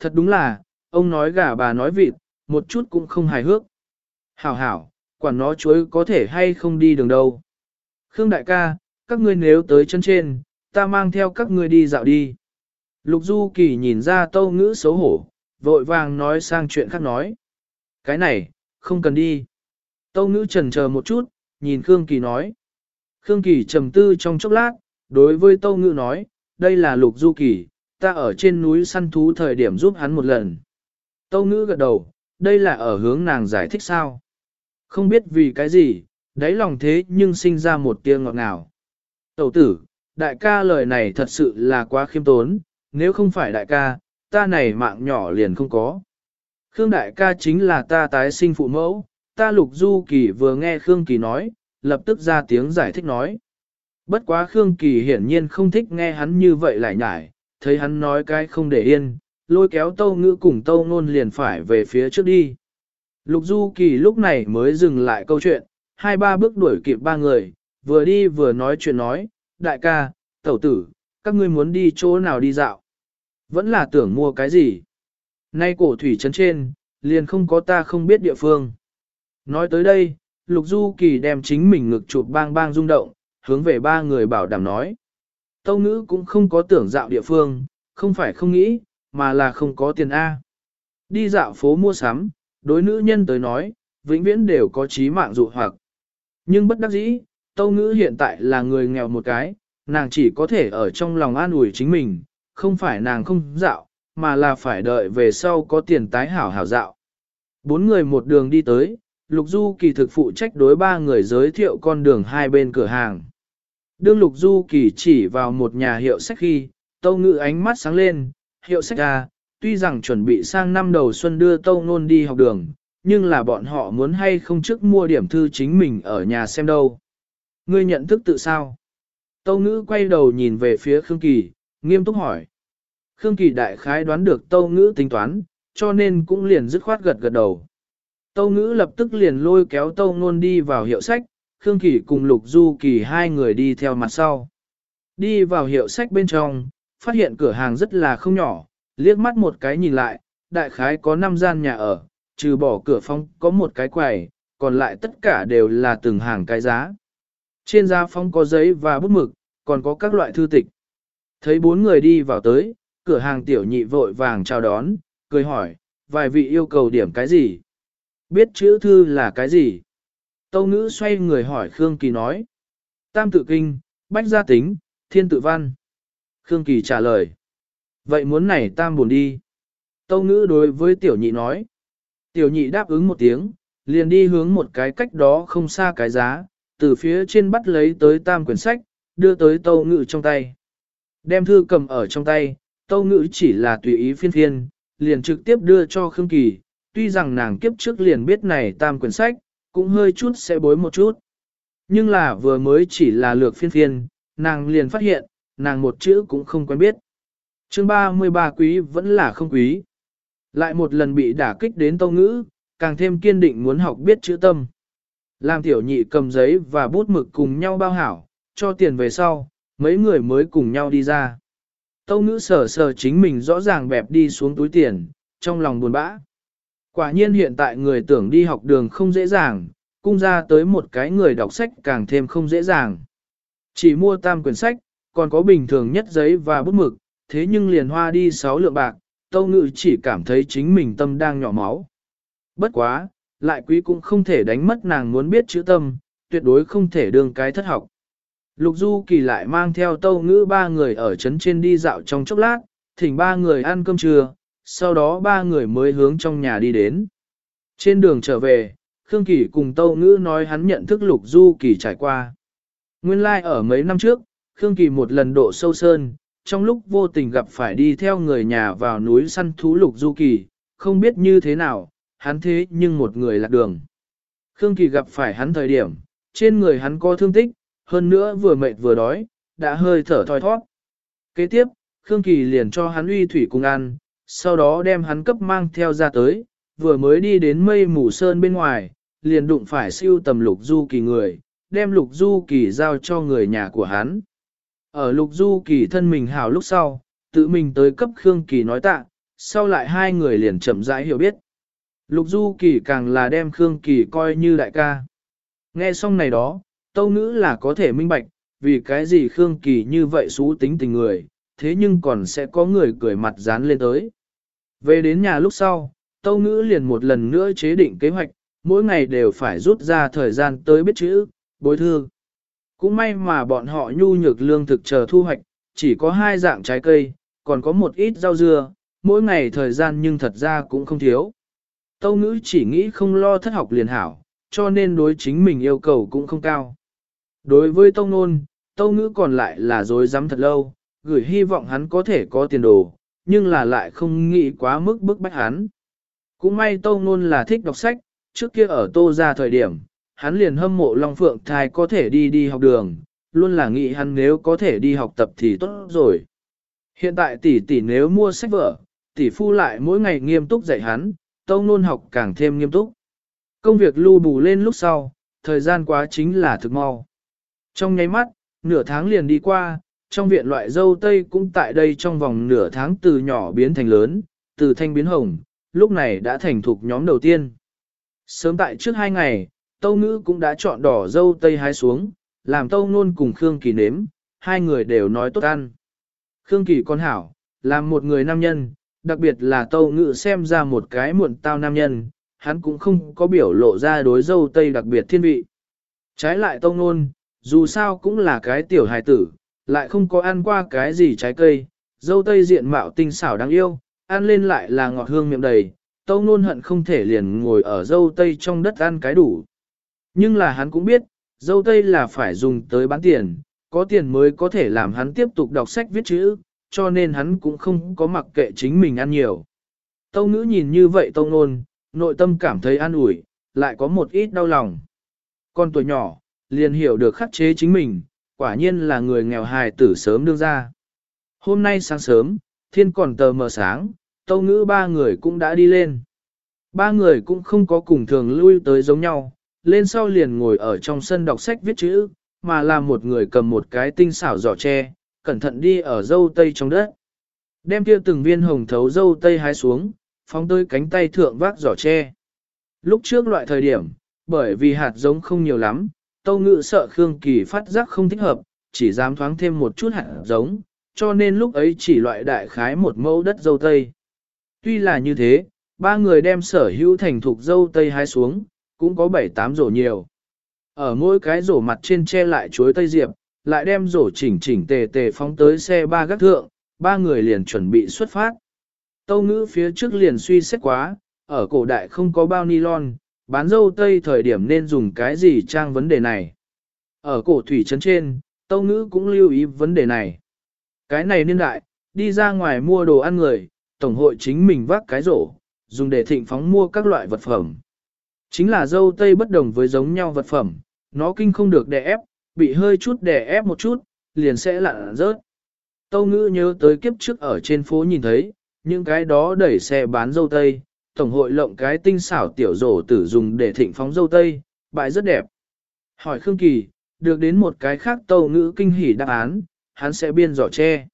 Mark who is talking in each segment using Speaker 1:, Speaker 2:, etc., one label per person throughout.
Speaker 1: Thật đúng là, ông nói gà bà nói vịt, một chút cũng không hài hước. Hảo hảo, quản nó chuối có thể hay không đi đường đâu. Khương đại ca, các ngươi nếu tới chân trên, ta mang theo các ngươi đi dạo đi. Lục Du Kỳ nhìn ra tâu ngữ xấu hổ, vội vàng nói sang chuyện khác nói. Cái này, không cần đi. Tâu ngữ trần chờ một chút, nhìn Khương Kỳ nói. Khương Kỳ trầm tư trong chốc lát, đối với tâu ngữ nói, đây là Lục Du Kỳ, ta ở trên núi săn thú thời điểm giúp hắn một lần. Tâu ngữ gật đầu, đây là ở hướng nàng giải thích sao. Không biết vì cái gì, đáy lòng thế nhưng sinh ra một tiếng ngọt ngào. Tẩu tử, đại ca lời này thật sự là quá khiêm tốn, nếu không phải đại ca, ta này mạng nhỏ liền không có. Khương đại ca chính là ta tái sinh phụ mẫu, ta lục du kỳ vừa nghe Khương kỳ nói, lập tức ra tiếng giải thích nói. Bất quá Khương kỳ hiển nhiên không thích nghe hắn như vậy lại nhải, thấy hắn nói cái không để yên, lôi kéo tâu ngữ cùng tâu nôn liền phải về phía trước đi. Lục du kỳ lúc này mới dừng lại câu chuyện, hai ba bước đuổi kịp ba người, vừa đi vừa nói chuyện nói, đại ca, tẩu tử, các ngươi muốn đi chỗ nào đi dạo. Vẫn là tưởng mua cái gì. Nay cổ thủy trấn trên, liền không có ta không biết địa phương. Nói tới đây, Lục Du Kỳ đem chính mình ngực chụp bang bang rung động, hướng về ba người bảo đảm nói. Tâu ngữ cũng không có tưởng dạo địa phương, không phải không nghĩ, mà là không có tiền A. Đi dạo phố mua sắm, đối nữ nhân tới nói, vĩnh viễn đều có trí mạng dụ hoặc. Nhưng bất đắc dĩ, tâu ngữ hiện tại là người nghèo một cái, nàng chỉ có thể ở trong lòng an ủi chính mình, không phải nàng không dạo, mà là phải đợi về sau có tiền tái hảo hảo dạo. Bốn người một đường đi tới, Lục Du Kỳ thực phụ trách đối ba người giới thiệu con đường hai bên cửa hàng. Đương Lục Du Kỳ chỉ vào một nhà hiệu sách khi, Tâu Ngự ánh mắt sáng lên, hiệu sách ra, tuy rằng chuẩn bị sang năm đầu xuân đưa Tâu Nôn đi học đường, nhưng là bọn họ muốn hay không trước mua điểm thư chính mình ở nhà xem đâu. Ngươi nhận thức tự sao? Tâu Ngữ quay đầu nhìn về phía Khương Kỳ, nghiêm túc hỏi. Khương Kỳ đại khái đoán được Tâu Ngữ tính toán, cho nên cũng liền dứt khoát gật gật đầu. Tâu Ngữ lập tức liền lôi kéo Tâu Nôn đi vào hiệu sách, Khương Kỳ cùng Lục Du Kỳ hai người đi theo mặt sau. Đi vào hiệu sách bên trong, phát hiện cửa hàng rất là không nhỏ, liếc mắt một cái nhìn lại, đại khái có 5 gian nhà ở, trừ bỏ cửa phong có một cái quầy, còn lại tất cả đều là từng hàng cái giá. Trên giá phong có giấy và bút mực, còn có các loại thư tịch. Thấy bốn người đi vào tới, cửa hàng tiểu nhị vội vàng chào đón, cười hỏi, vài vị yêu cầu điểm cái gì? Biết chữ thư là cái gì? Tâu ngữ xoay người hỏi Khương Kỳ nói. Tam tự kinh, bách gia tính, thiên tự văn. Khương Kỳ trả lời. Vậy muốn này tam buồn đi. Tâu ngữ đối với tiểu nhị nói. Tiểu nhị đáp ứng một tiếng, liền đi hướng một cái cách đó không xa cái giá, từ phía trên bắt lấy tới tam quyển sách, đưa tới tâu ngữ trong tay. Đem thư cầm ở trong tay, tâu ngữ chỉ là tùy ý phiên phiên, liền trực tiếp đưa cho Khương Kỳ, tuy rằng nàng kiếp trước liền biết này tam quyển sách, cũng hơi chút sẽ bối một chút. Nhưng là vừa mới chỉ là lược phiên phiên, nàng liền phát hiện, nàng một chữ cũng không quen biết. chương 33 quý vẫn là không quý. Lại một lần bị đả kích đến tâu ngữ, càng thêm kiên định muốn học biết chữ tâm. Làm tiểu nhị cầm giấy và bút mực cùng nhau bao hảo, cho tiền về sau, mấy người mới cùng nhau đi ra. Tâu ngữ sờ sờ chính mình rõ ràng bẹp đi xuống túi tiền, trong lòng buồn bã. Quả nhiên hiện tại người tưởng đi học đường không dễ dàng, cung ra tới một cái người đọc sách càng thêm không dễ dàng. Chỉ mua tam quyển sách, còn có bình thường nhất giấy và bút mực, thế nhưng liền hoa đi 6 lượng bạc, tâu ngự chỉ cảm thấy chính mình tâm đang nhỏ máu. Bất quá, lại quý cũng không thể đánh mất nàng muốn biết chữ tâm, tuyệt đối không thể đương cái thất học. Lục Du Kỳ lại mang theo tâu ngữ ba người ở trấn trên đi dạo trong chốc lát, thỉnh ba người ăn cơm trưa, sau đó ba người mới hướng trong nhà đi đến. Trên đường trở về, Khương Kỳ cùng tâu ngữ nói hắn nhận thức Lục Du Kỳ trải qua. Nguyên lai like ở mấy năm trước, Khương Kỳ một lần độ sâu sơn, trong lúc vô tình gặp phải đi theo người nhà vào núi săn thú Lục Du Kỳ, không biết như thế nào, hắn thế nhưng một người lạc đường. Khương Kỳ gặp phải hắn thời điểm, trên người hắn có thương tích, hơn nữa vừa mệt vừa đói, đã hơi thở thoi thoát. Kế tiếp, Khương Kỳ liền cho hắn uy thủy cùng ăn, sau đó đem hắn cấp mang theo ra tới, vừa mới đi đến mây mù sơn bên ngoài, liền đụng phải siêu tầm lục du kỳ người, đem lục du kỳ giao cho người nhà của hắn. Ở lục du kỳ thân mình hào lúc sau, tự mình tới cấp Khương Kỳ nói tạ, sau lại hai người liền chậm rãi hiểu biết. Lục Du Kỳ càng là đem Khương Kỳ coi như đại ca. Nghe xong này đó, tâu ngữ là có thể minh bạch, vì cái gì Khương Kỳ như vậy xú tính tình người, thế nhưng còn sẽ có người cười mặt dán lên tới. Về đến nhà lúc sau, tâu ngữ liền một lần nữa chế định kế hoạch, mỗi ngày đều phải rút ra thời gian tới biết chữ, bối thư. Cũng may mà bọn họ nhu nhược lương thực chờ thu hoạch, chỉ có hai dạng trái cây, còn có một ít rau dưa, mỗi ngày thời gian nhưng thật ra cũng không thiếu. Tâu ngữ chỉ nghĩ không lo thất học liền hảo, cho nên đối chính mình yêu cầu cũng không cao. Đối với tâu nôn, tâu ngữ còn lại là dối dám thật lâu, gửi hy vọng hắn có thể có tiền đồ, nhưng là lại không nghĩ quá mức bức bách hắn. Cũng may tô nôn là thích đọc sách, trước kia ở tô ra thời điểm, hắn liền hâm mộ Long Phượng thai có thể đi đi học đường, luôn là nghĩ hắn nếu có thể đi học tập thì tốt rồi. Hiện tại tỷ tỷ nếu mua sách vở, tỷ phu lại mỗi ngày nghiêm túc dạy hắn, tô nôn học càng thêm nghiêm túc. Công việc lưu bù lên lúc sau, thời gian quá chính là thực mau. Trong nháy mắt, nửa tháng liền đi qua, trong viện loại dâu tây cũng tại đây trong vòng nửa tháng từ nhỏ biến thành lớn, từ thanh biến hồng, lúc này đã thành thục nhóm đầu tiên. Sớm tại trước hai ngày, Tâu Ngữ cũng đã chọn đỏ dâu tây hái xuống, làm Tâu Nôn cùng Khương Kỳ nếm, hai người đều nói tốt ăn. Khương Kỳ con hảo, làm một người nam nhân, đặc biệt là Tâu Ngữ xem ra một cái muộn tao nam nhân, hắn cũng không có biểu lộ ra đối dâu tây đặc biệt thiên vị. Trái lại Tâu Nôn, dù sao cũng là cái tiểu hài tử, lại không có ăn qua cái gì trái cây, dâu tây diện mạo tinh xảo đáng yêu, ăn lên lại là ngọt hương miệng đầy, Tâu Nôn hận không thể liền ngồi ở dâu tây trong đất ăn cái đủ. Nhưng là hắn cũng biết, dâu tây là phải dùng tới bán tiền, có tiền mới có thể làm hắn tiếp tục đọc sách viết chữ, cho nên hắn cũng không có mặc kệ chính mình ăn nhiều. Tâu ngữ nhìn như vậy tâu nôn, nội tâm cảm thấy an ủi, lại có một ít đau lòng. Con tuổi nhỏ, liền hiểu được khắc chế chính mình, quả nhiên là người nghèo hài tử sớm đương ra. Hôm nay sáng sớm, thiên còn tờ mờ sáng, tâu ngữ ba người cũng đã đi lên. Ba người cũng không có cùng thường lui tới giống nhau, lên sau liền ngồi ở trong sân đọc sách viết chữ, mà là một người cầm một cái tinh xảo giỏ tre, cẩn thận đi ở dâu tây trong đất. Đem kia từng viên hồng thấu dâu tây hái xuống, phóng tới cánh tay thượng vác giỏ tre. Lúc trước loại thời điểm, bởi vì hạt giống không nhiều lắm, tâu ngự sợ Khương Kỳ phát giác không thích hợp, chỉ dám thoáng thêm một chút hạt giống, cho nên lúc ấy chỉ loại đại khái một mẫu đất dâu tây. Tuy là như thế, ba người đem sở hữu thành thục dâu tây hái xuống, cũng có 7-8 rổ nhiều. Ở mỗi cái rổ mặt trên che lại chuối tây diệp, lại đem rổ chỉnh chỉnh tề tề phóng tới xe ba gác thượng, ba người liền chuẩn bị xuất phát. Tâu ngữ phía trước liền suy xét quá, ở cổ đại không có bao nylon, bán dâu tây thời điểm nên dùng cái gì trang vấn đề này. Ở cổ thủy trấn trên, tâu ngữ cũng lưu ý vấn đề này. Cái này niên đại, đi ra ngoài mua đồ ăn người, tổng hội chính mình vác cái rổ, dùng để thịnh phóng mua các loại vật phẩm. Chính là dâu tây bất đồng với giống nhau vật phẩm, nó kinh không được đè ép, bị hơi chút đè ép một chút, liền sẽ lặn rớt. Tâu ngữ nhớ tới kiếp trước ở trên phố nhìn thấy, những cái đó đẩy xe bán dâu tây, tổng hội lộng cái tinh xảo tiểu rổ tử dùng để thịnh phóng dâu tây, bại rất đẹp. Hỏi Khương Kỳ, được đến một cái khác tâu ngữ kinh hỉ đáp án, hắn sẽ biên giỏ tre.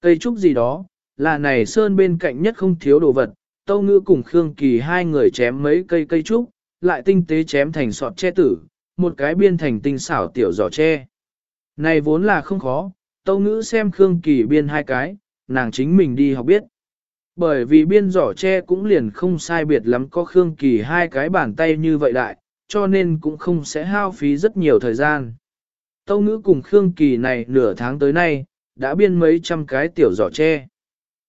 Speaker 1: Cây trúc gì đó, là này sơn bên cạnh nhất không thiếu đồ vật, tâu ngữ cùng Khương Kỳ hai người chém mấy cây cây trúc, lại tinh tế chém thành sọt che tử, một cái biên thành tinh xảo tiểu giỏ tre. Này vốn là không khó, tâu ngữ xem Khương Kỳ biên hai cái, nàng chính mình đi học biết. Bởi vì biên giỏ tre cũng liền không sai biệt lắm có Khương Kỳ hai cái bàn tay như vậy đại, cho nên cũng không sẽ hao phí rất nhiều thời gian. Tâu ngữ cùng Khương Kỳ này nửa tháng tới nay, đã biên mấy trăm cái tiểu giỏ tre.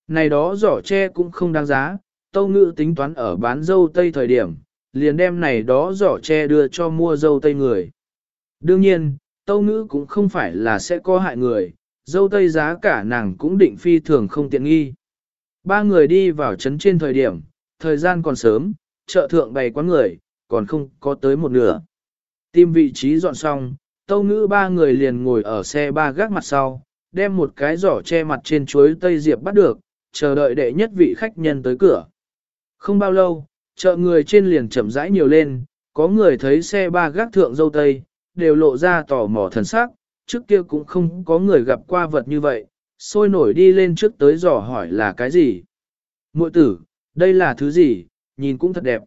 Speaker 1: Này đó giỏ tre cũng không đáng giá, tâu ngữ tính toán ở bán dâu tây thời điểm, liền đem này đó giỏ che đưa cho mua dâu tây người. Đương nhiên, tâu ngữ cũng không phải là sẽ có hại người, dâu tây giá cả nàng cũng định phi thường không tiện nghi. Ba người đi vào trấn trên thời điểm, thời gian còn sớm, chợ thượng bày quán người, còn không có tới một nửa. Tìm vị trí dọn xong, tâu ngữ ba người liền ngồi ở xe ba gác mặt sau, đem một cái giỏ che mặt trên chuối tây diệp bắt được, chờ đợi đệ nhất vị khách nhân tới cửa. Không bao lâu, chợ người trên liền chậm rãi nhiều lên, có người thấy xe ba gác thượng dâu tây, đều lộ ra tò mò thần sắc, trước kia cũng không có người gặp qua vật như vậy, sôi nổi đi lên trước tới dò hỏi là cái gì. Muội tử, đây là thứ gì, nhìn cũng thật đẹp.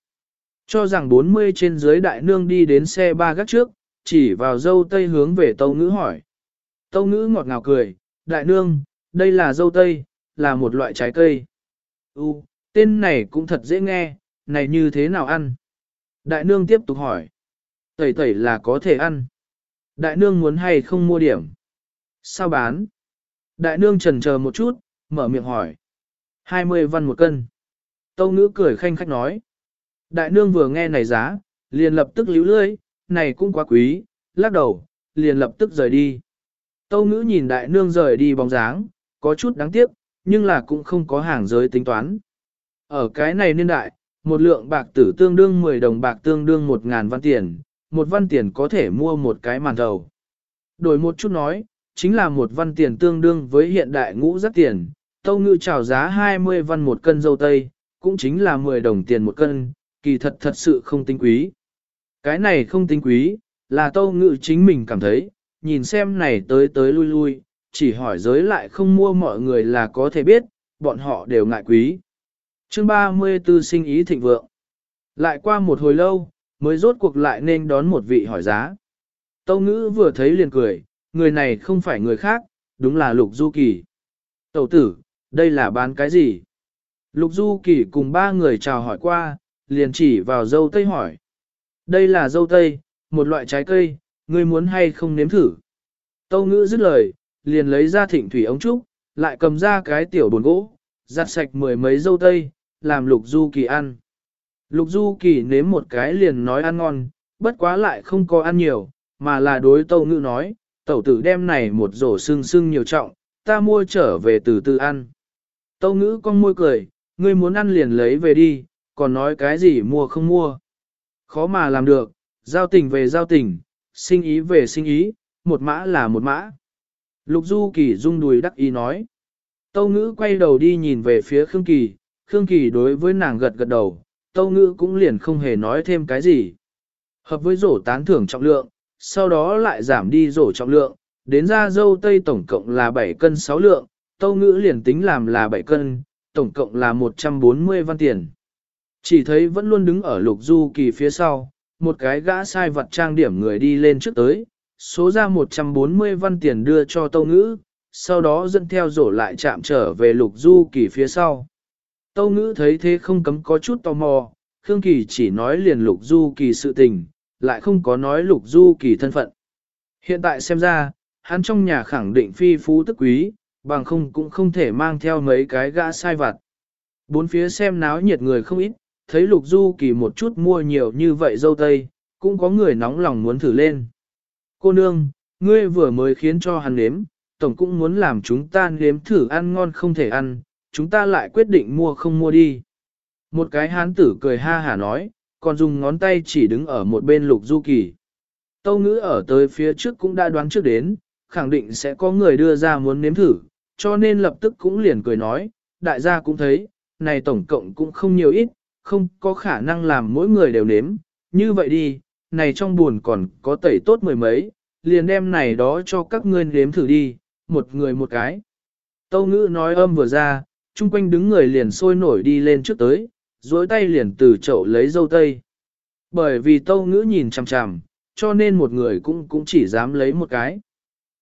Speaker 1: Cho rằng 40 trên dưới đại nương đi đến xe ba gác trước, chỉ vào dâu tây hướng về tâu ngữ hỏi. Tâu ngữ ngọt ngào cười, đại nương, đây là dâu tây, là một loại trái cây. U, tên này cũng thật dễ nghe, này như thế nào ăn? Đại nương tiếp tục hỏi. Tẩy tẩy là có thể ăn. Đại nương muốn hay không mua điểm? Sao bán? Đại nương trần chờ một chút, mở miệng hỏi. 20 văn một cân. Tâu ngữ cười khanh khách nói. Đại nương vừa nghe này giá, liền lập tức líu lươi, này cũng quá quý, lắc đầu, liền lập tức rời đi. Tâu ngữ nhìn đại nương rời đi bóng dáng, có chút đáng tiếc, nhưng là cũng không có hàng giới tính toán. Ở cái này niên đại, một lượng bạc tử tương đương 10 đồng bạc tương đương 1 ngàn văn tiền, một văn tiền có thể mua một cái màn thầu. Đổi một chút nói, chính là một văn tiền tương đương với hiện đại ngũ rất tiền, tâu ngự trào giá 20 văn một cân dâu tây, cũng chính là 10 đồng tiền một cân, kỳ thật thật sự không tinh quý. Cái này không tinh quý, là tâu ngự chính mình cảm thấy, nhìn xem này tới tới lui lui, chỉ hỏi giới lại không mua mọi người là có thể biết, bọn họ đều ngại quý. Chương 34 sinh ý thịnh vượng. Lại qua một hồi lâu, mới rốt cuộc lại nên đón một vị hỏi giá. Tâu ngữ vừa thấy liền cười, người này không phải người khác, đúng là Lục Du Kỳ. Tẩu tử, đây là bán cái gì? Lục Du Kỳ cùng ba người chào hỏi qua, liền chỉ vào dâu tây hỏi. Đây là dâu tây, một loại trái cây, ngươi muốn hay không nếm thử. Tâu ngữ dứt lời, liền lấy ra thịnh thủy ống trúc, lại cầm ra cái tiểu bồn gỗ, giặt sạch mười mấy dâu tây, làm lục du kỳ ăn. Lục du kỳ nếm một cái liền nói ăn ngon, bất quá lại không có ăn nhiều, mà là đối tâu ngữ nói, tẩu tử đem này một rổ sưng sưng nhiều trọng, ta mua trở về từ từ ăn. Tâu ngữ con môi cười, ngươi muốn ăn liền lấy về đi, còn nói cái gì mua không mua. Khó mà làm được, giao tình về giao tình, sinh ý về sinh ý, một mã là một mã. Lục Du Kỳ rung đùi đắc ý nói. Tâu ngữ quay đầu đi nhìn về phía Khương Kỳ, Khương Kỳ đối với nàng gật gật đầu, Tâu ngữ cũng liền không hề nói thêm cái gì. Hợp với rổ tán thưởng trọng lượng, sau đó lại giảm đi rổ trọng lượng, đến ra dâu tây tổng cộng là 7 cân 6 lượng, Tâu ngữ liền tính làm là 7 cân, tổng cộng là 140 văn tiền. Chỉ thấy vẫn luôn đứng ở lục du kỳ phía sau, một cái gã sai vật trang điểm người đi lên trước tới, số ra 140 văn tiền đưa cho tâu ngữ, sau đó dẫn theo rổ lại chạm trở về lục du kỳ phía sau. Tâu ngữ thấy thế không cấm có chút tò mò, Khương Kỳ chỉ nói liền lục du kỳ sự tình, lại không có nói lục du kỳ thân phận. Hiện tại xem ra, hắn trong nhà khẳng định phi phú tức quý, bằng không cũng không thể mang theo mấy cái gã sai vặt. Bốn phía xem náo nhiệt người không ít, thấy lục du kỳ một chút mua nhiều như vậy dâu tây, cũng có người nóng lòng muốn thử lên. Cô nương, ngươi vừa mới khiến cho hắn nếm, tổng cũng muốn làm chúng ta nếm thử ăn ngon không thể ăn, chúng ta lại quyết định mua không mua đi. Một cái hán tử cười ha hả nói, còn dùng ngón tay chỉ đứng ở một bên lục du kỳ. Tâu ngữ ở tới phía trước cũng đã đoán trước đến, khẳng định sẽ có người đưa ra muốn nếm thử, cho nên lập tức cũng liền cười nói, đại gia cũng thấy, này tổng cộng cũng không nhiều ít, không có khả năng làm mỗi người đều nếm, như vậy đi, này trong buồn còn có tẩy tốt mười mấy, liền đem này đó cho các ngươi nếm thử đi, một người một cái. Tâu ngữ nói âm vừa ra, chung quanh đứng người liền sôi nổi đi lên trước tới, dối tay liền từ chậu lấy dâu tây. Bởi vì tâu ngữ nhìn chằm chằm, cho nên một người cũng cũng chỉ dám lấy một cái.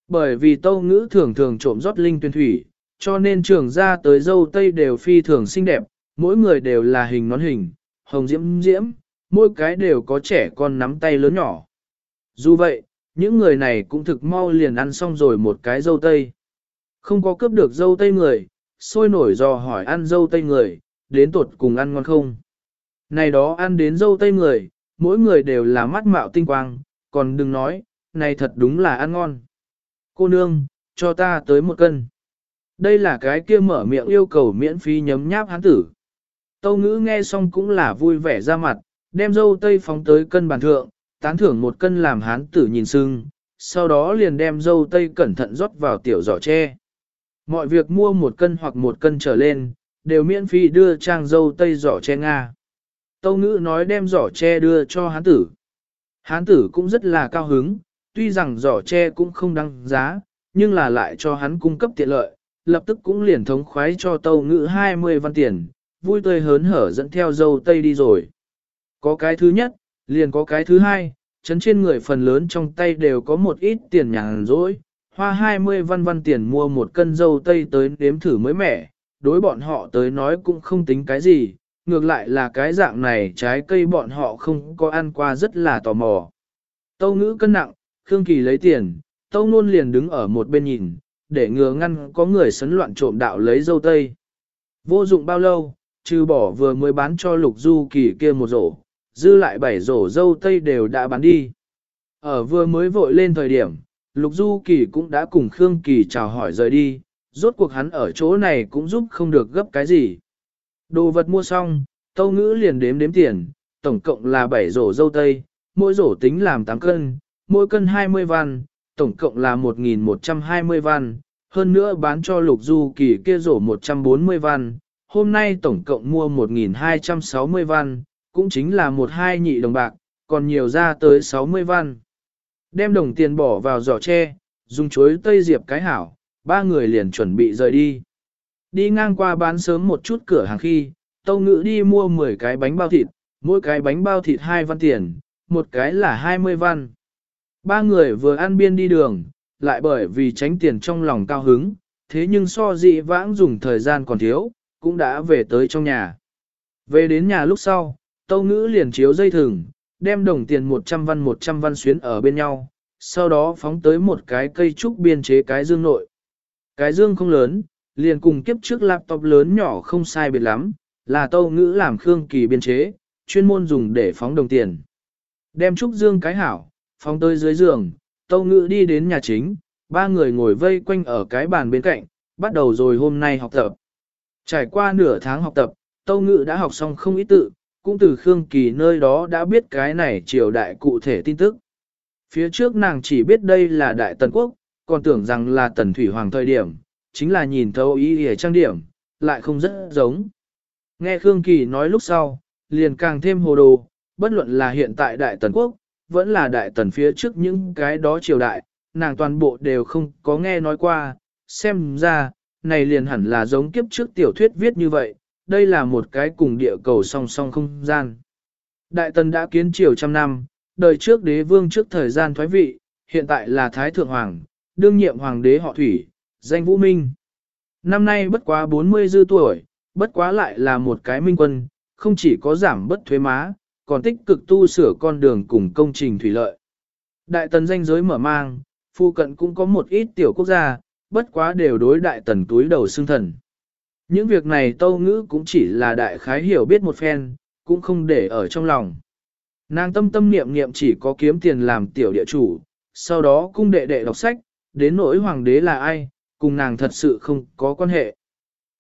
Speaker 1: Bởi vì tâu ngữ thường thường trộm rót linh tuyên thủy, cho nên trường ra tới dâu tây đều phi thường xinh đẹp, mỗi người đều là hình nón hình, hồng diễm diễm, mỗi cái đều có trẻ con nắm tay lớn nhỏ. Dù vậy, những người này cũng thực mau liền ăn xong rồi một cái dâu tây. Không có cướp được dâu tây người, sôi nổi dò hỏi ăn dâu tây người, đến tuột cùng ăn ngon không. Này đó ăn đến dâu tây người, mỗi người đều là mắt mạo tinh quang, còn đừng nói, này thật đúng là ăn ngon. Cô nương, cho ta tới một cân. Đây là cái kia mở miệng yêu cầu miễn phí nhấm nháp hán tử. Tâu ngữ nghe xong cũng là vui vẻ ra mặt, đem dâu tây phóng tới cân bàn thượng, tán thưởng một cân làm hán tử nhìn sưng, sau đó liền đem dâu tây cẩn thận rót vào tiểu giỏ tre. Mọi việc mua một cân hoặc một cân trở lên, đều miễn phí đưa trang dâu tây giỏ che Nga. Tâu ngữ nói đem giỏ che đưa cho hán tử. Hán tử cũng rất là cao hứng, tuy rằng giỏ che cũng không đăng giá, nhưng là lại cho hắn cung cấp tiện lợi, lập tức cũng liền thống khoái cho tâu ngữ 20 văn tiền, vui tươi hớn hở dẫn theo dâu tây đi rồi. Có cái thứ nhất, liền có cái thứ hai, chấn trên người phần lớn trong tay đều có một ít tiền nhàn rỗi, hoa 20 văn văn tiền mua một cân dâu tây tới đếm thử mới mẻ, đối bọn họ tới nói cũng không tính cái gì, ngược lại là cái dạng này trái cây bọn họ không có ăn qua rất là tò mò. Tâu ngữ cân nặng, Khương Kỳ lấy tiền, Tâu Nôn liền đứng ở một bên nhìn, để ngừa ngăn có người sấn loạn trộm đạo lấy dâu tây. Vô dụng bao lâu, trừ bỏ vừa mới bán cho Lục Du Kỳ kia một rổ, dư lại bảy rổ dâu tây đều đã bán đi. Ở vừa mới vội lên thời điểm, Lục Du Kỳ cũng đã cùng Khương Kỳ chào hỏi rời đi, rốt cuộc hắn ở chỗ này cũng giúp không được gấp cái gì. Đồ vật mua xong, Tâu Ngữ liền đếm đếm tiền, tổng cộng là 7 rổ dâu tây, mỗi rổ tính làm 8 cân, mỗi cân 20 văn, tổng cộng là 1.120 văn, hơn nữa bán cho Lục Du Kỳ kia rổ 140 văn, hôm nay tổng cộng mua 1.260 văn, cũng chính là một hai nhị đồng bạc, còn nhiều ra tới 60 văn. Đem đồng tiền bỏ vào giỏ tre, dùng chuối tây diệp cái hảo, ba người liền chuẩn bị rời đi. Đi ngang qua bán sớm một chút cửa hàng khi, Tâu Ngữ đi mua 10 cái bánh bao thịt, mỗi cái bánh bao thịt 2 văn tiền, một cái là 20 văn. Ba người vừa ăn biên đi đường, lại bởi vì tránh tiền trong lòng cao hứng, thế nhưng so dị vãng dùng thời gian còn thiếu, cũng đã về tới trong nhà. Về đến nhà lúc sau, Tâu Ngữ liền chiếu dây thừng, đem đồng tiền 100 văn 100 văn xuyến ở bên nhau, sau đó phóng tới một cái cây trúc biên chế cái dương nội. Cái dương không lớn, liền cùng kiếp trước laptop lớn nhỏ không sai biệt lắm, là Tâu Ngữ làm Khương Kỳ biên chế, chuyên môn dùng để phóng đồng tiền. Đem trúc dương cái hảo, phóng tới dưới giường, Tâu Ngữ đi đến nhà chính, ba người ngồi vây quanh ở cái bàn bên cạnh, bắt đầu rồi hôm nay học tập. Trải qua nửa tháng học tập, Tâu Ngữ đã học xong không ít tự, cũng từ Khương Kỳ nơi đó đã biết cái này triều đại cụ thể tin tức. Phía trước nàng chỉ biết đây là Đại Tần Quốc, còn tưởng rằng là Tần Thủy Hoàng thời điểm, chính là nhìn thấu ý hề trang điểm, lại không rất giống. Nghe Khương Kỳ nói lúc sau, liền càng thêm hồ đồ, bất luận là hiện tại Đại Tần Quốc, vẫn là Đại Tần phía trước những cái đó triều đại, nàng toàn bộ đều không có nghe nói qua, xem ra, này liền hẳn là giống kiếp trước tiểu thuyết viết như vậy, đây là một cái cùng địa cầu song song không gian. Đại Tần đã kiến triều trăm năm, đời trước đế vương trước thời gian thoái vị, hiện tại là Thái Thượng Hoàng, đương nhiệm Hoàng đế họ Thủy, danh Vũ Minh. Năm nay bất quá 40 dư tuổi, bất quá lại là một cái minh quân, không chỉ có giảm bất thuế má, còn tích cực tu sửa con đường cùng công trình thủy lợi. Đại tần danh giới mở mang, phu cận cũng có một ít tiểu quốc gia, bất quá đều đối đại tần túi đầu xương thần. Những việc này tâu ngữ cũng chỉ là đại khái hiểu biết một phen, cũng không để ở trong lòng. Nàng tâm tâm niệm niệm chỉ có kiếm tiền làm tiểu địa chủ, sau đó cung đệ đệ đọc sách, đến nỗi hoàng đế là ai, cùng nàng thật sự không có quan hệ.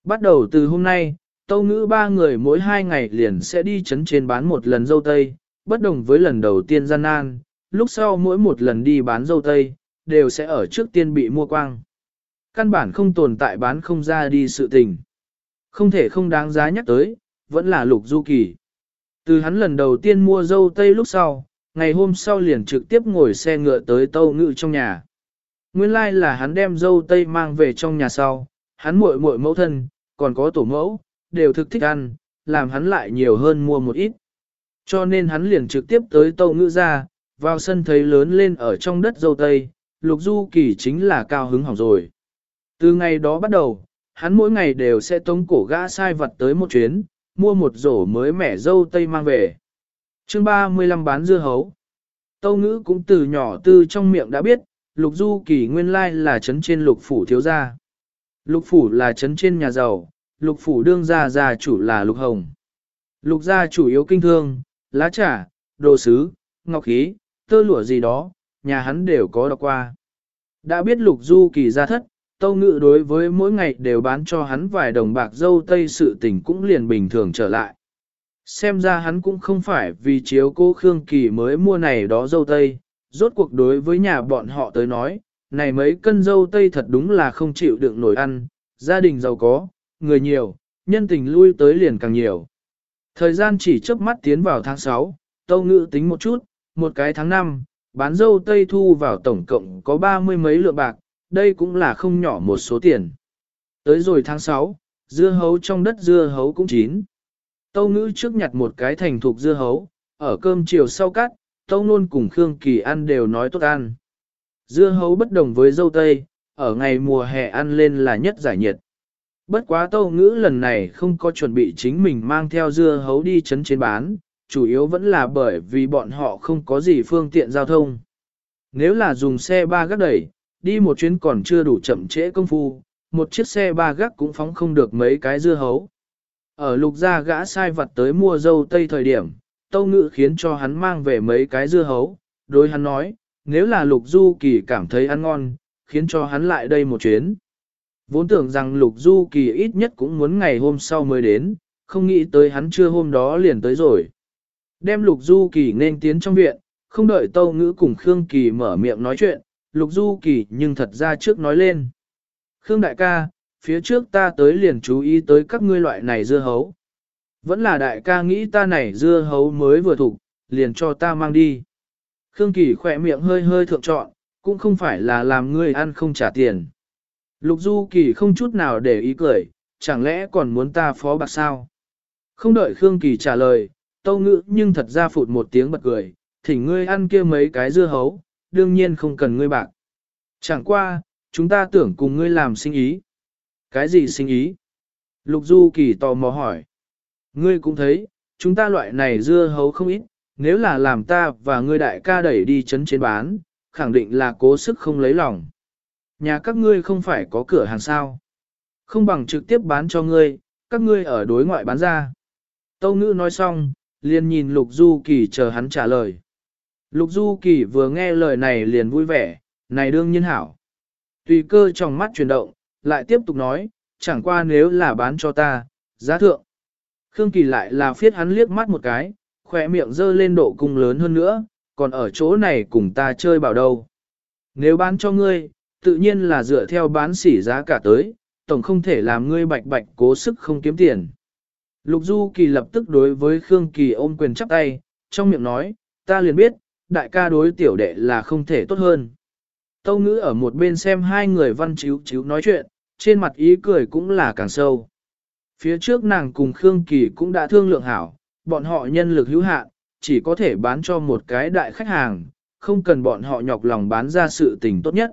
Speaker 1: Bắt đầu từ hôm nay, tâu ngữ ba người mỗi hai ngày liền sẽ đi chấn trên bán một lần dâu tây, bất đồng với lần đầu tiên gian nan, lúc sau mỗi một lần đi bán dâu tây, đều sẽ ở trước tiên bị mua quang. Căn bản không tồn tại bán không ra đi sự tình. Không thể không đáng giá nhắc tới, vẫn là lục du kỳ. Từ hắn lần đầu tiên mua dâu tây lúc sau, ngày hôm sau liền trực tiếp ngồi xe ngựa tới tâu ngự trong nhà. Nguyên lai là hắn đem dâu tây mang về trong nhà sau, hắn muội muội mẫu thân, còn có tổ mẫu, đều thực thích ăn, làm hắn lại nhiều hơn mua một ít. Cho nên hắn liền trực tiếp tới tâu ngữ ra, vào sân thấy lớn lên ở trong đất dâu tây, lục du kỳ chính là cao hứng hỏng rồi. Từ ngày đó bắt đầu, hắn mỗi ngày đều sẽ tống cổ gã sai vật tới một chuyến, mua một rổ mới mẻ dâu tây mang về. chương 35 bán dưa hấu. Tâu ngữ cũng từ nhỏ tư trong miệng đã biết, lục du kỳ nguyên lai là trấn trên lục phủ thiếu gia. Lục phủ là trấn trên nhà giàu, lục phủ đương gia gia chủ là lục hồng. Lục gia chủ yếu kinh thương, lá trà, đồ sứ, ngọc khí, tơ lụa gì đó, nhà hắn đều có đọc qua. Đã biết lục du kỳ gia thất, tâu ngự đối với mỗi ngày đều bán cho hắn vài đồng bạc dâu tây sự tình cũng liền bình thường trở lại. Xem ra hắn cũng không phải vì chiếu cô Khương Kỳ mới mua này đó dâu tây, rốt cuộc đối với nhà bọn họ tới nói, này mấy cân dâu tây thật đúng là không chịu đựng nổi ăn, gia đình giàu có, người nhiều, nhân tình lui tới liền càng nhiều. Thời gian chỉ chớp mắt tiến vào tháng 6, tâu ngữ tính một chút, một cái tháng 5, bán dâu tây thu vào tổng cộng có ba mươi mấy lượng bạc, đây cũng là không nhỏ một số tiền. Tới rồi tháng 6, dưa hấu trong đất dưa hấu cũng chín. Tâu ngữ trước nhặt một cái thành thục dưa hấu, ở cơm chiều sau cắt, tâu nôn cùng Khương Kỳ ăn đều nói tốt ăn. Dưa hấu bất đồng với dâu tây, ở ngày mùa hè ăn lên là nhất giải nhiệt. Bất quá tâu ngữ lần này không có chuẩn bị chính mình mang theo dưa hấu đi chấn trên bán, chủ yếu vẫn là bởi vì bọn họ không có gì phương tiện giao thông. Nếu là dùng xe ba gác đẩy, đi một chuyến còn chưa đủ chậm trễ công phu, một chiếc xe ba gác cũng phóng không được mấy cái dưa hấu. Ở lục gia gã sai vật tới mua dâu tây thời điểm, tâu ngự khiến cho hắn mang về mấy cái dưa hấu, đối hắn nói, nếu là lục du kỳ cảm thấy ăn ngon, khiến cho hắn lại đây một chuyến. Vốn tưởng rằng lục du kỳ ít nhất cũng muốn ngày hôm sau mới đến, không nghĩ tới hắn chưa hôm đó liền tới rồi. Đem lục du kỳ nên tiến trong viện, không đợi tâu ngữ cùng Khương Kỳ mở miệng nói chuyện, lục du kỳ nhưng thật ra trước nói lên. Khương đại ca, phía trước ta tới liền chú ý tới các ngươi loại này dưa hấu. Vẫn là đại ca nghĩ ta này dưa hấu mới vừa thủ, liền cho ta mang đi. Khương Kỳ khỏe miệng hơi hơi thượng trọn, cũng không phải là làm ngươi ăn không trả tiền. Lục Du Kỳ không chút nào để ý cười, chẳng lẽ còn muốn ta phó bạc sao? Không đợi Khương Kỳ trả lời, tâu ngữ nhưng thật ra phụt một tiếng bật cười, thỉnh ngươi ăn kia mấy cái dưa hấu, đương nhiên không cần ngươi bạc. Chẳng qua, chúng ta tưởng cùng ngươi làm sinh ý. Cái gì sinh ý? Lục Du Kỳ tò mò hỏi. Ngươi cũng thấy, chúng ta loại này dưa hấu không ít, nếu là làm ta và ngươi đại ca đẩy đi chấn trên bán, khẳng định là cố sức không lấy lòng. Nhà các ngươi không phải có cửa hàng sao. Không bằng trực tiếp bán cho ngươi, các ngươi ở đối ngoại bán ra. Tâu ngữ nói xong, liền nhìn Lục Du Kỳ chờ hắn trả lời. Lục Du Kỳ vừa nghe lời này liền vui vẻ, này đương nhiên hảo. Tùy cơ trong mắt chuyển động, lại tiếp tục nói, chẳng qua nếu là bán cho ta, giá thượng. Khương Kỳ lại là phiết hắn liếc mắt một cái, khỏe miệng dơ lên độ cung lớn hơn nữa, còn ở chỗ này cùng ta chơi bảo đâu. Nếu bán cho ngươi, tự nhiên là dựa theo bán sỉ giá cả tới, tổng không thể làm ngươi bạch bạch cố sức không kiếm tiền. Lục Du Kỳ lập tức đối với Khương Kỳ ôm quyền chắp tay, trong miệng nói, ta liền biết, đại ca đối tiểu đệ là không thể tốt hơn. Tâu ngữ ở một bên xem hai người văn chiếu chiếu nói chuyện, trên mặt ý cười cũng là càng sâu. Phía trước nàng cùng Khương Kỳ cũng đã thương lượng hảo, bọn họ nhân lực hữu hạn, chỉ có thể bán cho một cái đại khách hàng, không cần bọn họ nhọc lòng bán ra sự tình tốt nhất.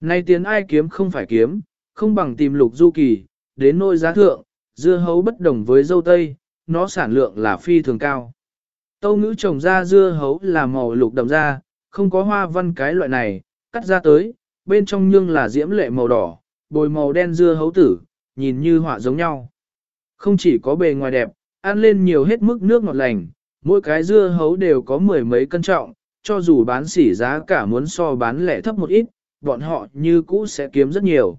Speaker 1: Nay tiền ai kiếm không phải kiếm, không bằng tìm lục du kỳ, đến nôi giá thượng, dưa hấu bất đồng với dâu tây, nó sản lượng là phi thường cao. Tâu ngữ trồng ra dưa hấu là màu lục đậm ra, không có hoa văn cái loại này, cắt ra tới, bên trong nhưng là diễm lệ màu đỏ, bồi màu đen dưa hấu tử, nhìn như họa giống nhau. Không chỉ có bề ngoài đẹp, ăn lên nhiều hết mức nước ngọt lành, mỗi cái dưa hấu đều có mười mấy cân trọng, cho dù bán sỉ giá cả muốn so bán lẻ thấp một ít, bọn họ như cũ sẽ kiếm rất nhiều.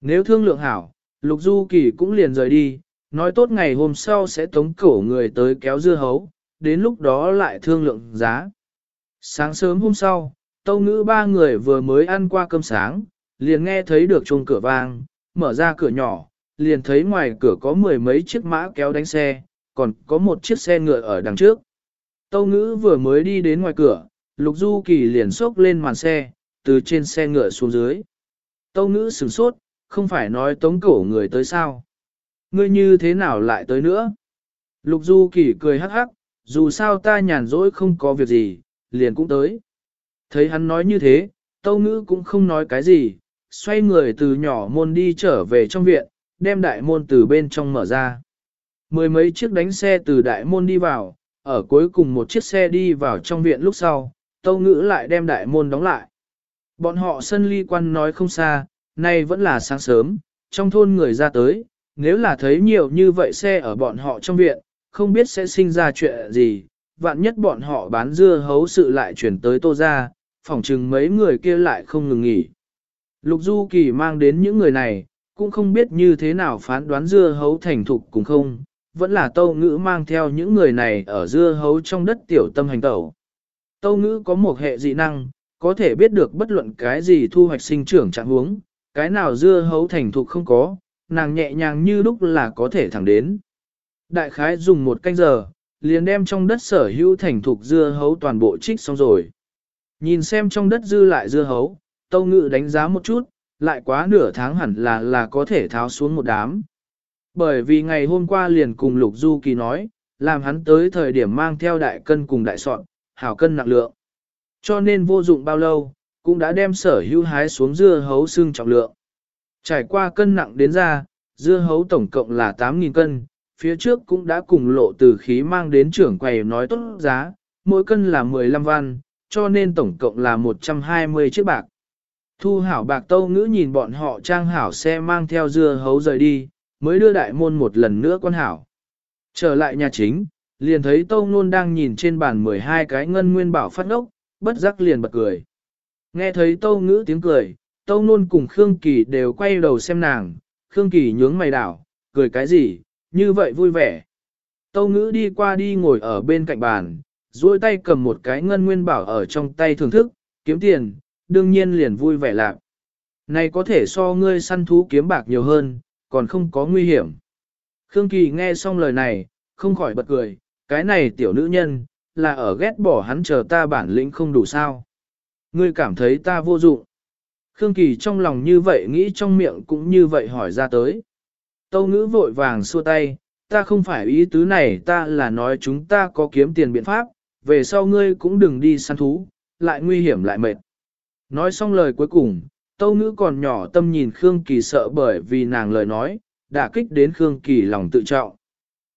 Speaker 1: Nếu thương lượng hảo, Lục Du Kỳ cũng liền rời đi, nói tốt ngày hôm sau sẽ tống cổ người tới kéo dưa hấu, đến lúc đó lại thương lượng giá. Sáng sớm hôm sau, tâu ngữ ba người vừa mới ăn qua cơm sáng, liền nghe thấy được chuông cửa vang, mở ra cửa nhỏ, liền thấy ngoài cửa có mười mấy chiếc mã kéo đánh xe, còn có một chiếc xe ngựa ở đằng trước. Tâu ngữ vừa mới đi đến ngoài cửa, Lục Du Kỳ liền xốc lên màn xe, từ trên xe ngựa xuống dưới. Tâu ngữ sửng sốt, không phải nói tống cổ người tới sao. Ngươi như thế nào lại tới nữa? Lục Du Kỳ cười hắc hắc, dù sao ta nhàn rỗi không có việc gì, liền cũng tới. Thấy hắn nói như thế, tâu ngữ cũng không nói cái gì, xoay người từ nhỏ môn đi trở về trong viện, đem đại môn từ bên trong mở ra. Mười mấy chiếc đánh xe từ đại môn đi vào, ở cuối cùng một chiếc xe đi vào trong viện lúc sau, tâu ngữ lại đem đại môn đóng lại. Bọn họ sân ly quan nói không xa, nay vẫn là sáng sớm, trong thôn người ra tới, nếu là thấy nhiều như vậy xe ở bọn họ trong viện, không biết sẽ sinh ra chuyện gì, vạn nhất bọn họ bán dưa hấu sự lại chuyển tới tô ra, phỏng chừng mấy người kia lại không ngừng nghỉ. Lục Du Kỳ mang đến những người này, cũng không biết như thế nào phán đoán dưa hấu thành thục cùng không, vẫn là tâu ngữ mang theo những người này ở dưa hấu trong đất tiểu tâm hành tẩu. Tâu ngữ có một hệ dị năng, có thể biết được bất luận cái gì thu hoạch sinh trưởng trạng huống, cái nào dưa hấu thành thục không có, nàng nhẹ nhàng như lúc là có thể thẳng đến. Đại khái dùng một canh giờ, liền đem trong đất sở hữu thành thục dưa hấu toàn bộ trích xong rồi. Nhìn xem trong đất dư lại dưa hấu, tâu ngữ đánh giá một chút, lại quá nửa tháng hẳn là là có thể tháo xuống một đám. Bởi vì ngày hôm qua liền cùng Lục Du Kỳ nói, làm hắn tới thời điểm mang theo đại cân cùng đại soạn, hảo cân nặng lượng. Cho nên vô dụng bao lâu, cũng đã đem sở hữu hái xuống dưa hấu xương trọng lượng. Trải qua cân nặng đến ra, dưa hấu tổng cộng là 8.000 cân, phía trước cũng đã cùng lộ từ khí mang đến trưởng quầy nói tốt giá, mỗi cân là 15 văn, cho nên tổng cộng là 120 chiếc bạc. Thu hảo bạc tâu ngữ nhìn bọn họ trang hảo xe mang theo dưa hấu rời đi, mới đưa đại môn một lần nữa quan hảo. Trở lại nhà chính, liền thấy tâu nôn đang nhìn trên bàn 12 cái ngân nguyên bảo phát ốc, bất giác liền bật cười. Nghe thấy tâu ngữ tiếng cười, tâu nôn cùng Khương Kỳ đều quay đầu xem nàng, Khương Kỳ nhướng mày đảo, cười cái gì, như vậy vui vẻ. Tâu ngữ đi qua đi ngồi ở bên cạnh bàn, duỗi tay cầm một cái ngân nguyên bảo ở trong tay thưởng thức, kiếm tiền, đương nhiên liền vui vẻ lạc. Này có thể so ngươi săn thú kiếm bạc nhiều hơn, còn không có nguy hiểm. Khương Kỳ nghe xong lời này, không khỏi bật cười, cái này tiểu nữ nhân, là ở ghét bỏ hắn chờ ta bản lĩnh không đủ sao. Ngươi cảm thấy ta vô dụng. Khương Kỳ trong lòng như vậy nghĩ trong miệng cũng như vậy hỏi ra tới. Tâu ngữ vội vàng xua tay, ta không phải ý tứ này ta là nói chúng ta có kiếm tiền biện pháp, về sau ngươi cũng đừng đi săn thú, lại nguy hiểm lại mệt. Nói xong lời cuối cùng, tâu ngữ còn nhỏ tâm nhìn Khương Kỳ sợ bởi vì nàng lời nói, đã kích đến Khương Kỳ lòng tự trọng.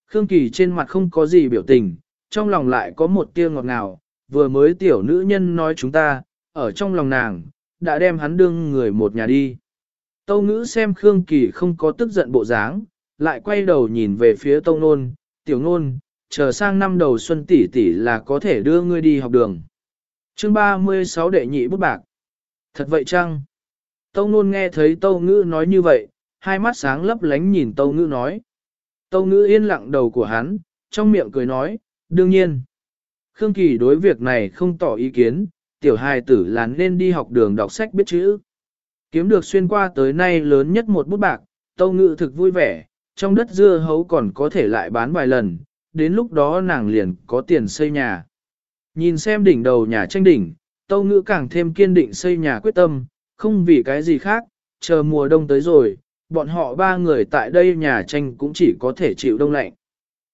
Speaker 1: Khương Kỳ trên mặt không có gì biểu tình, trong lòng lại có một tia ngọt ngào, vừa mới tiểu nữ nhân nói chúng ta, ở trong lòng nàng, đã đem hắn đương người một nhà đi. Tâu ngữ xem Khương Kỳ không có tức giận bộ dáng, lại quay đầu nhìn về phía tâu nôn, tiểu nôn, chờ sang năm đầu xuân tỷ tỷ là có thể đưa ngươi đi học đường. chương 36 đệ nhị bút bạc. Thật vậy chăng? Tâu nôn nghe thấy tâu ngữ nói như vậy, hai mắt sáng lấp lánh nhìn tâu ngữ nói. Tâu ngữ yên lặng đầu của hắn, trong miệng cười nói, đương nhiên. Khương Kỳ đối việc này không tỏ ý kiến, tiểu hài tử là nên đi học đường đọc sách biết chữ. Kiếm được xuyên qua tới nay lớn nhất một bút bạc, tâu ngữ thực vui vẻ, trong đất dưa hấu còn có thể lại bán vài lần, đến lúc đó nàng liền có tiền xây nhà. Nhìn xem đỉnh đầu nhà tranh đỉnh, tâu ngữ càng thêm kiên định xây nhà quyết tâm, không vì cái gì khác, chờ mùa đông tới rồi, bọn họ ba người tại đây nhà tranh cũng chỉ có thể chịu đông lạnh.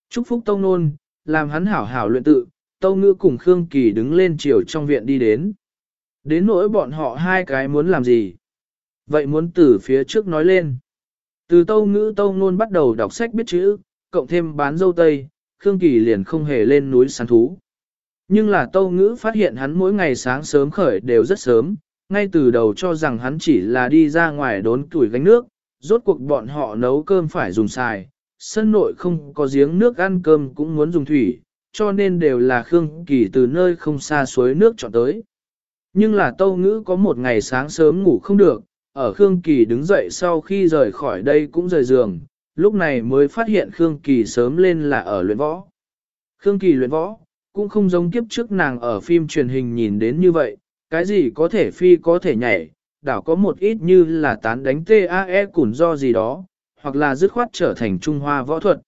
Speaker 1: Chúc phúc tâu nôn, làm hắn hảo hảo luyện tự, tâu ngữ cùng Khương Kỳ đứng lên chiều trong viện đi đến. Đến nỗi bọn họ hai cái muốn làm gì? Vậy muốn từ phía trước nói lên. Từ tâu ngữ tâu nôn bắt đầu đọc sách biết chữ, cộng thêm bán dâu tây, Khương Kỳ liền không hề lên núi săn thú. Nhưng là tâu ngữ phát hiện hắn mỗi ngày sáng sớm khởi đều rất sớm, ngay từ đầu cho rằng hắn chỉ là đi ra ngoài đốn tuổi gánh nước, rốt cuộc bọn họ nấu cơm phải dùng xài, sân nội không có giếng nước ăn cơm cũng muốn dùng thủy, cho nên đều là Khương Kỳ từ nơi không xa suối nước chọn tới. Nhưng là tâu ngữ có một ngày sáng sớm ngủ không được, ở Khương Kỳ đứng dậy sau khi rời khỏi đây cũng rời giường, lúc này mới phát hiện Khương Kỳ sớm lên là ở luyện võ. Khương Kỳ luyện võ, cũng không giống kiếp trước nàng ở phim truyền hình nhìn đến như vậy, cái gì có thể phi có thể nhảy, đảo có một ít như là tán đánh TAE củn do gì đó, hoặc là dứt khoát trở thành Trung Hoa võ thuật.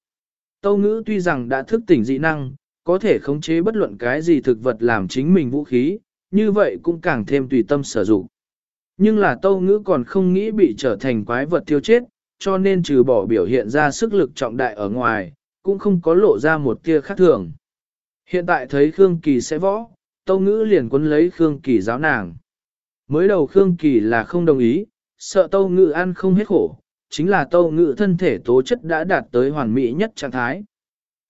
Speaker 1: Tâu ngữ tuy rằng đã thức tỉnh dị năng, có thể khống chế bất luận cái gì thực vật làm chính mình vũ khí, như vậy cũng càng thêm tùy tâm sử dụng. Nhưng là tâu ngữ còn không nghĩ bị trở thành quái vật tiêu chết, cho nên trừ bỏ biểu hiện ra sức lực trọng đại ở ngoài, cũng không có lộ ra một tia khác thường. Hiện tại thấy Khương Kỳ sẽ võ, tâu ngữ liền quấn lấy Khương Kỳ giáo nàng. Mới đầu Khương Kỳ là không đồng ý, sợ tâu ngữ ăn không hết khổ, chính là tâu ngữ thân thể tố chất đã đạt tới hoàn mỹ nhất trạng thái.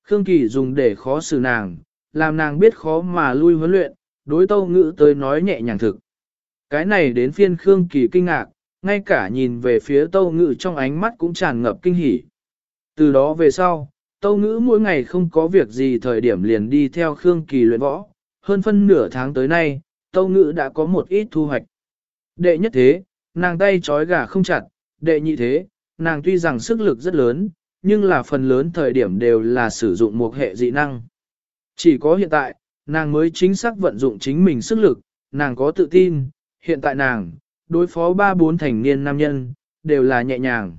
Speaker 1: Khương Kỳ dùng để khó xử nàng, làm nàng biết khó mà lui huấn luyện, đối tâu ngữ tới nói nhẹ nhàng thực. Cái này đến phiên Khương Kỳ kinh ngạc, ngay cả nhìn về phía tâu ngữ trong ánh mắt cũng tràn ngập kinh hỉ. Từ đó về sau, tâu ngữ mỗi ngày không có việc gì thời điểm liền đi theo Khương Kỳ luyện võ, hơn phân nửa tháng tới nay, tâu ngữ đã có một ít thu hoạch. Đệ nhất thế, nàng tay trói gà không chặt, đệ nhị thế, nàng tuy rằng sức lực rất lớn, nhưng là phần lớn thời điểm đều là sử dụng một hệ dị năng. Chỉ có hiện tại, nàng mới chính xác vận dụng chính mình sức lực, nàng có tự tin, hiện tại nàng, đối phó ba bốn thành niên nam nhân, đều là nhẹ nhàng.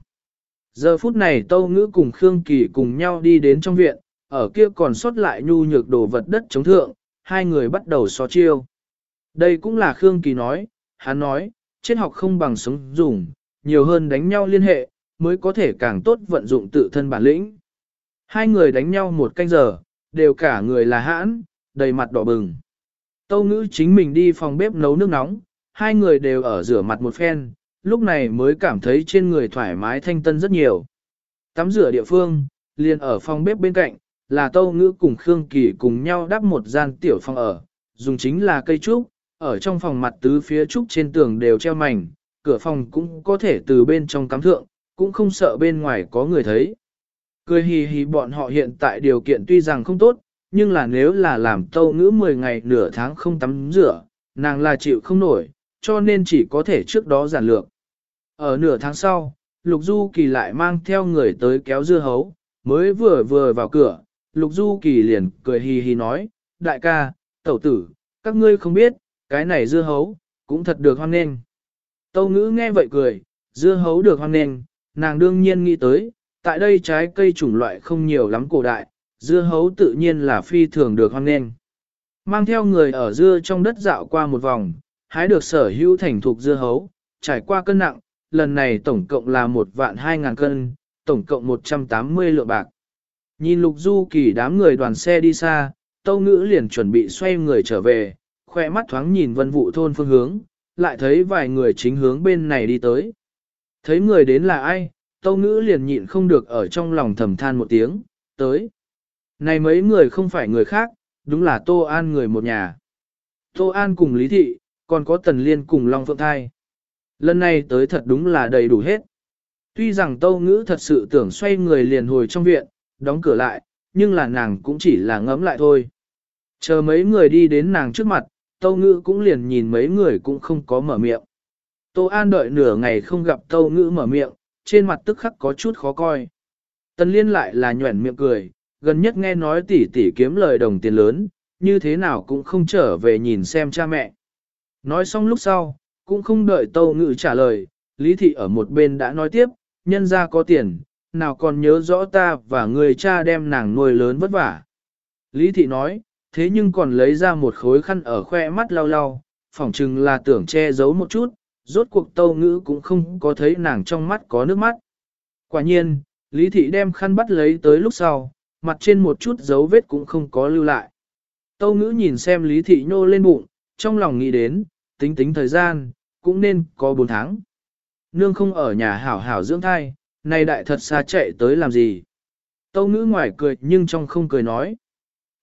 Speaker 1: Giờ phút này Tâu Ngữ cùng Khương Kỳ cùng nhau đi đến trong viện, ở kia còn sót lại nhu nhược đồ vật đất chống thượng, hai người bắt đầu so chiêu. Đây cũng là Khương Kỳ nói, hắn nói, triết học không bằng sống dùng, nhiều hơn đánh nhau liên hệ, mới có thể càng tốt vận dụng tự thân bản lĩnh. Hai người đánh nhau một canh giờ, đều cả người là hãn, đầy mặt đỏ bừng. Tâu ngữ chính mình đi phòng bếp nấu nước nóng, hai người đều ở rửa mặt một phen, lúc này mới cảm thấy trên người thoải mái thanh tân rất nhiều. Tắm rửa địa phương, liền ở phòng bếp bên cạnh, là Tâu Ngữ cùng Khương Kỳ cùng nhau đắp một gian tiểu phòng ở, dùng chính là cây trúc, ở trong phòng mặt tứ phía trúc trên tường đều treo mảnh, cửa phòng cũng có thể từ bên trong cắm thượng, cũng không sợ bên ngoài có người thấy. Cười hì hì bọn họ hiện tại điều kiện tuy rằng không tốt, nhưng là nếu là làm Tâu Ngữ 10 ngày nửa tháng không tắm rửa, nàng là chịu không nổi, cho nên chỉ có thể trước đó giản lược. Ở nửa tháng sau, Lục Du Kỳ lại mang theo người tới kéo dưa hấu, mới vừa vừa vào cửa, Lục Du Kỳ liền cười hì hì nói, đại ca, tẩu tử, các ngươi không biết, cái này dưa hấu, cũng thật được hoan nghênh. Tâu ngữ nghe vậy cười, dưa hấu được hoan nghênh, nàng đương nhiên nghĩ tới, tại đây trái cây chủng loại không nhiều lắm cổ đại, dưa hấu tự nhiên là phi thường được hoan nghênh. Mang theo người ở dưa trong đất dạo qua một vòng, hái được sở hữu thành thục dưa hấu, trải qua cân nặng, lần này tổng cộng là một vạn hai ngàn cân, tổng cộng 180 lượng bạc. Nhìn lục du kỳ đám người đoàn xe đi xa, tâu ngữ liền chuẩn bị xoay người trở về, khoe mắt thoáng nhìn vân vụ thôn phương hướng, lại thấy vài người chính hướng bên này đi tới. Thấy người đến là ai, tâu ngữ liền nhịn không được ở trong lòng thầm than một tiếng, tới. Này mấy người không phải người khác, đúng là Tô An người một nhà. Tô An cùng Lý Thị, còn có Tần Liên cùng Long Phượng Thai. Lần này tới thật đúng là đầy đủ hết. Tuy rằng Tâu Ngữ thật sự tưởng xoay người liền hồi trong viện, đóng cửa lại, nhưng là nàng cũng chỉ là ngấm lại thôi. Chờ mấy người đi đến nàng trước mặt, Tâu Ngữ cũng liền nhìn mấy người cũng không có mở miệng. Tô An đợi nửa ngày không gặp Tâu Ngữ mở miệng, trên mặt tức khắc có chút khó coi. Tần Liên lại là nhuẩn miệng cười, gần nhất nghe nói tỷ tỷ kiếm lời đồng tiền lớn, như thế nào cũng không trở về nhìn xem cha mẹ. Nói xong lúc sau, cũng không đợi Tâu ngự trả lời, Lý Thị ở một bên đã nói tiếp, nhân ra có tiền, nào còn nhớ rõ ta và người cha đem nàng nuôi lớn vất vả. Lý Thị nói, thế nhưng còn lấy ra một khối khăn ở khoe mắt lau lau, phỏng chừng là tưởng che giấu một chút, rốt cuộc Tâu Ngữ cũng không có thấy nàng trong mắt có nước mắt. Quả nhiên, Lý Thị đem khăn bắt lấy tới lúc sau, mặt trên một chút dấu vết cũng không có lưu lại. Tâu Ngữ nhìn xem Lý Thị nhô lên bụng, trong lòng nghĩ đến, tính tính thời gian, cũng nên có 4 tháng. Nương không ở nhà hảo hảo dưỡng thai, nay đại thật xa chạy tới làm gì. Tâu ngữ ngoài cười nhưng trong không cười nói.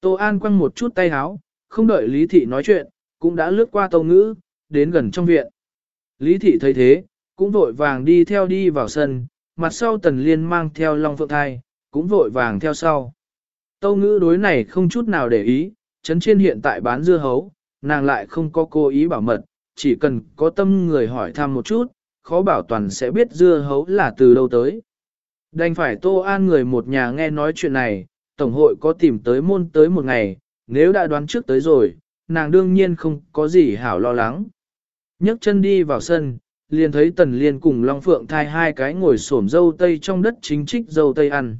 Speaker 1: Tô An quăng một chút tay háo, không đợi Lý Thị nói chuyện, cũng đã lướt qua tâu ngữ, đến gần trong viện. Lý Thị thấy thế, cũng vội vàng đi theo đi vào sân, mặt sau Tần Liên mang theo Long Phượng Thai, cũng vội vàng theo sau. Tâu ngữ đối này không chút nào để ý, chấn trên hiện tại bán dưa hấu, nàng lại không có cố ý bảo mật, chỉ cần có tâm người hỏi thăm một chút, khó bảo toàn sẽ biết dưa hấu là từ đâu tới. Đành phải Tô An người một nhà nghe nói chuyện này, Tổng hội có tìm tới môn tới một ngày, nếu đã đoán trước tới rồi, nàng đương nhiên không có gì hảo lo lắng. nhấc chân đi vào sân, liền thấy Tần Liên cùng Long Phượng thai hai cái ngồi xổm dâu tây trong đất chính trích dâu tây ăn.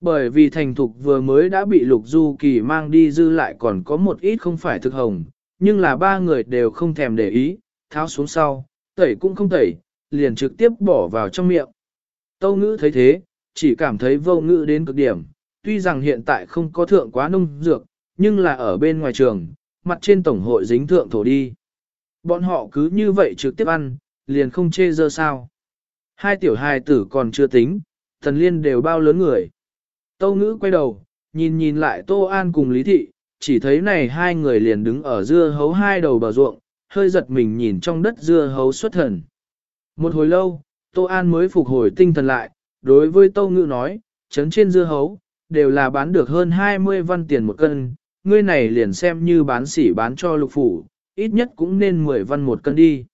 Speaker 1: Bởi vì thành thục vừa mới đã bị Lục Du Kỳ mang đi dư lại còn có một ít không phải thực hồng, nhưng là ba người đều không thèm để ý, tháo xuống sau, tẩy cũng không tẩy, liền trực tiếp bỏ vào trong miệng. Tâu ngữ thấy thế, chỉ cảm thấy vô ngữ đến cực điểm, tuy rằng hiện tại không có thượng quá nông dược, nhưng là ở bên ngoài trường, mặt trên tổng hội dính thượng thổ đi. Bọn họ cứ như vậy trực tiếp ăn, liền không chê dơ sao. Hai tiểu hài tử còn chưa tính, thần liên đều bao lớn người. Tâu ngữ quay đầu, nhìn nhìn lại Tô An cùng Lý Thị, chỉ thấy này hai người liền đứng ở dưa hấu hai đầu bờ ruộng, hơi giật mình nhìn trong đất dưa hấu xuất thần. Một hồi lâu, Tô An mới phục hồi tinh thần lại, đối với tô ngự nói, chấn trên dưa hấu, đều là bán được hơn 20 văn tiền một cân, ngươi này liền xem như bán sỉ bán cho lục phủ, ít nhất cũng nên 10 văn một cân đi.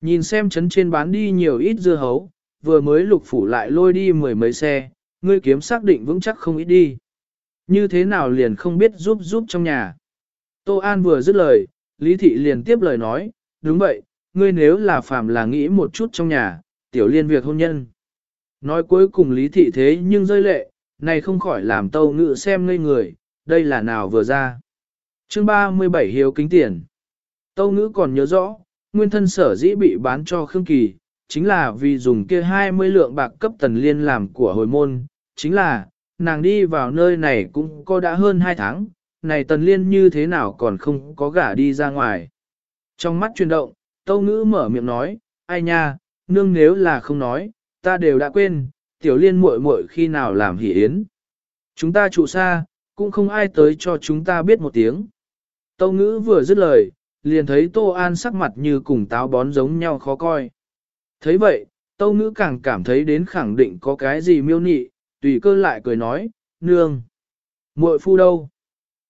Speaker 1: Nhìn xem chấn trên bán đi nhiều ít dưa hấu, vừa mới lục phủ lại lôi đi mười mấy xe, ngươi kiếm xác định vững chắc không ít đi. Như thế nào liền không biết giúp giúp trong nhà. Tô An vừa dứt lời, Lý Thị liền tiếp lời nói, đúng vậy, ngươi nếu là phàm là nghĩ một chút trong nhà, tiểu liên việc hôn nhân. Nói cuối cùng Lý Thị thế nhưng rơi lệ, này không khỏi làm tâu ngự xem ngây người, đây là nào vừa ra. chương 37 hiếu kính tiền. Tâu ngữ còn nhớ rõ, nguyên thân sở dĩ bị bán cho Khương Kỳ, chính là vì dùng kia 20 lượng bạc cấp tần liên làm của hồi môn, chính là, nàng đi vào nơi này cũng có đã hơn 2 tháng, này tần liên như thế nào còn không có gả đi ra ngoài. Trong mắt chuyển động, tâu ngữ mở miệng nói, ai nha, nương nếu là không nói, ta đều đã quên, tiểu liên muội muội khi nào làm hỷ yến. Chúng ta trụ xa, cũng không ai tới cho chúng ta biết một tiếng. Tâu ngữ vừa dứt lời, liền thấy Tô An sắc mặt như cùng táo bón giống nhau khó coi. thấy vậy, Tâu ngữ càng cảm thấy đến khẳng định có cái gì miêu nị, tùy cơ lại cười nói, nương. muội phu đâu?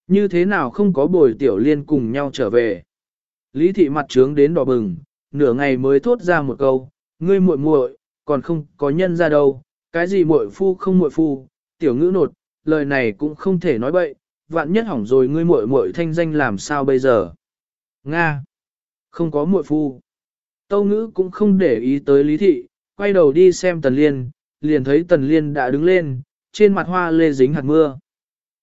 Speaker 1: Như thế nào không có bồi tiểu liên cùng nhau trở về? Lý thị mặt trướng đến đỏ bừng, nửa ngày mới thốt ra một câu, ngươi muội muội còn không có nhân ra đâu, cái gì muội phu không muội phu, tiểu ngữ nột, lời này cũng không thể nói bậy, vạn nhất hỏng rồi ngươi muội muội thanh danh làm sao bây giờ. Nga, không có muội phu. Tâu ngữ cũng không để ý tới lý thị, quay đầu đi xem tần liên, liền thấy tần liên đã đứng lên, trên mặt hoa lê dính hạt mưa.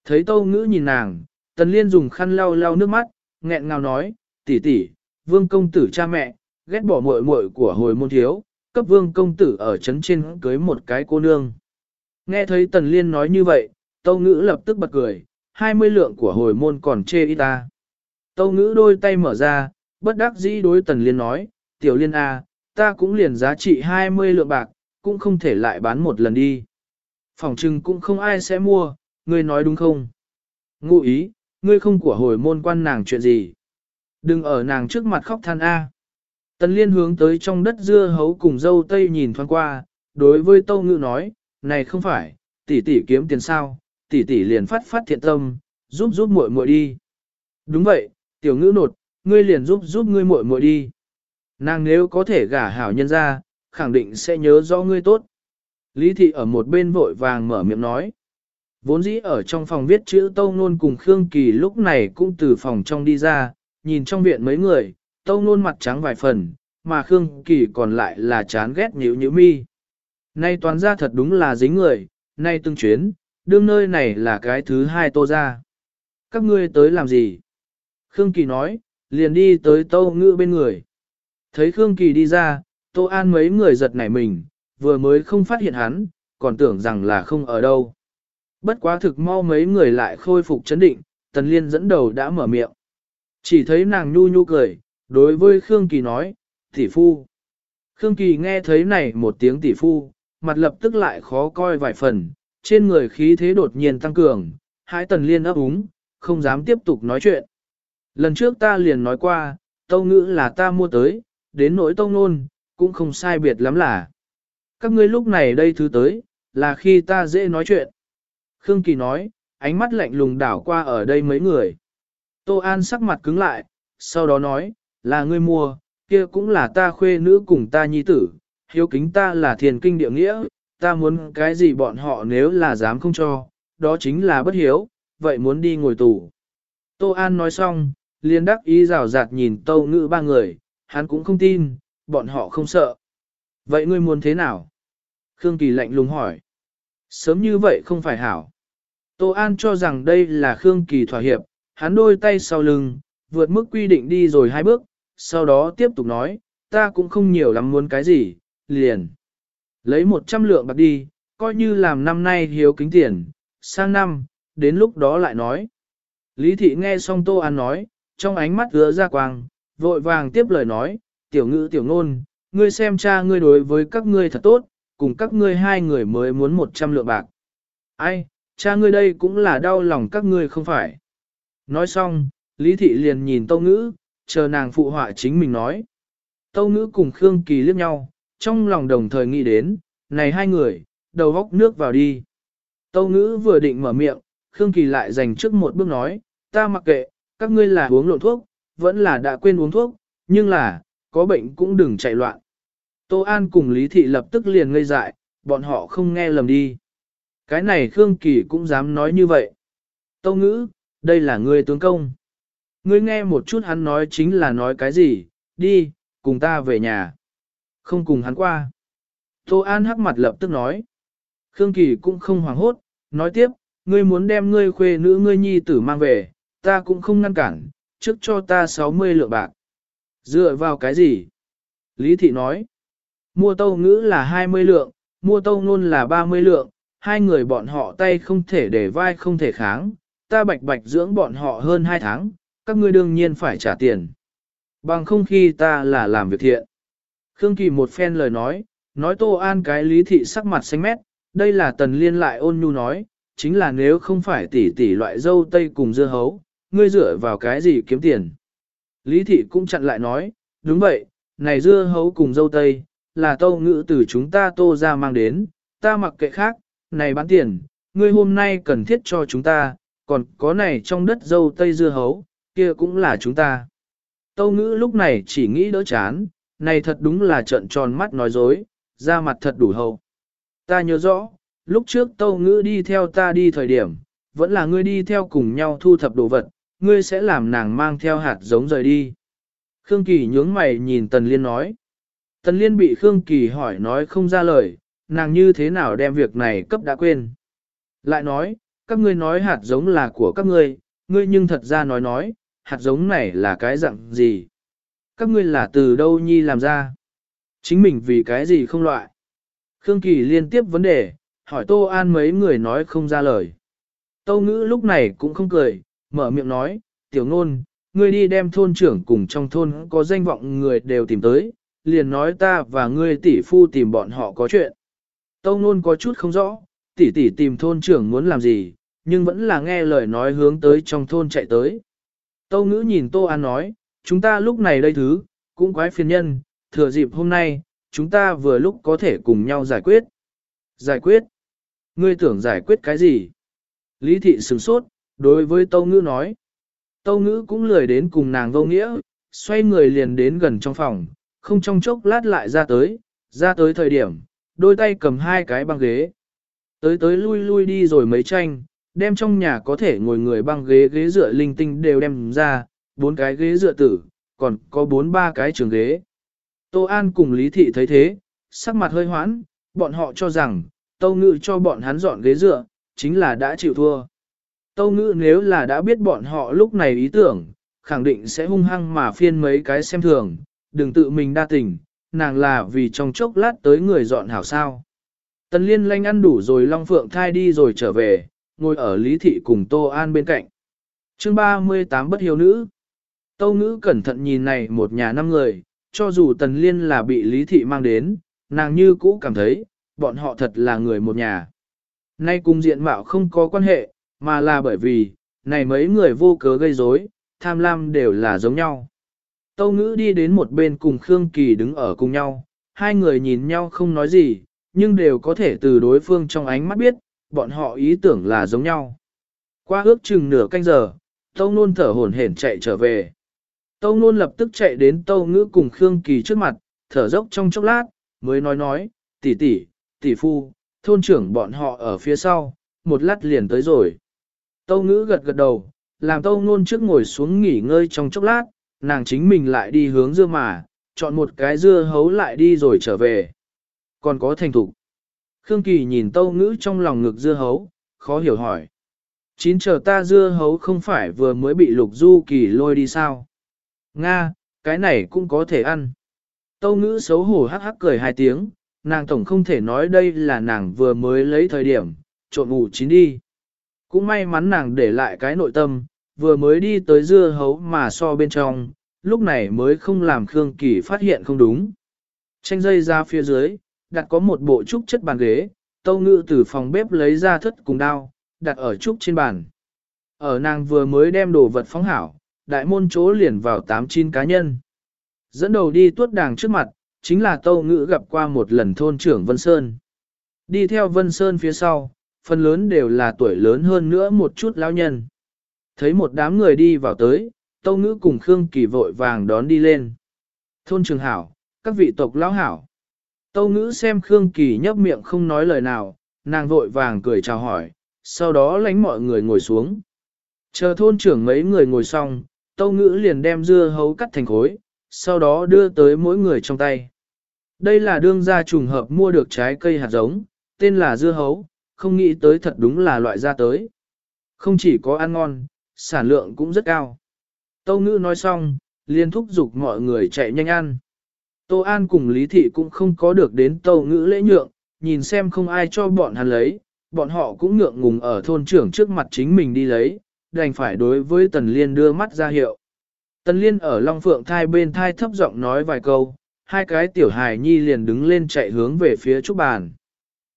Speaker 1: Thấy tâu ngữ nhìn nàng, tần liên dùng khăn lau lau nước mắt, nghẹn ngào nói, tỷ tỷ, vương công tử cha mẹ, ghét bỏ muội muội của hồi môn thiếu, cấp vương công tử ở trấn trên cưới một cái cô nương. Nghe thấy tần liên nói như vậy, tâu ngữ lập tức bật cười, 20 lượng của hồi môn còn chê y ta. Tâu ngữ đôi tay mở ra, bất đắc dĩ đối tần liên nói, tiểu liên à ta cũng liền giá trị 20 lượng bạc, cũng không thể lại bán một lần đi. Phòng trừng cũng không ai sẽ mua, ngươi nói đúng không? Ngụ ý, ngươi không của hồi môn quan nàng chuyện gì. Đừng ở nàng trước mặt khóc than A. Tần liên hướng tới trong đất dưa hấu cùng dâu tây nhìn thoáng qua, đối với tâu ngữ nói, này không phải, tỷ tỷ kiếm tiền sao, tỷ tỷ liền phát phát thiện tâm, giúp giúp muội muội đi. Đúng vậy, tiểu ngữ nột, ngươi liền giúp giúp ngươi muội muội đi. Nàng nếu có thể gả hảo nhân ra, khẳng định sẽ nhớ rõ ngươi tốt. Lý thị ở một bên vội vàng mở miệng nói. Vốn dĩ ở trong phòng viết chữ Tâu Nôn cùng Khương Kỳ lúc này cũng từ phòng trong đi ra, nhìn trong viện mấy người, Tâu Nôn mặt trắng vài phần, mà Khương Kỳ còn lại là chán ghét nhíu nhíu mi. Nay toàn ra thật đúng là dính người, nay từng chuyến, đương nơi này là cái thứ hai tô ra. Các ngươi tới làm gì? Khương Kỳ nói, liền đi tới Tâu Ngữ bên người. Thấy Khương Kỳ đi ra, Tô An mấy người giật nảy mình, vừa mới không phát hiện hắn, còn tưởng rằng là không ở đâu. Bất quá thực mau mấy người lại khôi phục chấn định, Tần Liên dẫn đầu đã mở miệng. Chỉ thấy nàng nhu nhu cười, đối với Khương Kỳ nói, tỷ phu. Khương Kỳ nghe thấy này một tiếng tỷ phu, mặt lập tức lại khó coi vài phần, trên người khí thế đột nhiên tăng cường, hai Tần Liên ấp úng, không dám tiếp tục nói chuyện. Lần trước ta liền nói qua, tâu ngữ là ta mua tới, đến nỗi tông nôn, cũng không sai biệt lắm là. Các ngươi lúc này đây thứ tới, là khi ta dễ nói chuyện. Khương Kỳ nói, ánh mắt lạnh lùng đảo qua ở đây mấy người. Tô An sắc mặt cứng lại, sau đó nói, là ngươi mua, kia cũng là ta khuê nữ cùng ta nhi tử, hiếu kính ta là thiền kinh địa nghĩa, ta muốn cái gì bọn họ nếu là dám không cho, đó chính là bất hiếu, vậy muốn đi ngồi tù. Tô An nói xong, liền đắc ý rào rạt nhìn tâu ngữ ba người, hắn cũng không tin, bọn họ không sợ. Vậy ngươi muốn thế nào? Khương Kỳ lạnh lùng hỏi. Sớm như vậy không phải hảo. Tô An cho rằng đây là Khương Kỳ thỏa hiệp, hắn đôi tay sau lưng, vượt mức quy định đi rồi hai bước, sau đó tiếp tục nói, ta cũng không nhiều lắm muốn cái gì, liền. Lấy 100 lượng bạc đi, coi như làm năm nay hiếu kính tiền, sang năm, đến lúc đó lại nói. Lý thị nghe xong Tô An nói, trong ánh mắt gỡ ra quang, vội vàng tiếp lời nói, tiểu ngữ tiểu ngôn, ngươi xem cha ngươi đối với các ngươi thật tốt, cùng các ngươi hai người mới muốn 100 lượng bạc. Ai, cha ngươi đây cũng là đau lòng các ngươi không phải. Nói xong, Lý Thị liền nhìn Tâu Ngữ, chờ nàng phụ họa chính mình nói. Tâu Ngữ cùng Khương Kỳ liếc nhau, trong lòng đồng thời nghĩ đến, này hai người, đầu góc nước vào đi. Tâu Ngữ vừa định mở miệng, Khương Kỳ lại dành trước một bước nói, ta mặc kệ, các ngươi là uống lộn thuốc, vẫn là đã quên uống thuốc, nhưng là, có bệnh cũng đừng chạy loạn. Tô An cùng Lý Thị lập tức liền ngây dại, bọn họ không nghe lầm đi. Cái này Khương Kỳ cũng dám nói như vậy. Tâu ngữ, đây là người tướng công. Ngươi nghe một chút hắn nói chính là nói cái gì, đi, cùng ta về nhà. Không cùng hắn qua. Tô An hắc mặt lập tức nói. Khương Kỳ cũng không hoảng hốt, nói tiếp, ngươi muốn đem ngươi khuê nữ ngươi nhi tử mang về, ta cũng không ngăn cản, trước cho ta 60 lượng bạc. Dựa vào cái gì? Lý Thị nói. mua tâu ngữ là 20 lượng, mua tâu ngôn là 30 lượng, hai người bọn họ tay không thể để vai không thể kháng, ta bạch bạch dưỡng bọn họ hơn 2 tháng, các ngươi đương nhiên phải trả tiền. Bằng không khi ta là làm việc thiện. Khương Kỳ một phen lời nói, nói Tô An cái lý thị sắc mặt xanh mét, đây là tần liên lại ôn nhu nói, chính là nếu không phải tỷ tỷ loại dâu tây cùng dưa hấu, ngươi dựa vào cái gì kiếm tiền. Lý thị cũng chặn lại nói, đúng vậy, này dưa hấu cùng dâu tây, là tâu ngữ từ chúng ta tô ra mang đến, ta mặc kệ khác, này bán tiền, ngươi hôm nay cần thiết cho chúng ta, còn có này trong đất dâu tây dưa hấu, kia cũng là chúng ta. Tâu ngữ lúc này chỉ nghĩ đỡ chán, này thật đúng là trận tròn mắt nói dối, da mặt thật đủ hầu. Ta nhớ rõ, lúc trước tâu ngữ đi theo ta đi thời điểm, vẫn là ngươi đi theo cùng nhau thu thập đồ vật, ngươi sẽ làm nàng mang theo hạt giống rời đi. Khương Kỳ nhướng mày nhìn Tần Liên nói. Tần Liên bị Khương Kỳ hỏi nói không ra lời, nàng như thế nào đem việc này cấp đã quên. Lại nói, các ngươi nói hạt giống là của các ngươi, ngươi nhưng thật ra nói nói, hạt giống này là cái dạng gì? Các ngươi là từ đâu nhi làm ra? Chính mình vì cái gì không loại? Khương Kỳ liên tiếp vấn đề, hỏi Tô An mấy người nói không ra lời. Tâu ngữ lúc này cũng không cười, mở miệng nói, tiểu ngôn, ngươi đi đem thôn trưởng cùng trong thôn có danh vọng người đều tìm tới, liền nói ta và ngươi tỷ phu tìm bọn họ có chuyện. Tâu ngôn có chút không rõ, tỷ tỷ tìm thôn trưởng muốn làm gì, nhưng vẫn là nghe lời nói hướng tới trong thôn chạy tới. Tâu ngữ nhìn Tô An nói, chúng ta lúc này đây thứ, cũng quái phiền nhân, thừa dịp hôm nay, chúng ta vừa lúc có thể cùng nhau giải quyết. Giải quyết? Ngươi tưởng giải quyết cái gì? Lý thị sừng sốt, đối với Tâu ngữ nói. Tâu ngữ cũng lười đến cùng nàng vô nghĩa, xoay người liền đến gần trong phòng, không trong chốc lát lại ra tới, ra tới thời điểm, đôi tay cầm hai cái băng ghế. Tới tới lui lui đi rồi mấy tranh, đem trong nhà có thể ngồi người băng ghế ghế dựa linh tinh đều đem ra, bốn cái ghế dựa tử, còn có bốn ba cái trường ghế. Tô An cùng Lý Thị thấy thế, sắc mặt hơi hoãn, bọn họ cho rằng, Tâu Ngự cho bọn hắn dọn ghế dựa, chính là đã chịu thua. Tâu ngữ nếu là đã biết bọn họ lúc này ý tưởng, khẳng định sẽ hung hăng mà phiên mấy cái xem thường, đừng tự mình đa tình, nàng là vì trong chốc lát tới người dọn hảo sao. Tần Liên lanh ăn đủ rồi Long Phượng thai đi rồi trở về, ngồi ở Lý Thị cùng Tô An bên cạnh. chương 38 bất hiếu nữ. Tâu ngữ cẩn thận nhìn này một nhà năm người, cho dù Tần Liên là bị Lý Thị mang đến, nàng như cũ cảm thấy, bọn họ thật là người một nhà. Nay cùng diện mạo không có quan hệ, mà là bởi vì, này mấy người vô cớ gây rối, tham lam đều là giống nhau. Tâu ngữ đi đến một bên cùng Khương Kỳ đứng ở cùng nhau, hai người nhìn nhau không nói gì, nhưng đều có thể từ đối phương trong ánh mắt biết, bọn họ ý tưởng là giống nhau. Qua ước chừng nửa canh giờ, Tâu Nôn thở hổn hển chạy trở về. Tâu Nôn lập tức chạy đến Tâu Ngữ cùng Khương Kỳ trước mặt, thở dốc trong chốc lát, mới nói nói, tỷ tỷ, tỷ phu, thôn trưởng bọn họ ở phía sau, một lát liền tới rồi. Tâu Ngữ gật gật đầu, làm Tâu ngôn trước ngồi xuống nghỉ ngơi trong chốc lát, nàng chính mình lại đi hướng dưa mà, chọn một cái dưa hấu lại đi rồi trở về. Còn có thành thục. Khương Kỳ nhìn tâu ngữ trong lòng ngực dưa hấu, khó hiểu hỏi. Chín chờ ta dưa hấu không phải vừa mới bị lục du kỳ lôi đi sao? Nga, cái này cũng có thể ăn. Tâu ngữ xấu hổ hắc hắc cười hai tiếng, nàng tổng không thể nói đây là nàng vừa mới lấy thời điểm, trộn ngủ chín đi. Cũng may mắn nàng để lại cái nội tâm, vừa mới đi tới dưa hấu mà so bên trong, lúc này mới không làm Khương Kỳ phát hiện không đúng. Tranh dây ra phía dưới, đặt có một bộ trúc chất bàn ghế, tâu ngự từ phòng bếp lấy ra thất cùng đao, đặt ở trúc trên bàn. Ở nàng vừa mới đem đồ vật phóng hảo, đại môn chỗ liền vào tám chín cá nhân. Dẫn đầu đi tuốt đàng trước mặt, chính là tâu ngự gặp qua một lần thôn trưởng Vân Sơn. Đi theo Vân Sơn phía sau, phần lớn đều là tuổi lớn hơn nữa một chút lão nhân. Thấy một đám người đi vào tới, tâu ngữ cùng Khương Kỳ vội vàng đón đi lên. Thôn trường hảo, các vị tộc lão hảo. Tâu ngữ xem Khương Kỳ nhấp miệng không nói lời nào, nàng vội vàng cười chào hỏi, sau đó lánh mọi người ngồi xuống. Chờ thôn trưởng mấy người ngồi xong, tâu ngữ liền đem dưa hấu cắt thành khối, sau đó đưa tới mỗi người trong tay. Đây là đương gia trùng hợp mua được trái cây hạt giống, tên là dưa hấu, không nghĩ tới thật đúng là loại ra tới. Không chỉ có ăn ngon, sản lượng cũng rất cao. Tâu ngữ nói xong, liên thúc giục mọi người chạy nhanh ăn. Tô An cùng Lý Thị cũng không có được đến tâu ngữ lễ nhượng, nhìn xem không ai cho bọn hắn lấy, bọn họ cũng ngượng ngùng ở thôn trưởng trước mặt chính mình đi lấy, đành phải đối với Tần Liên đưa mắt ra hiệu. Tần Liên ở Long Phượng thai bên thai thấp giọng nói vài câu, hai cái tiểu hài nhi liền đứng lên chạy hướng về phía trúc bàn.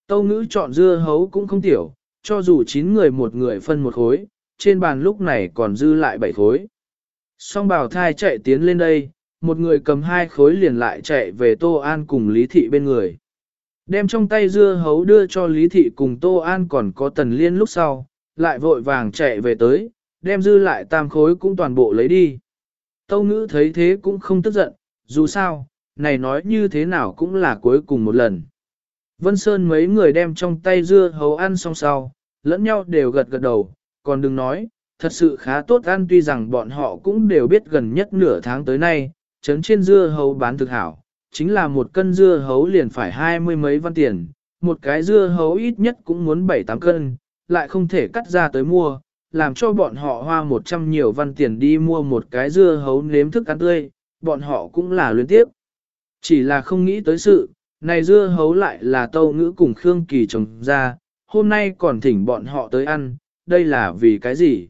Speaker 1: Tâu ngữ chọn dưa hấu cũng không tiểu, cho dù 9 người một người phân một khối, trên bàn lúc này còn dư lại 7 khối. Song bào thai chạy tiến lên đây, một người cầm hai khối liền lại chạy về Tô An cùng Lý Thị bên người. Đem trong tay dưa hấu đưa cho Lý Thị cùng Tô An còn có tần liên lúc sau, lại vội vàng chạy về tới, đem dư lại tam khối cũng toàn bộ lấy đi. Tâu ngữ thấy thế cũng không tức giận, dù sao, này nói như thế nào cũng là cuối cùng một lần. Vân Sơn mấy người đem trong tay dưa hấu ăn xong sau, lẫn nhau đều gật gật đầu, còn đừng nói, thật sự khá tốt ăn tuy rằng bọn họ cũng đều biết gần nhất nửa tháng tới nay, trấn trên dưa hấu bán thực hảo, chính là một cân dưa hấu liền phải hai mươi mấy văn tiền, một cái dưa hấu ít nhất cũng muốn bảy tám cân, lại không thể cắt ra tới mua, làm cho bọn họ hoa một trăm nhiều văn tiền đi mua một cái dưa hấu nếm thức ăn tươi, bọn họ cũng là luyến tiếp. Chỉ là không nghĩ tới sự, này dưa hấu lại là tâu ngữ cùng Khương Kỳ trồng ra, hôm nay còn thỉnh bọn họ tới ăn, đây là vì cái gì?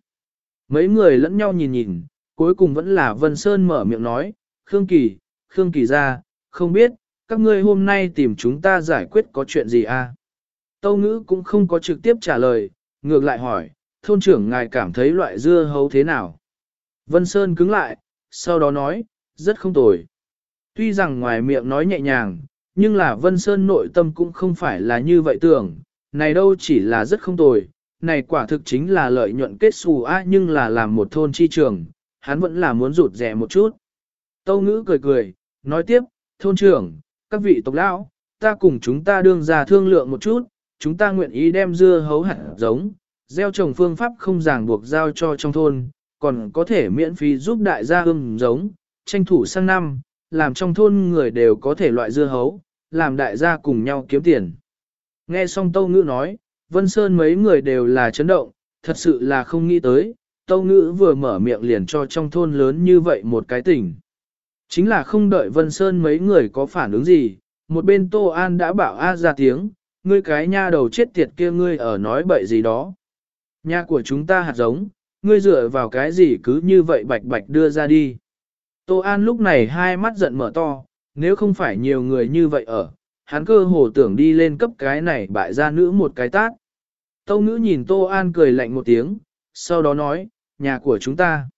Speaker 1: Mấy người lẫn nhau nhìn nhìn, cuối cùng vẫn là Vân Sơn mở miệng nói, Khương Kỳ, Khương Kỳ ra, không biết, các ngươi hôm nay tìm chúng ta giải quyết có chuyện gì à? Tâu ngữ cũng không có trực tiếp trả lời, ngược lại hỏi, thôn trưởng ngài cảm thấy loại dưa hấu thế nào? Vân Sơn cứng lại, sau đó nói, rất không tồi. Tuy rằng ngoài miệng nói nhẹ nhàng, nhưng là Vân Sơn nội tâm cũng không phải là như vậy tưởng, này đâu chỉ là rất không tồi, này quả thực chính là lợi nhuận kết xù á nhưng là làm một thôn chi trường, hắn vẫn là muốn rụt rẻ một chút. Tâu ngữ cười cười, nói tiếp, thôn trưởng, các vị tộc lão, ta cùng chúng ta đương ra thương lượng một chút, chúng ta nguyện ý đem dưa hấu hạt giống, gieo trồng phương pháp không ràng buộc giao cho trong thôn, còn có thể miễn phí giúp đại gia ươm giống, tranh thủ sang năm, làm trong thôn người đều có thể loại dưa hấu, làm đại gia cùng nhau kiếm tiền. Nghe xong Tâu Ngữ nói, Vân Sơn mấy người đều là chấn động, thật sự là không nghĩ tới, Tâu Ngữ vừa mở miệng liền cho trong thôn lớn như vậy một cái tỉnh. Chính là không đợi Vân Sơn mấy người có phản ứng gì, một bên Tô An đã bảo A ra tiếng, ngươi cái nha đầu chết tiệt kia ngươi ở nói bậy gì đó. Nhà của chúng ta hạt giống, ngươi dựa vào cái gì cứ như vậy bạch bạch đưa ra đi. Tô An lúc này hai mắt giận mở to, nếu không phải nhiều người như vậy ở, hắn cơ hồ tưởng đi lên cấp cái này bại ra nữ một cái tát. Tâu ngữ nhìn Tô An cười lạnh một tiếng, sau đó nói, nhà của chúng ta.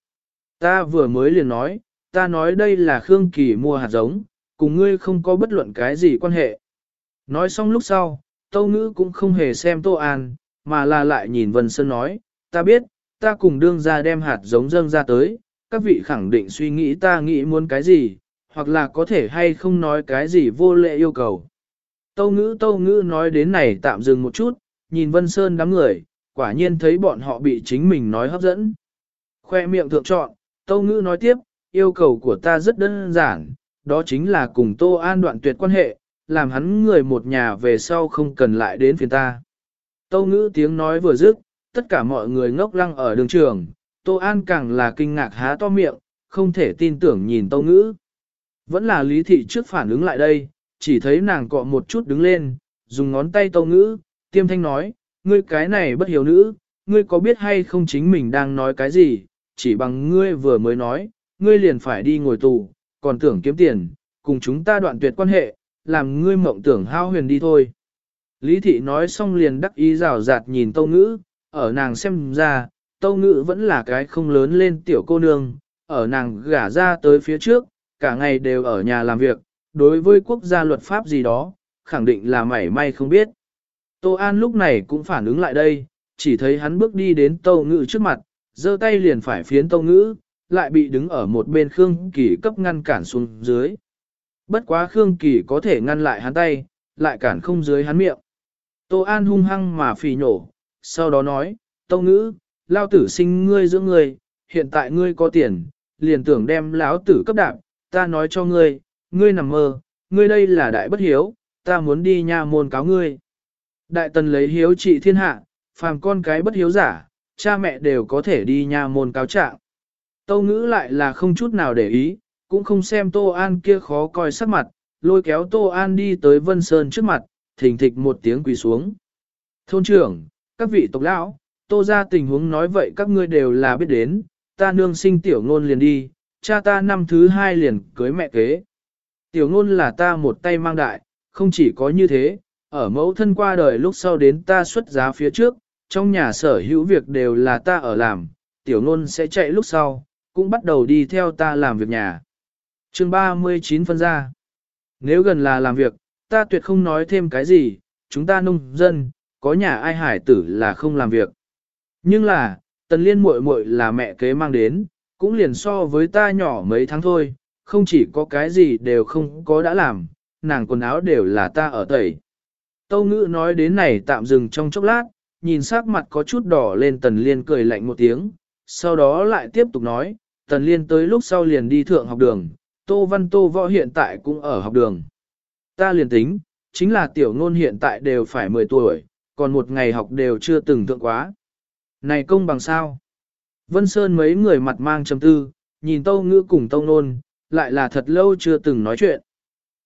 Speaker 1: Ta vừa mới liền nói, ta nói đây là Khương Kỳ mua hạt giống, cùng ngươi không có bất luận cái gì quan hệ. Nói xong lúc sau, Tâu Ngữ cũng không hề xem Tô An, mà là lại nhìn Vân Sơn nói, ta biết, ta cùng đương ra đem hạt giống dâng ra tới, các vị khẳng định suy nghĩ ta nghĩ muốn cái gì, hoặc là có thể hay không nói cái gì vô lệ yêu cầu. Tâu ngữ tâu ngữ nói đến này tạm dừng một chút, nhìn Vân Sơn đám người, quả nhiên thấy bọn họ bị chính mình nói hấp dẫn. Khoe miệng thượng chọn, tâu ngữ nói tiếp, yêu cầu của ta rất đơn giản, đó chính là cùng Tô An đoạn tuyệt quan hệ, làm hắn người một nhà về sau không cần lại đến phiền ta. Tâu ngữ tiếng nói vừa dứt, tất cả mọi người ngốc lăng ở đường trường, Tô An càng là kinh ngạc há to miệng, không thể tin tưởng nhìn Tâu ngữ. Vẫn là lý thị trước phản ứng lại đây, chỉ thấy nàng cọ một chút đứng lên, dùng ngón tay Tâu ngữ, tiêm thanh nói, ngươi cái này bất hiểu nữ, ngươi có biết hay không chính mình đang nói cái gì, chỉ bằng ngươi vừa mới nói, ngươi liền phải đi ngồi tù, còn tưởng kiếm tiền, cùng chúng ta đoạn tuyệt quan hệ, làm ngươi mộng tưởng hao huyền đi thôi. Lý thị nói xong liền đắc ý rào rạt nhìn tâu ngữ, ở nàng xem ra, tâu ngữ vẫn là cái không lớn lên tiểu cô nương, ở nàng gả ra tới phía trước, cả ngày đều ở nhà làm việc, đối với quốc gia luật pháp gì đó, khẳng định là mảy may không biết. Tô An lúc này cũng phản ứng lại đây, chỉ thấy hắn bước đi đến tâu ngữ trước mặt, giơ tay liền phải phiến tâu ngữ, lại bị đứng ở một bên Khương Kỳ cấp ngăn cản xuống dưới. Bất quá Khương Kỳ có thể ngăn lại hắn tay, lại cản không dưới hắn miệng. Tô An hung hăng mà phì nhổ, sau đó nói, Tâu ngữ, lao tử sinh ngươi giữa ngươi, hiện tại ngươi có tiền, liền tưởng đem lão tử cấp đạp, ta nói cho ngươi, ngươi nằm mơ, ngươi đây là đại bất hiếu, ta muốn đi nha môn cáo ngươi. Đại tần lấy hiếu trị thiên hạ, phàm con cái bất hiếu giả, cha mẹ đều có thể đi nha môn cáo trạng. Tâu ngữ lại là không chút nào để ý, cũng không xem Tô An kia khó coi sắc mặt, lôi kéo Tô An đi tới Vân Sơn trước mặt, thình thịch một tiếng quỳ xuống. Thôn trưởng, các vị tộc lão, Tô ra tình huống nói vậy các ngươi đều là biết đến, ta nương sinh tiểu ngôn liền đi, cha ta năm thứ hai liền cưới mẹ kế. Tiểu ngôn là ta một tay mang đại, không chỉ có như thế, ở mẫu thân qua đời lúc sau đến ta xuất giá phía trước, trong nhà sở hữu việc đều là ta ở làm, tiểu ngôn sẽ chạy lúc sau, cũng bắt đầu đi theo ta làm việc nhà. chương 39 phân ra. Nếu gần là làm việc, ta tuyệt không nói thêm cái gì, chúng ta nông dân, có nhà ai hải tử là không làm việc. Nhưng là, tần liên muội muội là mẹ kế mang đến, cũng liền so với ta nhỏ mấy tháng thôi, không chỉ có cái gì đều không có đã làm, nàng quần áo đều là ta ở tẩy. Tâu ngữ nói đến này tạm dừng trong chốc lát, nhìn sắc mặt có chút đỏ lên tần liên cười lạnh một tiếng, sau đó lại tiếp tục nói, tần liên tới lúc sau liền đi thượng học đường, tô văn tô võ hiện tại cũng ở học đường. Ta liền tính, chính là tiểu ngôn hiện tại đều phải 10 tuổi, còn một ngày học đều chưa từng thượng quá. Này công bằng sao? Vân Sơn mấy người mặt mang trầm tư, nhìn Tâu Ngữ cùng Tâu Nôn, lại là thật lâu chưa từng nói chuyện.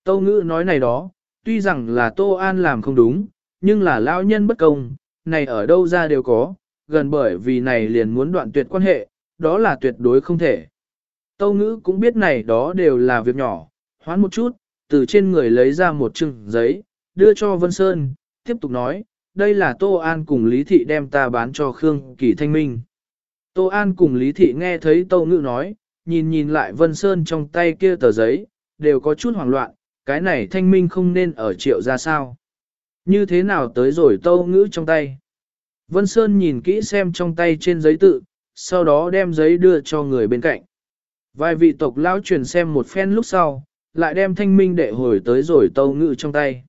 Speaker 1: Tâu Ngữ nói này đó, tuy rằng là Tô An làm không đúng, nhưng là lão nhân bất công, này ở đâu ra đều có, gần bởi vì này liền muốn đoạn tuyệt quan hệ, đó là tuyệt đối không thể. Tâu Ngữ cũng biết này đó đều là việc nhỏ, hoán một chút, từ trên người lấy ra một chừng giấy, đưa cho Vân Sơn, tiếp tục nói, đây là Tô An cùng Lý Thị đem ta bán cho Khương Kỳ Thanh Minh. Tô An cùng Lý Thị nghe thấy Tâu Ngữ nói, nhìn nhìn lại Vân Sơn trong tay kia tờ giấy, đều có chút hoảng loạn, cái này Thanh Minh không nên ở triệu ra sao. Như thế nào tới rồi Tâu Ngữ trong tay. Vân Sơn nhìn kỹ xem trong tay trên giấy tự, sau đó đem giấy đưa cho người bên cạnh. Vài vị tộc lão truyền xem một phen lúc sau, lại đem thanh minh đệ hồi tới rồi tâu ngữ trong tay.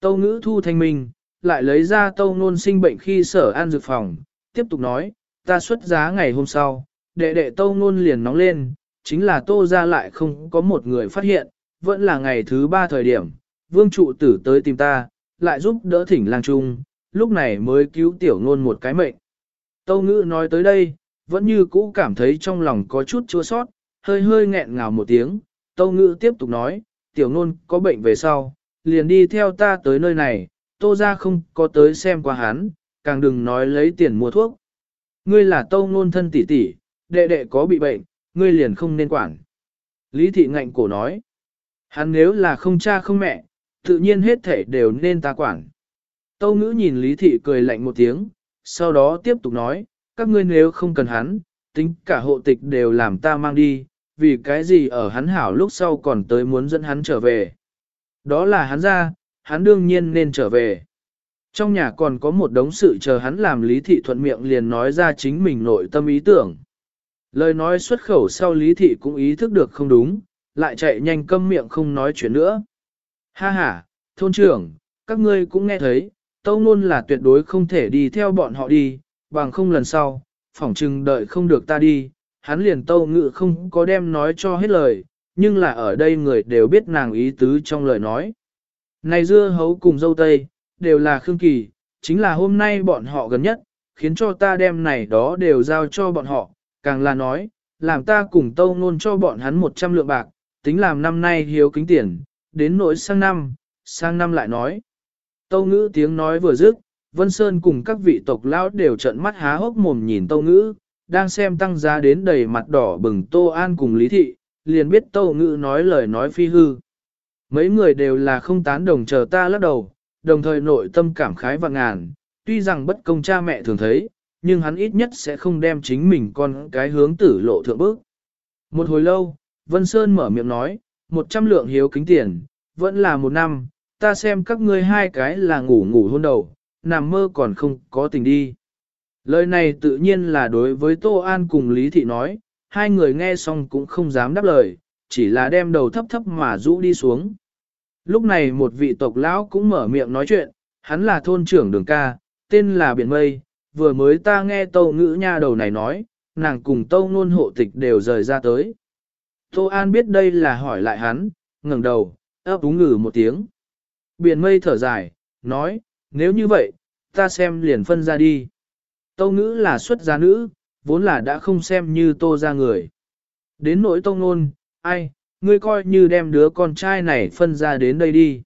Speaker 1: Tâu ngữ thu thanh minh, lại lấy ra tâu nôn sinh bệnh khi sở an dược phòng, tiếp tục nói, ta xuất giá ngày hôm sau, đệ đệ tâu ngôn liền nóng lên, chính là tô ra lại không có một người phát hiện, vẫn là ngày thứ ba thời điểm, vương trụ tử tới tìm ta, lại giúp đỡ thỉnh lang trung, lúc này mới cứu tiểu ngôn một cái mệnh. Tâu ngữ nói tới đây, vẫn như cũ cảm thấy trong lòng có chút chua sót, hơi hơi nghẹn ngào một tiếng, Tâu Ngữ tiếp tục nói, tiểu ngôn có bệnh về sau, liền đi theo ta tới nơi này, tô ra không có tới xem qua hắn, càng đừng nói lấy tiền mua thuốc. Ngươi là tâu ngôn thân tỷ tỷ, đệ đệ có bị bệnh, ngươi liền không nên quản. Lý thị ngạnh cổ nói, hắn nếu là không cha không mẹ, tự nhiên hết thể đều nên ta quản. Tâu ngữ nhìn Lý thị cười lạnh một tiếng, sau đó tiếp tục nói, các ngươi nếu không cần hắn, tính cả hộ tịch đều làm ta mang đi, vì cái gì ở hắn hảo lúc sau còn tới muốn dẫn hắn trở về. Đó là hắn ra, hắn đương nhiên nên trở về. Trong nhà còn có một đống sự chờ hắn làm lý thị thuận miệng liền nói ra chính mình nội tâm ý tưởng. Lời nói xuất khẩu sau lý thị cũng ý thức được không đúng, lại chạy nhanh câm miệng không nói chuyện nữa. Ha ha, thôn trưởng, các ngươi cũng nghe thấy, tâu luôn là tuyệt đối không thể đi theo bọn họ đi, bằng không lần sau, phỏng chừng đợi không được ta đi, hắn liền tâu ngự không có đem nói cho hết lời, nhưng là ở đây người đều biết nàng ý tứ trong lời nói. Này dưa hấu cùng dâu tây, đều là Khương Kỳ, chính là hôm nay bọn họ gần nhất, khiến cho ta đem này đó đều giao cho bọn họ, càng là nói, làm ta cùng tâu nôn cho bọn hắn 100 lượng bạc, tính làm năm nay hiếu kính tiền, đến nỗi sang năm, sang năm lại nói. Tâu ngữ tiếng nói vừa dứt, Vân Sơn cùng các vị tộc lão đều trợn mắt há hốc mồm nhìn tâu ngữ, đang xem tăng giá đến đầy mặt đỏ bừng Tô An cùng Lý Thị, liền biết tâu Ngữ nói lời nói phi hư. Mấy người đều là không tán đồng chờ ta lắc đầu, đồng thời nội tâm cảm khái và ngàn, tuy rằng bất công cha mẹ thường thấy, nhưng hắn ít nhất sẽ không đem chính mình con cái hướng tử lộ thượng bước. Một hồi lâu, Vân Sơn mở miệng nói, một trăm lượng hiếu kính tiền, vẫn là một năm, ta xem các ngươi hai cái là ngủ ngủ hôn đầu, nằm mơ còn không có tình đi. Lời này tự nhiên là đối với Tô An cùng Lý Thị nói, hai người nghe xong cũng không dám đáp lời, chỉ là đem đầu thấp thấp mà rũ đi xuống. Lúc này một vị tộc lão cũng mở miệng nói chuyện, hắn là thôn trưởng đường ca, tên là Biển Mây, vừa mới ta nghe tâu ngữ nha đầu này nói, nàng cùng tâu nôn hộ tịch đều rời ra tới. Tô An biết đây là hỏi lại hắn, ngẩng đầu, ấp úng ngử một tiếng. Biển mây thở dài, nói, nếu như vậy, ta xem liền phân ra đi. Tâu ngữ là xuất gia nữ, vốn là đã không xem như tô ra người. Đến nỗi tông nôn, ai, ngươi coi như đem đứa con trai này phân ra đến đây đi.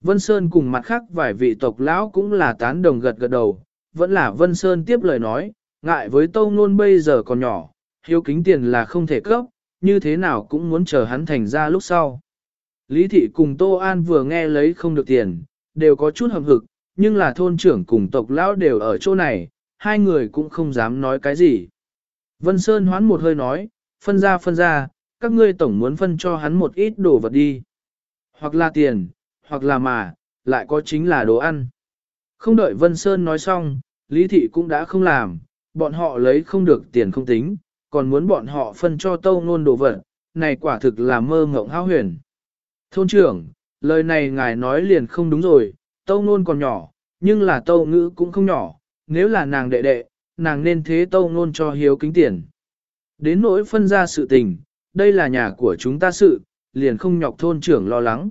Speaker 1: Vân Sơn cùng mặt khác vài vị tộc lão cũng là tán đồng gật gật đầu, vẫn là Vân Sơn tiếp lời nói, ngại với tâu nôn bây giờ còn nhỏ, hiếu kính tiền là không thể cấp, như thế nào cũng muốn chờ hắn thành ra lúc sau. Lý thị cùng Tô An vừa nghe lấy không được tiền, đều có chút hầm hực, nhưng là thôn trưởng cùng tộc lão đều ở chỗ này, hai người cũng không dám nói cái gì. Vân Sơn hoán một hơi nói, phân ra phân ra, các ngươi tổng muốn phân cho hắn một ít đồ vật đi. Hoặc là tiền, hoặc là mà, lại có chính là đồ ăn. Không đợi Vân Sơn nói xong, Lý Thị cũng đã không làm, bọn họ lấy không được tiền không tính, còn muốn bọn họ phân cho tâu nôn đồ vật, này quả thực là mơ ngộng hao huyền. Thôn trưởng, lời này ngài nói liền không đúng rồi, tâu nôn còn nhỏ, nhưng là tâu ngữ cũng không nhỏ, nếu là nàng đệ đệ, nàng nên thế tâu nôn cho hiếu kính tiền. Đến nỗi phân ra sự tình, đây là nhà của chúng ta sự, liền không nhọc thôn trưởng lo lắng.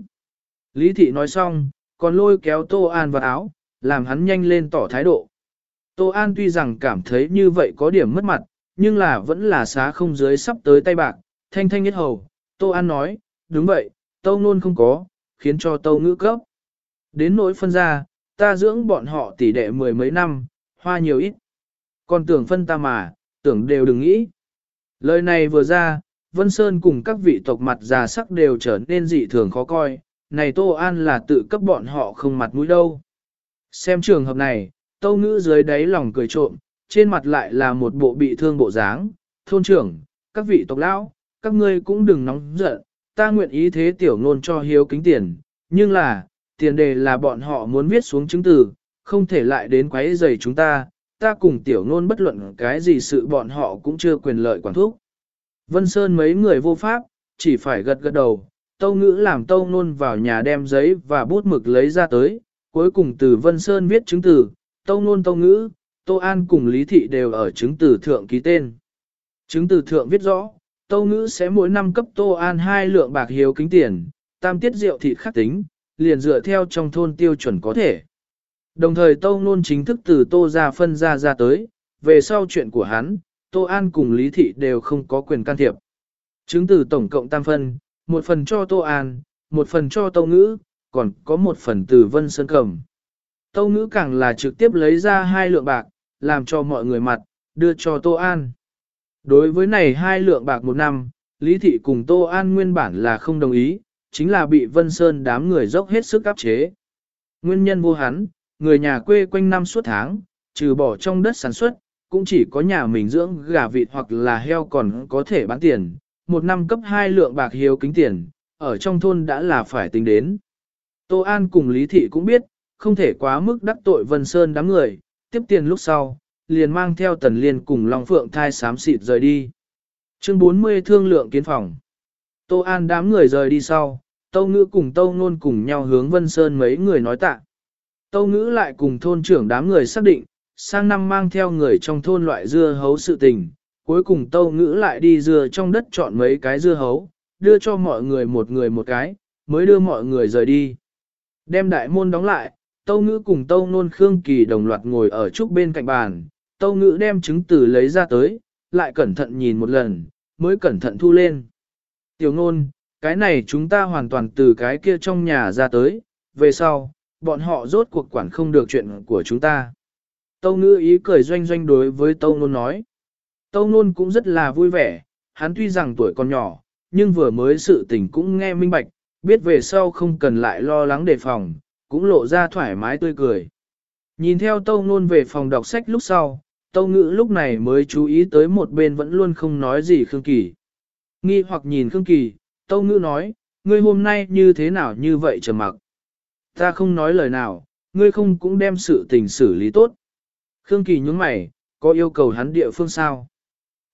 Speaker 1: Lý thị nói xong, còn lôi kéo Tô An vào áo, làm hắn nhanh lên tỏ thái độ. Tô An tuy rằng cảm thấy như vậy có điểm mất mặt, nhưng là vẫn là xá không dưới sắp tới tay bạc, thanh thanh nhất hầu. Tô An nói, đúng vậy, tâu nôn không có, khiến cho tâu ngữ cấp. Đến nỗi phân ra, ta dưỡng bọn họ tỷ đệ mười mấy năm, hoa nhiều ít. Còn tưởng phân ta mà, tưởng đều đừng nghĩ. Lời này vừa ra, Vân Sơn cùng các vị tộc mặt già sắc đều trở nên dị thường khó coi, này Tô An là tự cấp bọn họ không mặt mũi đâu. Xem trường hợp này, Tâu Ngữ dưới đáy lòng cười trộm, trên mặt lại là một bộ bị thương bộ dáng, thôn trưởng, các vị tộc lão, các ngươi cũng đừng nóng giận, ta nguyện ý thế tiểu ngôn cho hiếu kính tiền, nhưng là, tiền đề là bọn họ muốn viết xuống chứng từ, không thể lại đến quấy rầy chúng ta, ta cùng tiểu ngôn bất luận cái gì sự bọn họ cũng chưa quyền lợi quản thúc. Vân Sơn mấy người vô pháp, chỉ phải gật gật đầu, Tâu Ngữ làm Tâu Nôn vào nhà đem giấy và bút mực lấy ra tới, cuối cùng từ Vân Sơn viết chứng từ, Tâu Nôn Tâu Ngữ, Tô An cùng Lý Thị đều ở chứng từ thượng ký tên. Chứng từ thượng viết rõ, Tâu Ngữ sẽ mỗi năm cấp Tô An hai lượng bạc hiếu kính tiền, tam tiết rượu thịt khắc tính, liền dựa theo trong thôn tiêu chuẩn có thể. Đồng thời Tâu Nôn chính thức từ Tô ra phân ra ra tới, về sau chuyện của hắn, Tô An cùng Lý Thị đều không có quyền can thiệp. Chứng từ tổng cộng tam phân, một phần cho Tô An, một phần cho Tâu Ngữ, còn có một phần từ Vân Sơn Cầm. Tâu Ngữ càng là trực tiếp lấy ra hai lượng bạc, làm cho mọi người mặt, đưa cho Tô An. Đối với này hai lượng bạc một năm, Lý Thị cùng Tô An nguyên bản là không đồng ý, chính là bị Vân Sơn đám người dốc hết sức áp chế. Nguyên nhân vô hắn, người nhà quê quanh năm suốt tháng, trừ bỏ trong đất sản xuất, cũng chỉ có nhà mình dưỡng gà vịt hoặc là heo còn có thể bán tiền, một năm cấp hai lượng bạc hiếu kính tiền, ở trong thôn đã là phải tính đến. Tô An cùng Lý Thị cũng biết, không thể quá mức đắc tội Vân Sơn đám người, tiếp tiền lúc sau, liền mang theo Tần Liên cùng Long Phượng thai sám xịt rời đi. Chương 40 thương lượng kiến phòng. Tô An đám người rời đi sau, Tâu Ngữ cùng Tâu Nôn cùng nhau hướng Vân Sơn mấy người nói tạ. Tâu Ngữ lại cùng thôn trưởng đám người xác định, sang năm mang theo người trong thôn loại dưa hấu sự tình, cuối cùng tâu ngữ lại đi dưa trong đất chọn mấy cái dưa hấu, đưa cho mọi người một người một cái, mới đưa mọi người rời đi. Đem đại môn đóng lại, tâu ngữ cùng tâu nôn khương kỳ đồng loạt ngồi ở trúc bên cạnh bàn, tâu ngữ đem chứng từ lấy ra tới, lại cẩn thận nhìn một lần, mới cẩn thận thu lên. Tiểu nôn, cái này chúng ta hoàn toàn từ cái kia trong nhà ra tới, về sau, bọn họ rốt cuộc quản không được chuyện của chúng ta. Tâu ngữ ý cười doanh doanh đối với tâu nôn nói. Tâu nôn cũng rất là vui vẻ, hắn tuy rằng tuổi còn nhỏ, nhưng vừa mới sự tình cũng nghe minh bạch, biết về sau không cần lại lo lắng đề phòng, cũng lộ ra thoải mái tươi cười. Nhìn theo tâu nôn về phòng đọc sách lúc sau, tâu ngữ lúc này mới chú ý tới một bên vẫn luôn không nói gì Khương Kỳ. Nghi hoặc nhìn Khương Kỳ, tâu ngữ nói, ngươi hôm nay như thế nào như vậy trầm mặc. Ta không nói lời nào, ngươi không cũng đem sự tình xử lý tốt. Khương Kỳ nhúng mày, có yêu cầu hắn địa phương sao?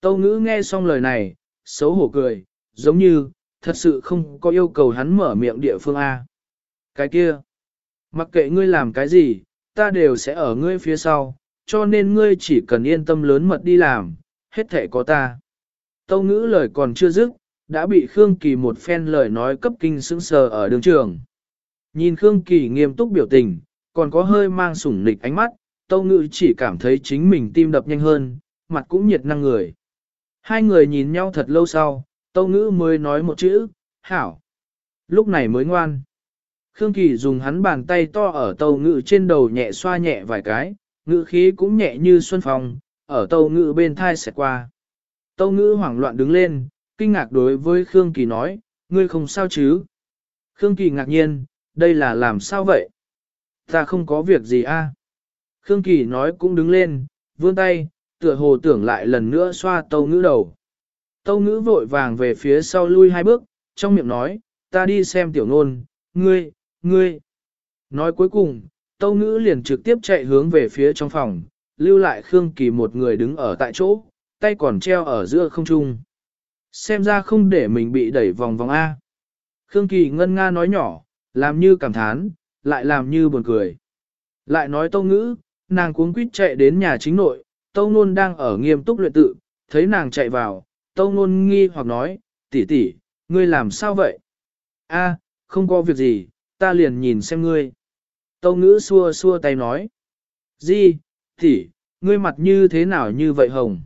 Speaker 1: Tâu ngữ nghe xong lời này, xấu hổ cười, giống như, thật sự không có yêu cầu hắn mở miệng địa phương A. Cái kia, mặc kệ ngươi làm cái gì, ta đều sẽ ở ngươi phía sau, cho nên ngươi chỉ cần yên tâm lớn mật đi làm, hết thể có ta. Tâu ngữ lời còn chưa dứt, đã bị Khương Kỳ một phen lời nói cấp kinh sững sờ ở đường trường. Nhìn Khương Kỳ nghiêm túc biểu tình, còn có hơi mang sủng nịch ánh mắt, Tâu Ngự chỉ cảm thấy chính mình tim đập nhanh hơn, mặt cũng nhiệt năng người. Hai người nhìn nhau thật lâu sau, Tâu Ngữ mới nói một chữ, hảo. Lúc này mới ngoan. Khương Kỳ dùng hắn bàn tay to ở Tâu ngự trên đầu nhẹ xoa nhẹ vài cái, ngữ khí cũng nhẹ như xuân phong, ở Tâu ngự bên thai sẽ qua. Tâu ngữ hoảng loạn đứng lên, kinh ngạc đối với Khương Kỳ nói, ngươi không sao chứ? Khương Kỳ ngạc nhiên, đây là làm sao vậy? Ta không có việc gì a. Khương Kỳ nói cũng đứng lên, vươn tay, tựa hồ tưởng lại lần nữa xoa tâu ngữ đầu. Tâu ngữ vội vàng về phía sau lui hai bước, trong miệng nói, ta đi xem tiểu nôn, ngươi, ngươi. Nói cuối cùng, tâu ngữ liền trực tiếp chạy hướng về phía trong phòng, lưu lại Khương Kỳ một người đứng ở tại chỗ, tay còn treo ở giữa không trung. Xem ra không để mình bị đẩy vòng vòng A. Khương Kỳ ngân nga nói nhỏ, làm như cảm thán, lại làm như buồn cười. Lại nói tâu ngữ, nàng cuống quýt chạy đến nhà chính nội, tâu nôn đang ở nghiêm túc luyện tự, thấy nàng chạy vào, tâu nôn nghi hoặc nói, tỷ tỷ, ngươi làm sao vậy? A, không có việc gì, ta liền nhìn xem ngươi. Tâu ngữ xua xua tay nói, Di, tỷ, ngươi mặt như thế nào như vậy hồng?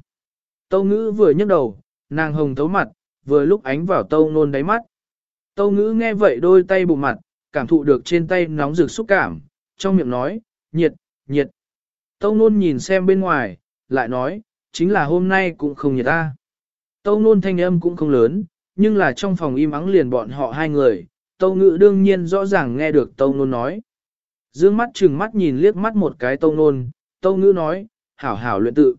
Speaker 1: Tâu ngữ vừa nhấc đầu, nàng hồng thấu mặt, vừa lúc ánh vào tâu nôn đáy mắt. Tâu ngữ nghe vậy đôi tay bụng mặt, cảm thụ được trên tay nóng rực xúc cảm, trong miệng nói, nhiệt, nhiệt. Tâu nôn nhìn xem bên ngoài, lại nói, chính là hôm nay cũng không nhiệt ta. Tâu nôn thanh âm cũng không lớn, nhưng là trong phòng im ắng liền bọn họ hai người, tâu ngữ đương nhiên rõ ràng nghe được tâu nôn nói. Dương mắt chừng mắt nhìn liếc mắt một cái tâu nôn, tâu ngữ nói, hảo hảo luyện tự.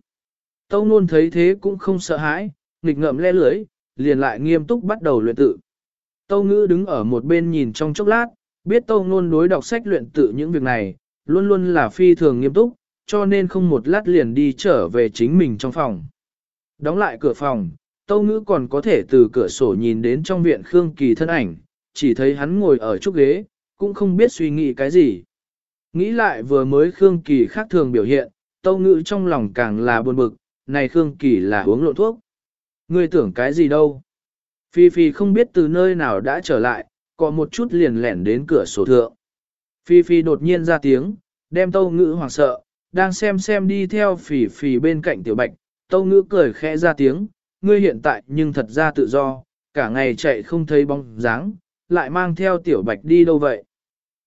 Speaker 1: Tâu nôn thấy thế cũng không sợ hãi, nghịch ngợm le lưới, liền lại nghiêm túc bắt đầu luyện tự. Tâu ngữ đứng ở một bên nhìn trong chốc lát, biết tâu nôn đối đọc sách luyện tự những việc này, luôn luôn là phi thường nghiêm túc, cho nên không một lát liền đi trở về chính mình trong phòng. Đóng lại cửa phòng, tâu ngữ còn có thể từ cửa sổ nhìn đến trong viện Khương Kỳ thân ảnh, chỉ thấy hắn ngồi ở chút ghế, cũng không biết suy nghĩ cái gì. Nghĩ lại vừa mới Khương Kỳ khác thường biểu hiện, tâu ngữ trong lòng càng là buồn bực, này Khương Kỳ là uống lộn thuốc. Ngươi tưởng cái gì đâu? Phi Phi không biết từ nơi nào đã trở lại, có một chút liền lẻn đến cửa sổ thượng. Phi Phi đột nhiên ra tiếng, đem tâu ngữ hoảng sợ, đang xem xem đi theo phỉ phỉ bên cạnh tiểu bạch, tâu ngữ cười khẽ ra tiếng, ngươi hiện tại nhưng thật ra tự do, cả ngày chạy không thấy bóng dáng, lại mang theo tiểu bạch đi đâu vậy?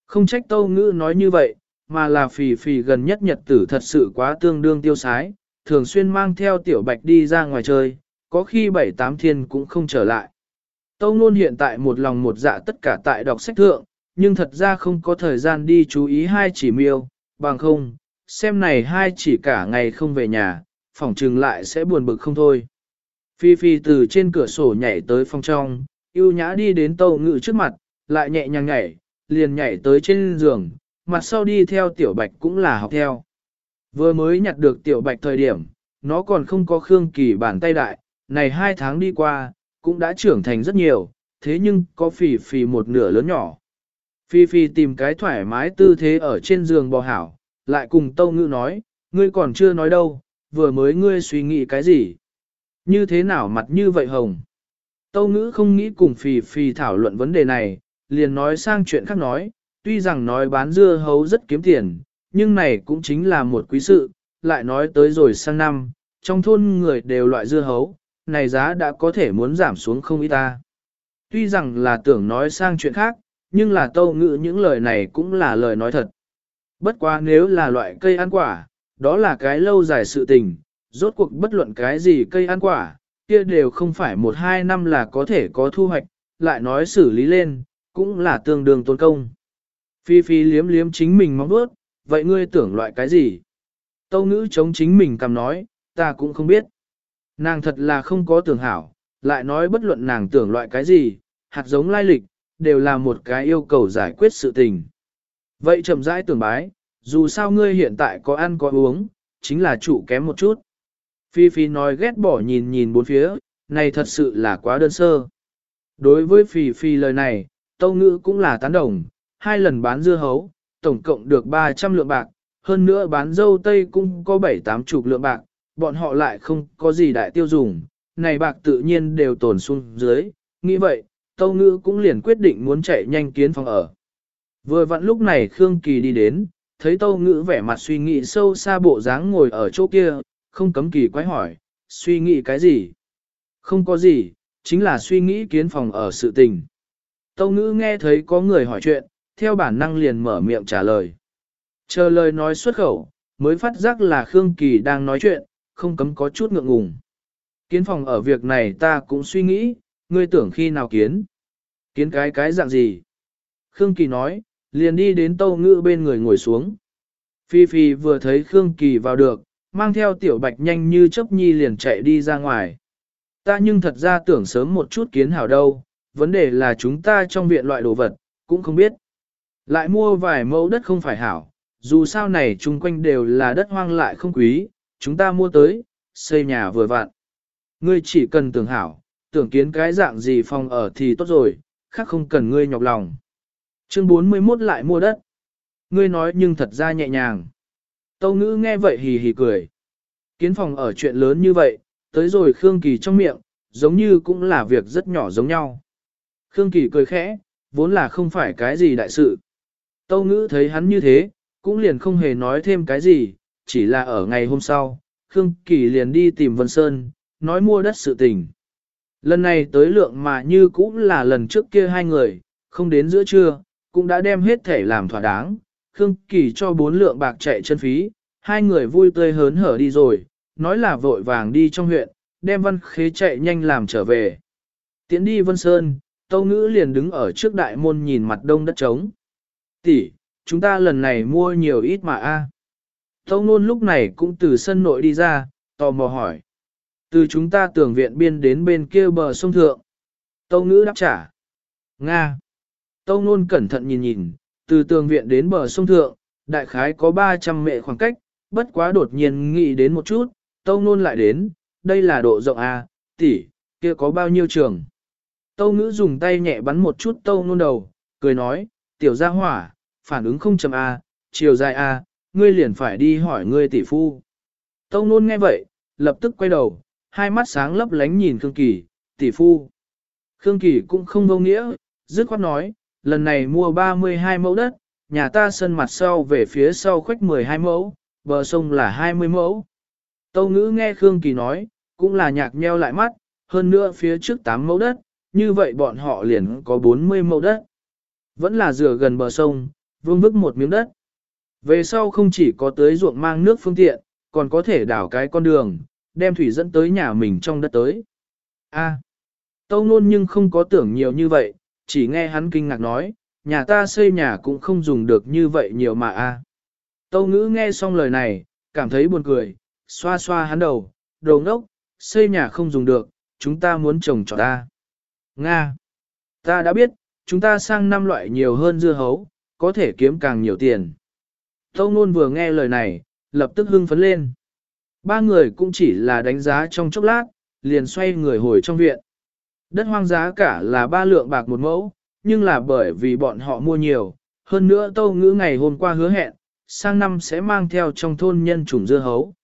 Speaker 1: Không trách tâu ngữ nói như vậy, mà là phỉ phỉ gần nhất nhật tử thật sự quá tương đương tiêu sái, thường xuyên mang theo tiểu bạch đi ra ngoài chơi, có khi bảy tám thiên cũng không trở lại. Tâu Nôn hiện tại một lòng một dạ tất cả tại đọc sách thượng, nhưng thật ra không có thời gian đi chú ý hai chỉ miêu, bằng không, xem này hai chỉ cả ngày không về nhà, phòng trừng lại sẽ buồn bực không thôi. Phi Phi từ trên cửa sổ nhảy tới phòng trong, yêu nhã đi đến tàu ngự trước mặt, lại nhẹ nhàng nhảy, liền nhảy tới trên giường, mặt sau đi theo tiểu bạch cũng là học theo. Vừa mới nhặt được tiểu bạch thời điểm, nó còn không có Khương Kỳ bàn tay đại, này hai tháng đi qua, cũng đã trưởng thành rất nhiều, thế nhưng có phì phì một nửa lớn nhỏ. Phi Phi tìm cái thoải mái tư thế ở trên giường bò hảo, lại cùng Tâu Ngữ nói, ngươi còn chưa nói đâu, vừa mới ngươi suy nghĩ cái gì? Như thế nào mặt như vậy hồng? Tâu Ngữ không nghĩ cùng phì phì thảo luận vấn đề này, liền nói sang chuyện khác nói, tuy rằng nói bán dưa hấu rất kiếm tiền, nhưng này cũng chính là một quý sự, lại nói tới rồi sang năm, trong thôn người đều loại dưa hấu, này giá đã có thể muốn giảm xuống không ít ta. Tuy rằng là tưởng nói sang chuyện khác, nhưng là tâu ngữ những lời này cũng là lời nói thật. Bất quá nếu là loại cây ăn quả, đó là cái lâu dài sự tình, rốt cuộc bất luận cái gì cây ăn quả, kia đều không phải một hai năm là có thể có thu hoạch, lại nói xử lý lên, cũng là tương đương tốn công. Phi Phi liếm liếm chính mình mong bước, vậy ngươi tưởng loại cái gì? Tâu ngữ chống chính mình cầm nói, ta cũng không biết. Nàng thật là không có tưởng hảo, lại nói bất luận nàng tưởng loại cái gì, hạt giống lai lịch, đều là một cái yêu cầu giải quyết sự tình. Vậy chậm rãi tưởng bái, dù sao ngươi hiện tại có ăn có uống, chính là chủ kém một chút. Phi Phi nói ghét bỏ nhìn nhìn bốn phía, này thật sự là quá đơn sơ. Đối với Phi Phi lời này, Tâu Ngữ cũng là tán đồng, hai lần bán dưa hấu, tổng cộng được 300 lượng bạc, hơn nữa bán dâu tây cũng có 7-8 chục lượng bạc, bọn họ lại không có gì đại tiêu dùng, này bạc tự nhiên đều tồn xuống dưới, nghĩ vậy, Tâu Ngữ cũng liền quyết định muốn chạy nhanh kiến phòng ở. Vừa vặn lúc này Khương Kỳ đi đến, thấy Tâu Ngữ vẻ mặt suy nghĩ sâu xa bộ dáng ngồi ở chỗ kia, không cấm kỳ quái hỏi, suy nghĩ cái gì? Không có gì, chính là suy nghĩ kiến phòng ở sự tình. Tâu ngữ nghe thấy có người hỏi chuyện, theo bản năng liền mở miệng trả lời. Chờ lời nói xuất khẩu, mới phát giác là Khương Kỳ đang nói chuyện, không cấm có chút ngượng ngùng. Kiến phòng ở việc này ta cũng suy nghĩ, ngươi tưởng khi nào kiến. Kiến cái cái dạng gì? Khương Kỳ nói, liền đi đến tâu ngữ bên người ngồi xuống. Phi Phi vừa thấy Khương Kỳ vào được, mang theo tiểu bạch nhanh như chớp nhi liền chạy đi ra ngoài. Ta nhưng thật ra tưởng sớm một chút kiến hảo đâu, vấn đề là chúng ta trong viện loại đồ vật, cũng không biết. Lại mua vài mẫu đất không phải hảo, dù sao này chung quanh đều là đất hoang lại không quý, chúng ta mua tới, xây nhà vừa vặn. Ngươi chỉ cần tưởng hảo, tưởng kiến cái dạng gì phòng ở thì tốt rồi, khác không cần ngươi nhọc lòng. Chương 41 lại mua đất. Ngươi nói nhưng thật ra nhẹ nhàng. Tâu ngữ nghe vậy hì hì cười. Kiến phòng ở chuyện lớn như vậy, tới rồi Khương Kỳ trong miệng, giống như cũng là việc rất nhỏ giống nhau. Khương Kỳ cười khẽ, vốn là không phải cái gì đại sự. Tâu ngữ thấy hắn như thế, cũng liền không hề nói thêm cái gì, chỉ là ở ngày hôm sau, Khương Kỳ liền đi tìm Vân Sơn, nói mua đất sự tình. Lần này tới lượng mà như cũng là lần trước kia hai người, không đến giữa trưa, cũng đã đem hết thể làm thỏa đáng. Khương Kỳ cho bốn lượng bạc chạy chân phí, hai người vui tươi hớn hở đi rồi, nói là vội vàng đi trong huyện, đem văn khế chạy nhanh làm trở về. Tiến đi Vân Sơn, Tâu Ngữ liền đứng ở trước đại môn nhìn mặt đông đất trống. Tỷ, chúng ta lần này mua nhiều ít mà a. Tâu Nôn lúc này cũng từ sân nội đi ra, tò mò hỏi. Từ chúng ta tưởng viện biên đến bên kia bờ sông thượng. Tâu Ngữ đáp trả. Nga. Tâu Nôn cẩn thận nhìn nhìn, từ tường viện đến bờ sông thượng, đại khái có 300 mệ khoảng cách, bất quá đột nhiên nghĩ đến một chút, Tâu Nôn lại đến, đây là độ rộng A, tỷ, kia có bao nhiêu trường. Tâu ngữ dùng tay nhẹ bắn một chút tâu nôn đầu, cười nói, tiểu gia hỏa, phản ứng không chậm A, chiều dài A, ngươi liền phải đi hỏi ngươi tỷ phu. Tâu nôn nghe vậy, lập tức quay đầu, hai mắt sáng lấp lánh nhìn Khương Kỳ, tỷ phu. Khương Kỳ cũng không vô nghĩa, dứt khoát nói, lần này mua 32 mẫu đất, nhà ta sân mặt sau về phía sau khoách 12 mẫu, bờ sông là 20 mẫu. Tâu ngữ nghe Khương Kỳ nói, cũng là nhạc nheo lại mắt, hơn nữa phía trước 8 mẫu đất, như vậy bọn họ liền có 40 mẫu đất. Vẫn là rửa gần bờ sông, vương vức một miếng đất. Về sau không chỉ có tới ruộng mang nước phương tiện, còn có thể đảo cái con đường, đem thủy dẫn tới nhà mình trong đất tới. A. tâu nôn nhưng không có tưởng nhiều như vậy, chỉ nghe hắn kinh ngạc nói, nhà ta xây nhà cũng không dùng được như vậy nhiều mà a. Tâu ngữ nghe xong lời này, cảm thấy buồn cười, xoa xoa hắn đầu, đồ ngốc, xây nhà không dùng được, chúng ta muốn trồng trọt ta. Nga. Ta đã biết, chúng ta sang năm loại nhiều hơn dưa hấu, có thể kiếm càng nhiều tiền. Tâu nôn vừa nghe lời này, lập tức hưng phấn lên. Ba người cũng chỉ là đánh giá trong chốc lát, liền xoay người hồi trong viện. Đất hoang giá cả là ba lượng bạc một mẫu, nhưng là bởi vì bọn họ mua nhiều. Hơn nữa tâu ngữ ngày hôm qua hứa hẹn, sang năm sẽ mang theo trong thôn nhân chủng dưa hấu.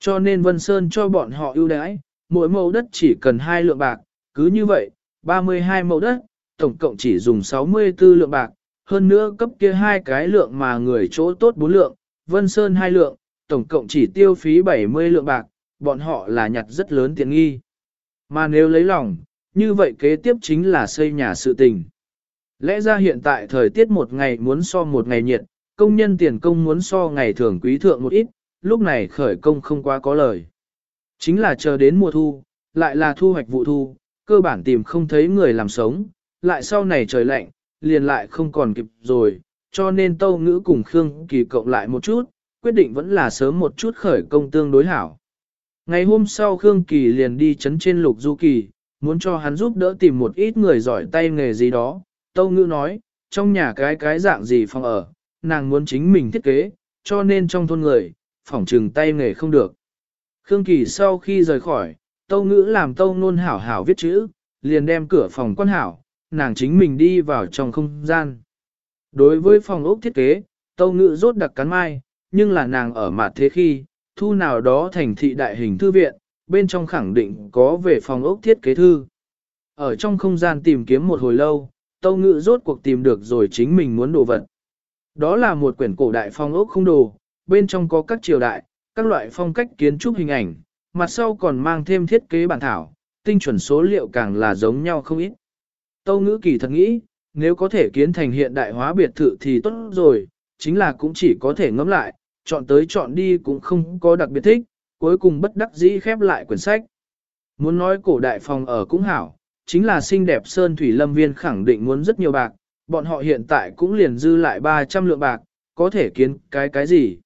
Speaker 1: Cho nên Vân Sơn cho bọn họ ưu đãi, mỗi mẫu đất chỉ cần hai lượng bạc, cứ như vậy, 32 mẫu đất, tổng cộng chỉ dùng 64 lượng bạc, hơn nữa cấp kia hai cái lượng mà người chỗ tốt 4 lượng, Vân Sơn hai lượng, tổng cộng chỉ tiêu phí 70 lượng bạc, bọn họ là nhặt rất lớn tiền nghi. Mà nếu lấy lòng, như vậy kế tiếp chính là xây nhà sự tình. Lẽ ra hiện tại thời tiết một ngày muốn so một ngày nhiệt, công nhân tiền công muốn so ngày thường quý thượng một ít, lúc này khởi công không quá có lời. Chính là chờ đến mùa thu, lại là thu hoạch vụ thu, cơ bản tìm không thấy người làm sống, lại sau này trời lạnh, liền lại không còn kịp rồi, cho nên Tâu Ngữ cùng Khương Kỳ cộng lại một chút, quyết định vẫn là sớm một chút khởi công tương đối hảo. Ngày hôm sau Khương Kỳ liền đi chấn trên lục du kỳ, muốn cho hắn giúp đỡ tìm một ít người giỏi tay nghề gì đó. Tâu Ngữ nói, trong nhà cái cái dạng gì phòng ở, nàng muốn chính mình thiết kế, cho nên trong thôn người, phỏng trừng tay nghề không được. Khương Kỳ sau khi rời khỏi, Tâu Ngữ làm Tâu Nôn hảo hảo viết chữ, liền đem cửa phòng quan hảo, nàng chính mình đi vào trong không gian. Đối với phòng ốc thiết kế, Tâu Ngữ rốt đặc cắn mai, nhưng là nàng ở mặt thế khi, thu nào đó thành thị đại hình thư viện, bên trong khẳng định có về phòng ốc thiết kế thư. Ở trong không gian tìm kiếm một hồi lâu, Tâu ngự rốt cuộc tìm được rồi chính mình muốn đồ vật. Đó là một quyển cổ đại phong ốc không đồ, bên trong có các triều đại, các loại phong cách kiến trúc hình ảnh, mặt sau còn mang thêm thiết kế bản thảo, tinh chuẩn số liệu càng là giống nhau không ít. Tâu ngữ kỳ thật nghĩ, nếu có thể kiến thành hiện đại hóa biệt thự thì tốt rồi, chính là cũng chỉ có thể ngẫm lại, chọn tới chọn đi cũng không có đặc biệt thích, cuối cùng bất đắc dĩ khép lại quyển sách. Muốn nói cổ đại phòng ở cũng hảo, chính là xinh đẹp Sơn Thủy Lâm Viên khẳng định muốn rất nhiều bạc, bọn họ hiện tại cũng liền dư lại 300 lượng bạc, có thể kiến cái cái gì.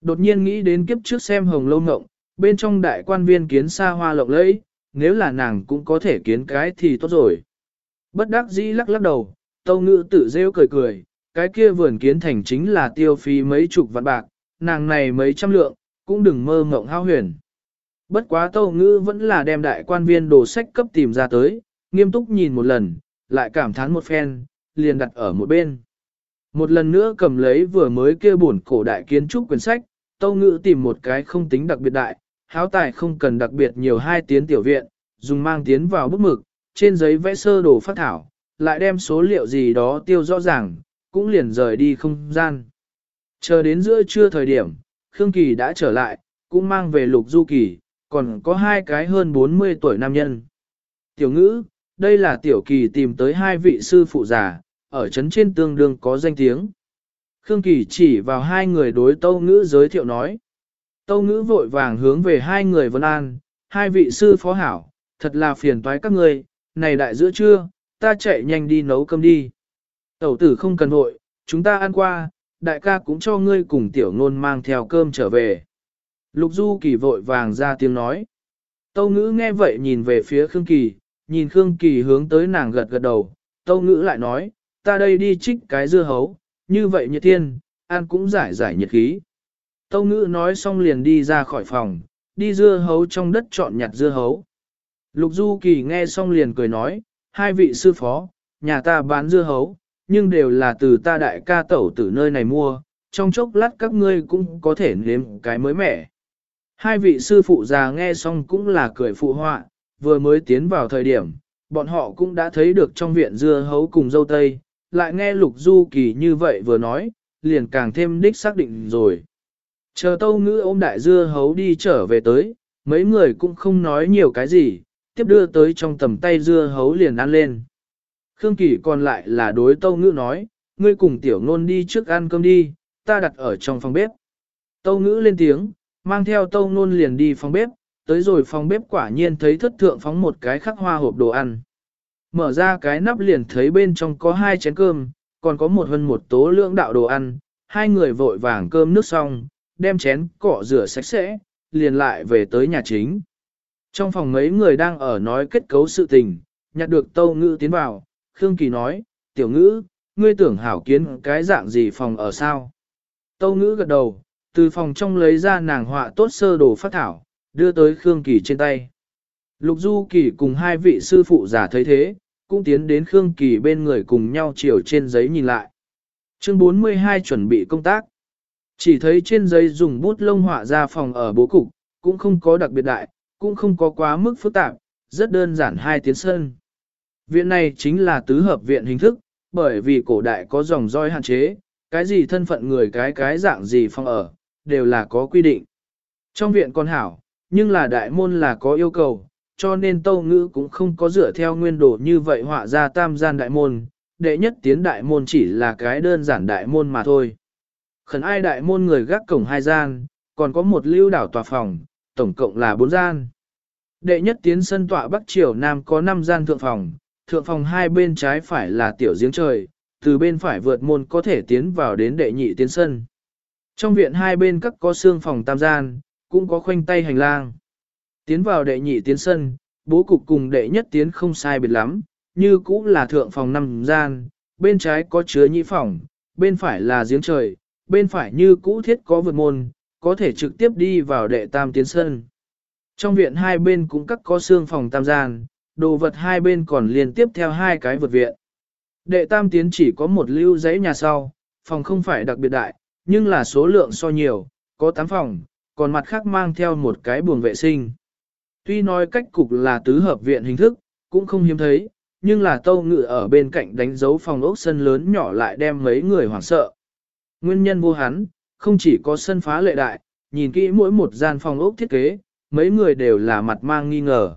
Speaker 1: Đột nhiên nghĩ đến kiếp trước xem hồng lâu ngộng, bên trong đại quan viên kiến xa hoa lộng lẫy, nếu là nàng cũng có thể kiến cái thì tốt rồi. Bất đắc dĩ lắc lắc đầu, tâu ngữ tự rêu cười cười, cái kia vườn kiến thành chính là tiêu phí mấy chục vạn bạc, nàng này mấy trăm lượng, cũng đừng mơ mộng hao huyền. Bất quá tâu ngữ vẫn là đem đại quan viên đồ sách cấp tìm ra tới, nghiêm túc nhìn một lần, lại cảm thán một phen, liền đặt ở một bên. Một lần nữa cầm lấy vừa mới kia buồn cổ đại kiến trúc quyển sách, tâu ngữ tìm một cái không tính đặc biệt đại, háo tài không cần đặc biệt nhiều hai tiến tiểu viện, dùng mang tiến vào bút mực, trên giấy vẽ sơ đồ phát thảo, lại đem số liệu gì đó tiêu rõ ràng, cũng liền rời đi không gian. Chờ đến giữa trưa thời điểm, Khương Kỳ đã trở lại, cũng mang về lục du kỳ, còn có hai cái hơn 40 tuổi nam nhân. Tiểu ngữ, đây là tiểu kỳ tìm tới hai vị sư phụ già, ở chấn trên tương đương có danh tiếng. Khương Kỳ chỉ vào hai người đối tâu ngữ giới thiệu nói. Tâu ngữ vội vàng hướng về hai người vân an, hai vị sư phó hảo, thật là phiền toái các người, này đại giữa trưa, ta chạy nhanh đi nấu cơm đi. Tẩu tử không cần vội, chúng ta ăn qua, đại ca cũng cho ngươi cùng tiểu ngôn mang theo cơm trở về. Lục Du Kỳ vội vàng ra tiếng nói. Tâu ngữ nghe vậy nhìn về phía Khương Kỳ, nhìn Khương Kỳ hướng tới nàng gật gật đầu. Tâu ngữ lại nói, ta đây đi trích cái dưa hấu, như vậy nhiệt thiên, ăn cũng giải giải nhiệt khí. Tâu ngữ nói xong liền đi ra khỏi phòng, đi dưa hấu trong đất chọn nhặt dưa hấu. Lục Du Kỳ nghe xong liền cười nói, hai vị sư phó, nhà ta bán dưa hấu, nhưng đều là từ ta đại ca tẩu từ nơi này mua, trong chốc lát các ngươi cũng có thể nếm cái mới mẻ. Hai vị sư phụ già nghe xong cũng là cười phụ họa, vừa mới tiến vào thời điểm, bọn họ cũng đã thấy được trong viện dưa hấu cùng dâu tây, lại nghe lục du kỳ như vậy vừa nói, liền càng thêm đích xác định rồi. Chờ tâu ngữ ôm đại dưa hấu đi trở về tới, mấy người cũng không nói nhiều cái gì, tiếp đưa tới trong tầm tay dưa hấu liền ăn lên. Khương Kỳ còn lại là đối tâu ngữ nói, ngươi cùng tiểu ngôn đi trước ăn cơm đi, ta đặt ở trong phòng bếp. Tâu ngữ lên tiếng, mang theo tâu ngôn liền đi phòng bếp, tới rồi phòng bếp quả nhiên thấy thất thượng phóng một cái khắc hoa hộp đồ ăn. Mở ra cái nắp liền thấy bên trong có hai chén cơm, còn có một hơn một tố lượng đạo đồ ăn, hai người vội vàng cơm nước xong, đem chén cọ rửa sạch sẽ, liền lại về tới nhà chính. Trong phòng mấy người đang ở nói kết cấu sự tình, nhặt được tâu ngữ tiến vào, Khương Kỳ nói, tiểu ngữ, ngươi tưởng hảo kiến cái dạng gì phòng ở sao? Tâu ngữ gật đầu, từ phòng trong lấy ra nàng họa tốt sơ đồ phát thảo, đưa tới Khương Kỳ trên tay. Lục Du Kỳ cùng hai vị sư phụ giả thấy thế, cũng tiến đến Khương Kỳ bên người cùng nhau chiều trên giấy nhìn lại. Chương 42 chuẩn bị công tác. Chỉ thấy trên giấy dùng bút lông họa ra phòng ở bố cục, cũng không có đặc biệt đại, cũng không có quá mức phức tạp, rất đơn giản hai tiến sân. Viện này chính là tứ hợp viện hình thức, bởi vì cổ đại có dòng roi hạn chế, cái gì thân phận người cái cái dạng gì phòng ở, đều là có quy định. Trong viện con hảo, nhưng là đại môn là có yêu cầu, cho nên tâu ngữ cũng không có dựa theo nguyên đồ như vậy họa ra tam gian đại môn, đệ nhất tiến đại môn chỉ là cái đơn giản đại môn mà thôi. Khẩn ai đại môn người gác cổng hai gian, còn có một lưu đảo tòa phòng, tổng cộng là bốn gian. Đệ nhất tiến sân tọa Bắc Triều Nam có 5 gian thượng phòng, thượng phòng hai bên trái phải là tiểu giếng trời, từ bên phải vượt môn có thể tiến vào đến đệ nhị tiến sân. Trong viện hai bên các có xương phòng tam gian, cũng có khoanh tay hành lang. Tiến vào đệ nhị tiến sân, bố cục cùng đệ nhất tiến không sai biệt lắm, như cũ là thượng phòng năm gian, bên trái có chứa nhị phòng, bên phải là giếng trời, bên phải như cũ thiết có vượt môn, có thể trực tiếp đi vào đệ tam tiến sân. Trong viện hai bên cũng các có xương phòng tam gian, đồ vật hai bên còn liên tiếp theo hai cái vượt viện. Đệ tam tiến chỉ có một lưu giấy nhà sau, phòng không phải đặc biệt đại, nhưng là số lượng so nhiều, có 8 phòng, còn mặt khác mang theo một cái buồng vệ sinh. Tuy nói cách cục là tứ hợp viện hình thức, cũng không hiếm thấy, nhưng là tâu ngự ở bên cạnh đánh dấu phòng ốc sân lớn nhỏ lại đem mấy người hoảng sợ. Nguyên nhân vô hắn, không chỉ có sân phá lệ đại, nhìn kỹ mỗi một gian phòng ốc thiết kế, mấy người đều là mặt mang nghi ngờ.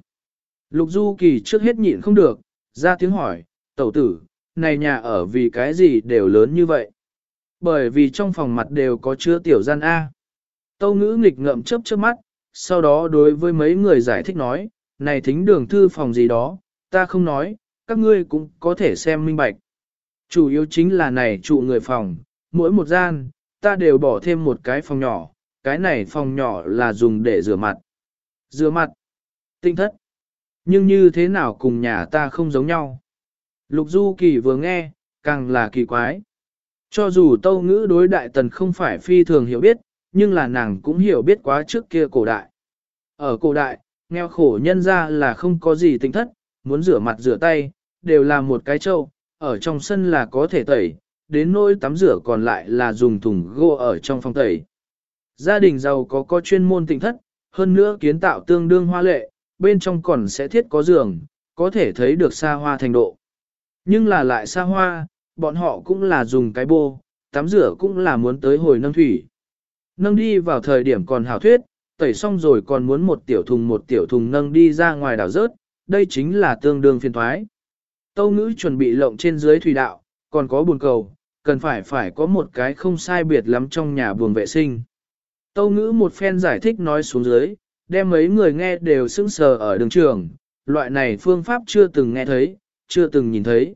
Speaker 1: Lục Du Kỳ trước hết nhịn không được, ra tiếng hỏi, tẩu tử, này nhà ở vì cái gì đều lớn như vậy. Bởi vì trong phòng mặt đều có chứa tiểu gian A. Tâu ngữ nghịch ngậm chớp chớp mắt, sau đó đối với mấy người giải thích nói, này thính đường thư phòng gì đó, ta không nói, các ngươi cũng có thể xem minh bạch. Chủ yếu chính là này trụ người phòng, mỗi một gian, ta đều bỏ thêm một cái phòng nhỏ, cái này phòng nhỏ là dùng để rửa mặt. Rửa mặt, tinh thất. Nhưng như thế nào cùng nhà ta không giống nhau. Lục Du Kỳ vừa nghe, càng là kỳ quái. Cho dù tâu ngữ đối đại tần không phải phi thường hiểu biết, nhưng là nàng cũng hiểu biết quá trước kia cổ đại. Ở cổ đại, nghèo khổ nhân ra là không có gì tinh thất, muốn rửa mặt rửa tay, đều là một cái trâu, ở trong sân là có thể tẩy, đến nỗi tắm rửa còn lại là dùng thùng gỗ ở trong phòng tẩy. Gia đình giàu có có chuyên môn tinh thất, hơn nữa kiến tạo tương đương hoa lệ, bên trong còn sẽ thiết có giường, có thể thấy được xa hoa thành độ. Nhưng là lại xa hoa, bọn họ cũng là dùng cái bô, tắm rửa cũng là muốn tới hồi nâng thủy. Nâng đi vào thời điểm còn hảo thuyết, tẩy xong rồi còn muốn một tiểu thùng một tiểu thùng nâng đi ra ngoài đảo rớt, đây chính là tương đương phiền thoái. Tâu ngữ chuẩn bị lộng trên dưới thủy đạo, còn có buồn cầu, cần phải phải có một cái không sai biệt lắm trong nhà buồng vệ sinh. Tâu ngữ một phen giải thích nói xuống dưới, đem mấy người nghe đều sững sờ ở đường trường, loại này phương pháp chưa từng nghe thấy, chưa từng nhìn thấy.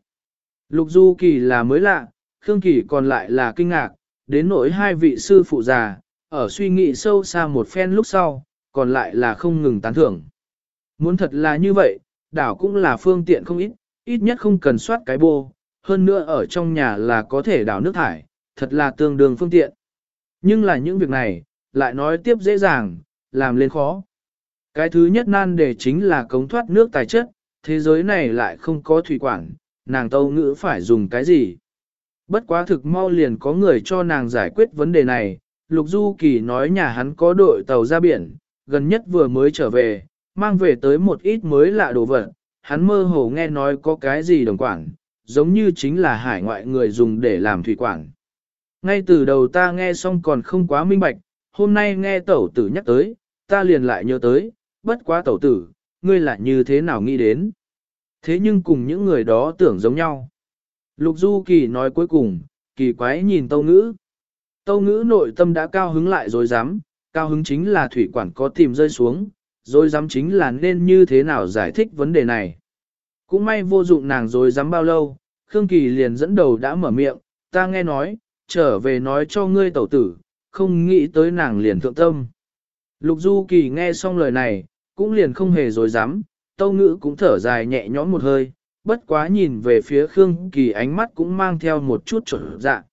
Speaker 1: Lục Du Kỳ là mới lạ, Khương Kỳ còn lại là kinh ngạc, đến nỗi hai vị sư phụ già, ở suy nghĩ sâu xa một phen lúc sau, còn lại là không ngừng tán thưởng. Muốn thật là như vậy, đảo cũng là phương tiện không ít, ít nhất không cần soát cái bô, hơn nữa ở trong nhà là có thể đảo nước thải, thật là tương đương phương tiện. Nhưng là những việc này, lại nói tiếp dễ dàng, làm lên khó. Cái thứ nhất nan đề chính là cống thoát nước tài chất, thế giới này lại không có thủy quản, nàng tâu ngữ phải dùng cái gì. Bất quá thực mau liền có người cho nàng giải quyết vấn đề này, Lục Du Kỳ nói nhà hắn có đội tàu ra biển, gần nhất vừa mới trở về, mang về tới một ít mới lạ đồ vật, hắn mơ hồ nghe nói có cái gì đồng quản, giống như chính là hải ngoại người dùng để làm thủy quản. Ngay từ đầu ta nghe xong còn không quá minh bạch, hôm nay nghe tẩu tử nhắc tới, ta liền lại nhớ tới, bất quá tẩu tử, ngươi lại như thế nào nghĩ đến. Thế nhưng cùng những người đó tưởng giống nhau. Lục Du Kỳ nói cuối cùng, kỳ quái nhìn Tâu Ngữ. Tâu Ngữ nội tâm đã cao hứng lại rồi dám, cao hứng chính là thủy quản có tìm rơi xuống, rồi dám chính là nên như thế nào giải thích vấn đề này. Cũng may vô dụng nàng rồi dám bao lâu, Khương Kỳ liền dẫn đầu đã mở miệng, ta nghe nói, trở về nói cho ngươi tẩu tử, không nghĩ tới nàng liền thượng tâm. Lục Du Kỳ nghe xong lời này, cũng liền không hề dối dám, Tâu Ngữ cũng thở dài nhẹ nhõm một hơi, bất quá nhìn về phía Khương Kỳ ánh mắt cũng mang theo một chút trở dạ.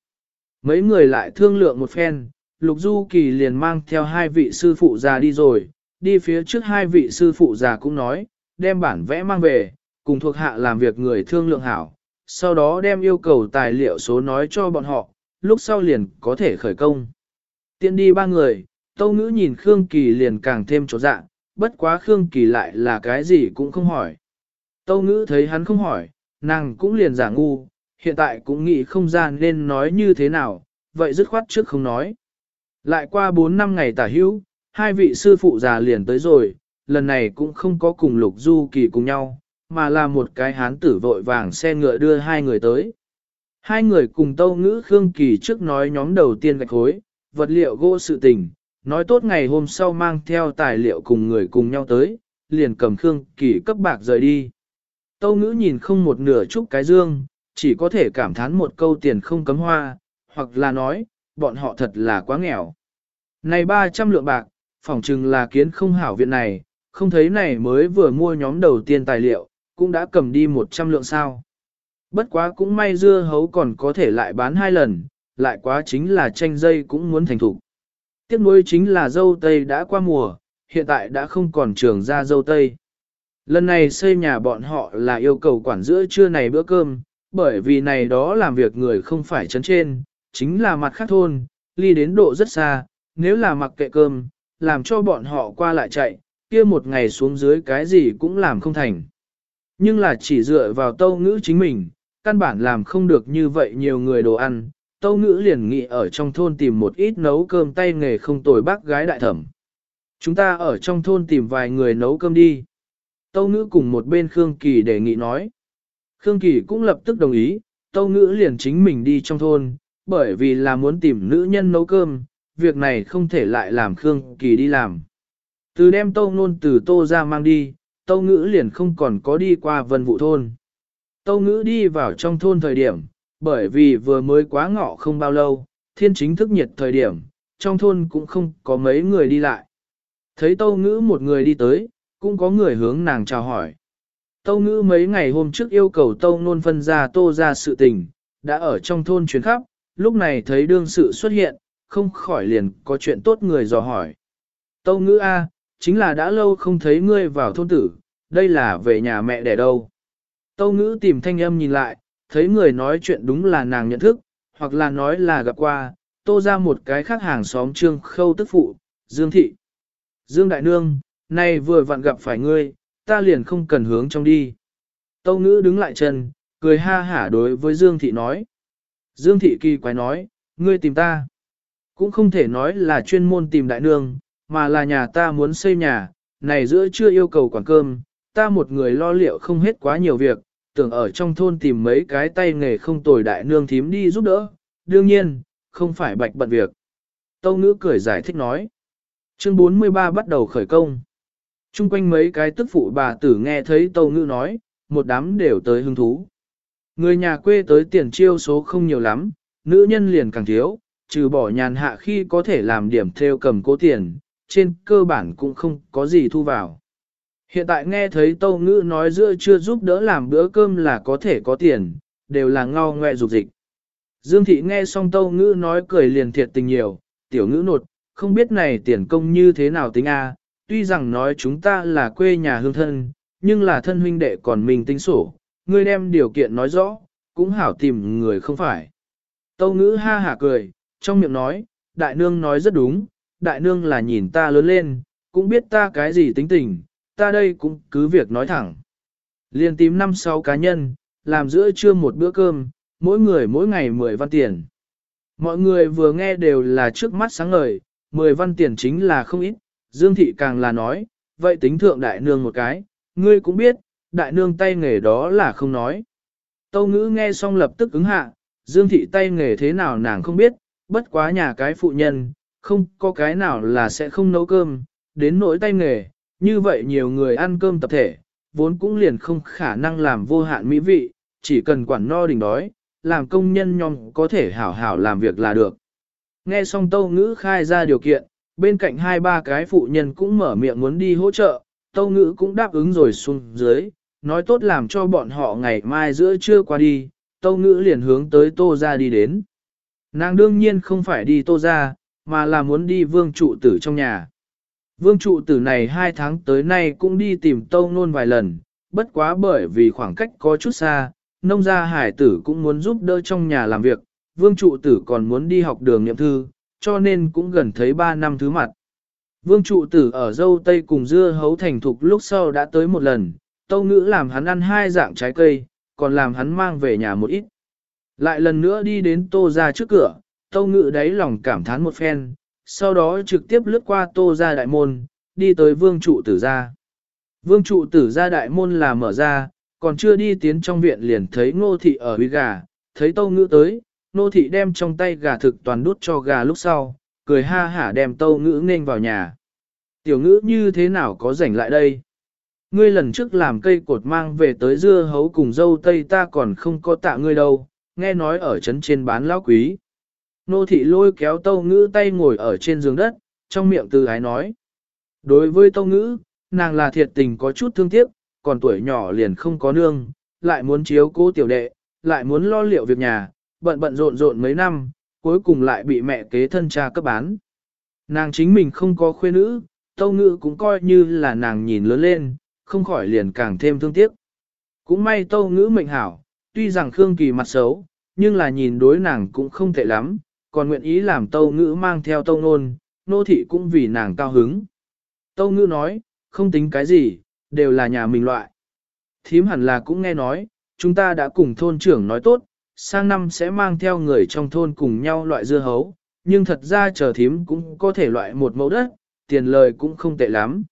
Speaker 1: Mấy người lại thương lượng một phen, Lục Du Kỳ liền mang theo hai vị sư phụ già đi rồi, đi phía trước hai vị sư phụ già cũng nói, đem bản vẽ mang về, cùng thuộc hạ làm việc người thương lượng hảo, sau đó đem yêu cầu tài liệu số nói cho bọn họ, lúc sau liền có thể khởi công. Tiện đi ba người, Tâu Ngữ nhìn Khương Kỳ liền càng thêm chỗ dạ, bất quá Khương Kỳ lại là cái gì cũng không hỏi. Tâu Ngữ thấy hắn không hỏi, nàng cũng liền giả ngu, hiện tại cũng nghĩ không gian nên nói như thế nào, vậy dứt khoát trước không nói. Lại qua 4 năm ngày tả hữu, hai vị sư phụ già liền tới rồi, lần này cũng không có cùng Lục Du Kỳ cùng nhau, mà là một cái hán tử vội vàng xe ngựa đưa hai người tới. Hai người cùng Tâu Ngữ Khương Kỳ trước nói nhóm đầu tiên gạch hối, vật liệu gỗ sự tình, nói tốt ngày hôm sau mang theo tài liệu cùng người cùng nhau tới, liền cầm Khương Kỳ cấp bạc rời đi. Tâu ngữ nhìn không một nửa chút cái dương, chỉ có thể cảm thán một câu tiền không cấm hoa, hoặc là nói, bọn họ thật là quá nghèo. Này 300 lượng bạc, phỏng chừng là kiến không hảo viện này, không thấy này mới vừa mua nhóm đầu tiên tài liệu, cũng đã cầm đi 100 lượng sao. Bất quá cũng may dưa hấu còn có thể lại bán hai lần, lại quá chính là tranh dây cũng muốn thành thủ. Tiếc nuối chính là dâu tây đã qua mùa, hiện tại đã không còn trường ra dâu tây. Lần này xây nhà bọn họ là yêu cầu quản giữa trưa này bữa cơm, bởi vì này đó làm việc người không phải chấn trên, chính là mặt khác thôn, ly đến độ rất xa, nếu là mặc kệ cơm, làm cho bọn họ qua lại chạy, kia một ngày xuống dưới cái gì cũng làm không thành. Nhưng là chỉ dựa vào tâu ngữ chính mình, căn bản làm không được như vậy nhiều người đồ ăn, tâu ngữ liền nghị ở trong thôn tìm một ít nấu cơm tay nghề không tồi bác gái đại thẩm. Chúng ta ở trong thôn tìm vài người nấu cơm đi. Tâu ngữ cùng một bên Khương Kỳ đề nghị nói. Khương Kỳ cũng lập tức đồng ý, tâu ngữ liền chính mình đi trong thôn, bởi vì là muốn tìm nữ nhân nấu cơm, việc này không thể lại làm Khương Kỳ đi làm. Từ đem tâu nôn từ tô ra mang đi, tâu ngữ liền không còn có đi qua vân vụ thôn. Tâu ngữ đi vào trong thôn thời điểm, bởi vì vừa mới quá ngọ không bao lâu, thiên chính thức nhiệt thời điểm, trong thôn cũng không có mấy người đi lại. Thấy tâu ngữ một người đi tới, cũng có người hướng nàng chào hỏi. Tâu ngữ mấy ngày hôm trước yêu cầu tâu nôn phân ra tô ra sự tình, đã ở trong thôn chuyến khắp, lúc này thấy đương sự xuất hiện, không khỏi liền có chuyện tốt người dò hỏi. Tâu ngữ A, chính là đã lâu không thấy ngươi vào thôn tử, đây là về nhà mẹ đẻ đâu. Tâu ngữ tìm thanh âm nhìn lại, thấy người nói chuyện đúng là nàng nhận thức, hoặc là nói là gặp qua, tô ra một cái khác hàng xóm trương khâu tức phụ, Dương Thị. Dương Đại Nương, nay vừa vặn gặp phải ngươi, ta liền không cần hướng trong đi. Tâu ngữ đứng lại chân, cười ha hả đối với Dương Thị nói. Dương Thị kỳ quái nói, ngươi tìm ta. Cũng không thể nói là chuyên môn tìm đại nương, mà là nhà ta muốn xây nhà, này giữa chưa yêu cầu quản cơm, ta một người lo liệu không hết quá nhiều việc, tưởng ở trong thôn tìm mấy cái tay nghề không tồi đại nương thím đi giúp đỡ, đương nhiên, không phải bạch bận việc. Tâu ngữ cười giải thích nói. Chương 43 bắt đầu khởi công. Trung quanh mấy cái tức phụ bà tử nghe thấy tâu ngữ nói, một đám đều tới hứng thú. Người nhà quê tới tiền chiêu số không nhiều lắm, nữ nhân liền càng thiếu, trừ bỏ nhàn hạ khi có thể làm điểm theo cầm cố tiền, trên cơ bản cũng không có gì thu vào. Hiện tại nghe thấy tâu ngữ nói giữa chưa giúp đỡ làm bữa cơm là có thể có tiền, đều là ngao ngoẹ dục dịch. Dương thị nghe xong tâu ngữ nói cười liền thiệt tình nhiều, tiểu ngữ nột, không biết này tiền công như thế nào tính A, tuy rằng nói chúng ta là quê nhà hương thân, nhưng là thân huynh đệ còn mình tính sổ, ngươi đem điều kiện nói rõ, cũng hảo tìm người không phải. Tâu ngữ ha hả cười, trong miệng nói, đại nương nói rất đúng, đại nương là nhìn ta lớn lên, cũng biết ta cái gì tính tình, ta đây cũng cứ việc nói thẳng. Liên tìm năm sáu cá nhân, làm giữa trưa một bữa cơm, mỗi người mỗi ngày 10 văn tiền. Mọi người vừa nghe đều là trước mắt sáng ngời, 10 văn tiền chính là không ít, Dương Thị càng là nói, vậy tính thượng đại nương một cái, ngươi cũng biết, đại nương tay nghề đó là không nói. Tâu ngữ nghe xong lập tức ứng hạ, Dương Thị tay nghề thế nào nàng không biết, bất quá nhà cái phụ nhân, không có cái nào là sẽ không nấu cơm, đến nỗi tay nghề, như vậy nhiều người ăn cơm tập thể, vốn cũng liền không khả năng làm vô hạn mỹ vị, chỉ cần quản no đỉnh đói, làm công nhân nhóm có thể hảo hảo làm việc là được. Nghe xong tâu ngữ khai ra điều kiện, bên cạnh hai ba cái phụ nhân cũng mở miệng muốn đi hỗ trợ, tâu ngữ cũng đáp ứng rồi xuống dưới, nói tốt làm cho bọn họ ngày mai giữa trưa qua đi, tâu ngữ liền hướng tới tô ra đi đến. Nàng đương nhiên không phải đi tô ra, mà là muốn đi vương trụ tử trong nhà. Vương trụ tử này hai tháng tới nay cũng đi tìm tâu nôn vài lần, bất quá bởi vì khoảng cách có chút xa, nông gia hải tử cũng muốn giúp đỡ trong nhà làm việc, vương trụ tử còn muốn đi học đường niệm thư, cho nên cũng gần thấy ba năm thứ mặt. Vương trụ tử ở dâu tây cùng dưa hấu thành thục lúc sau đã tới một lần, tâu ngữ làm hắn ăn hai dạng trái cây, còn làm hắn mang về nhà một ít. Lại lần nữa đi đến tô ra trước cửa, tâu ngữ đáy lòng cảm thán một phen, sau đó trực tiếp lướt qua tô ra đại môn, đi tới vương trụ tử ra. Vương trụ tử ra đại môn là mở ra, còn chưa đi tiến trong viện liền thấy ngô thị ở huy gà, thấy tâu ngữ tới, ngô thị đem trong tay gà thực toàn đút cho gà lúc sau, cười ha hả đem tâu ngữ nên vào nhà. Tiểu ngữ như thế nào có rảnh lại đây? Ngươi lần trước làm cây cột mang về tới dưa hấu cùng dâu tây ta còn không có tạ ngươi đâu, nghe nói ở trấn trên bán lão quý. Nô thị lôi kéo tâu ngữ tay ngồi ở trên giường đất, trong miệng từ ái nói. Đối với tâu ngữ, nàng là thiệt tình có chút thương tiếc, còn tuổi nhỏ liền không có nương, lại muốn chiếu cố tiểu đệ, lại muốn lo liệu việc nhà, bận bận rộn rộn mấy năm, cuối cùng lại bị mẹ kế thân cha cấp bán. Nàng chính mình không có khuê nữ, tâu ngữ cũng coi như là nàng nhìn lớn lên, không khỏi liền càng thêm thương tiếc. Cũng may tâu ngữ mệnh hảo, tuy rằng Khương Kỳ mặt xấu, nhưng là nhìn đối nàng cũng không tệ lắm, còn nguyện ý làm tâu ngữ mang theo tâu nôn, nô thị cũng vì nàng cao hứng. Tâu ngữ nói, không tính cái gì, đều là nhà mình loại. Thím hẳn là cũng nghe nói, chúng ta đã cùng thôn trưởng nói tốt, sang năm sẽ mang theo người trong thôn cùng nhau loại dưa hấu, nhưng thật ra chờ thím cũng có thể loại một mẫu đất, tiền lời cũng không tệ lắm.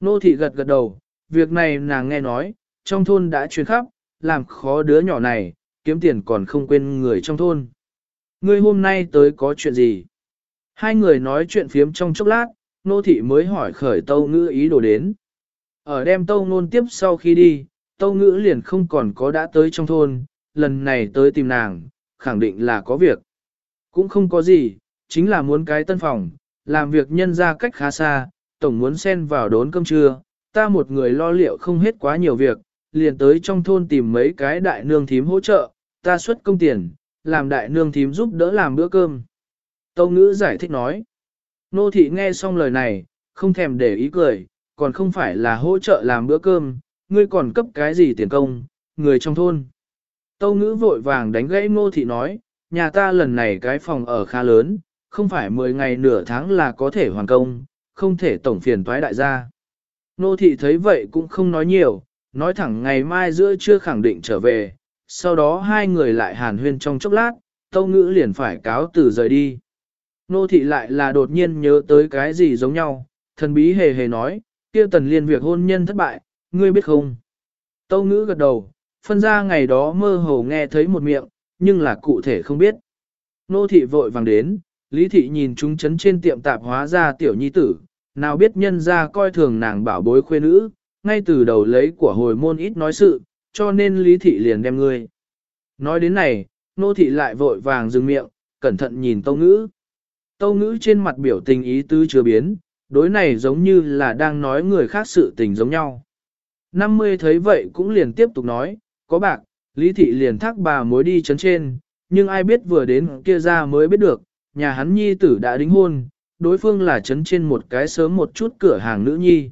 Speaker 1: Nô thị gật gật đầu, việc này nàng nghe nói, trong thôn đã truyền khắp, làm khó đứa nhỏ này, kiếm tiền còn không quên người trong thôn. Ngươi hôm nay tới có chuyện gì? Hai người nói chuyện phiếm trong chốc lát, nô thị mới hỏi khởi tâu ngữ ý đồ đến. Ở đem tâu nôn tiếp sau khi đi, tâu ngữ liền không còn có đã tới trong thôn, lần này tới tìm nàng, khẳng định là có việc. Cũng không có gì, chính là muốn cái tân phòng, làm việc nhân ra cách khá xa, tổng muốn xen vào đốn cơm trưa, ta một người lo liệu không hết quá nhiều việc, liền tới trong thôn tìm mấy cái đại nương thím hỗ trợ, ta xuất công tiền, làm đại nương thím giúp đỡ làm bữa cơm. Tâu ngữ giải thích nói. Nô thị nghe xong lời này, không thèm để ý cười, còn không phải là hỗ trợ làm bữa cơm, ngươi còn cấp cái gì tiền công, người trong thôn. Tâu ngữ vội vàng đánh gãy nô thị nói, nhà ta lần này cái phòng ở khá lớn, không phải 10 ngày nửa tháng là có thể hoàn công, không thể tổng phiền toái đại gia. Nô thị thấy vậy cũng không nói nhiều, nói thẳng ngày mai giữa trưa khẳng định trở về, sau đó hai người lại hàn huyên trong chốc lát, tâu ngữ liền phải cáo từ rời đi. Nô thị lại là đột nhiên nhớ tới cái gì giống nhau, thần bí hề hề nói, kia tần liên việc hôn nhân thất bại, ngươi biết không? Tâu ngữ gật đầu, phân ra ngày đó mơ hồ nghe thấy một miệng, nhưng là cụ thể không biết. Nô thị vội vàng đến, lý thị nhìn chúng chấn trên tiệm tạp hóa ra tiểu nhi tử, nào biết nhân ra coi thường nàng bảo bối khuê nữ, ngay từ đầu lấy của hồi môn ít nói sự, cho nên lý thị liền đem ngươi. Nói đến này, nô thị lại vội vàng dừng miệng, cẩn thận nhìn tâu ngữ. Tâu ngữ trên mặt biểu tình ý tứ chưa biến, đối này giống như là đang nói người khác sự tình giống nhau. 50 thấy vậy cũng liền tiếp tục nói, có bạc, lý thị liền thác bà mối đi chấn trên, nhưng ai biết vừa đến kia ra mới biết được, nhà hắn nhi tử đã đính hôn, đối phương là chấn trên một cái sớm một chút cửa hàng nữ nhi.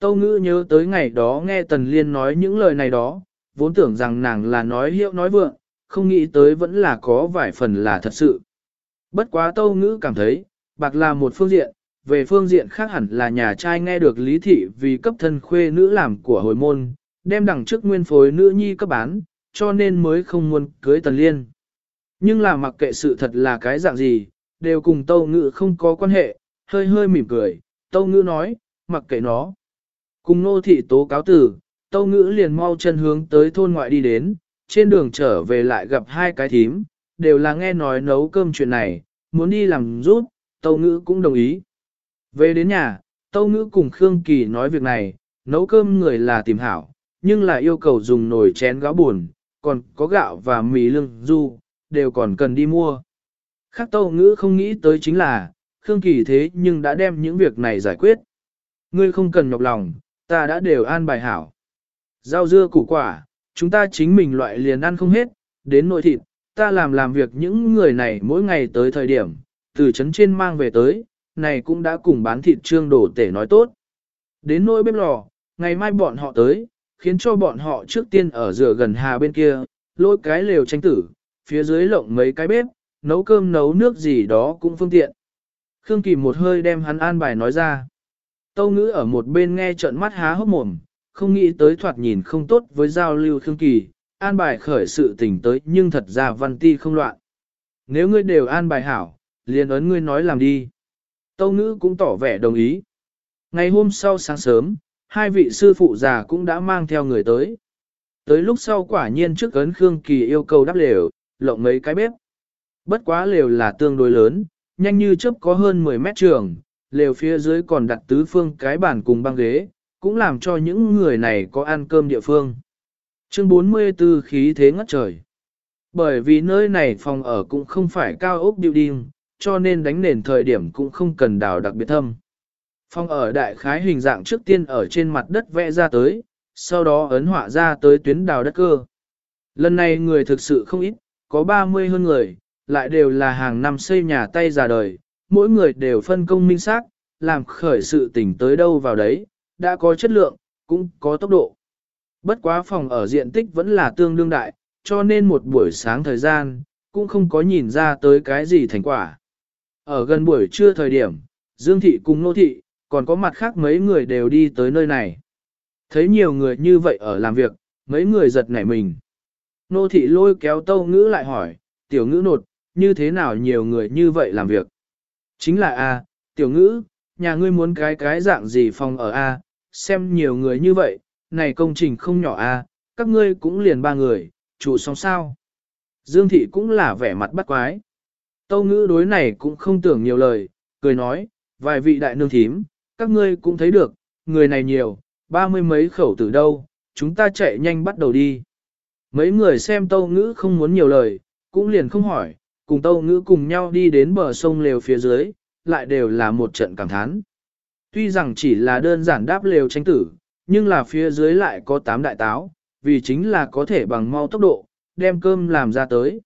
Speaker 1: Tâu ngữ nhớ tới ngày đó nghe Tần Liên nói những lời này đó, vốn tưởng rằng nàng là nói hiệu nói vượng, không nghĩ tới vẫn là có vài phần là thật sự. Bất quá Tâu ngữ cảm thấy, bạc là một phương diện, về phương diện khác hẳn là nhà trai nghe được lý thị vì cấp thân khuê nữ làm của hồi môn, đem đằng trước nguyên phối nữ nhi cấp bán, cho nên mới không muốn cưới Tần Liên. Nhưng là mặc kệ sự thật là cái dạng gì, đều cùng Tâu Ngữ không có quan hệ, hơi hơi mỉm cười, Tâu Ngữ nói, mặc kệ nó. Cùng nô thị tố cáo tử, Tâu Ngữ liền mau chân hướng tới thôn ngoại đi đến, trên đường trở về lại gặp hai cái thím, đều là nghe nói nấu cơm chuyện này, muốn đi làm giúp, Tâu Ngữ cũng đồng ý. Về đến nhà, Tâu Ngữ cùng Khương Kỳ nói việc này, nấu cơm người là tìm hảo, nhưng là yêu cầu dùng nồi chén gáo buồn, còn có gạo và mì lương du, đều còn cần đi mua. Khác Tâu Ngữ không nghĩ tới chính là, Khương Kỳ thế nhưng đã đem những việc này giải quyết. Ngươi không cần nhọc lòng, ta đã đều an bài hảo. Rau dưa củ quả, chúng ta chính mình loại liền ăn không hết, đến nội thịt, ta làm làm việc những người này mỗi ngày tới thời điểm, từ trấn trên mang về tới, này cũng đã cùng bán thịt trương đổ tể nói tốt. Đến nỗi bếp lò, ngày mai bọn họ tới, khiến cho bọn họ trước tiên ở rửa gần hà bên kia, lôi cái lều tranh tử, phía dưới lộng mấy cái bếp, nấu cơm nấu nước gì đó cũng phương tiện. Khương Kỳ một hơi đem hắn an bài nói ra. Tâu ngữ ở một bên nghe trợn mắt há hốc mồm, không nghĩ tới thoạt nhìn không tốt với giao lưu Khương Kỳ, an bài khởi sự tình tới nhưng thật ra văn ti không loạn. Nếu ngươi đều an bài hảo, liền ấn ngươi nói làm đi. Tâu ngữ cũng tỏ vẻ đồng ý. Ngày hôm sau sáng sớm, hai vị sư phụ già cũng đã mang theo người tới. Tới lúc sau quả nhiên trước ấn Khương Kỳ yêu cầu đắp lều, lộng mấy cái bếp. Bất quá lều là tương đối lớn, nhanh như chớp có hơn 10 mét trường, lều phía dưới còn đặt tứ phương cái bàn cùng băng ghế, cũng làm cho những người này có ăn cơm địa phương. Chương 44 khí thế ngất trời. Bởi vì nơi này phòng ở cũng không phải cao ốc building, cho nên đánh nền thời điểm cũng không cần đào đặc biệt thâm. Phòng ở đại khái hình dạng trước tiên ở trên mặt đất vẽ ra tới, sau đó ấn họa ra tới tuyến đào đất cơ. Lần này người thực sự không ít, có 30 hơn người, lại đều là hàng năm xây nhà tay già đời, mỗi người đều phân công minh xác, làm khởi sự tỉnh tới đâu vào đấy, đã có chất lượng, cũng có tốc độ. Bất quá phòng ở diện tích vẫn là tương đương đại, cho nên một buổi sáng thời gian, cũng không có nhìn ra tới cái gì thành quả. Ở gần buổi trưa thời điểm, Dương Thị cùng Nô Thị, còn có mặt khác mấy người đều đi tới nơi này. Thấy nhiều người như vậy ở làm việc, mấy người giật nảy mình. Nô Thị lôi kéo tâu ngữ lại hỏi, tiểu ngữ nột, như thế nào nhiều người như vậy làm việc? Chính là A, tiểu ngữ, nhà ngươi muốn cái cái dạng gì phòng ở A, xem nhiều người như vậy, này công trình không nhỏ A, các ngươi cũng liền ba người, chủ xong sao? Dương thị cũng là vẻ mặt bắt quái. Tâu ngữ đối này cũng không tưởng nhiều lời, cười nói, vài vị đại nương thím, các ngươi cũng thấy được, người này nhiều, ba mươi mấy khẩu từ đâu, chúng ta chạy nhanh bắt đầu đi. Mấy người xem tâu ngữ không muốn nhiều lời, cũng liền không hỏi, cùng tâu ngữ cùng nhau đi đến bờ sông lều phía dưới, lại đều là một trận cảm thán. Tuy rằng chỉ là đơn giản đáp lều tranh tử, nhưng là phía dưới lại có tám đại táo, vì chính là có thể bằng mau tốc độ, đem cơm làm ra tới.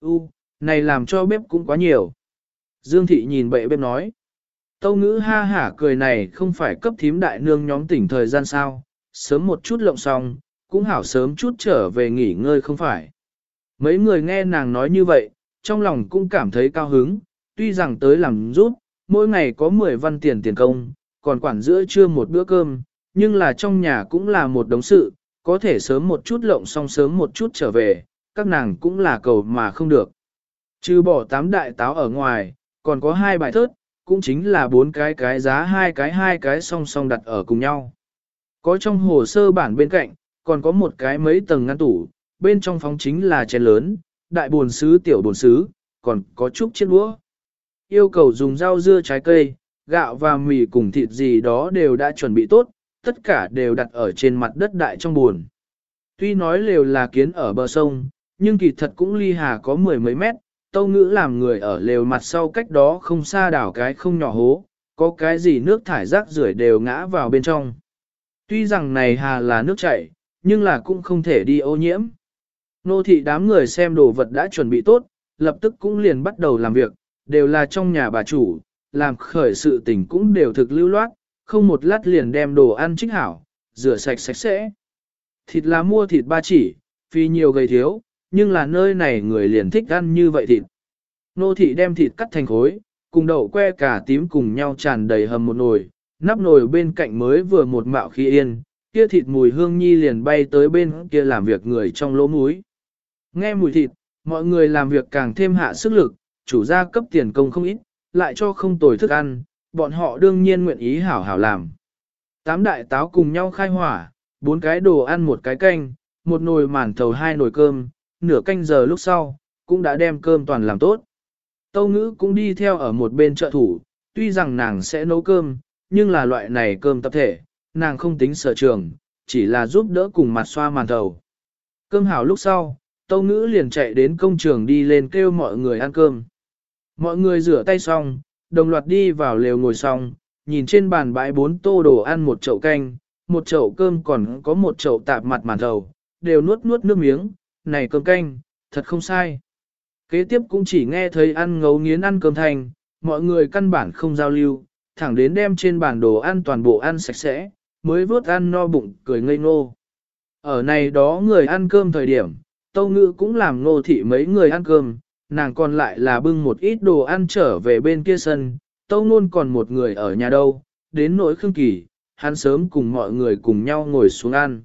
Speaker 1: U, này làm cho bếp cũng quá nhiều. Dương thị nhìn bệ bếp nói. Tâu ngữ ha hả cười này không phải cấp thím đại nương nhóm tỉnh thời gian sao, sớm một chút lộng xong, cũng hảo sớm chút trở về nghỉ ngơi không phải. Mấy người nghe nàng nói như vậy, trong lòng cũng cảm thấy cao hứng, tuy rằng tới làm giúp, mỗi ngày có 10 văn tiền tiền công, còn quản giữa trưa một bữa cơm, nhưng là trong nhà cũng là một đống sự, có thể sớm một chút lộng xong sớm một chút trở về, các nàng cũng là cầu mà không được. Trừ bỏ tám đại táo ở ngoài, còn có hai bài thớt, cũng chính là bốn cái cái giá hai cái hai cái song song đặt ở cùng nhau. Có trong hồ sơ bản bên cạnh, còn có một cái mấy tầng ngăn tủ, bên trong phóng chính là chén lớn, đại buồn sứ tiểu buồn sứ, còn có chút chiếc đũa. Yêu cầu dùng rau dưa trái cây, gạo và mì cùng thịt gì đó đều đã chuẩn bị tốt, tất cả đều đặt ở trên mặt đất đại trong buồn. Tuy nói lều là kiến ở bờ sông, nhưng kỳ thật cũng ly hà có mười mấy mét, tâu ngữ làm người ở lều mặt sau cách đó không xa đảo cái không nhỏ hố, có cái gì nước thải rác rưởi đều ngã vào bên trong. Tuy rằng này hà là nước chảy, nhưng là cũng không thể đi ô nhiễm. Nô thị đám người xem đồ vật đã chuẩn bị tốt, lập tức cũng liền bắt đầu làm việc, đều là trong nhà bà chủ, làm khởi sự tình cũng đều thực lưu loát, không một lát liền đem đồ ăn trích hảo, rửa sạch sạch sẽ. Thịt là mua thịt ba chỉ, vì nhiều gầy thiếu, nhưng là nơi này người liền thích ăn như vậy thịt. Nô thị đem thịt cắt thành khối, cùng đậu que cả tím cùng nhau tràn đầy hầm một nồi, nắp nồi bên cạnh mới vừa một mạo khi yên, kia thịt mùi hương nhi liền bay tới bên kia làm việc người trong lỗ mũi. Nghe mùi thịt, mọi người làm việc càng thêm hạ sức lực, chủ gia cấp tiền công không ít, lại cho không tồi thức ăn, bọn họ đương nhiên nguyện ý hảo hảo làm. Tám đại táo cùng nhau khai hỏa, bốn cái đồ ăn một cái canh, một nồi màn thầu hai nồi cơm, nửa canh giờ lúc sau, cũng đã đem cơm toàn làm tốt. Tâu ngữ cũng đi theo ở một bên trợ thủ, tuy rằng nàng sẽ nấu cơm, nhưng là loại này cơm tập thể, nàng không tính sở trường, chỉ là giúp đỡ cùng mặt xoa màn thầu. Cơm hảo lúc sau, tâu ngữ liền chạy đến công trường đi lên kêu mọi người ăn cơm. Mọi người rửa tay xong, đồng loạt đi vào lều ngồi xong, nhìn trên bàn bãi bốn tô đồ ăn một chậu canh, một chậu cơm còn có một chậu tạp mặt màn thầu, đều nuốt nuốt nước miếng, này cơm canh, thật không sai. Kế tiếp cũng chỉ nghe thấy ăn ngấu nghiến ăn cơm thành, mọi người căn bản không giao lưu, thẳng đến đem trên bàn đồ ăn toàn bộ ăn sạch sẽ, mới vớt ăn no bụng cười ngây ngô. Ở này đó người ăn cơm thời điểm, Tâu Ngữ cũng làm ngô thị mấy người ăn cơm, nàng còn lại là bưng một ít đồ ăn trở về bên kia sân, Tâu Nôn còn một người ở nhà đâu, đến nỗi Khương Kỳ, hắn sớm cùng mọi người cùng nhau ngồi xuống ăn.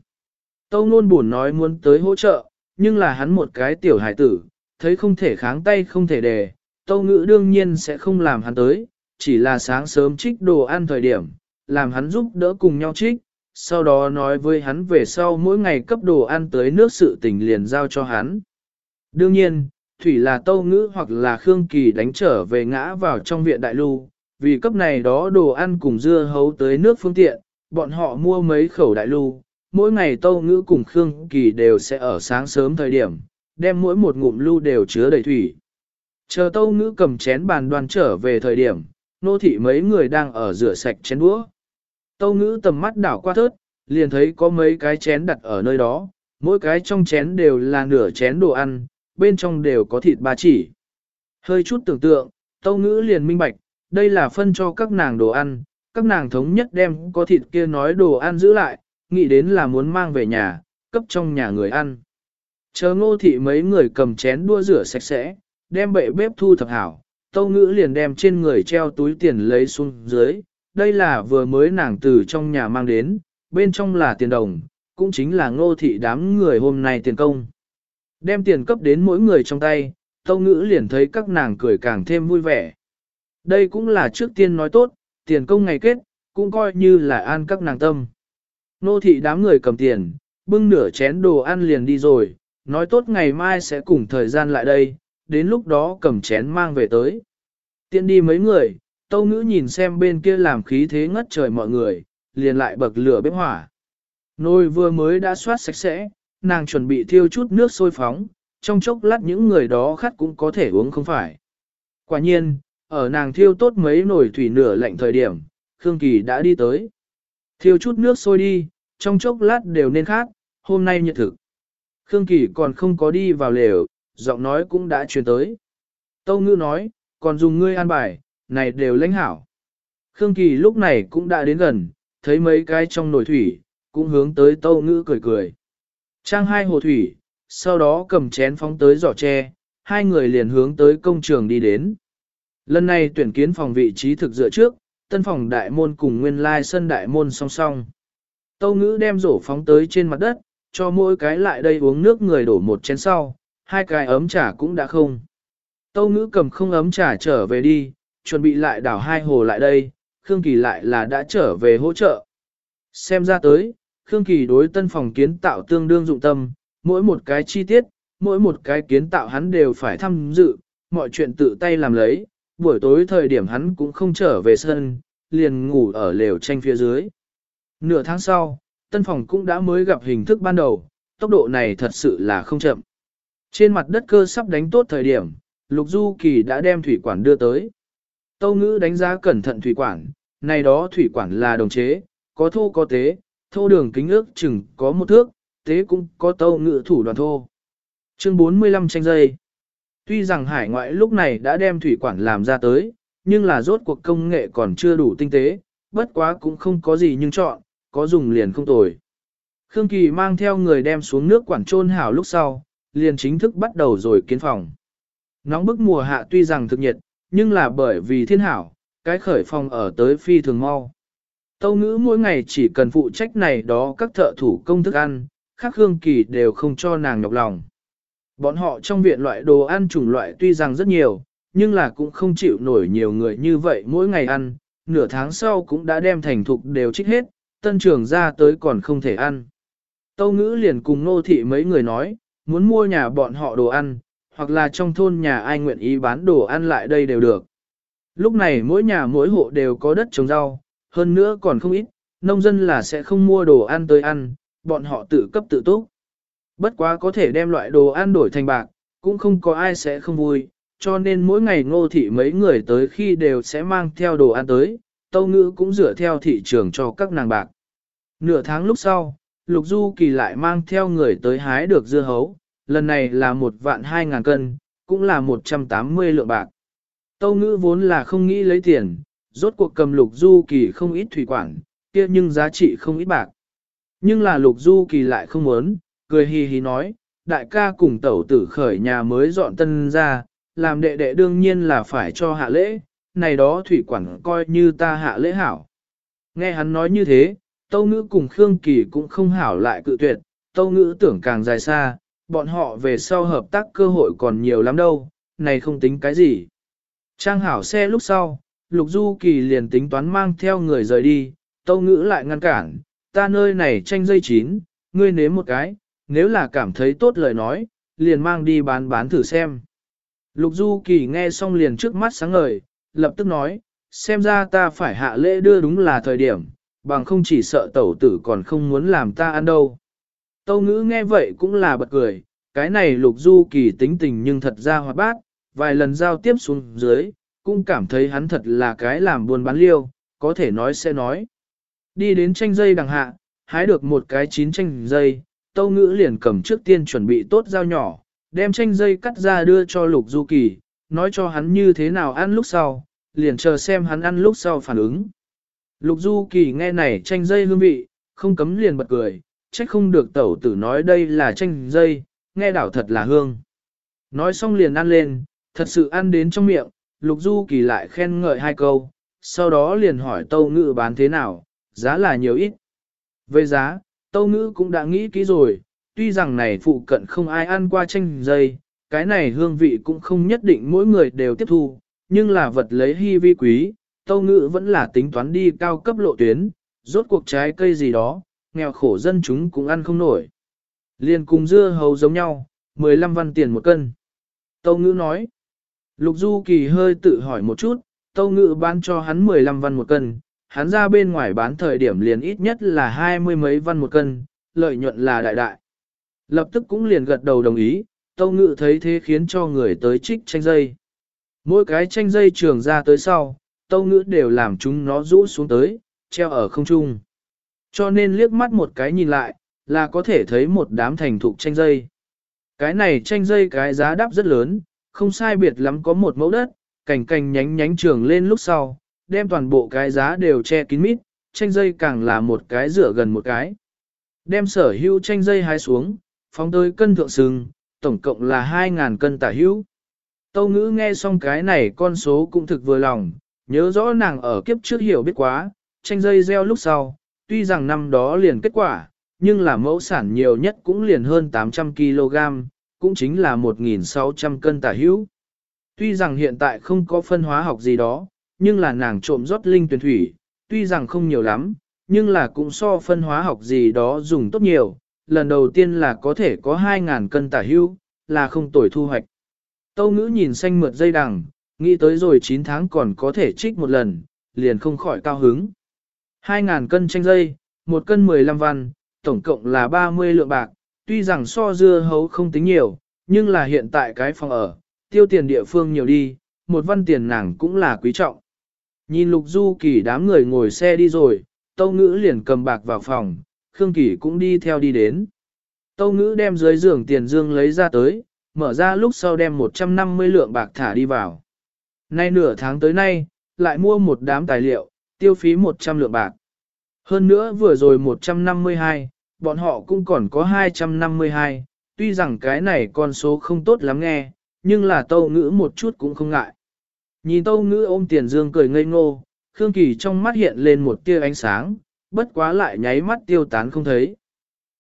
Speaker 1: Tâu Nôn buồn nói muốn tới hỗ trợ, nhưng là hắn một cái tiểu hải tử, thấy không thể kháng tay không thể đề, Tâu Ngữ đương nhiên sẽ không làm hắn tới, chỉ là sáng sớm trích đồ ăn thời điểm, làm hắn giúp đỡ cùng nhau trích, sau đó nói với hắn về sau mỗi ngày cấp đồ ăn tới nước sự tình liền giao cho hắn. Đương nhiên, Thủy là Tâu Ngữ hoặc là Khương Kỳ đánh trở về ngã vào trong viện đại lưu, vì cấp này đó đồ ăn cùng dưa hấu tới nước phương tiện, bọn họ mua mấy khẩu đại lưu, mỗi ngày Tâu Ngữ cùng Khương Kỳ đều sẽ ở sáng sớm thời điểm, đem mỗi một ngụm lưu đều chứa đầy thủy. Chờ Tâu Ngữ cầm chén bàn đoan trở về thời điểm, nô thị mấy người đang ở rửa sạch chén đũa. Tâu Ngữ tầm mắt đảo qua thớt, liền thấy có mấy cái chén đặt ở nơi đó, mỗi cái trong chén đều là nửa chén đồ ăn, bên trong đều có thịt ba chỉ. Hơi chút tưởng tượng, Tâu Ngữ liền minh bạch, đây là phân cho các nàng đồ ăn, các nàng thống nhất đem có thịt kia nói đồ ăn giữ lại, nghĩ đến là muốn mang về nhà, cấp trong nhà người ăn. Chờ ngô thị mấy người cầm chén đua rửa sạch sẽ, đem bệ bếp thu thập hảo, tâu ngữ liền đem trên người treo túi tiền lấy xuống dưới, đây là vừa mới nàng từ trong nhà mang đến, bên trong là tiền đồng, cũng chính là ngô thị đám người hôm nay tiền công. Đem tiền cấp đến mỗi người trong tay, tâu ngữ liền thấy các nàng cười càng thêm vui vẻ. Đây cũng là trước tiên nói tốt, tiền công ngày kết, cũng coi như là an các nàng tâm. Nô thị đám người cầm tiền, bưng nửa chén đồ ăn liền đi rồi, nói tốt ngày mai sẽ cùng thời gian lại đây, đến lúc đó cầm chén mang về tới. Tiện đi mấy người, tâu ngữ nhìn xem bên kia làm khí thế ngất trời mọi người, liền lại bậc lửa bếp hỏa. Nồi vừa mới đã soát sạch sẽ, nàng chuẩn bị thiêu chút nước sôi phóng, trong chốc lát những người đó khát cũng có thể uống không phải. Quả nhiên, ở nàng thiêu tốt mấy nồi thủy nửa lạnh thời điểm, Khương Kỳ đã đi tới. Thiêu chút nước sôi đi, trong chốc lát đều nên khát, hôm nay nhiệt thực. Khương Kỳ còn không có đi vào lều, giọng nói cũng đã truyền tới. Tâu ngữ nói, còn dùng ngươi an bài, này đều lãnh hảo. Khương Kỳ lúc này cũng đã đến gần, thấy mấy cái trong nồi thủy, cũng hướng tới tâu ngữ cười cười. Trang hai hồ thủy, sau đó cầm chén phóng tới giỏ tre, hai người liền hướng tới công trường đi đến. Lần này tuyển kiến phòng vị trí thực dựa trước, tân phòng đại môn cùng nguyên lai sân đại môn song song. Tâu ngữ đem rổ phóng tới trên mặt đất, cho mỗi cái lại đây uống nước người đổ một chén sau, hai cái ấm trà cũng đã không. Tâu ngữ cầm không ấm trà trở về đi, chuẩn bị lại đảo hai hồ lại đây, Khương Kỳ lại là đã trở về hỗ trợ. Xem ra tới, Khương Kỳ đối tân phòng kiến tạo tương đương dụng tâm, mỗi một cái chi tiết, mỗi một cái kiến tạo hắn đều phải tham dự, mọi chuyện tự tay làm lấy, buổi tối thời điểm hắn cũng không trở về sân, liền ngủ ở lều tranh phía dưới. Nửa tháng sau, tân phòng cũng đã mới gặp hình thức ban đầu, tốc độ này thật sự là không chậm. Trên mặt đất cơ sắp đánh tốt thời điểm, Lục Du Kỳ đã đem thủy quản đưa tới. Tâu ngữ đánh giá cẩn thận thủy quản, này đó thủy quản là đồng chế, có thô có tế, thô đường kính ước chừng có một thước, tế cũng có tâu ngữ thủ đoàn thô. Chương 45 tranh dây Tuy rằng hải ngoại lúc này đã đem thủy quản làm ra tới, nhưng là rốt cuộc công nghệ còn chưa đủ tinh tế, bất quá cũng không có gì nhưng chọn, có dùng liền không tồi. Khương Kỳ mang theo người đem xuống nước quản trôn hảo lúc sau, liền chính thức bắt đầu rồi kiến phòng. Nóng bức mùa hạ tuy rằng thực nhiệt, nhưng là bởi vì thiên hảo, cái khởi phòng ở tới phi thường mau. Tâu ngữ mỗi ngày chỉ cần phụ trách này đó các thợ thủ công thức ăn, khác hương Kỳ đều không cho nàng nhọc lòng. Bọn họ trong viện loại đồ ăn chủng loại tuy rằng rất nhiều, nhưng là cũng không chịu nổi nhiều người như vậy mỗi ngày ăn, nửa tháng sau cũng đã đem thành thục đều trích hết, tân trưởng ra tới còn không thể ăn. Tâu ngữ liền cùng nô thị mấy người nói, muốn mua nhà bọn họ đồ ăn, hoặc là trong thôn nhà ai nguyện ý bán đồ ăn lại đây đều được. Lúc này mỗi nhà mỗi hộ đều có đất trồng rau, hơn nữa còn không ít, nông dân là sẽ không mua đồ ăn tới ăn, bọn họ tự cấp tự túc. Bất quá có thể đem loại đồ ăn đổi thành bạc, cũng không có ai sẽ không vui, cho nên mỗi ngày ngô thị mấy người tới khi đều sẽ mang theo đồ ăn tới, tâu ngữ cũng rửa theo thị trường cho các nàng bạc. Nửa tháng lúc sau, Lục Du Kỳ lại mang theo người tới hái được dưa hấu, lần này là một vạn hai ngàn cân, cũng là 180 lượng bạc. Tâu ngữ vốn là không nghĩ lấy tiền, rốt cuộc cầm Lục Du Kỳ không ít thủy quản, kia nhưng giá trị không ít bạc. Nhưng là Lục Du Kỳ lại không muốn, cười hì hì nói, đại ca cùng tẩu tử khởi nhà mới dọn tân ra, làm đệ đệ đương nhiên là phải cho hạ lễ, này đó thủy quản coi như ta hạ lễ hảo. Nghe hắn nói như thế, Tâu Ngữ cùng Khương Kỳ cũng không hảo lại cự tuyệt, Tâu Ngữ tưởng càng dài xa, bọn họ về sau hợp tác cơ hội còn nhiều lắm đâu, này không tính cái gì. Trang hảo xe lúc sau, Lục Du Kỳ liền tính toán mang theo người rời đi, Tâu Ngữ lại ngăn cản, ta nơi này tranh dây chín, ngươi nếm một cái, nếu là cảm thấy tốt lời nói, liền mang đi bán bán thử xem. Lục Du Kỳ nghe xong liền trước mắt sáng ngời, lập tức nói, xem ra ta phải hạ lễ đưa đúng là thời điểm, bằng không chỉ sợ tẩu tử còn không muốn làm ta ăn đâu. Tâu ngữ nghe vậy cũng là bật cười, cái này Lục Du Kỳ tính tình nhưng thật ra hoạt bát, vài lần giao tiếp xuống dưới, cũng cảm thấy hắn thật là cái làm buồn bán liêu, có thể nói sẽ nói. Đi đến tranh dây đằng hạ, hái được một cái chín tranh dây, Tâu Ngữ liền cầm trước tiên chuẩn bị tốt dao nhỏ, đem tranh dây cắt ra đưa cho Lục Du Kỳ, nói cho hắn như thế nào ăn lúc sau, liền chờ xem hắn ăn lúc sau phản ứng. Lục Du Kỳ nghe này tranh dây hương vị, không cấm liền bật cười, trách không được tẩu tử nói đây là tranh dây, nghe đảo thật là hương. Nói xong liền ăn lên, thật sự ăn đến trong miệng, Lục Du Kỳ lại khen ngợi hai câu, sau đó liền hỏi tâu ngữ bán thế nào, giá là nhiều ít. Về giá, tâu ngữ cũng đã nghĩ kỹ rồi, tuy rằng này phụ cận không ai ăn qua chanh dây, cái này hương vị cũng không nhất định mỗi người đều tiếp thu, nhưng là vật lấy hy vi quý, tâu ngữ vẫn là tính toán đi cao cấp lộ tuyến, rốt cuộc trái cây gì đó, nghèo khổ dân chúng cũng ăn không nổi. liền cùng dưa hấu giống nhau, 15 văn tiền một cân. Tâu ngữ nói. Lục Du Kỳ hơi tự hỏi một chút, tâu ngữ bán cho hắn 15 văn một cân, hắn ra bên ngoài bán thời điểm liền ít nhất là hai mươi mấy văn một cân, lợi nhuận là đại đại. Lập tức cũng liền gật đầu đồng ý, tâu ngữ thấy thế khiến cho người tới trích tranh dây. Mỗi cái tranh dây trường ra tới sau, tâu ngữ đều làm chúng nó rũ xuống tới, treo ở không trung. Cho nên liếc mắt một cái nhìn lại, là có thể thấy một đám thành thục tranh dây. Cái này tranh dây cái giá đắp rất lớn, không sai biệt lắm có một mẫu đất, cành cành nhánh nhánh trường lên lúc sau, đem toàn bộ cái giá đều che kín mít, tranh dây càng là một cái rửa gần một cái. Đem sở hữu tranh dây hái xuống, phóng tới cân thượng sừng, tổng cộng là 2.000 cân tả hữu. Tâu ngữ nghe xong cái này con số cũng thực vừa lòng, nhớ rõ nàng ở kiếp trước hiểu biết quá, tranh dây gieo lúc sau, tuy rằng năm đó liền kết quả, nhưng là mẫu sản nhiều nhất cũng liền hơn 800 kg, cũng chính là 1.600 cân tả hữu. Tuy rằng hiện tại không có phân hóa học gì đó, nhưng là nàng trộm rót linh tuyển thủy, tuy rằng không nhiều lắm, nhưng là cũng so phân hóa học gì đó dùng tốt nhiều, lần đầu tiên là có thể có 2.000 cân tả hữu, là không tồi thu hoạch. Tâu ngữ nhìn xanh mượt dây đằng, nghĩ tới rồi 9 tháng còn có thể trích một lần, liền không khỏi cao hứng. 2.000 cân chanh dây, một cân 15 văn, tổng cộng là 30 lượng bạc, tuy rằng so dưa hấu không tính nhiều, nhưng là hiện tại cái phòng ở, tiêu tiền địa phương nhiều đi, một văn tiền nàng cũng là quý trọng. Nhìn lục du kỳ đám người ngồi xe đi rồi, tâu ngữ liền cầm bạc vào phòng, Khương Kỳ cũng đi theo đi đến. Tâu ngữ đem dưới giường tiền dương lấy ra tới, mở ra lúc sau đem 150 lượng bạc thả đi vào. Nay nửa tháng tới nay, lại mua một đám tài liệu, tiêu phí 100 lượng bạc. Hơn nữa vừa rồi 152, bọn họ cũng còn có 252, tuy rằng cái này con số không tốt lắm nghe, nhưng là tâu ngữ một chút cũng không ngại. Nhìn tâu ngữ ôm tiền dương cười ngây ngô, Khương Kỳ trong mắt hiện lên một tia ánh sáng, bất quá lại nháy mắt tiêu tán không thấy.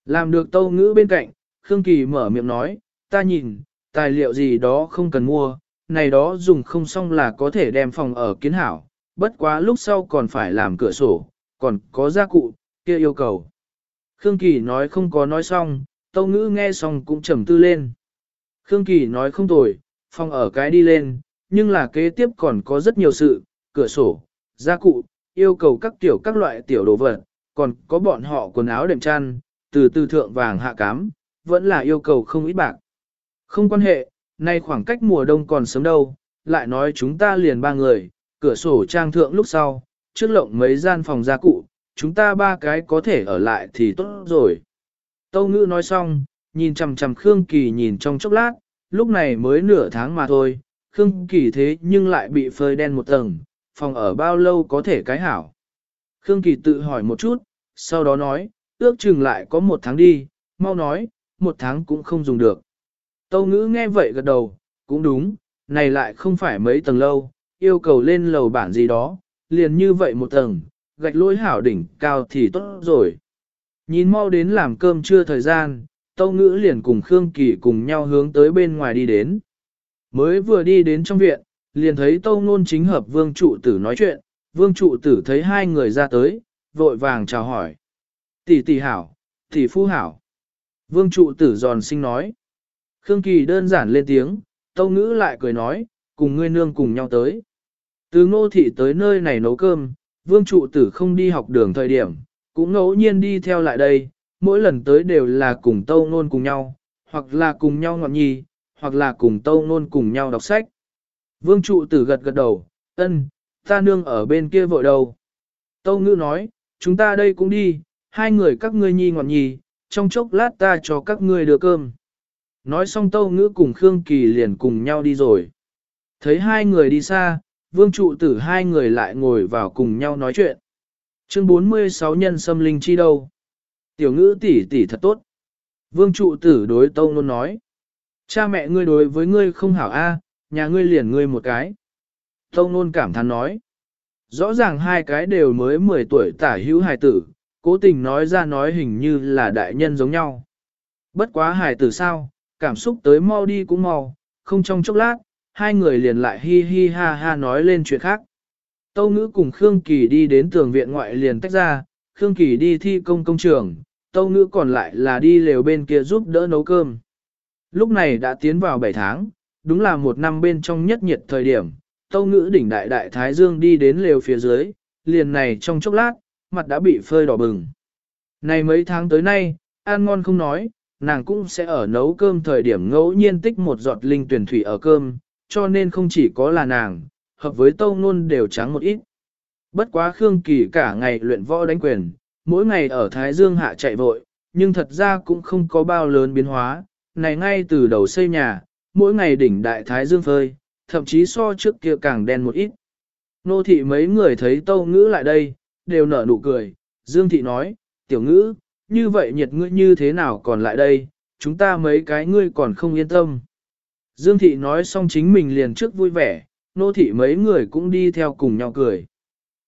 Speaker 1: Làm được tâu ngữ bên cạnh, Khương Kỳ mở miệng nói, ta nhìn, tài liệu gì đó không cần mua, này đó dùng không xong là có thể đem phòng ở kiến hảo, bất quá lúc sau còn phải làm cửa sổ, còn có gia cụ, kia yêu cầu. Khương Kỳ nói không có nói xong, tâu ngữ nghe xong cũng trầm tư lên. Khương Kỳ nói không tồi, phòng ở cái đi lên, nhưng là kế tiếp còn có rất nhiều sự, cửa sổ, gia cụ, yêu cầu các tiểu các loại tiểu đồ vật, còn có bọn họ quần áo đệm chăn, từ từ thượng vàng hạ cám, vẫn là yêu cầu không ít bạc. Không quan hệ, nay khoảng cách mùa đông còn sớm đâu, lại nói chúng ta liền ba người, cửa sổ trang thượng lúc sau, trước lộng mấy gian phòng gia cụ, chúng ta ba cái có thể ở lại thì tốt rồi. Tâu ngữ nói xong, nhìn chầm chầm Khương Kỳ nhìn trong chốc lát, lúc này mới nửa tháng mà thôi, Khương Kỳ thế nhưng lại bị phơi đen một tầng, phòng ở bao lâu có thể cái hảo. Khương Kỳ tự hỏi một chút, sau đó nói, ước chừng lại có một tháng đi, mau nói, một tháng cũng không dùng được. Tâu ngữ nghe vậy gật đầu, cũng đúng, này lại không phải mấy tầng lâu, yêu cầu lên lầu bản gì đó, liền như vậy một tầng, gạch lối hảo đỉnh cao thì tốt rồi. Nhìn mau đến làm cơm trưa thời gian, Tâu Ngữ liền cùng Khương Kỳ cùng nhau hướng tới bên ngoài đi đến. Mới vừa đi đến trong viện, liền thấy Tâu Nôn chính hợp vương trụ tử nói chuyện, vương trụ tử thấy hai người ra tới, vội vàng chào hỏi. Tỷ tỷ hảo, tỷ phu hảo. Vương trụ tử giòn sinh nói. Khương Kỳ đơn giản lên tiếng, Tâu Ngữ lại cười nói, cùng ngươi nương cùng nhau tới. Từ ngô thị tới nơi này nấu cơm, vương trụ tử không đi học đường thời điểm, cũng ngẫu nhiên đi theo lại đây, mỗi lần tới đều là cùng tâu nôn cùng nhau, hoặc là cùng nhau ngọn nhi, hoặc là cùng tâu nôn cùng nhau đọc sách. Vương trụ tử gật gật đầu, ân, ta nương ở bên kia vội đầu. Tâu ngữ nói, chúng ta đây cũng đi, hai người các ngươi nhi ngọn nhi, trong chốc lát ta cho các ngươi đưa cơm. Nói xong tâu ngữ cùng Khương Kỳ liền cùng nhau đi rồi. Thấy hai người đi xa, vương trụ tử hai người lại ngồi vào cùng nhau nói chuyện. Chương 46 nhân xâm linh chi đâu? Tiểu ngữ tỷ tỷ thật tốt. Vương trụ tử đối tâu nôn nói. Cha mẹ ngươi đối với ngươi không hảo a, nhà ngươi liền ngươi một cái. Tâu nôn cảm thán nói. Rõ ràng hai cái đều mới 10 tuổi tả hữu hài tử, cố tình nói ra nói hình như là đại nhân giống nhau. Bất quá hài tử sao, cảm xúc tới mau đi cũng mau, không trong chốc lát, hai người liền lại hi hi ha ha nói lên chuyện khác. Tâu ngữ cùng Khương Kỳ đi đến tường viện ngoại liền tách ra, Khương Kỳ đi thi công công trường, Tâu ngữ còn lại là đi lều bên kia giúp đỡ nấu cơm. Lúc này đã tiến vào 7 tháng, đúng là một năm bên trong nhất nhiệt thời điểm, tâu ngữ đỉnh đại đại Thái Dương đi đến lều phía dưới, liền này trong chốc lát, mặt đã bị phơi đỏ bừng. Này mấy tháng tới nay, ăn ngon không nói, nàng cũng sẽ ở nấu cơm thời điểm ngẫu nhiên tích một giọt linh tuyển thủy ở cơm, cho nên không chỉ có là nàng, hợp với tâu nôn đều trắng một ít. Bất quá Khương Kỳ cả ngày luyện võ đánh quyền, mỗi ngày ở Thái Dương hạ chạy vội, nhưng thật ra cũng không có bao lớn biến hóa, này ngay từ đầu xây nhà, mỗi ngày đỉnh đại Thái Dương phơi, thậm chí so trước kia càng đen một ít. Nô thị mấy người thấy tâu ngữ lại đây, đều nở nụ cười, Dương thị nói, tiểu ngữ, như vậy nhiệt ngươi như thế nào còn lại đây, chúng ta mấy cái ngươi còn không yên tâm. Dương thị nói xong chính mình liền trước vui vẻ, nô thị mấy người cũng đi theo cùng nhau cười.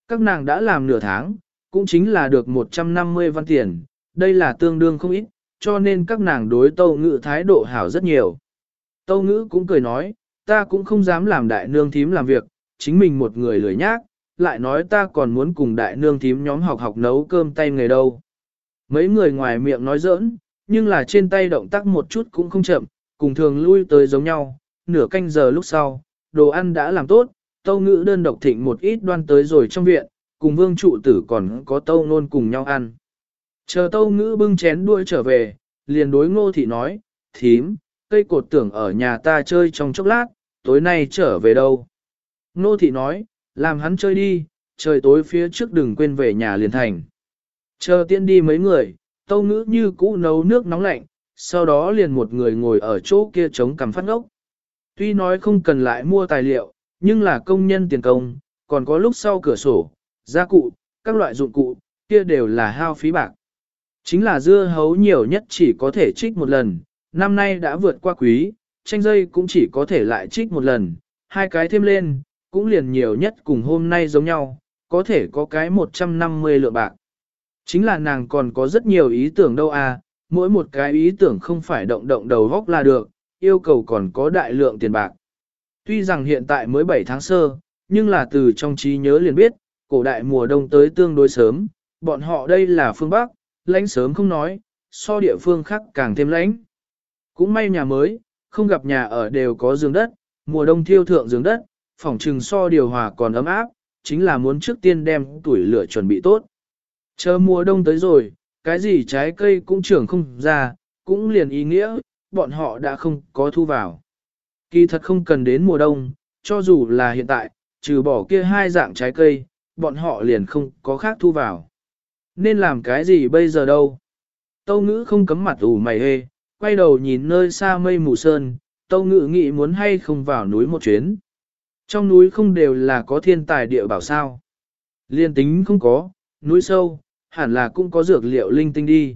Speaker 1: Các nàng đã làm nửa tháng, cũng chính là được 150 văn tiền, đây là tương đương không ít, cho nên các nàng đối tâu ngữ thái độ hảo rất nhiều. Tâu ngữ cũng cười nói, ta cũng không dám làm đại nương thím làm việc, chính mình một người lười nhác, lại nói ta còn muốn cùng đại nương thím nhóm học học nấu cơm tay người đâu. Mấy người ngoài miệng nói giỡn, nhưng là trên tay động tác một chút cũng không chậm, cùng thường lui tới giống nhau, nửa canh giờ lúc sau, đồ ăn đã làm tốt, tâu ngữ đơn độc thịnh một ít đoan tới rồi trong viện, cùng vương trụ tử còn có tâu nôn cùng nhau ăn. Chờ tâu ngữ bưng chén đuôi trở về, liền đối ngô thị nói, thím, cây cột tưởng ở nhà ta chơi trong chốc lát, tối nay trở về đâu. Ngô thị nói, làm hắn chơi đi, trời tối phía trước đừng quên về nhà liền thành. Chờ tiên đi mấy người, tâu ngữ như cũ nấu nước nóng lạnh, sau đó liền một người ngồi ở chỗ kia chống cằm phát ngốc. Tuy nói không cần lại mua tài liệu, nhưng là công nhân tiền công, còn có lúc sau cửa sổ, gia cụ, các loại dụng cụ, kia đều là hao phí bạc. Chính là dưa hấu nhiều nhất chỉ có thể trích một lần, năm nay đã vượt qua quý, chanh dây cũng chỉ có thể lại trích một lần, hai cái thêm lên, cũng liền nhiều nhất cùng hôm nay giống nhau, có thể có cái 150 lượng bạc. Chính là nàng còn có rất nhiều ý tưởng đâu à, mỗi một cái ý tưởng không phải động động đầu góc là được, yêu cầu còn có đại lượng tiền bạc. Tuy rằng hiện tại mới 7 tháng sơ, nhưng là từ trong trí nhớ liền biết, cổ đại mùa đông tới tương đối sớm, bọn họ đây là phương Bắc, lãnh sớm không nói, so địa phương khác càng thêm lãnh. Cũng may nhà mới, không gặp nhà ở đều có giường đất, mùa đông thiêu thượng giường đất, phòng trừng so điều hòa còn ấm áp, chính là muốn trước tiên đem tuổi lửa chuẩn bị tốt. Chờ mùa đông tới rồi, cái gì trái cây cũng trưởng không ra, cũng liền ý nghĩa, bọn họ đã không có thu vào. Kỳ thật không cần đến mùa đông, cho dù là hiện tại, trừ bỏ kia hai dạng trái cây, bọn họ liền không có khác thu vào. Nên làm cái gì bây giờ đâu? Tâu ngữ không cấm mặt ủ mày hê, quay đầu nhìn nơi xa mây mù sơn, tâu ngữ nghĩ muốn hay không vào núi một chuyến. Trong núi không đều là có thiên tài địa bảo sao. Liên tính không có, núi sâu, hẳn là cũng có dược liệu linh tinh đi.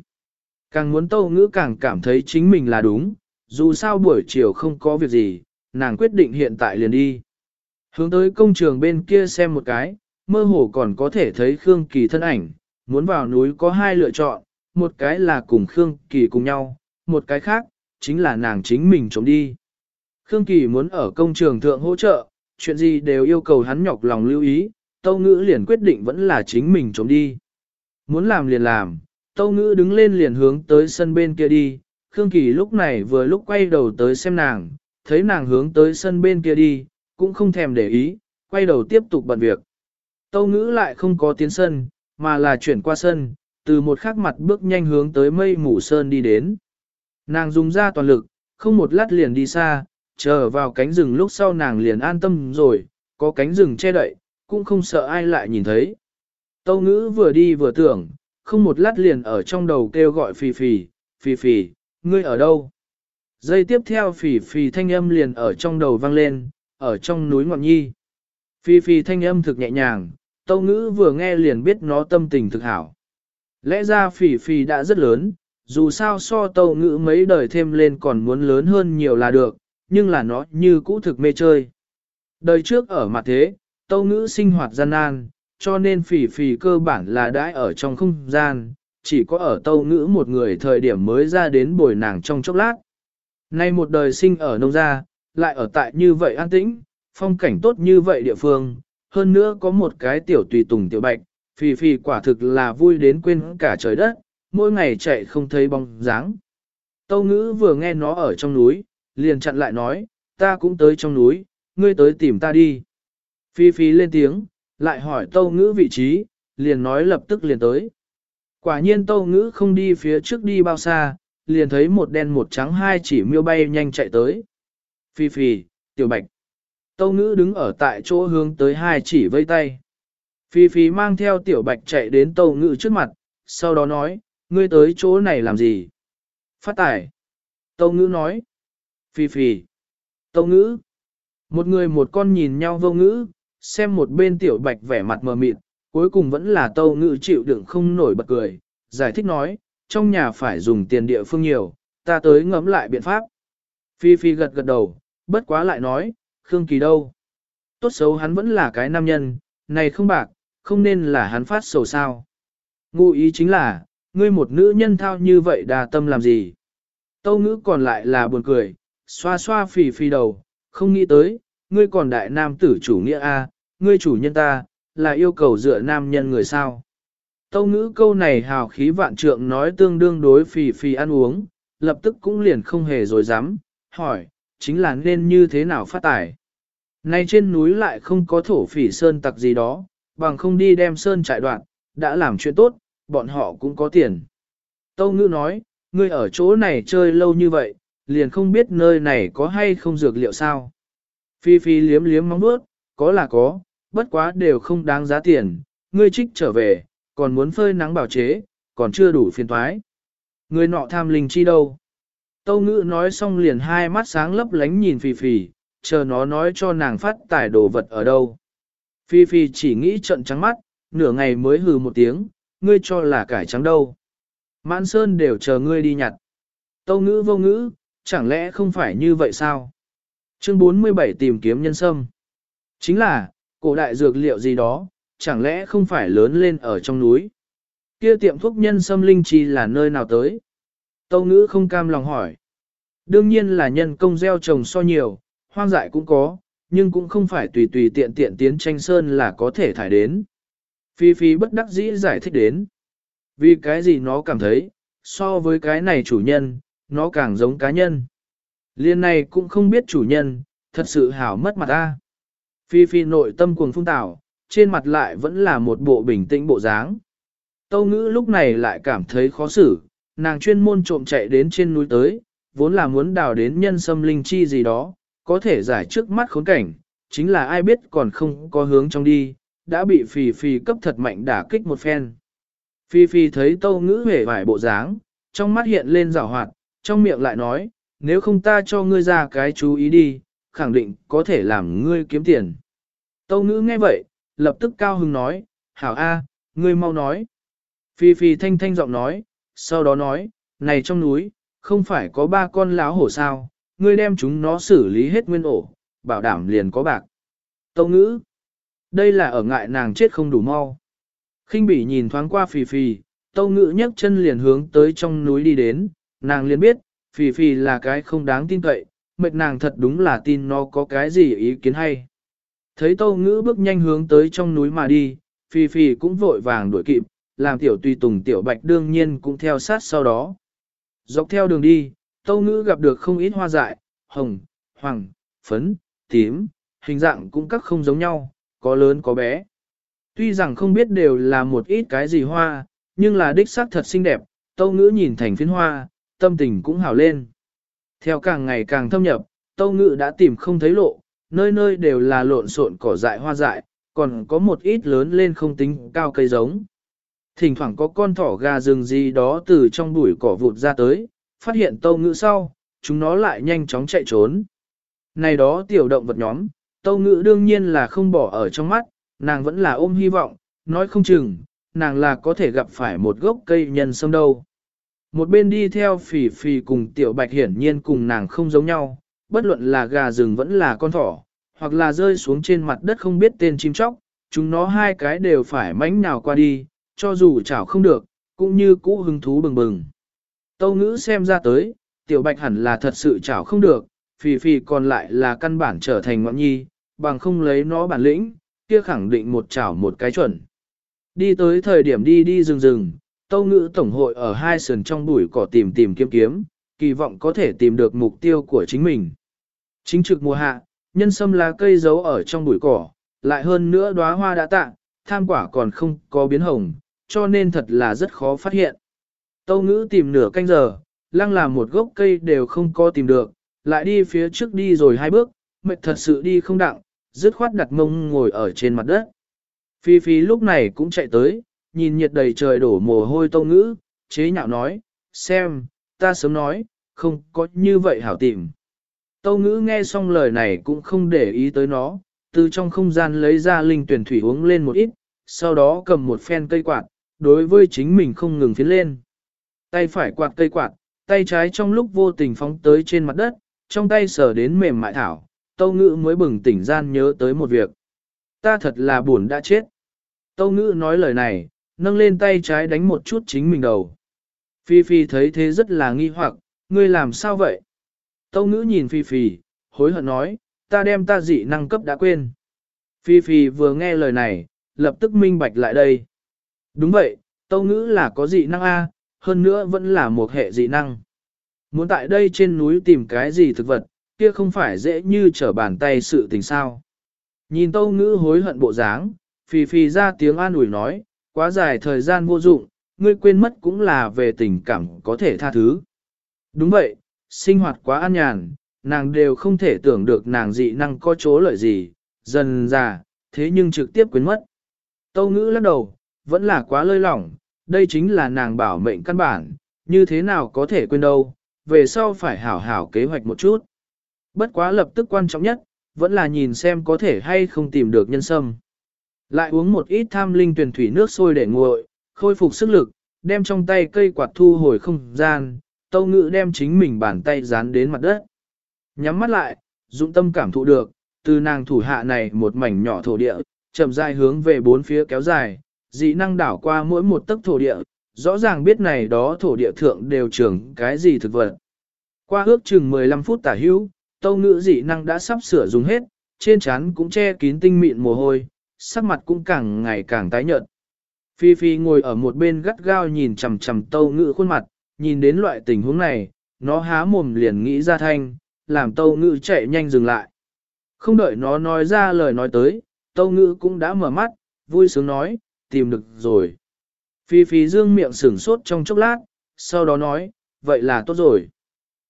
Speaker 1: Càng muốn tâu ngữ càng cảm thấy chính mình là đúng, dù sao buổi chiều không có việc gì, nàng quyết định hiện tại liền đi. Hướng tới công trường bên kia xem một cái, mơ hồ còn có thể thấy Khương Kỳ thân ảnh, muốn vào núi có hai lựa chọn, một cái là cùng Khương Kỳ cùng nhau, một cái khác, chính là nàng chính mình chống đi. Khương Kỳ muốn ở công trường thượng hỗ trợ, chuyện gì đều yêu cầu hắn nhọc lòng lưu ý, Tâu Ngữ liền quyết định vẫn là chính mình chống đi. Muốn làm liền làm, Tâu Ngữ đứng lên liền hướng tới sân bên kia đi, Khương Kỳ lúc này vừa lúc quay đầu tới xem nàng, thấy nàng hướng tới sân bên kia đi, cũng không thèm để ý, quay đầu tiếp tục bận việc. Tâu Ngữ lại không có tiến sân, mà là chuyển qua sân, từ một khắc mặt bước nhanh hướng tới mây mù sơn đi đến. Nàng dùng ra toàn lực, không một lát liền đi xa, chờ vào cánh rừng lúc sau nàng liền an tâm rồi, có cánh rừng che đậy, cũng không sợ ai lại nhìn thấy. Tâu ngữ vừa đi vừa tưởng, không một lát liền ở trong đầu kêu gọi phì phì, phì phì, ngươi ở đâu? Giây tiếp theo phì phì thanh âm liền ở trong đầu vang lên, ở trong núi ngọn nhi. Phì phì thanh âm thực nhẹ nhàng, tâu ngữ vừa nghe liền biết nó tâm tình thực hảo. Lẽ ra phì phì đã rất lớn, dù sao so tâu ngữ mấy đời thêm lên còn muốn lớn hơn nhiều là được, nhưng là nó như cũ thực mê chơi. Đời trước ở mặt thế, tâu ngữ sinh hoạt gian nan, cho nên phỉ phỉ cơ bản là đãi ở trong không gian, chỉ có ở tâu ngữ một người thời điểm mới ra đến bồi nàng trong chốc lát. Nay một đời sinh ở nông gia, lại ở tại như vậy an tĩnh, phong cảnh tốt như vậy địa phương, hơn nữa có một cái tiểu tùy tùng tiểu bạch, phì phì quả thực là vui đến quên cả trời đất, mỗi ngày chạy không thấy bóng dáng. Tâu ngữ vừa nghe nó ở trong núi, liền chặn lại nói, ta cũng tới trong núi, ngươi tới tìm ta đi. Phi Phi lên tiếng, lại hỏi tâu ngữ vị trí, liền nói lập tức liền tới. Quả nhiên tâu ngữ không đi phía trước đi bao xa, liền thấy một đen một trắng hai chỉ miêu bay nhanh chạy tới. Phi Phi, tiểu bạch. Tâu ngữ đứng ở tại chỗ hướng tới hai chỉ vây tay. Phi Phi mang theo tiểu bạch chạy đến tâu ngữ trước mặt, sau đó nói, ngươi tới chỗ này làm gì? Phát tải. Tâu ngữ nói. Phi Phi. Tâu ngữ. Một người một con nhìn nhau vô ngữ, xem một bên tiểu bạch vẻ mặt mờ mịt, cuối cùng vẫn là tâu ngự chịu đựng không nổi bật cười, giải thích nói, trong nhà phải dùng tiền địa phương nhiều, ta tới ngẫm lại biện pháp. Phi Phi gật gật đầu, bất quá lại nói, Khương Kỳ đâu? Tốt xấu hắn vẫn là cái nam nhân, này không bạc, không nên là hắn phát sầu sao. Ngụ ý chính là, ngươi một nữ nhân thao như vậy đà tâm làm gì? Tâu ngữ còn lại là buồn cười, xoa xoa phì phì đầu, không nghĩ tới, ngươi còn đại nam tử chủ nghĩa A, ngươi chủ nhân ta, là yêu cầu dựa nam nhân người sao. Tâu ngữ câu này hào khí vạn trượng nói tương đương đối phì phì ăn uống, lập tức cũng liền không hề rồi dám, hỏi, chính là nên như thế nào phát tải? Nay trên núi lại không có thổ phỉ sơn tặc gì đó, bằng không đi đem sơn trại đoạn, đã làm chuyện tốt, bọn họ cũng có tiền. Tâu ngữ nói, ngươi ở chỗ này chơi lâu như vậy, liền không biết nơi này có hay không dược liệu sao. Phi Phi liếm liếm móng bước, có là có, bất quá đều không đáng giá tiền, ngươi trích trở về, còn muốn phơi nắng bảo chế, còn chưa đủ phiền thoái. Người nọ tham linh chi đâu. Tâu ngữ nói xong liền hai mắt sáng lấp lánh nhìn Phi Phi, chờ nó nói cho nàng phát tải đồ vật ở đâu. Phi Phi chỉ nghĩ trận trắng mắt, nửa ngày mới hừ một tiếng, ngươi cho là cải trắng đâu. Mãn Sơn đều chờ ngươi đi nhặt. Tâu ngữ vô ngữ, chẳng lẽ không phải như vậy sao? Chương 47 tìm kiếm nhân sâm. Chính là, cổ đại dược liệu gì đó, chẳng lẽ không phải lớn lên ở trong núi? Kia tiệm thuốc nhân sâm linh chi là nơi nào tới? Tâu ngữ không cam lòng hỏi. Đương nhiên là nhân công gieo trồng so nhiều, hoang dại cũng có, nhưng cũng không phải tùy tùy tiện tiện tiến tranh sơn là có thể thải đến. Phi Phi bất đắc dĩ giải thích đến. Vì cái gì nó cảm thấy, so với cái này chủ nhân, nó càng giống cá nhân. Liên này cũng không biết chủ nhân, thật sự hảo mất mặt ta. Phi Phi nội tâm cuồng phung tảo, trên mặt lại vẫn là một bộ bình tĩnh bộ dáng. Tâu ngữ lúc này lại cảm thấy khó xử, nàng chuyên môn trộm chạy đến trên núi tới, vốn là muốn đào đến nhân sâm linh chi gì đó, có thể giải trước mắt khốn cảnh, chính là ai biết còn không có hướng trong đi, đã bị Phi Phi cấp thật mạnh đả kích một phen. Phi Phi thấy tâu ngữ hề vải bộ dáng, trong mắt hiện lên rào hoạt, trong miệng lại nói, nếu không ta cho ngươi ra cái chú ý đi, khẳng định có thể làm ngươi kiếm tiền. Tâu ngữ nghe vậy, lập tức cao hứng nói, hảo A, ngươi mau nói. Phi Phi thanh thanh giọng nói, sau đó nói, này trong núi, không phải có ba con láo hổ sao, ngươi đem chúng nó xử lý hết nguyên ổ, bảo đảm liền có bạc. Tâu ngữ, đây là ở ngại nàng chết không đủ mau. khinh bỉ nhìn thoáng qua phì phì, tâu ngữ nhấc chân liền hướng tới trong núi đi đến, nàng liền biết, phì phì là cái không đáng tin cậy, mệt nàng thật đúng là tin nó có cái gì ý kiến hay. Thấy tâu ngữ bước nhanh hướng tới trong núi mà đi, phi phi cũng vội vàng đuổi kịp, làm tiểu tùy tùng tiểu bạch đương nhiên cũng theo sát sau đó. Dọc theo đường đi, tâu ngữ gặp được không ít hoa dại, hồng, hoàng, phấn, tím, hình dạng cũng các không giống nhau, có lớn có bé. Tuy rằng không biết đều là một ít cái gì hoa, nhưng là đích xác thật xinh đẹp, tâu ngữ nhìn thành phiến hoa, tâm tình cũng hào lên. Theo càng ngày càng thâm nhập, tâu ngự đã tìm không thấy lộ, nơi nơi đều là lộn xộn cỏ dại hoa dại, còn có một ít lớn lên không tính cao cây giống. Thỉnh thoảng có con thỏ gà rừng gì đó từ trong bụi cỏ vụt ra tới, phát hiện tâu ngự sau, chúng nó lại nhanh chóng chạy trốn. Này đó tiểu động vật nhóm, tâu ngự đương nhiên là không bỏ ở trong mắt, nàng vẫn là ôm hy vọng, nói không chừng, nàng là có thể gặp phải một gốc cây nhân sâm đâu. Một bên đi theo phỉ phỉ cùng tiểu bạch hiển nhiên cùng nàng không giống nhau, bất luận là gà rừng vẫn là con thỏ, hoặc là rơi xuống trên mặt đất không biết tên chim chóc, chúng nó hai cái đều phải mánh nào qua đi, cho dù chảo không được, cũng như cũ hứng thú bừng bừng. Tâu ngữ xem ra tới, tiểu bạch hẳn là thật sự chảo không được, phì phì còn lại là căn bản trở thành ngọn nhi, bằng không lấy nó bản lĩnh, kia khẳng định một chảo một cái chuẩn. Đi tới thời điểm đi đi rừng rừng, tâu ngữ tổng hội ở hai sườn trong bụi cỏ tìm tìm kiếm kiếm, kỳ vọng có thể tìm được mục tiêu của chính mình. Chính trực mùa hạ, nhân sâm lá cây giấu ở trong bụi cỏ, lại hơn nữa đóa hoa đã tạ, tham quả còn không có biến hồng, cho nên thật là rất khó phát hiện. Tâu ngữ tìm nửa canh giờ, lăng là một gốc cây đều không có tìm được, lại đi phía trước đi rồi hai bước, mệt thật sự đi không đặng, dứt khoát đặt mông ngồi ở trên mặt đất. Phi Phi lúc này cũng chạy tới, nhìn nhiệt đầy trời đổ mồ hôi tâu ngữ, chế nhạo nói, xem, ta sớm nói, không có như vậy hảo tìm. Tâu ngữ nghe xong lời này cũng không để ý tới nó, từ trong không gian lấy ra linh tuyển thủy uống lên một ít, sau đó cầm một phen cây quạt, đối với chính mình không ngừng phiến lên. Tay phải quạt cây quạt, tay trái trong lúc vô tình phóng tới trên mặt đất, trong tay sờ đến mềm mại thảo, tâu ngữ mới bừng tỉnh gian nhớ tới một việc. Ta thật là buồn đã chết. Tâu ngữ nói lời này, nâng lên tay trái đánh một chút chính mình đầu. Phi Phi thấy thế rất là nghi hoặc, ngươi làm sao vậy? Tâu ngữ nhìn Phi Phi, hối hận nói, ta đem ta dị năng cấp đã quên. Phi Phi vừa nghe lời này, lập tức minh bạch lại đây. Đúng vậy, tâu ngữ là có dị năng A, hơn nữa vẫn là một hệ dị năng. Muốn tại đây trên núi tìm cái gì thực vật, kia không phải dễ như trở bàn tay sự tình sao. Nhìn tâu ngữ hối hận bộ dáng, Phi Phi ra tiếng an ủi nói, quá dài thời gian vô dụng, ngươi quên mất cũng là về tình cảm có thể tha thứ. Đúng vậy, sinh hoạt quá an nhàn, nàng đều không thể tưởng được nàng dị năng có chỗ lợi gì, dần già, thế nhưng trực tiếp quên mất. Tâu ngữ lắc đầu, vẫn là quá lơi lỏng, đây chính là nàng bảo mệnh căn bản, như thế nào có thể quên đâu, về sau phải hảo hảo kế hoạch một chút. Bất quá lập tức quan trọng nhất, vẫn là nhìn xem có thể hay không tìm được nhân sâm. Lại uống một ít tham linh tuyển thủy nước sôi để nguội, khôi phục sức lực, đem trong tay cây quạt thu hồi không gian, tâu ngự đem chính mình bàn tay dán đến mặt đất. Nhắm mắt lại, dụng tâm cảm thụ được, từ nàng thủ hạ này một mảnh nhỏ thổ địa, chậm dài hướng về bốn phía kéo dài, dị năng đảo qua mỗi một tấc thổ địa, rõ ràng biết này đó thổ địa thượng đều trưởng cái gì thực vật. Qua ước chừng 15 phút tả hữu, tâu ngữ dị năng đã sắp sửa dùng hết, trên trán cũng che kín tinh mịn mồ hôi, sắc mặt cũng càng ngày càng tái nhợt. Phi Phi ngồi ở một bên gắt gao nhìn chằm chằm tâu ngự khuôn mặt, nhìn đến loại tình huống này, nó há mồm liền nghĩ ra thanh, làm tâu ngự chạy nhanh dừng lại. Không đợi nó nói ra lời nói tới, tâu ngự cũng đã mở mắt, vui sướng nói, tìm được rồi. Phi Phi dương miệng sửng sốt trong chốc lát, sau đó nói, vậy là tốt rồi.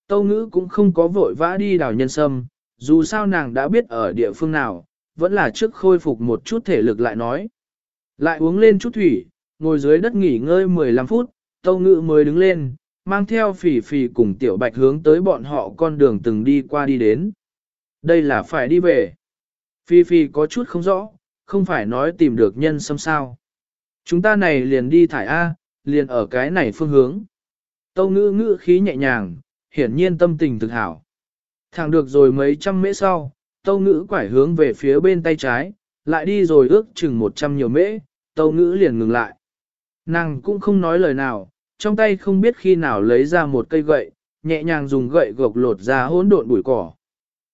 Speaker 1: Tâu ngữ cũng không có vội vã đi đào nhân sâm, dù sao nàng đã biết ở địa phương nào, vẫn là trước khôi phục một chút thể lực lại nói. Lại uống lên chút thủy, ngồi dưới đất nghỉ ngơi 15 phút, tâu Ngự mới đứng lên, mang theo phỉ phỉ cùng tiểu bạch hướng tới bọn họ con đường từng đi qua đi đến. Đây là phải đi về. Phi Phi có chút không rõ, không phải nói tìm được nhân xâm sao. Chúng ta này liền đi thải A, liền ở cái này phương hướng. Tâu ngữ ngữ khí nhẹ nhàng, hiển nhiên tâm tình thực hảo. Thẳng được rồi mấy trăm mễ sau, tâu ngữ quải hướng về phía bên tay trái, lại đi rồi ước chừng một trăm nhiều mễ, tâu ngữ liền ngừng lại. Nàng cũng không nói lời nào, trong tay không biết khi nào lấy ra một cây gậy, nhẹ nhàng dùng gậy gộc lột ra hỗn độn bụi cỏ.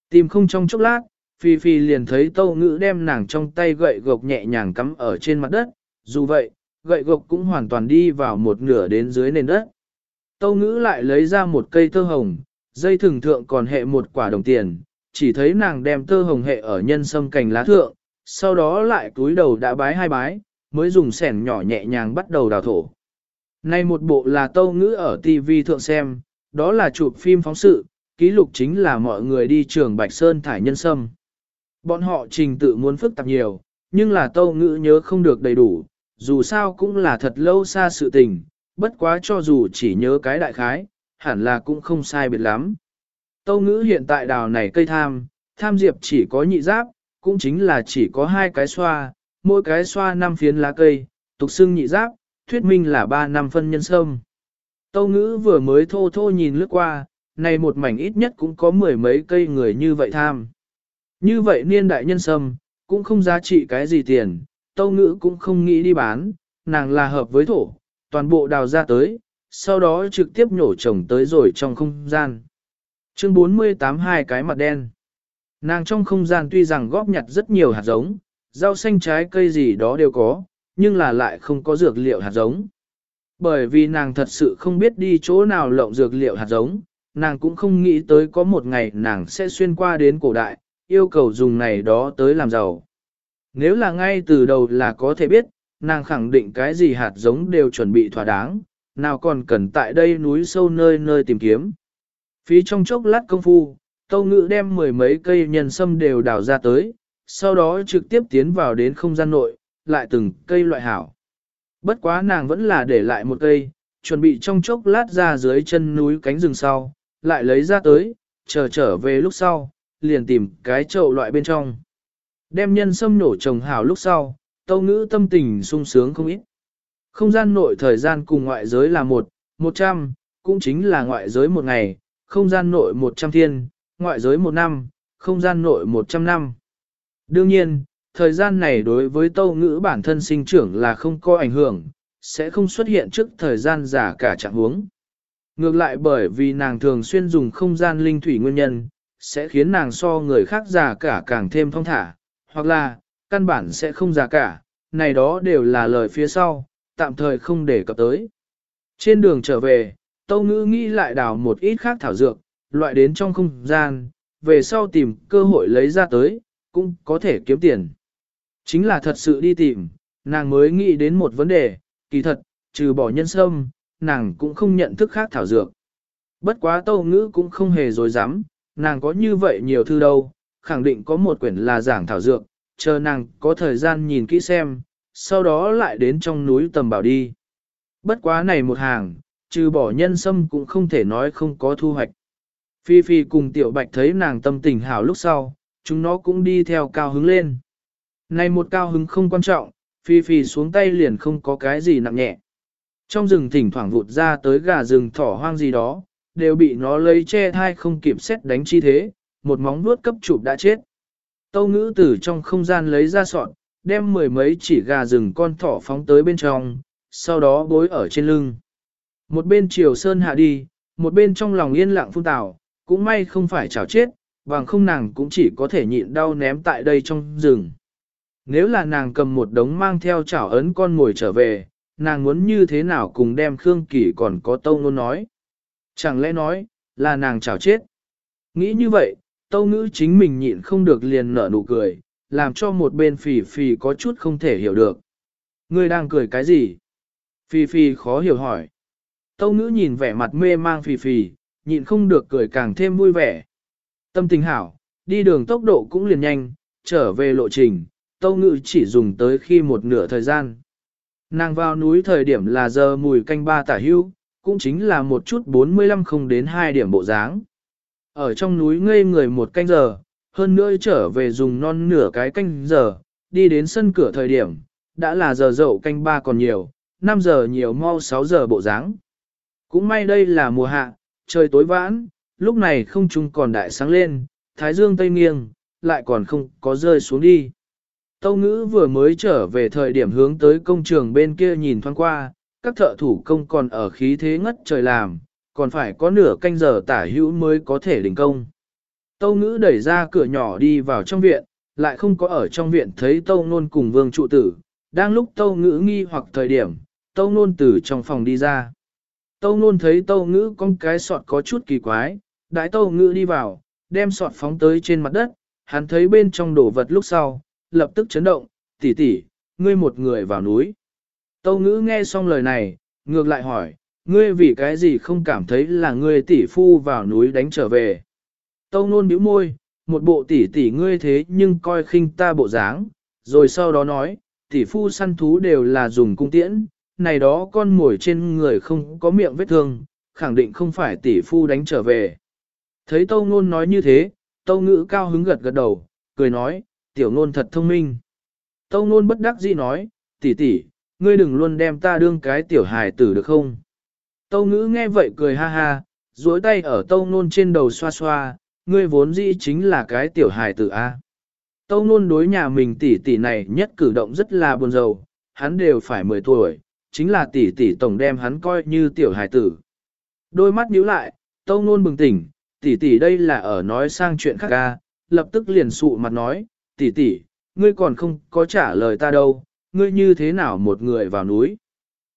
Speaker 1: Tìm không trong chốc lát, Phi Phi liền thấy tâu ngữ đem nàng trong tay gậy gộc nhẹ nhàng cắm ở trên mặt đất, dù vậy, gậy gộc cũng hoàn toàn đi vào một nửa đến dưới nền đất. Tâu ngữ lại lấy ra một cây thơ hồng, dây thường thượng còn hệ một quả đồng tiền, chỉ thấy nàng đem tơ hồng hệ ở nhân sâm cành lá thượng, sau đó lại cúi đầu đã bái hai bái, mới dùng sẻn nhỏ nhẹ nhàng bắt đầu đào thổ. Này một bộ là tâu ngữ ở TV thượng xem, đó là chụp phim phóng sự, ký lục chính là mọi người đi trường Bạch Sơn thải nhân sâm. Bọn họ trình tự muốn phức tạp nhiều, nhưng là tâu ngữ nhớ không được đầy đủ, dù sao cũng là thật lâu xa sự tình, bất quá cho dù chỉ nhớ cái đại khái, hẳn là cũng không sai biệt lắm. Tâu ngữ hiện tại đào này cây tham, tham diệp chỉ có nhị giáp, cũng chính là chỉ có hai cái xoa, mỗi cái xoa năm phiến lá cây, tục xưng nhị giáp, thuyết minh là ba năm phân nhân sâm. Tâu ngữ vừa mới thô thô nhìn lướt qua, này một mảnh ít nhất cũng có mười mấy cây người như vậy tham. Như vậy niên đại nhân sâm, cũng không giá trị cái gì tiền, tâu ngữ cũng không nghĩ đi bán, nàng là hợp với thổ, toàn bộ đào ra tới, sau đó trực tiếp nhổ trồng tới rồi trong không gian. Chương 48 hai cái mặt đen. Nàng trong không gian tuy rằng góp nhặt rất nhiều hạt giống, rau xanh trái cây gì đó đều có, nhưng là lại không có dược liệu hạt giống. Bởi vì nàng thật sự không biết đi chỗ nào lộng dược liệu hạt giống, nàng cũng không nghĩ tới có một ngày nàng sẽ xuyên qua đến cổ đại, yêu cầu dùng này đó tới làm giàu. Nếu là ngay từ đầu là có thể biết, nàng khẳng định cái gì hạt giống đều chuẩn bị thỏa đáng, nào còn cần tại đây núi sâu nơi nơi tìm kiếm. Phí trong chốc lát công phu, tâu ngữ đem mười mấy cây nhân sâm đều đào ra tới, sau đó trực tiếp tiến vào đến không gian nội, lại từng cây loại hảo. Bất quá nàng vẫn là để lại một cây, chuẩn bị trong chốc lát ra dưới chân núi cánh rừng sau, lại lấy ra tới, chờ trở về lúc sau, liền tìm cái chậu loại bên trong. Đem nhân sâm nổ trồng hảo lúc sau, tâu ngữ tâm tình sung sướng không ít. Không gian nội thời gian cùng ngoại giới là một, một trăm, cũng chính là ngoại giới một ngày, không gian nội một trăm thiên, ngoại giới một năm, không gian nội một trăm năm. Đương nhiên, thời gian này đối với tâu ngữ bản thân sinh trưởng là không có ảnh hưởng, sẽ không xuất hiện trước thời gian giả cả trạng huống. Ngược lại bởi vì nàng thường xuyên dùng không gian linh thủy nguyên nhân, sẽ khiến nàng so người khác già cả càng thêm thông thả, hoặc là, căn bản sẽ không già cả, này đó đều là lời phía sau, tạm thời không để cập tới. Trên đường trở về, Tâu Ngữ nghĩ lại đào một ít khác thảo dược, loại đến trong không gian, về sau tìm cơ hội lấy ra tới, cũng có thể kiếm tiền. Chính là thật sự đi tìm, nàng mới nghĩ đến một vấn đề, kỳ thật, trừ bỏ nhân sâm, nàng cũng không nhận thức khác thảo dược. Bất quá Tâu Ngữ cũng không hề dối dám, nàng có như vậy nhiều thư đâu, khẳng định có một quyển là giảng thảo dược, chờ nàng có thời gian nhìn kỹ xem, sau đó lại đến trong núi tầm bảo đi. Bất quá này một hàng, trừ bỏ nhân sâm cũng không thể nói không có thu hoạch. Phi Phi cùng Tiểu Bạch thấy nàng tâm tình hảo lúc sau, chúng nó cũng đi theo cao hứng lên. Này một cao hứng không quan trọng, Phi Phi xuống tay liền không có cái gì nặng nhẹ. Trong rừng thỉnh thoảng vụt ra tới gà rừng thỏ hoang gì đó, đều bị nó lấy che thai không kịp xét đánh chi thế, một móng vuốt cấp chụp đã chết. Tâu ngữ từ trong không gian lấy ra sọn, đem mười mấy chỉ gà rừng con thỏ phóng tới bên trong, sau đó bối ở trên lưng. Một bên chiều sơn hạ đi, một bên trong lòng yên lặng phun tảo, cũng may không phải chảo chết, bằng không nàng cũng chỉ có thể nhịn đau ném tại đây trong rừng. Nếu là nàng cầm một đống mang theo chảo ấn con ngồi trở về, nàng muốn như thế nào cùng đem Khương Kỳ còn có tâu ngôn nói. Chẳng lẽ nói, là nàng chảo chết. Nghĩ như vậy, tâu ngữ chính mình nhịn không được liền nở nụ cười, làm cho một bên phì phì có chút không thể hiểu được. Ngươi đang cười cái gì? phi phi khó hiểu hỏi. Tâu ngữ nhìn vẻ mặt mê mang phì phì, nhịn không được cười càng thêm vui vẻ. Tâm tình hảo, đi đường tốc độ cũng liền nhanh, trở về lộ trình, tâu ngữ chỉ dùng tới khi một nửa thời gian. Nàng vào núi thời điểm là giờ mùi canh ba tả hưu, cũng chính là một chút 45 không đến 2 điểm bộ dáng. Ở trong núi ngây người một canh giờ, hơn nữa trở về dùng non nửa cái canh giờ, đi đến sân cửa thời điểm, đã là giờ dậu canh ba còn nhiều, 5 giờ nhiều mau 6 giờ bộ dáng. Cũng may đây là mùa hạ, trời tối vãn, lúc này không trung còn đại sáng lên, thái dương tây nghiêng, lại còn không có rơi xuống đi. Tâu ngữ vừa mới trở về thời điểm hướng tới công trường bên kia nhìn thoáng qua, các thợ thủ công còn ở khí thế ngất trời làm, còn phải có nửa canh giờ tả hữu mới có thể đình công. Tâu ngữ đẩy ra cửa nhỏ đi vào trong viện, lại không có ở trong viện thấy tâu nôn cùng vương trụ tử, đang lúc tâu ngữ nghi hoặc thời điểm, tâu nôn từ trong phòng đi ra. Tâu nôn thấy tâu ngữ con cái sọt có chút kỳ quái, đại tâu ngữ đi vào, đem sọt phóng tới trên mặt đất, hắn thấy bên trong đổ vật lúc sau, lập tức chấn động, tỷ tỷ, ngươi một người vào núi. Tâu ngữ nghe xong lời này, ngược lại hỏi, ngươi vì cái gì không cảm thấy là ngươi tỷ phu vào núi đánh trở về. Tâu nôn bĩu môi, một bộ tỷ tỷ ngươi thế nhưng coi khinh ta bộ dáng, rồi sau đó nói, tỷ phu săn thú đều là dùng cung tiễn, này đó con mồi trên người không có miệng vết thương, khẳng định không phải tỷ phu đánh trở về. Thấy tâu nôn nói như thế, tâu ngữ cao hứng gật gật đầu, cười nói, tiểu nôn thật thông minh. Tâu nôn bất đắc dĩ nói, tỷ tỷ, ngươi đừng luôn đem ta đương cái tiểu hài tử được không? Tâu ngữ nghe vậy cười ha ha, duỗi tay ở tâu nôn trên đầu xoa xoa, ngươi vốn dĩ chính là cái tiểu hài tử A. Tâu nôn đối nhà mình tỷ tỷ này nhất cử động rất là buồn rầu, hắn đều phải 10 tuổi, chính là tỷ tỷ tổng đem hắn coi như tiểu hài tử. Đôi mắt nhíu lại, tâu nôn bừng tỉnh, tỷ tỷ đây là ở nói sang chuyện khác ga lập tức liền sụ mặt nói, tỷ tỷ, ngươi còn không có trả lời ta đâu, ngươi như thế nào một người vào núi.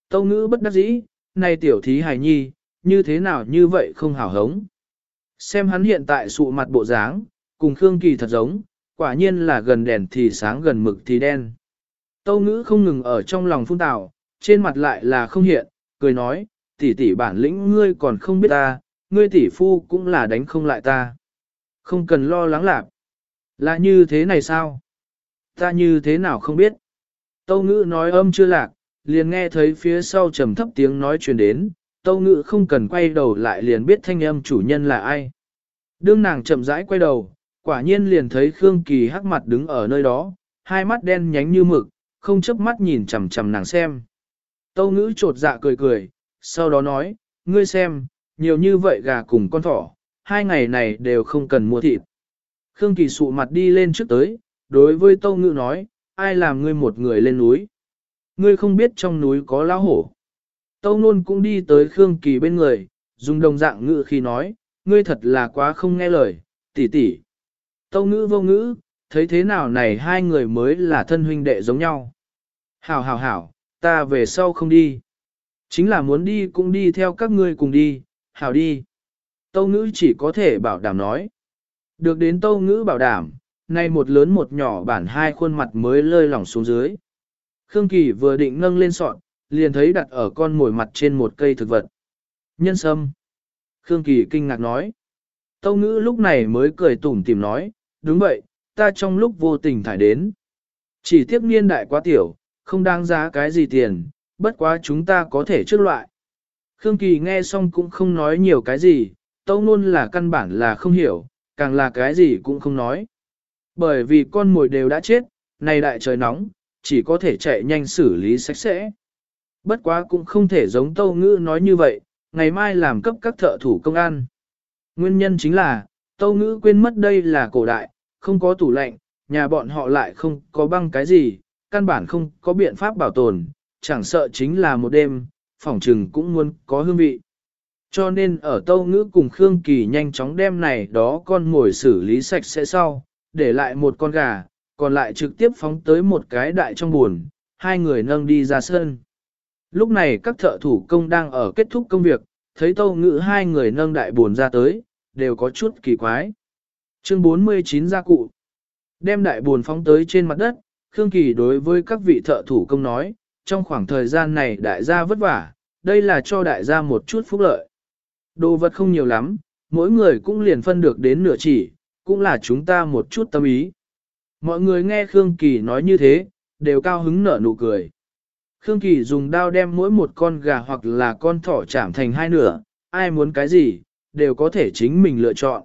Speaker 1: Tâu ngữ bất đắc dĩ, này tiểu thí hài nhi, như thế nào như vậy không hảo hống. Xem hắn hiện tại sụ mặt bộ dáng, cùng Khương Kỳ thật giống, quả nhiên là gần đèn thì sáng gần mực thì đen. Tâu ngữ không ngừng ở trong lòng phun tạo, trên mặt lại là không hiện, cười nói, tỷ tỷ bản lĩnh ngươi còn không biết ta, ngươi tỷ phu cũng là đánh không lại ta. Không cần lo lắng lạc. Là như thế này sao? Ta như thế nào không biết? Tâu ngữ nói âm chưa lạc, liền nghe thấy phía sau trầm thấp tiếng nói truyền đến, tâu ngữ không cần quay đầu lại liền biết thanh âm chủ nhân là ai. Đương nàng chậm rãi quay đầu, quả nhiên liền thấy Khương Kỳ hắc mặt đứng ở nơi đó, hai mắt đen nhánh như mực, không chớp mắt nhìn chầm chầm nàng xem. Tâu ngữ trột dạ cười cười, sau đó nói, ngươi xem, nhiều như vậy gà cùng con thỏ, hai ngày này đều không cần mua thịt. Khương Kỳ sụ mặt đi lên trước tới, đối với Tâu Ngữ nói, ai làm ngươi một người lên núi. Ngươi không biết trong núi có lão hổ. Tâu Nôn cũng đi tới Khương Kỳ bên người, dùng đồng dạng ngữ khi nói, ngươi thật là quá không nghe lời, tỷ tỷ. Tâu Ngữ vô ngữ, thấy thế nào này hai người mới là thân huynh đệ giống nhau. Hảo hảo hảo, ta về sau không đi. Chính là muốn đi cũng đi theo các ngươi cùng đi, hảo đi. Tâu ngữ chỉ có thể bảo đảm nói. Được đến tâu ngữ bảo đảm, nay một lớn một nhỏ bản hai khuôn mặt mới lơi lỏng xuống dưới. Khương Kỳ vừa định nâng lên sọn, liền thấy đặt ở con mồi mặt trên một cây thực vật. Nhân sâm. Khương Kỳ kinh ngạc nói. Tâu ngữ lúc này mới cười tủm tìm nói, đúng vậy, ta trong lúc vô tình thải đến. Chỉ tiếc niên đại quá tiểu, không đáng giá cái gì tiền, bất quá chúng ta có thể trước loại. Khương Kỳ nghe xong cũng không nói nhiều cái gì, tâu luôn là căn bản là không hiểu, càng là cái gì cũng không nói. Bởi vì con mồi đều đã chết, này đại trời nóng, chỉ có thể chạy nhanh xử lý sạch sẽ. Bất quá cũng không thể giống tâu ngữ nói như vậy, ngày mai làm cấp các thợ thủ công an. Nguyên nhân chính là, tâu ngữ quên mất đây là cổ đại, không có tủ lạnh, nhà bọn họ lại không có băng cái gì, căn bản không có biện pháp bảo tồn, chẳng sợ chính là một đêm, phỏng trừng cũng muốn có hương vị. Cho nên ở Tâu Ngữ cùng Khương Kỳ nhanh chóng đem này đó con ngồi xử lý sạch sẽ sau, để lại một con gà, còn lại trực tiếp phóng tới một cái đại trong buồn, hai người nâng đi ra sân. Lúc này các thợ thủ công đang ở kết thúc công việc, thấy Tâu Ngữ hai người nâng đại buồn ra tới, đều có chút kỳ quái. Chương 49 gia cụ Đem đại buồn phóng tới trên mặt đất, Khương Kỳ đối với các vị thợ thủ công nói, trong khoảng thời gian này đại gia vất vả, đây là cho đại gia một chút phúc lợi. Đồ vật không nhiều lắm, mỗi người cũng liền phân được đến nửa chỉ, cũng là chúng ta một chút tâm ý. Mọi người nghe Khương Kỳ nói như thế, đều cao hứng nở nụ cười. Khương Kỳ dùng đao đem mỗi một con gà hoặc là con thỏ chạm thành hai nửa, ai muốn cái gì, đều có thể chính mình lựa chọn.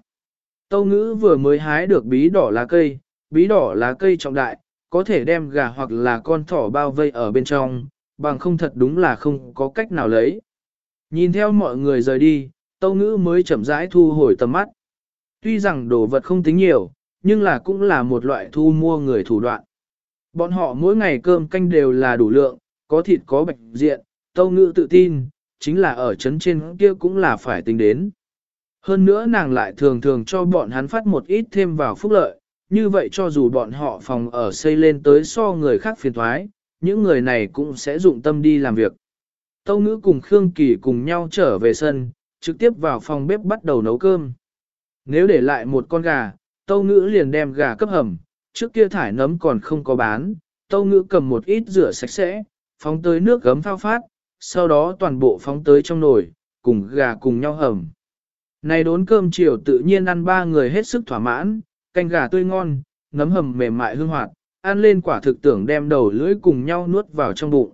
Speaker 1: Tâu ngữ vừa mới hái được bí đỏ lá cây, bí đỏ lá cây trọng đại, có thể đem gà hoặc là con thỏ bao vây ở bên trong, bằng không thật đúng là không có cách nào lấy. Nhìn theo mọi người rời đi, tâu ngữ mới chậm rãi thu hồi tầm mắt. Tuy rằng đồ vật không tính nhiều, nhưng là cũng là một loại thu mua người thủ đoạn. Bọn họ mỗi ngày cơm canh đều là đủ lượng, có thịt có bạch diện, tâu ngữ tự tin, chính là ở chấn trên kia cũng là phải tính đến. Hơn nữa nàng lại thường thường cho bọn hắn phát một ít thêm vào phúc lợi, như vậy cho dù bọn họ phòng ở xây lên tới so người khác phiền thoái, những người này cũng sẽ dụng tâm đi làm việc. Tâu ngữ cùng Khương Kỳ cùng nhau trở về sân, trực tiếp vào phòng bếp bắt đầu nấu cơm. Nếu để lại một con gà, tâu ngữ liền đem gà cấp hầm, trước kia thải nấm còn không có bán, tâu ngữ cầm một ít rửa sạch sẽ, phóng tới nước gấm phao phát, sau đó toàn bộ phóng tới trong nồi, cùng gà cùng nhau hầm. Này đốn cơm chiều tự nhiên ăn ba người hết sức thỏa mãn, canh gà tươi ngon, nấm hầm mềm mại hương hoạt, ăn lên quả thực tưởng đem đầu lưỡi cùng nhau nuốt vào trong bụng.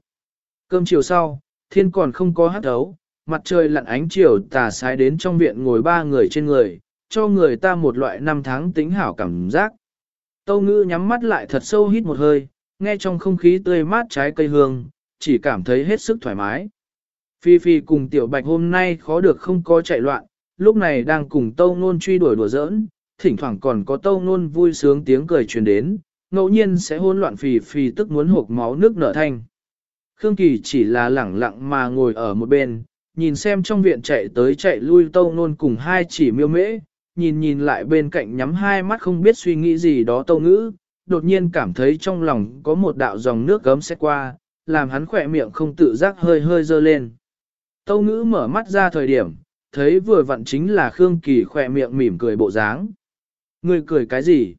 Speaker 1: Cơm chiều sau, thiên còn không có hát thấu, mặt trời lặn ánh chiều tà sái đến trong viện ngồi ba người trên người, cho người ta một loại năm tháng tính hảo cảm giác. Tâu ngữ nhắm mắt lại thật sâu hít một hơi, nghe trong không khí tươi mát trái cây hương, chỉ cảm thấy hết sức thoải mái. Phi Phi cùng tiểu bạch hôm nay khó được không có chạy loạn, lúc này đang cùng tâu nôn truy đuổi đùa giỡn, thỉnh thoảng còn có tâu nôn vui sướng tiếng cười truyền đến, ngẫu nhiên sẽ hỗn loạn phì phì tức muốn hộp máu nước nở thanh. Khương Kỳ chỉ là lẳng lặng mà ngồi ở một bên, nhìn xem trong viện chạy tới chạy lui tâu nôn cùng hai chỉ miêu mễ, nhìn nhìn lại bên cạnh nhắm hai mắt không biết suy nghĩ gì đó tâu ngữ, đột nhiên cảm thấy trong lòng có một đạo dòng nước gấm xét qua, làm hắn khỏe miệng không tự giác hơi hơi dơ lên. Tâu ngữ mở mắt ra thời điểm, thấy vừa vặn chính là Khương Kỳ khỏe miệng mỉm cười bộ dáng. Ngươi cười cái gì?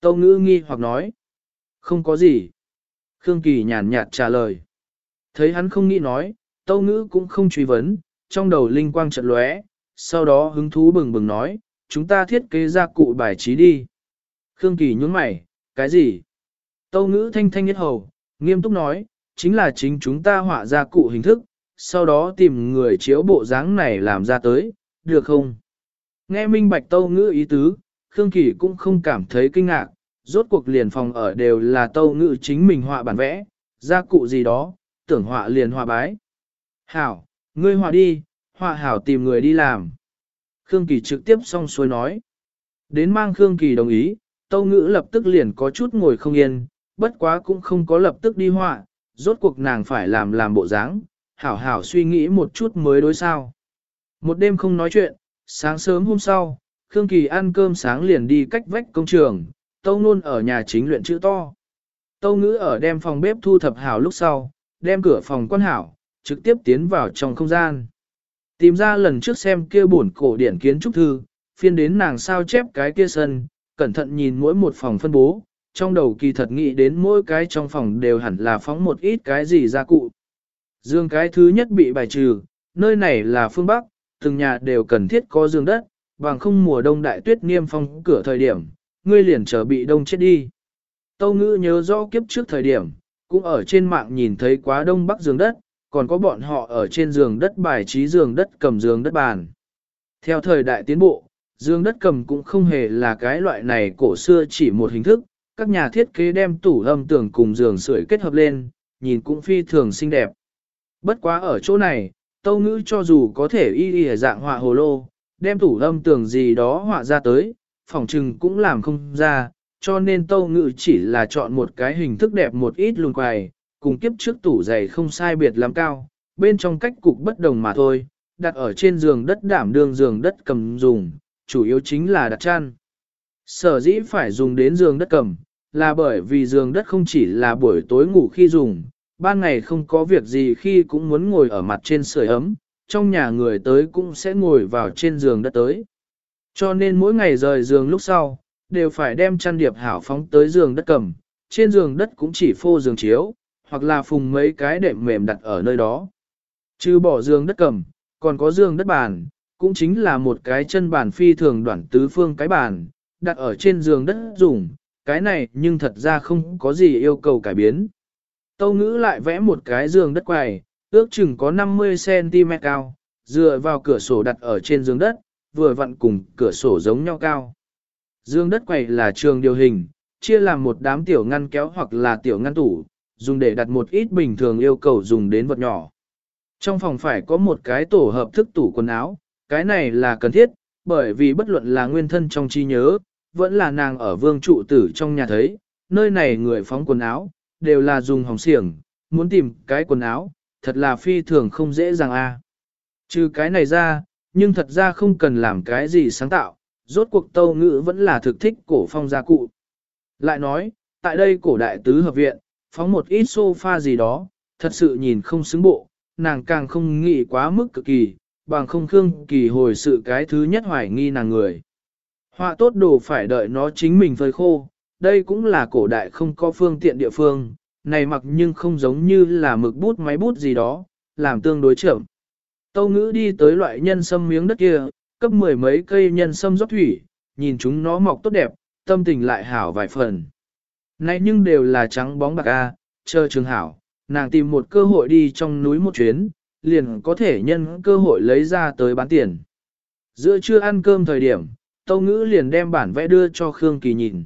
Speaker 1: Tâu ngữ nghi hoặc nói. Không có gì. Khương Kỳ nhàn nhạt trả lời. Thấy hắn không nghĩ nói, tâu ngữ cũng không truy vấn, trong đầu linh quang trận lóe, sau đó hứng thú bừng bừng nói, chúng ta thiết kế ra cụ bài trí đi. Khương Kỳ nhún mày, cái gì? Tâu ngữ thanh thanh nhất hầu, nghiêm túc nói, chính là chính chúng ta họa ra cụ hình thức, sau đó tìm người chiếu bộ dáng này làm ra tới, được không? Nghe minh bạch tâu ngữ ý tứ, Khương Kỳ cũng không cảm thấy kinh ngạc, rốt cuộc liền phòng ở đều là tâu ngữ chính mình họa bản vẽ, gia cụ gì đó, tưởng họa liền họa bái. Hảo, ngươi họa đi, họa hảo tìm người đi làm. Khương Kỳ trực tiếp xong xuôi nói. Đến mang Khương Kỳ đồng ý, tâu ngữ lập tức liền có chút ngồi không yên, bất quá cũng không có lập tức đi họa, rốt cuộc nàng phải làm làm bộ dáng, hảo hảo suy nghĩ một chút mới đối sao. Một đêm không nói chuyện, sáng sớm hôm sau, Khương Kỳ ăn cơm sáng liền đi cách vách công trường, Tâu Nôn ở nhà chính luyện chữ to. Tâu Ngữ ở đem phòng bếp thu thập hảo lúc sau, đem cửa phòng quan hảo, trực tiếp tiến vào trong không gian. Tìm ra lần trước xem kia bổn cổ điển kiến trúc thư, phiên đến nàng sao chép cái kia sân, cẩn thận nhìn mỗi một phòng phân bố, trong đầu kỳ thật nghĩ đến mỗi cái trong phòng đều hẳn là phóng một ít cái gì ra cụ. Dương cái thứ nhất bị bài trừ, nơi này là phương Bắc, từng nhà đều cần thiết có dương đất, bằng không mùa đông đại tuyết niêm phong cửa thời điểm, ngươi liền chờ bị đông chết đi. Tâu ngữ nhớ rõ kiếp trước thời điểm, cũng ở trên mạng nhìn thấy quá đông bắc giường đất, còn có bọn họ ở trên giường đất bài trí giường đất cầm giường đất bàn. Theo thời đại tiến bộ, giường đất cầm cũng không hề là cái loại này cổ xưa chỉ một hình thức, các nhà thiết kế đem tủ âm tường cùng giường sưởi kết hợp lên, nhìn cũng phi thường xinh đẹp. Bất quá ở chỗ này, tâu ngữ cho dù có thể y y dạng họa hồ lô, đem tủ âm tường gì đó họa ra tới, phòng trừng cũng làm không ra, cho nên tâu ngữ chỉ là chọn một cái hình thức đẹp một ít lùn quài, cùng kiếp trước tủ giày không sai biệt lắm cao, bên trong cách cục bất đồng mà thôi, đặt ở trên giường đất đảm đương giường đất cầm dùng, chủ yếu chính là đặt chăn. Sở dĩ phải dùng đến giường đất cầm, là bởi vì giường đất không chỉ là buổi tối ngủ khi dùng, ban ngày không có việc gì khi cũng muốn ngồi ở mặt trên sưởi ấm, trong nhà người tới cũng sẽ ngồi vào trên giường đất tới. Cho nên mỗi ngày rời giường lúc sau, đều phải đem chăn điệp hảo phóng tới giường đất cầm, trên giường đất cũng chỉ phô giường chiếu, hoặc là phùng mấy cái đệm mềm đặt ở nơi đó. Chứ bỏ giường đất cầm, còn có giường đất bàn, cũng chính là một cái chân bàn phi thường đoạn tứ phương cái bàn, đặt ở trên giường đất dùng, cái này nhưng thật ra không có gì yêu cầu cải biến. Tâu ngữ lại vẽ một cái giường đất quài, ước chừng có 50cm cao, dựa vào cửa sổ đặt ở trên giường đất, vừa vặn cùng cửa sổ giống nhau cao. Dương đất quầy là trường điều hình, chia làm một đám tiểu ngăn kéo hoặc là tiểu ngăn tủ, dùng để đặt một ít bình thường yêu cầu dùng đến vật nhỏ. Trong phòng phải có một cái tổ hợp thức tủ quần áo, cái này là cần thiết, bởi vì bất luận là nguyên thân trong trí nhớ, vẫn là nàng ở vương trụ tử trong nhà thấy, nơi này người phóng quần áo, đều là dùng hồng xiềng, muốn tìm cái quần áo, thật là phi thường không dễ dàng a. Trừ cái này ra, nhưng thật ra không cần làm cái gì sáng tạo, rốt cuộc tâu ngữ vẫn là thực thích cổ phong gia cụ. Lại nói, tại đây cổ đại tứ hợp viện, phóng một ít sofa gì đó, thật sự nhìn không xứng bộ, nàng càng không nghĩ quá mức cực kỳ, bằng không khương kỳ hồi sự cái thứ nhất hoài nghi nàng người. Họa tốt đồ phải đợi nó chính mình phơi khô, đây cũng là cổ đại không có phương tiện địa phương, này mặc nhưng không giống như là mực bút máy bút gì đó, làm tương đối chậm. Tâu ngữ đi tới loại nhân sâm miếng đất kia, cấp mười mấy cây nhân sâm rót thủy, nhìn chúng nó mọc tốt đẹp, tâm tình lại hảo vài phần. Này nhưng đều là trắng bóng bạc a, chờ trường hảo, nàng tìm một cơ hội đi trong núi một chuyến, liền có thể nhân cơ hội lấy ra tới bán tiền. Giữa trưa ăn cơm thời điểm, Tâu Ngữ liền đem bản vẽ đưa cho Khương Kỳ nhìn.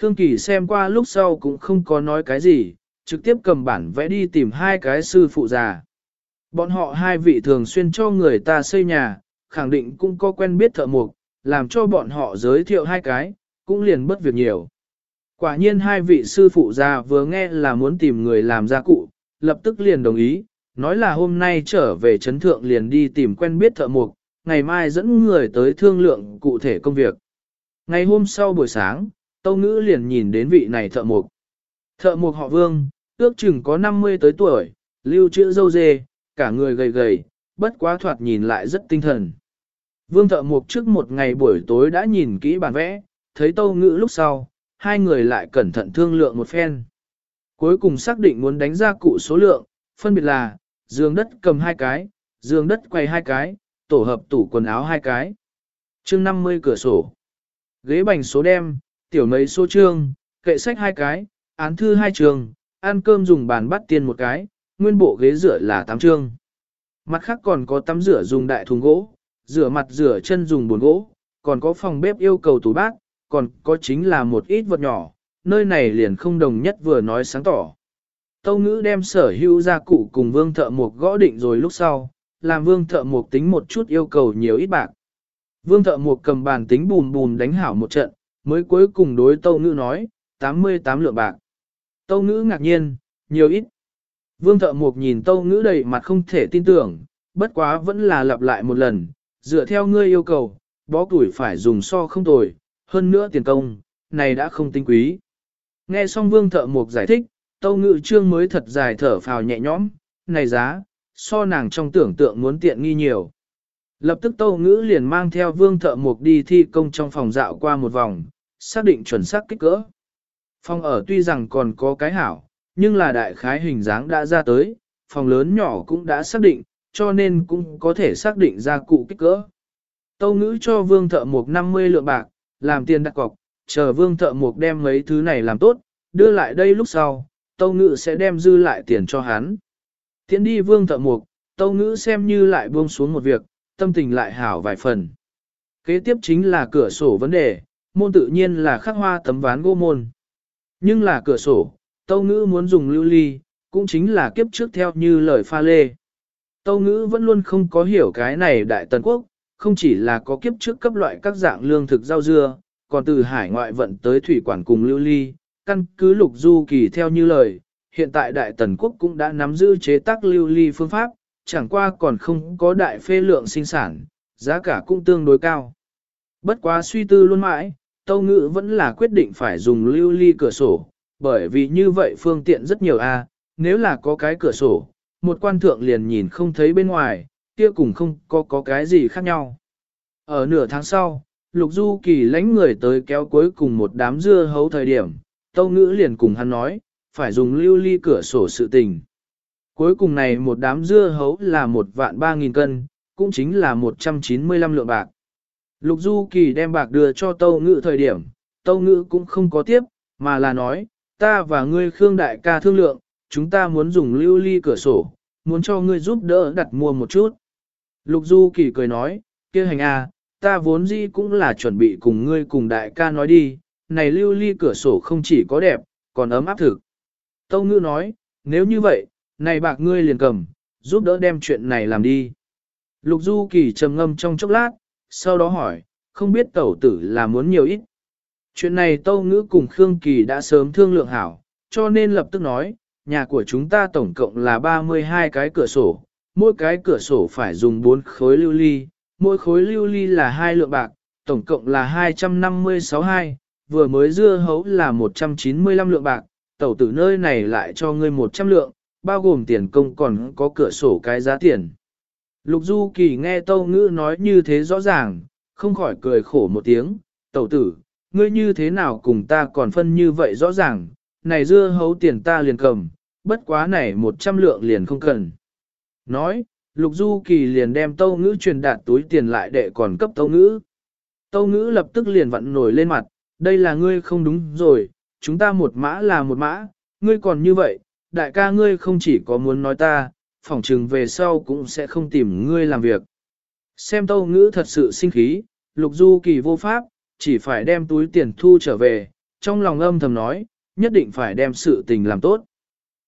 Speaker 1: Khương Kỳ xem qua lúc sau cũng không có nói cái gì, trực tiếp cầm bản vẽ đi tìm hai cái sư phụ già. Bọn họ hai vị thường xuyên cho người ta xây nhà, khẳng định cũng có quen biết thợ mộc, làm cho bọn họ giới thiệu hai cái, cũng liền bất việc nhiều. Quả nhiên hai vị sư phụ già vừa nghe là muốn tìm người làm gia cụ, lập tức liền đồng ý, nói là hôm nay trở về chấn thượng liền đi tìm quen biết thợ mộc, ngày mai dẫn người tới thương lượng cụ thể công việc. Ngày hôm sau buổi sáng, Tâu Ngữ liền nhìn đến vị này thợ mộc. Thợ mộc họ Vương, ước chừng có 50 tới tuổi, lưu chữ dâu dê, cả người gầy gầy, bất quá thoạt nhìn lại rất tinh thần. Vương thợ mục trước một ngày buổi tối đã nhìn kỹ bản vẽ, thấy tâu ngữ lúc sau, hai người lại cẩn thận thương lượng một phen. Cuối cùng xác định muốn đánh ra cụ số lượng, phân biệt là, giường đất cầm hai cái, giường đất quay hai cái, tổ hợp tủ quần áo hai cái. chương 50 cửa sổ. Ghế bành số đem, tiểu mấy số trương, kệ sách hai cái, án thư hai trường, ăn cơm dùng bàn bắt tiền một cái, nguyên bộ ghế rửa là 8 trương. Mặt khác còn có tắm rửa dùng đại thùng gỗ, rửa mặt rửa chân dùng bồn gỗ, còn có phòng bếp yêu cầu tủ bát, còn có chính là một ít vật nhỏ, nơi này liền không đồng nhất vừa nói sáng tỏ. Tâu ngữ đem sở hữu gia cụ cùng vương thợ mục gõ định rồi lúc sau, làm vương thợ mục tính một chút yêu cầu nhiều ít bạc. Vương thợ mục cầm bàn tính bùn bùn đánh hảo một trận, mới cuối cùng đối tâu ngữ nói, 88 lượng bạc. Tâu ngữ ngạc nhiên, nhiều ít. Vương thợ mục nhìn tâu ngữ đầy mặt không thể tin tưởng, bất quá vẫn là lặp lại một lần, dựa theo ngươi yêu cầu, bó tuổi phải dùng so không tồi, hơn nữa tiền công, này đã không tinh quý. Nghe xong vương thợ mục giải thích, tâu ngữ trương mới thật dài thở phào nhẹ nhõm, này giá, so nàng trong tưởng tượng muốn tiện nghi nhiều. Lập tức tâu ngữ liền mang theo vương thợ mục đi thi công trong phòng dạo qua một vòng, xác định chuẩn xác kích cỡ. Phòng ở tuy rằng còn có cái hảo, nhưng là đại khái hình dáng đã ra tới, phòng lớn nhỏ cũng đã xác định, cho nên cũng có thể xác định ra cụ kích cỡ. Tâu ngữ cho vương thợ mục 50 lượng bạc, làm tiền đặt cọc, chờ vương thợ mục đem mấy thứ này làm tốt, đưa lại đây lúc sau, tâu ngữ sẽ đem dư lại tiền cho hắn. Tiến đi vương thợ mục, tâu ngữ xem như lại buông xuống một việc, tâm tình lại hảo vài phần. Kế tiếp chính là cửa sổ vấn đề, môn tự nhiên là khắc hoa tấm ván gỗ môn. Nhưng là cửa sổ, tâu ngữ muốn dùng lưu ly, cũng chính là kiếp trước theo như lời pha lê. Tâu ngữ vẫn luôn không có hiểu cái này đại tần quốc, không chỉ là có kiếp trước cấp loại các dạng lương thực rau dưa, còn từ hải ngoại vận tới thủy quản cùng lưu ly, căn cứ lục du kỳ theo như lời, hiện tại đại tần quốc cũng đã nắm giữ chế tác lưu ly phương pháp, chẳng qua còn không có đại phê lượng sinh sản, giá cả cũng tương đối cao. Bất quá suy tư luôn mãi, Tâu Ngữ vẫn là quyết định phải dùng lưu ly cửa sổ, bởi vì như vậy phương tiện rất nhiều a nếu là có cái cửa sổ, một quan thượng liền nhìn không thấy bên ngoài, kia cùng không có có cái gì khác nhau. Ở nửa tháng sau, Lục Du Kỳ lãnh người tới kéo cuối cùng một đám dưa hấu thời điểm, Tâu Ngữ liền cùng hắn nói, phải dùng lưu ly cửa sổ sự tình. Cuối cùng này một đám dưa hấu là một vạn ba nghìn cân, cũng chính là 195 lượng bạc. Lục Du Kỳ đem bạc đưa cho Tâu Ngự thời điểm, Tâu Ngự cũng không có tiếp, mà là nói, ta và ngươi Khương Đại ca thương lượng, chúng ta muốn dùng lưu ly cửa sổ, muốn cho ngươi giúp đỡ đặt mua một chút. Lục Du Kỳ cười nói, kia hành à, ta vốn dĩ cũng là chuẩn bị cùng ngươi cùng đại ca nói đi, này lưu ly cửa sổ không chỉ có đẹp, còn ấm áp thực. Tâu Ngự nói, nếu như vậy, này bạc ngươi liền cầm, giúp đỡ đem chuyện này làm đi. Lục Du Kỳ trầm ngâm trong chốc lát, sau đó hỏi, không biết tẩu tử là muốn nhiều ít. Chuyện này Tâu Ngữ cùng Khương Kỳ đã sớm thương lượng hảo, cho nên lập tức nói, nhà của chúng ta tổng cộng là 32 cái cửa sổ, mỗi cái cửa sổ phải dùng 4 khối lưu ly, mỗi khối lưu ly là 2 lượng bạc, tổng cộng là 256 hai, vừa mới dưa hấu là 195 lượng bạc, tẩu tử nơi này lại cho ngươi 100 lượng, bao gồm tiền công còn có cửa sổ cái giá tiền. Lục Du Kỳ nghe Tâu Ngữ nói như thế rõ ràng, không khỏi cười khổ một tiếng, tẩu tử, ngươi như thế nào cùng ta còn phân như vậy rõ ràng, này dưa hấu tiền ta liền cầm, bất quá này 100 lượng liền không cần. Nói, Lục Du Kỳ liền đem Tâu Ngữ truyền đạt túi tiền lại để còn cấp Tâu Ngữ. Tâu Ngữ lập tức liền vặn nổi lên mặt, đây là ngươi không đúng rồi, chúng ta một mã là một mã, ngươi còn như vậy, đại ca ngươi không chỉ có muốn nói ta, phỏng trừng về sau cũng sẽ không tìm ngươi làm việc. Xem tâu ngữ thật sự sinh khí, lục du kỳ vô pháp, chỉ phải đem túi tiền thu trở về, trong lòng âm thầm nói, nhất định phải đem sự tình làm tốt.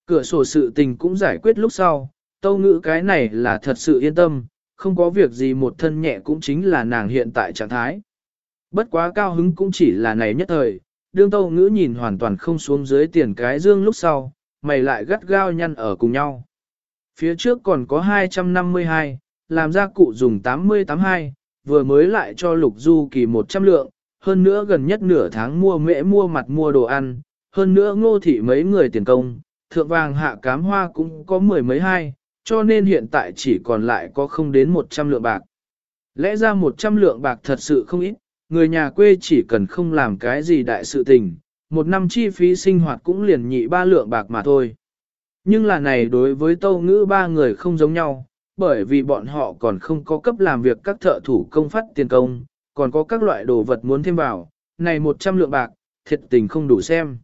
Speaker 1: Cửa sổ sự tình cũng giải quyết lúc sau, tâu ngữ cái này là thật sự yên tâm, không có việc gì một thân nhẹ cũng chính là nàng hiện tại trạng thái. Bất quá cao hứng cũng chỉ là này nhất thời, đương tâu ngữ nhìn hoàn toàn không xuống dưới tiền cái dương lúc sau, mày lại gắt gao nhăn ở cùng nhau. Phía trước còn có 252, làm ra cụ dùng 80-82, vừa mới lại cho lục du kỳ 100 lượng, hơn nữa gần nhất nửa tháng mua mễ mua mặt mua đồ ăn, hơn nữa ngô thị mấy người tiền công, thượng vàng hạ cám hoa cũng có mười mấy hai, Cho nên hiện tại chỉ còn lại có không đến 100 lượng bạc. Lẽ ra 100 lượng bạc thật sự không ít, người nhà quê chỉ cần không làm cái gì đại sự tình, một năm chi phí sinh hoạt cũng liền nhị ba lượng bạc mà thôi. Nhưng là này đối với tâu ngữ ba người không giống nhau, bởi vì bọn họ còn không có cấp làm việc các thợ thủ công phát tiền công, còn có các loại đồ vật muốn thêm vào, này 100 lượng bạc, thiệt tình không đủ xem.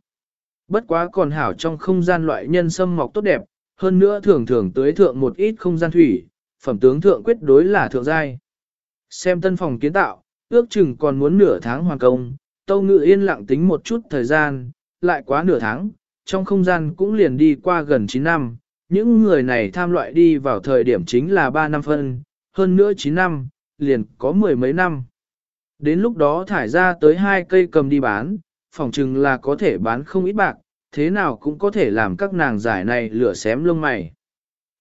Speaker 1: Bất quá còn hảo trong không gian loại nhân sâm mọc tốt đẹp, hơn nữa thường thường tới thượng một ít không gian thủy, phẩm tướng thượng quyết đối là thượng giai. Xem tân phòng kiến tạo, ước chừng còn muốn nửa tháng hoàn công, Tâu Ngự yên lặng tính một chút thời gian, lại quá nửa tháng, trong không gian cũng liền đi qua gần 9 năm, những người này tham loại đi vào thời điểm chính là 3 năm phân, hơn nữa 9 năm, liền có mười mấy năm. Đến lúc đó thải ra tới hai cây cầm đi bán, phòng chừng là có thể bán không ít bạc, thế nào cũng có thể làm các nàng giải này lửa xém lông mày.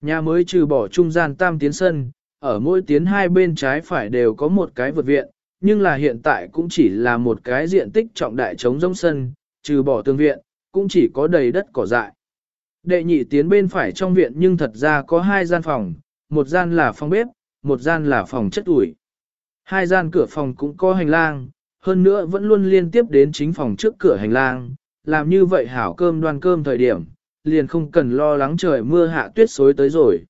Speaker 1: Nhà mới trừ bỏ trung gian tam tiến sân, ở mỗi tiến hai bên trái phải đều có một cái vượt viện, nhưng là hiện tại cũng chỉ là một cái diện tích trọng đại trống rông sân, trừ bỏ tương viện, cũng chỉ có đầy đất cỏ dại. Đệ nhị tiến bên phải trong viện nhưng thật ra có hai gian phòng, một gian là phòng bếp, một gian là phòng chất ủi. Hai gian cửa phòng cũng có hành lang, hơn nữa vẫn luôn liên tiếp đến chính phòng trước cửa hành lang, làm như vậy hảo cơm đoan cơm thời điểm, liền không cần lo lắng trời mưa hạ tuyết xối tới rồi.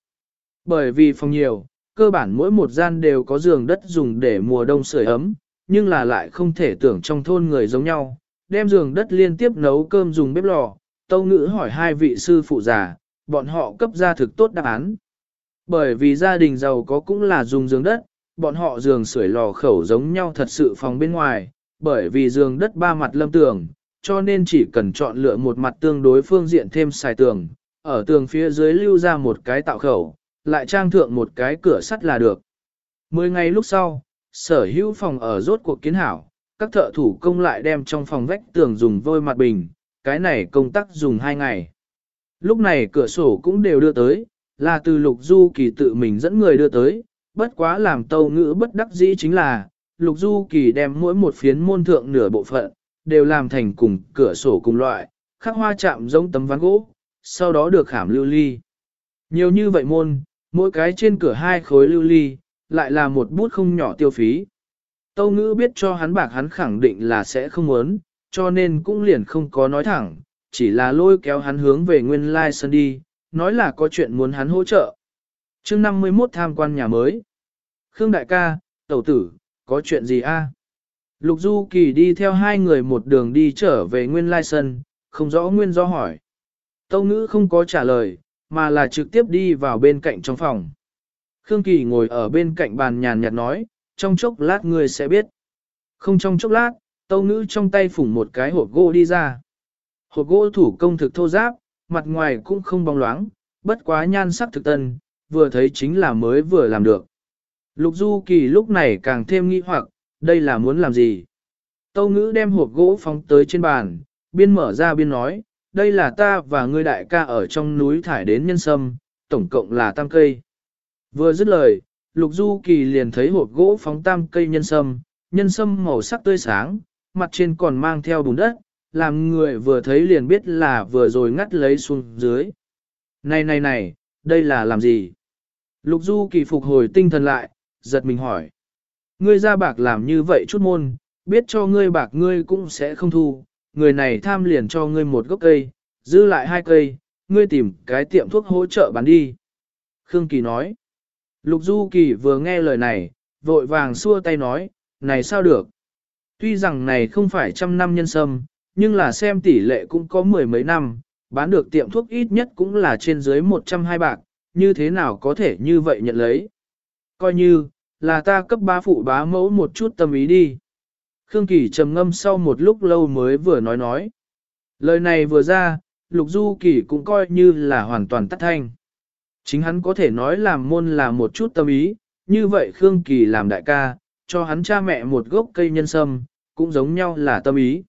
Speaker 1: Bởi vì phòng nhiều, cơ bản mỗi một gian đều có giường đất dùng để mùa đông sưởi ấm, nhưng là lại không thể tưởng trong thôn người giống nhau, đem giường đất liên tiếp nấu cơm dùng bếp lò. Tâu ngữ hỏi hai vị sư phụ già, bọn họ cấp ra thực tốt đáp án. Bởi vì gia đình giàu có cũng là dùng giường đất, bọn họ giường sưởi lò khẩu giống nhau thật sự phòng bên ngoài, bởi vì giường đất ba mặt lâm tường, cho nên chỉ cần chọn lựa một mặt tương đối phương diện thêm xài tường, ở tường phía dưới lưu ra một cái tạo khẩu, lại trang thượng một cái cửa sắt là được. Mười ngày lúc sau, sở hữu phòng ở rốt cuộc kiến hảo, các thợ thủ công lại đem trong phòng vách tường dùng vôi mặt bình, cái này công tác dùng hai ngày. Lúc này cửa sổ cũng đều đưa tới, là từ lục du kỳ tự mình dẫn người đưa tới, bất quá làm tâu ngữ bất đắc dĩ chính là, lục du kỳ đem mỗi một phiến môn thượng nửa bộ phận, đều làm thành cùng cửa sổ cùng loại, khắc hoa chạm giống tấm ván gỗ, sau đó được khảm lưu ly. Nhiều như vậy môn, mỗi cái trên cửa hai khối lưu ly, lại là một bút không nhỏ tiêu phí. Tâu ngữ biết cho hắn bạc hắn khẳng định là sẽ không muốn, cho nên cũng liền không có nói thẳng, chỉ là lôi kéo hắn hướng về nguyên lai sân đi, nói là có chuyện muốn hắn hỗ trợ. chương 51 tham quan nhà mới. Khương đại ca, tẩu tử, có chuyện gì a? Lục Du Kỳ đi theo hai người một đường đi trở về nguyên lai sân, không rõ nguyên do hỏi. Tâu ngữ không có trả lời, mà là trực tiếp đi vào bên cạnh trong phòng. Khương Kỳ ngồi ở bên cạnh bàn nhàn nhạt nói, trong chốc lát ngươi sẽ biết. Không trong chốc lát, tâu ngữ trong tay phủng một cái hộp gỗ đi ra. Hộp gỗ thủ công thực thô giáp, mặt ngoài cũng không bóng loáng, bất quá nhan sắc thực tân, vừa thấy chính là mới vừa làm được. Lục Du Kỳ lúc này càng thêm nghi hoặc, đây là muốn làm gì? Tâu ngữ đem hộp gỗ phóng tới trên bàn, biên mở ra biên nói, đây là ta và ngươi đại ca ở trong núi thải đến nhân sâm, tổng cộng là tam cây. Vừa dứt lời, Lục Du Kỳ liền thấy hộp gỗ phóng tam cây nhân sâm, nhân sâm màu sắc tươi sáng, mặt trên còn mang theo bùn đất, làm người vừa thấy liền biết là vừa rồi ngắt lấy xuống dưới. Này này này, đây là làm gì? Lục Du Kỳ phục hồi tinh thần lại, giật mình hỏi. Ngươi ra bạc làm như vậy chút môn, biết cho ngươi bạc ngươi cũng sẽ không thu, người này tham liền cho ngươi một gốc cây, giữ lại hai cây, ngươi tìm cái tiệm thuốc hỗ trợ bán đi. Khương Kỳ nói. Lục Du Kỳ vừa nghe lời này, vội vàng xua tay nói, này sao được? Tuy rằng này không phải trăm năm nhân sâm, nhưng là xem tỷ lệ cũng có mười mấy năm, bán được tiệm thuốc ít nhất cũng là trên dưới 120 bạc, như thế nào có thể như vậy nhận lấy? Coi như, là ta cấp bá phụ bá mẫu một chút tâm ý đi. Khương Kỳ trầm ngâm sau một lúc lâu mới vừa nói nói. Lời này vừa ra, Lục Du Kỳ cũng coi như là hoàn toàn tắt thanh. Chính hắn có thể nói làm môn là một chút tâm ý, như vậy Khương Kỳ làm đại ca, cho hắn cha mẹ một gốc cây nhân sâm, cũng giống nhau là tâm ý.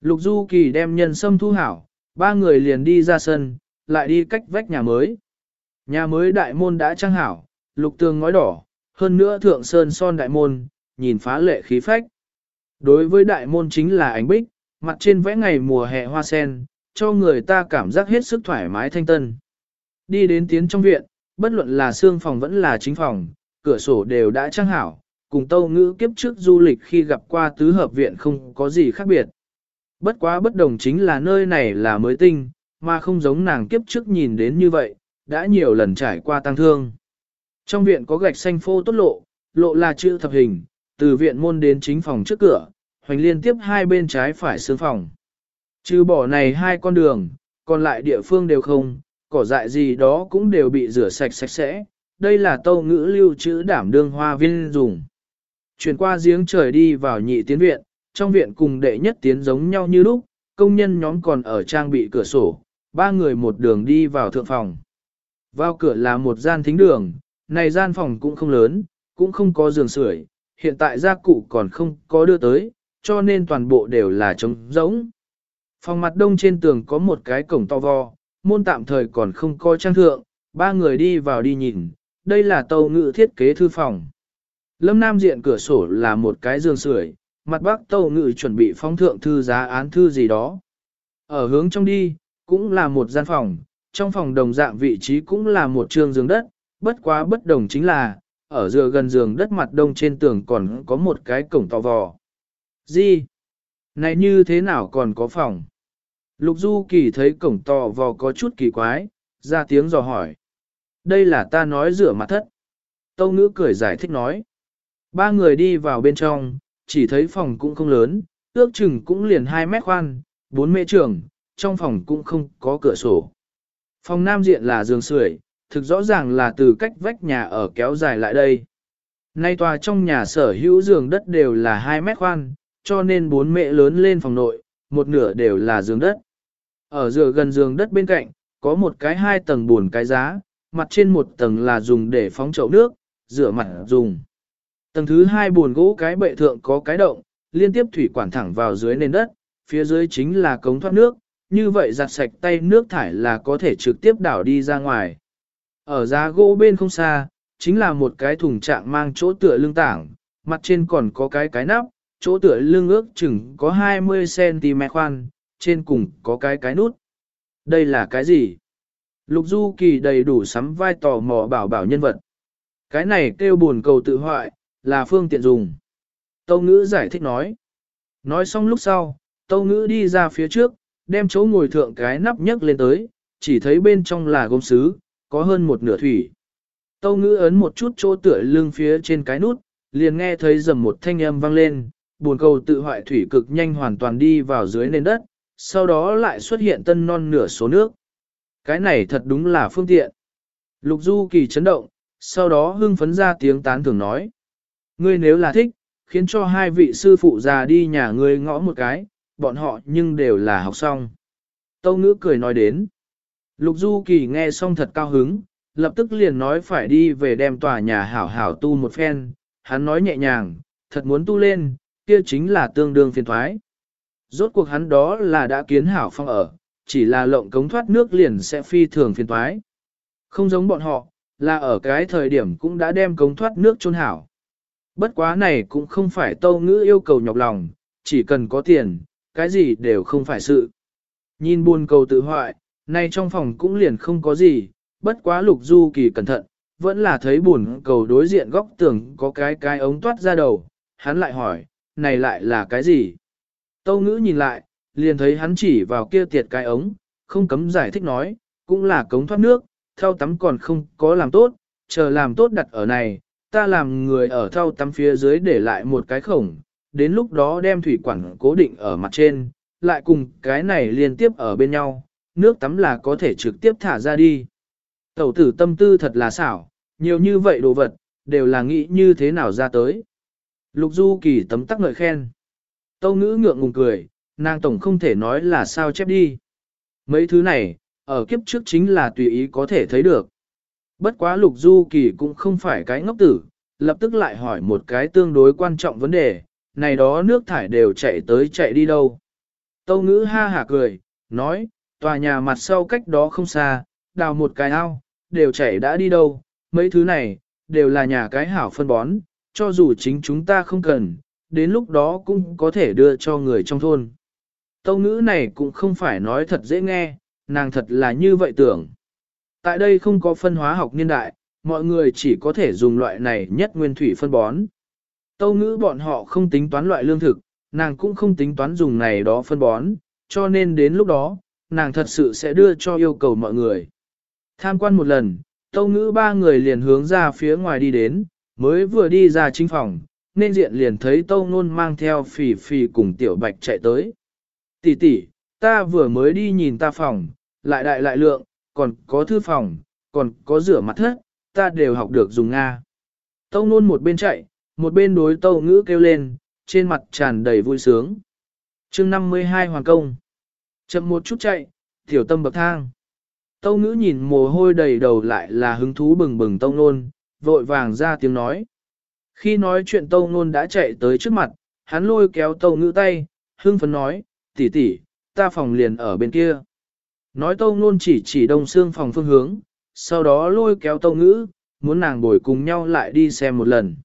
Speaker 1: Lục Du Kỳ đem nhân sâm thu hảo, ba người liền đi ra sân, lại đi cách vách nhà mới. Nhà mới đại môn đã trang hảo, lục tường ngói đỏ, hơn nữa thượng sơn son đại môn, nhìn phá lệ khí phách. Đối với đại môn chính là ánh bích, mặt trên vẽ ngày mùa hè hoa sen, cho người ta cảm giác hết sức thoải mái thanh tân. Đi đến tiến trong viện, bất luận là xương phòng vẫn là chính phòng, cửa sổ đều đã trang hảo, cùng tâu ngữ kiếp trước du lịch khi gặp qua tứ hợp viện không có gì khác biệt. Bất quá bất đồng chính là nơi này là mới tinh, mà không giống nàng kiếp trước nhìn đến như vậy, đã nhiều lần trải qua tăng thương. Trong viện có gạch xanh phô tốt lộ, lộ là chữ thập hình, từ viện môn đến chính phòng trước cửa, hoành liên tiếp hai bên trái phải xương phòng. Trừ bỏ này hai con đường, còn lại địa phương đều không, cỏ dại gì đó cũng đều bị rửa sạch sạch sẽ. Đây là tâu ngữ lưu trữ đảm đương hoa viên dùng. Chuyển qua giếng trời đi vào nhị tiến viện, trong viện cùng đệ nhất tiến giống nhau như lúc, công nhân nhóm còn ở trang bị cửa sổ, ba người một đường đi vào thượng phòng. Vào cửa là một gian thính đường, này gian phòng cũng không lớn, cũng không có giường sưởi, hiện tại gia cụ còn không có đưa tới, cho nên toàn bộ đều là trống rỗng. Phòng mặt đông trên tường có một cái cổng to vo, môn tạm thời còn không có trang thượng, ba người đi vào đi nhìn, đây là tàu ngự thiết kế thư phòng. Lâm Nam diện cửa sổ là một cái giường sưởi, mặt bắc tàu ngự chuẩn bị phóng thượng thư giá án thư gì đó. Ở hướng trong đi, cũng là một gian phòng, trong phòng đồng dạng vị trí cũng là một trường giường đất, bất quá bất đồng chính là, ở dừa gần giường đất mặt đông trên tường còn có một cái cổng to vò. Gì? Này như thế nào còn có phòng? Lục Du Kỳ thấy cổng to vò có chút kỳ quái, ra tiếng dò hỏi. Đây là ta nói rửa mặt thất. Tâu ngữ cười giải thích nói. Ba người đi vào bên trong, chỉ thấy phòng cũng không lớn, ước chừng cũng liền 2 mét khoan, 4 mê trường, trong phòng cũng không có cửa sổ. Phòng nam diện là giường sưởi, thực rõ ràng là từ cách vách nhà ở kéo dài lại đây. Nay tòa trong nhà sở hữu giường đất đều là 2 mét khoan, cho nên bốn mẹ lớn lên phòng nội, một nửa đều là giường đất. Ở giữa gần giường đất bên cạnh, có một cái hai tầng buồn cái giá, mặt trên một tầng là dùng để phóng chậu nước, rửa mặt dùng. Tầng thứ hai buồn gỗ cái bệ thượng có cái động, liên tiếp thủy quản thẳng vào dưới nền đất, phía dưới chính là cống thoát nước, như vậy giặt sạch tay nước thải là có thể trực tiếp đảo đi ra ngoài. Ở giá gỗ bên không xa, chính là một cái thùng trạng mang chỗ tựa lưng tảng, mặt trên còn có cái cái nắp, chỗ tựa lưng ước chừng có 20cm khoan, trên cùng có cái cái nút. Đây là cái gì? Lục Du Kỳ đầy đủ sắm vai tò mò bảo bảo nhân vật. Cái này kêu buồn cầu tự hoại, là phương tiện dùng. Tâu ngữ giải thích nói. Nói xong lúc sau, tâu ngữ đi ra phía trước, đem chỗ ngồi thượng cái nắp nhấc lên tới, chỉ thấy bên trong là gốm sứ, có hơn một nửa thủy. Tâu ngữ ấn một chút chỗ tựa lưng phía trên cái nút, liền nghe thấy dầm một thanh âm vang lên, buồn cầu tự hoại thủy cực nhanh hoàn toàn đi vào dưới nền đất, sau đó lại xuất hiện tân non nửa số nước. Cái này thật đúng là phương tiện. Lục Du Kỳ chấn động, sau đó hưng phấn ra tiếng tán thưởng nói. Ngươi nếu là thích, khiến cho hai vị sư phụ già đi nhà ngươi ngõ một cái, bọn họ nhưng đều là học xong. Tâu ngữ cười nói đến. Lục Du Kỳ nghe xong thật cao hứng, lập tức liền nói phải đi về đem tòa nhà hảo hảo tu một phen. Hắn nói nhẹ nhàng, thật muốn tu lên, kia chính là tương đương phiền thoái. Rốt cuộc hắn đó là đã kiến hảo phong ở, chỉ là lộng cống thoát nước liền sẽ phi thường phiền thoái. Không giống bọn họ, là ở cái thời điểm cũng đã đem cống thoát nước chôn hảo. Bất quá này cũng không phải tâu ngữ yêu cầu nhọc lòng, chỉ cần có tiền, cái gì đều không phải sự. Nhìn buồn cầu tự hoại, nay trong phòng cũng liền không có gì, bất quá lục du kỳ cẩn thận, vẫn là thấy buồn cầu đối diện góc tường có cái cái ống toát ra đầu, hắn lại hỏi, này lại là cái gì? Tâu ngữ nhìn lại, liền thấy hắn chỉ vào kia tiệt cái ống, không cấm giải thích nói, cũng là cống thoát nước, thao tắm còn không có làm tốt, chờ làm tốt đặt ở này, ta làm người ở thao tắm phía dưới để lại một cái khổng, đến lúc đó đem thủy quản cố định ở mặt trên, lại cùng cái này liên tiếp ở bên nhau, nước tắm là có thể trực tiếp thả ra đi. Tẩu tử tâm tư thật là xảo, nhiều như vậy đồ vật, đều là nghĩ như thế nào ra tới. Lục Du Kỳ tấm tắc ngợi khen. Tâu ngữ ngượng ngùng cười, nàng tổng không thể nói là sao chép đi. Mấy thứ này, ở kiếp trước chính là tùy ý có thể thấy được. Bất quá Lục Du Kỳ cũng không phải cái ngốc tử, lập tức lại hỏi một cái tương đối quan trọng vấn đề, này đó nước thải đều chạy tới chạy đi đâu. Tâu ngữ ha hả cười, nói, tòa nhà mặt sau cách đó không xa, đào một cái ao, đều chảy đã đi đâu, mấy thứ này, đều là nhà cái hảo phân bón, cho dù chính chúng ta không cần, đến lúc đó cũng có thể đưa cho người trong thôn. Tâu ngữ này cũng không phải nói thật dễ nghe, nàng thật là như vậy tưởng. Tại đây không có phân hóa học niên đại, mọi người chỉ có thể dùng loại này nhất nguyên thủy phân bón. Tâu ngữ bọn họ không tính toán loại lương thực, nàng cũng không tính toán dùng này đó phân bón, cho nên đến lúc đó, nàng thật sự sẽ đưa cho yêu cầu mọi người. Tham quan một lần, tâu ngữ ba người liền hướng ra phía ngoài đi đến, mới vừa đi ra chính phòng, nên diện liền thấy tâu nôn mang theo phỉ phỉ cùng tiểu bạch chạy tới. Tỷ tỷ, ta vừa mới đi nhìn ta phòng, lại đại lại lượng, còn có thư phòng, còn có rửa mặt thất, ta đều học được dùng Nga. Tâu nôn một bên chạy, một bên đối tâu ngữ kêu lên, trên mặt tràn đầy vui sướng. chương 52 Hoàng Công Chậm một chút chạy, tiểu tâm bậc thang. Tâu ngữ nhìn mồ hôi đầy đầu lại là hứng thú bừng bừng tâu nôn, vội vàng ra tiếng nói. Khi nói chuyện tâu nôn đã chạy tới trước mặt, hắn lôi kéo tâu ngữ tay, hưng phấn nói, tỷ tỷ, ta phòng liền ở bên kia. Nói tâu nôn chỉ chỉ đông xương phòng phương hướng, sau đó lôi kéo tâu ngữ, muốn nàng bồi cùng nhau lại đi xem một lần.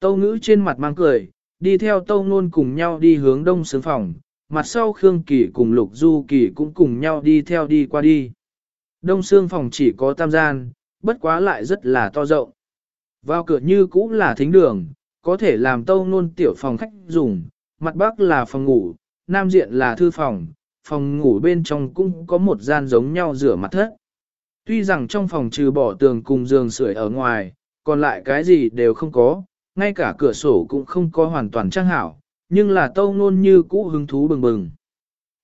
Speaker 1: Tâu ngữ trên mặt mang cười, đi theo tâu nôn cùng nhau đi hướng đông xương phòng, mặt sau Khương Kỳ cùng Lục Du Kỳ cũng cùng nhau đi theo đi qua đi. Đông xương phòng chỉ có tam gian, bất quá lại rất là to rộng. Vào cửa như cũ là thính đường, có thể làm tâu nôn tiểu phòng khách dùng, mặt bắc là phòng ngủ, nam diện là thư phòng, phòng ngủ bên trong cũng có một gian giống nhau rửa mặt thất. Tuy rằng trong phòng trừ bỏ tường cùng giường sưởi ở ngoài, còn lại cái gì đều không có, ngay cả cửa sổ cũng không có hoàn toàn trang hảo, nhưng là tâu ngôn như cũ hứng thú bừng bừng.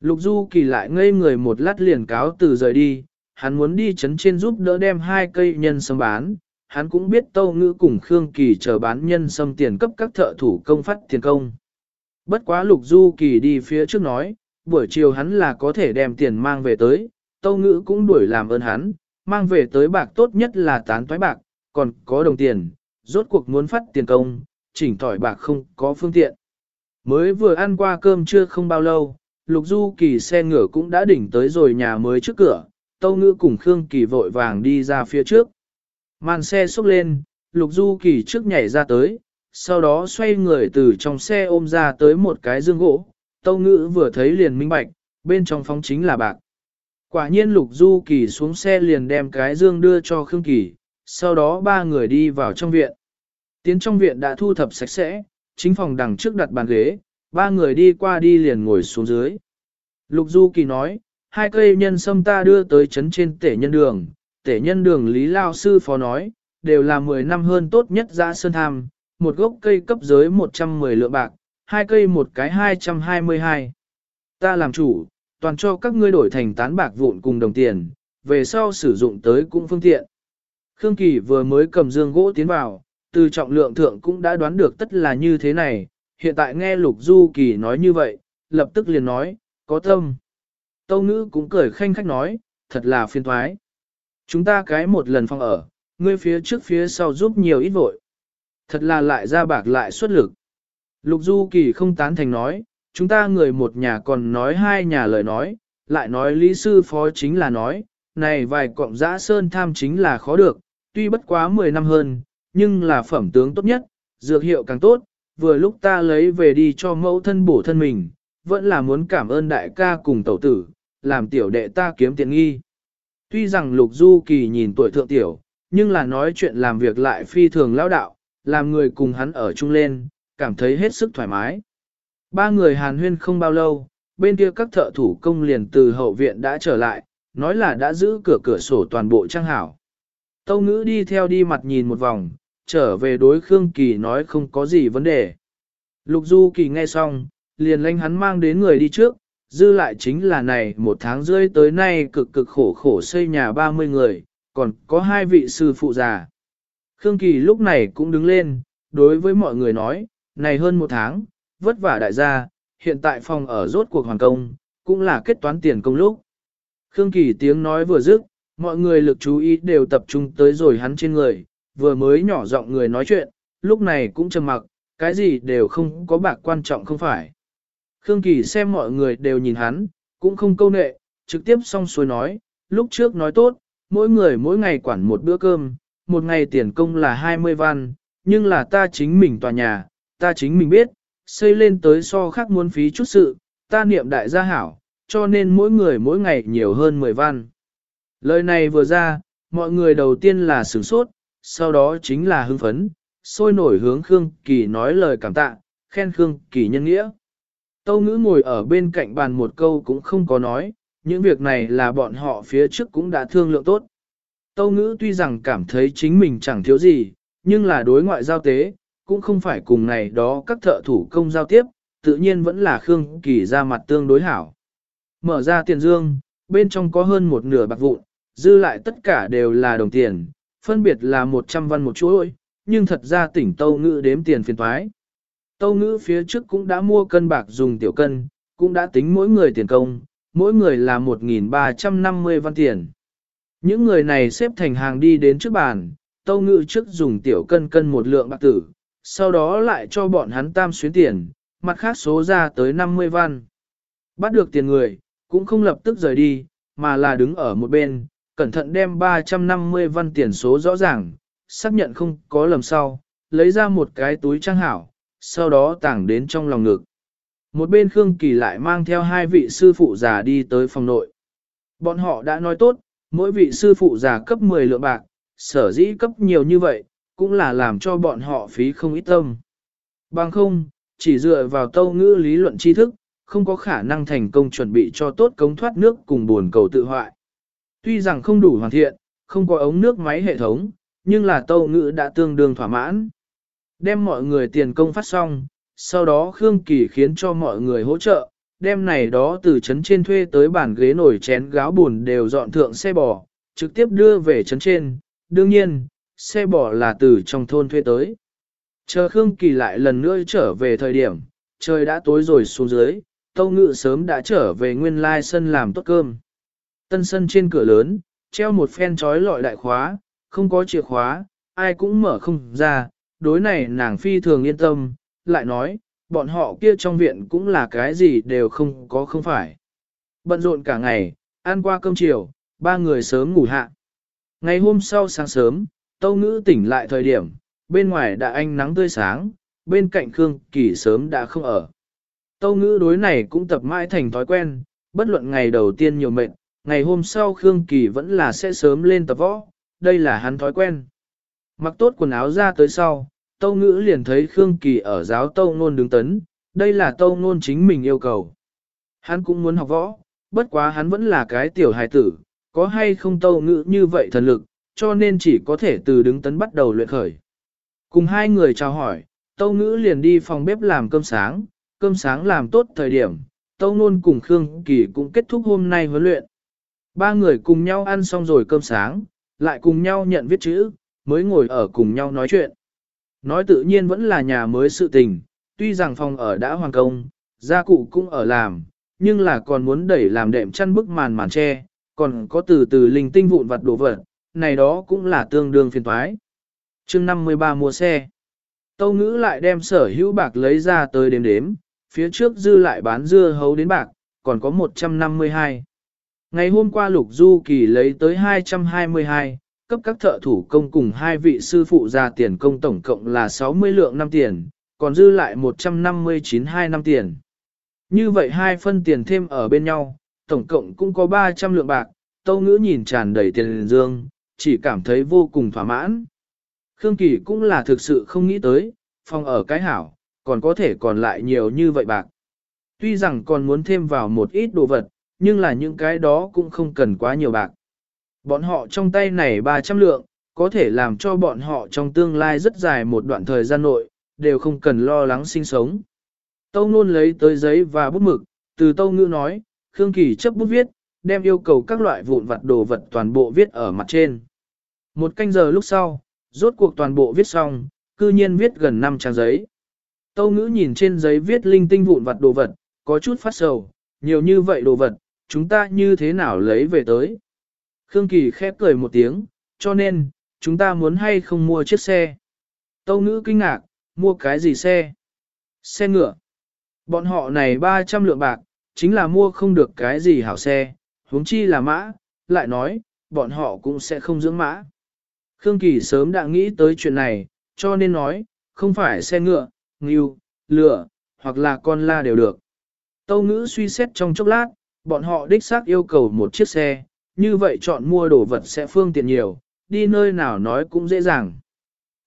Speaker 1: Lục Du kỳ lại ngây người một lát liền cáo từ rời đi, hắn muốn đi chấn trên giúp đỡ đem hai cây nhân sâm bán, hắn cũng biết tâu ngữ cùng Khương Kỳ chờ bán nhân sâm tiền cấp các thợ thủ công phát tiền công. Bất quá Lục Du kỳ đi phía trước nói, buổi chiều hắn là có thể đem tiền mang về tới, tâu ngữ cũng đuổi làm ơn hắn, mang về tới bạc tốt nhất là tán toái bạc, còn có đồng tiền, rốt cuộc muốn phát tiền công, chỉnh tỏi bạc không có phương tiện. Mới vừa ăn qua cơm trưa không bao lâu, Lục Du Kỳ xe ngựa cũng đã đỉnh tới rồi nhà mới trước cửa, Tâu Ngữ cùng Khương Kỳ vội vàng đi ra phía trước. Màn xe xúc lên, Lục Du Kỳ trước nhảy ra tới, sau đó xoay người từ trong xe ôm ra tới một cái dương gỗ, Tâu Ngữ vừa thấy liền minh bạch, bên trong phóng chính là bạc. Quả nhiên Lục Du Kỳ xuống xe liền đem cái dương đưa cho Khương Kỳ, sau đó ba người đi vào trong viện. Tiến trong viện đã thu thập sạch sẽ, chính phòng đằng trước đặt bàn ghế, ba người đi qua đi liền ngồi xuống dưới. Lục Du Kỳ nói, hai cây nhân sâm ta đưa tới chấn trên tể nhân đường, tể nhân đường Lý Lao Sư Phó nói, đều là 10 năm hơn tốt nhất ra sơn tham, một gốc cây cấp giới 110 lượng bạc, hai cây một cái 222. Ta làm chủ, toàn cho các ngươi đổi thành tán bạc vụn cùng đồng tiền, về sau sử dụng tới cũng phương tiện. Khương Kỳ vừa mới cầm dương gỗ tiến vào, từ trọng lượng thượng cũng đã đoán được tất là như thế này, hiện tại nghe Lục Du Kỳ nói như vậy, lập tức liền nói, có tâm. Tâu ngữ cũng cười khanh khách nói, thật là phiền thoái. Chúng ta cái một lần phong ở, ngươi phía trước phía sau giúp nhiều ít vội. Thật là lại ra bạc lại xuất lực. Lục Du Kỳ không tán thành nói, chúng ta người một nhà còn nói hai nhà lời nói, lại nói lý sư phó chính là nói, này vài cọng giã sơn tham chính là khó được, tuy bất quá 10 năm hơn, nhưng là phẩm tướng tốt nhất, dược hiệu càng tốt, vừa lúc ta lấy về đi cho mẫu thân bổ thân mình, vẫn là muốn cảm ơn đại ca cùng tẩu tử, làm tiểu đệ ta kiếm tiền nghi. Tuy rằng Lục Du Kỳ nhìn tuổi thượng tiểu, nhưng là nói chuyện làm việc lại phi thường lão đạo, làm người cùng hắn ở chung lên, cảm thấy hết sức thoải mái. Ba người hàn huyên không bao lâu, bên kia các thợ thủ công liền từ hậu viện đã trở lại, nói là đã giữ cửa cửa sổ toàn bộ trang hảo. Tâu ngữ đi theo đi mặt nhìn một vòng, trở về đối Khương Kỳ nói không có gì vấn đề. Lục Du Kỳ nghe xong, liền lanh hắn mang đến người đi trước, dư lại chính là này một tháng rưỡi tới nay cực cực khổ khổ xây nhà 30 người, còn có hai vị sư phụ già. Khương Kỳ lúc này cũng đứng lên, đối với mọi người nói, này hơn một tháng, vất vả đại gia, hiện tại phòng ở rốt cuộc hoàn công, cũng là kết toán tiền công lúc. Khương Kỳ tiếng nói vừa dứt, mọi người lực chú ý đều tập trung tới rồi hắn trên người, vừa mới nhỏ giọng người nói chuyện, lúc này cũng trầm mặc, cái gì đều không có bạc quan trọng không phải. Khương Kỳ xem mọi người đều nhìn hắn, cũng không câu nệ, trực tiếp xong xuôi nói, lúc trước nói tốt, mỗi người mỗi ngày quản một bữa cơm, một ngày tiền công là 20 văn, nhưng là ta chính mình tòa nhà, ta chính mình biết, xây lên tới so khác muốn phí chút sự, ta niệm đại gia hảo, cho nên mỗi người mỗi ngày nhiều hơn 10 văn. Lời này vừa ra, mọi người đầu tiên là sửng sốt, sau đó chính là hưng phấn, sôi nổi hướng Khương Kỳ nói lời cảm tạ, khen Khương Kỳ nhân nghĩa. Tâu ngữ ngồi ở bên cạnh bàn một câu cũng không có nói, những việc này là bọn họ phía trước cũng đã thương lượng tốt. Tâu ngữ tuy rằng cảm thấy chính mình chẳng thiếu gì, nhưng là đối ngoại giao tế, cũng không phải cùng này đó các thợ thủ công giao tiếp, tự nhiên vẫn là Khương Kỳ ra mặt tương đối hảo. Mở ra tiền dương, bên trong có hơn một nửa bạc vụn, dư lại tất cả đều là đồng tiền, phân biệt là 100 văn một chuỗi, nhưng thật ra tỉnh Tâu Ngữ đếm tiền phiền thoái. Tâu Ngữ phía trước cũng đã mua cân bạc dùng tiểu cân, cũng đã tính mỗi người tiền công, mỗi người là 1.350 văn tiền. Những người này xếp thành hàng đi đến trước bàn, Tâu Ngữ trước dùng tiểu cân cân một lượng bạc tử, sau đó lại cho bọn hắn tam xuyến tiền, mặt khác số ra tới 50 văn. Bắt được tiền người, cũng không lập tức rời đi, mà là đứng ở một bên, cẩn thận đem 350 văn tiền số rõ ràng, xác nhận không có lầm sau, lấy ra một cái túi trang hảo, sau đó tảng đến trong lòng ngực. Một bên Khương Kỳ lại mang theo hai vị sư phụ già đi tới phòng nội. Bọn họ đã nói tốt, mỗi vị sư phụ già cấp 10 lượng bạc, sở dĩ cấp nhiều như vậy, cũng là làm cho bọn họ phí không ít tâm. Bằng không, chỉ dựa vào tâu ngữ lý luận tri thức, không có khả năng thành công chuẩn bị cho tốt cống thoát nước cùng buồn cầu tự hoại. Tuy rằng không đủ hoàn thiện, không có ống nước máy hệ thống, nhưng là tâu ngữ đã tương đương thỏa mãn. Đem mọi người tiền công phát xong, sau đó Khương Kỳ khiến cho mọi người hỗ trợ, đem này đó từ trấn trên thuê tới bàn ghế nổi chén gáo buồn đều dọn thượng xe bò, trực tiếp đưa về trấn trên. Đương nhiên, xe bò là từ trong thôn thuê tới. Chờ Khương Kỳ lại lần nữa trở về thời điểm, trời đã tối rồi xuống dưới, Tâu Ngự sớm đã trở về nguyên lai sân làm tốt cơm. Tân sân trên cửa lớn, treo một phen trói lọi đại khóa, không có chìa khóa, ai cũng mở không ra, đối này nàng phi thường yên tâm, lại nói, bọn họ kia trong viện cũng là cái gì đều không có không phải. Bận rộn cả ngày, ăn qua cơm chiều, ba người sớm ngủ hạ. Ngày hôm sau sáng sớm, Tâu Ngữ tỉnh lại thời điểm, bên ngoài đã ánh nắng tươi sáng, bên cạnh Khương Kỳ sớm đã không ở. Tâu Ngữ đối này cũng tập mãi thành thói quen, bất luận ngày đầu tiên nhiều mệt, ngày hôm sau Khương Kỳ vẫn là sẽ sớm lên tập võ, đây là hắn thói quen. Mặc tốt quần áo ra tới sau, Tâu Ngữ liền thấy Khương Kỳ ở giáo Tâu Nôn đứng tấn, đây là Tâu Nôn chính mình yêu cầu. Hắn cũng muốn học võ, bất quá hắn vẫn là cái tiểu hài tử, có hay không Tâu Ngữ như vậy thần lực, cho nên chỉ có thể từ đứng tấn bắt đầu luyện khởi. Cùng hai người chào hỏi, Tâu Ngữ liền đi phòng bếp làm cơm sáng, cơm sáng làm tốt thời điểm, Tâu Nôn cùng Khương Kỳ cũng kết thúc hôm nay huấn luyện. Ba người cùng nhau ăn xong rồi cơm sáng, lại cùng nhau nhận viết chữ, mới ngồi ở cùng nhau nói chuyện. Nói tự nhiên vẫn là nhà mới sự tình, tuy rằng phòng ở đã hoàn công, gia cụ cũng ở làm, nhưng là còn muốn đẩy làm đệm chăn bức màn màn tre, còn có từ từ linh tinh vụn vặt đổ vật, này đó cũng là tương đương phiền toái. chương 53 mua xe. Tâu ngữ lại đem sở hữu bạc lấy ra tới đếm đếm, phía trước dư lại bán dưa hấu đến bạc, còn có 152. Ngày hôm qua Lục Du Kỳ lấy tới 222, cấp các thợ thủ công cùng hai vị sư phụ ra tiền công tổng cộng là 60 lượng năm tiền, còn dư lại 159 hai năm tiền. Như vậy hai phân tiền thêm ở bên nhau, tổng cộng cũng có 300 lượng bạc, tâu ngữ nhìn tràn đầy tiền dương, chỉ cảm thấy vô cùng thỏa mãn. Khương Kỳ cũng là thực sự không nghĩ tới, phòng ở cái hảo, còn có thể còn lại nhiều như vậy bạc. Tuy rằng còn muốn thêm vào một ít đồ vật, nhưng là những cái đó cũng không cần quá nhiều bạc. Bọn họ trong tay này 300 lượng, có thể làm cho bọn họ trong tương lai rất dài một đoạn thời gian nội, đều không cần lo lắng sinh sống. Tâu Nôn lấy tới giấy và bút mực, từ Tâu Ngữ nói, Khương Kỳ chấp bút viết, đem yêu cầu các loại vụn vặt đồ vật toàn bộ viết ở mặt trên. Một canh giờ lúc sau, rốt cuộc toàn bộ viết xong, cư nhiên viết gần 5 trang giấy. Tâu Ngữ nhìn trên giấy viết linh tinh vụn vặt đồ vật, có chút phát sầu, nhiều như vậy đồ vật, chúng ta như thế nào lấy về tới. Khương Kỳ khép cười một tiếng, cho nên, chúng ta muốn hay không mua chiếc xe. Tâu ngữ kinh ngạc, mua cái gì xe? Xe ngựa. Bọn họ này 300 lượng bạc, chính là mua không được cái gì hảo xe, huống chi là mã, lại nói, bọn họ cũng sẽ không dưỡng mã. Khương Kỳ sớm đã nghĩ tới chuyện này, cho nên nói, không phải xe ngựa, ngưu, lửa, hoặc là con la đều được. Tâu ngữ suy xét trong chốc lát, bọn họ đích xác yêu cầu một chiếc xe, như vậy chọn mua đồ vật sẽ phương tiện nhiều, đi nơi nào nói cũng dễ dàng.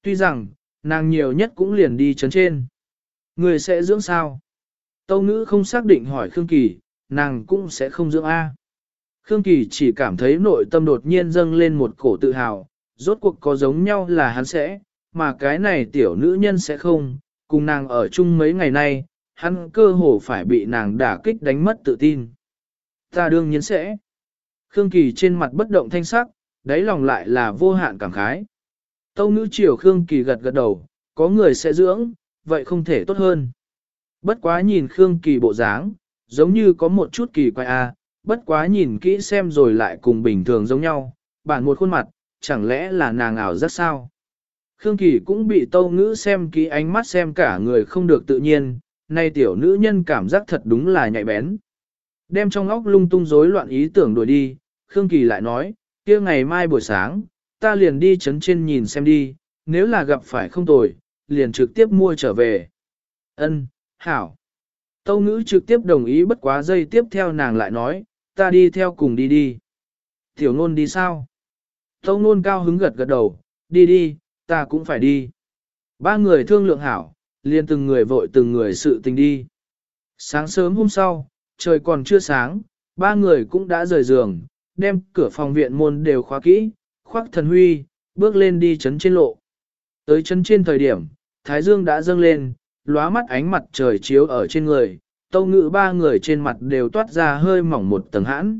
Speaker 1: Tuy rằng, nàng nhiều nhất cũng liền đi chấn trên. Người sẽ dưỡng sao? Tâu ngữ không xác định hỏi Khương Kỳ, nàng cũng sẽ không dưỡng A. Khương Kỳ chỉ cảm thấy nội tâm đột nhiên dâng lên một cổ tự hào, rốt cuộc có giống nhau là hắn sẽ, mà cái này tiểu nữ nhân sẽ không, cùng nàng ở chung mấy ngày nay, hắn cơ hồ phải bị nàng đả kích đánh mất tự tin. Ta đương nhiên sẽ. Khương Kỳ trên mặt bất động thanh sắc, đáy lòng lại là vô hạn cảm khái. Tâu nữ chiều Khương Kỳ gật gật đầu, có người sẽ dưỡng, vậy không thể tốt hơn. Bất quá nhìn Khương Kỳ bộ dáng, giống như có một chút kỳ quái a, à, bất quá nhìn kỹ xem rồi lại cùng bình thường giống nhau, bản một khuôn mặt, chẳng lẽ là nàng ảo rất sao? Khương Kỳ cũng bị tâu ngữ xem kỹ ánh mắt xem cả người không được tự nhiên, nay tiểu nữ nhân cảm giác thật đúng là nhạy bén. Đem trong óc lung tung rối loạn ý tưởng đuổi đi, Khương Kỳ lại nói, kia ngày mai buổi sáng, ta liền đi chấn trên nhìn xem đi, nếu là gặp phải không tồi, liền trực tiếp mua trở về. Ân, hảo. Tâu ngữ trực tiếp đồng ý bất quá dây tiếp theo nàng lại nói, ta đi theo cùng đi đi. Tiểu ngôn đi sao? Tâu ngôn cao hứng gật gật đầu, đi đi, ta cũng phải đi. Ba người thương lượng hảo, liền từng người vội từng người sự tình đi. Sáng sớm hôm sau, trời còn chưa sáng, ba người cũng đã rời giường, đem cửa phòng viện môn đều khóa kỹ, khoác thần huy, bước lên đi chấn trên lộ. Tới chân trên thời điểm, Thái Dương đã dâng lên, lóa mắt ánh mặt trời chiếu ở trên người, tâu ngự ba người trên mặt đều toát ra hơi mỏng một tầng hãn.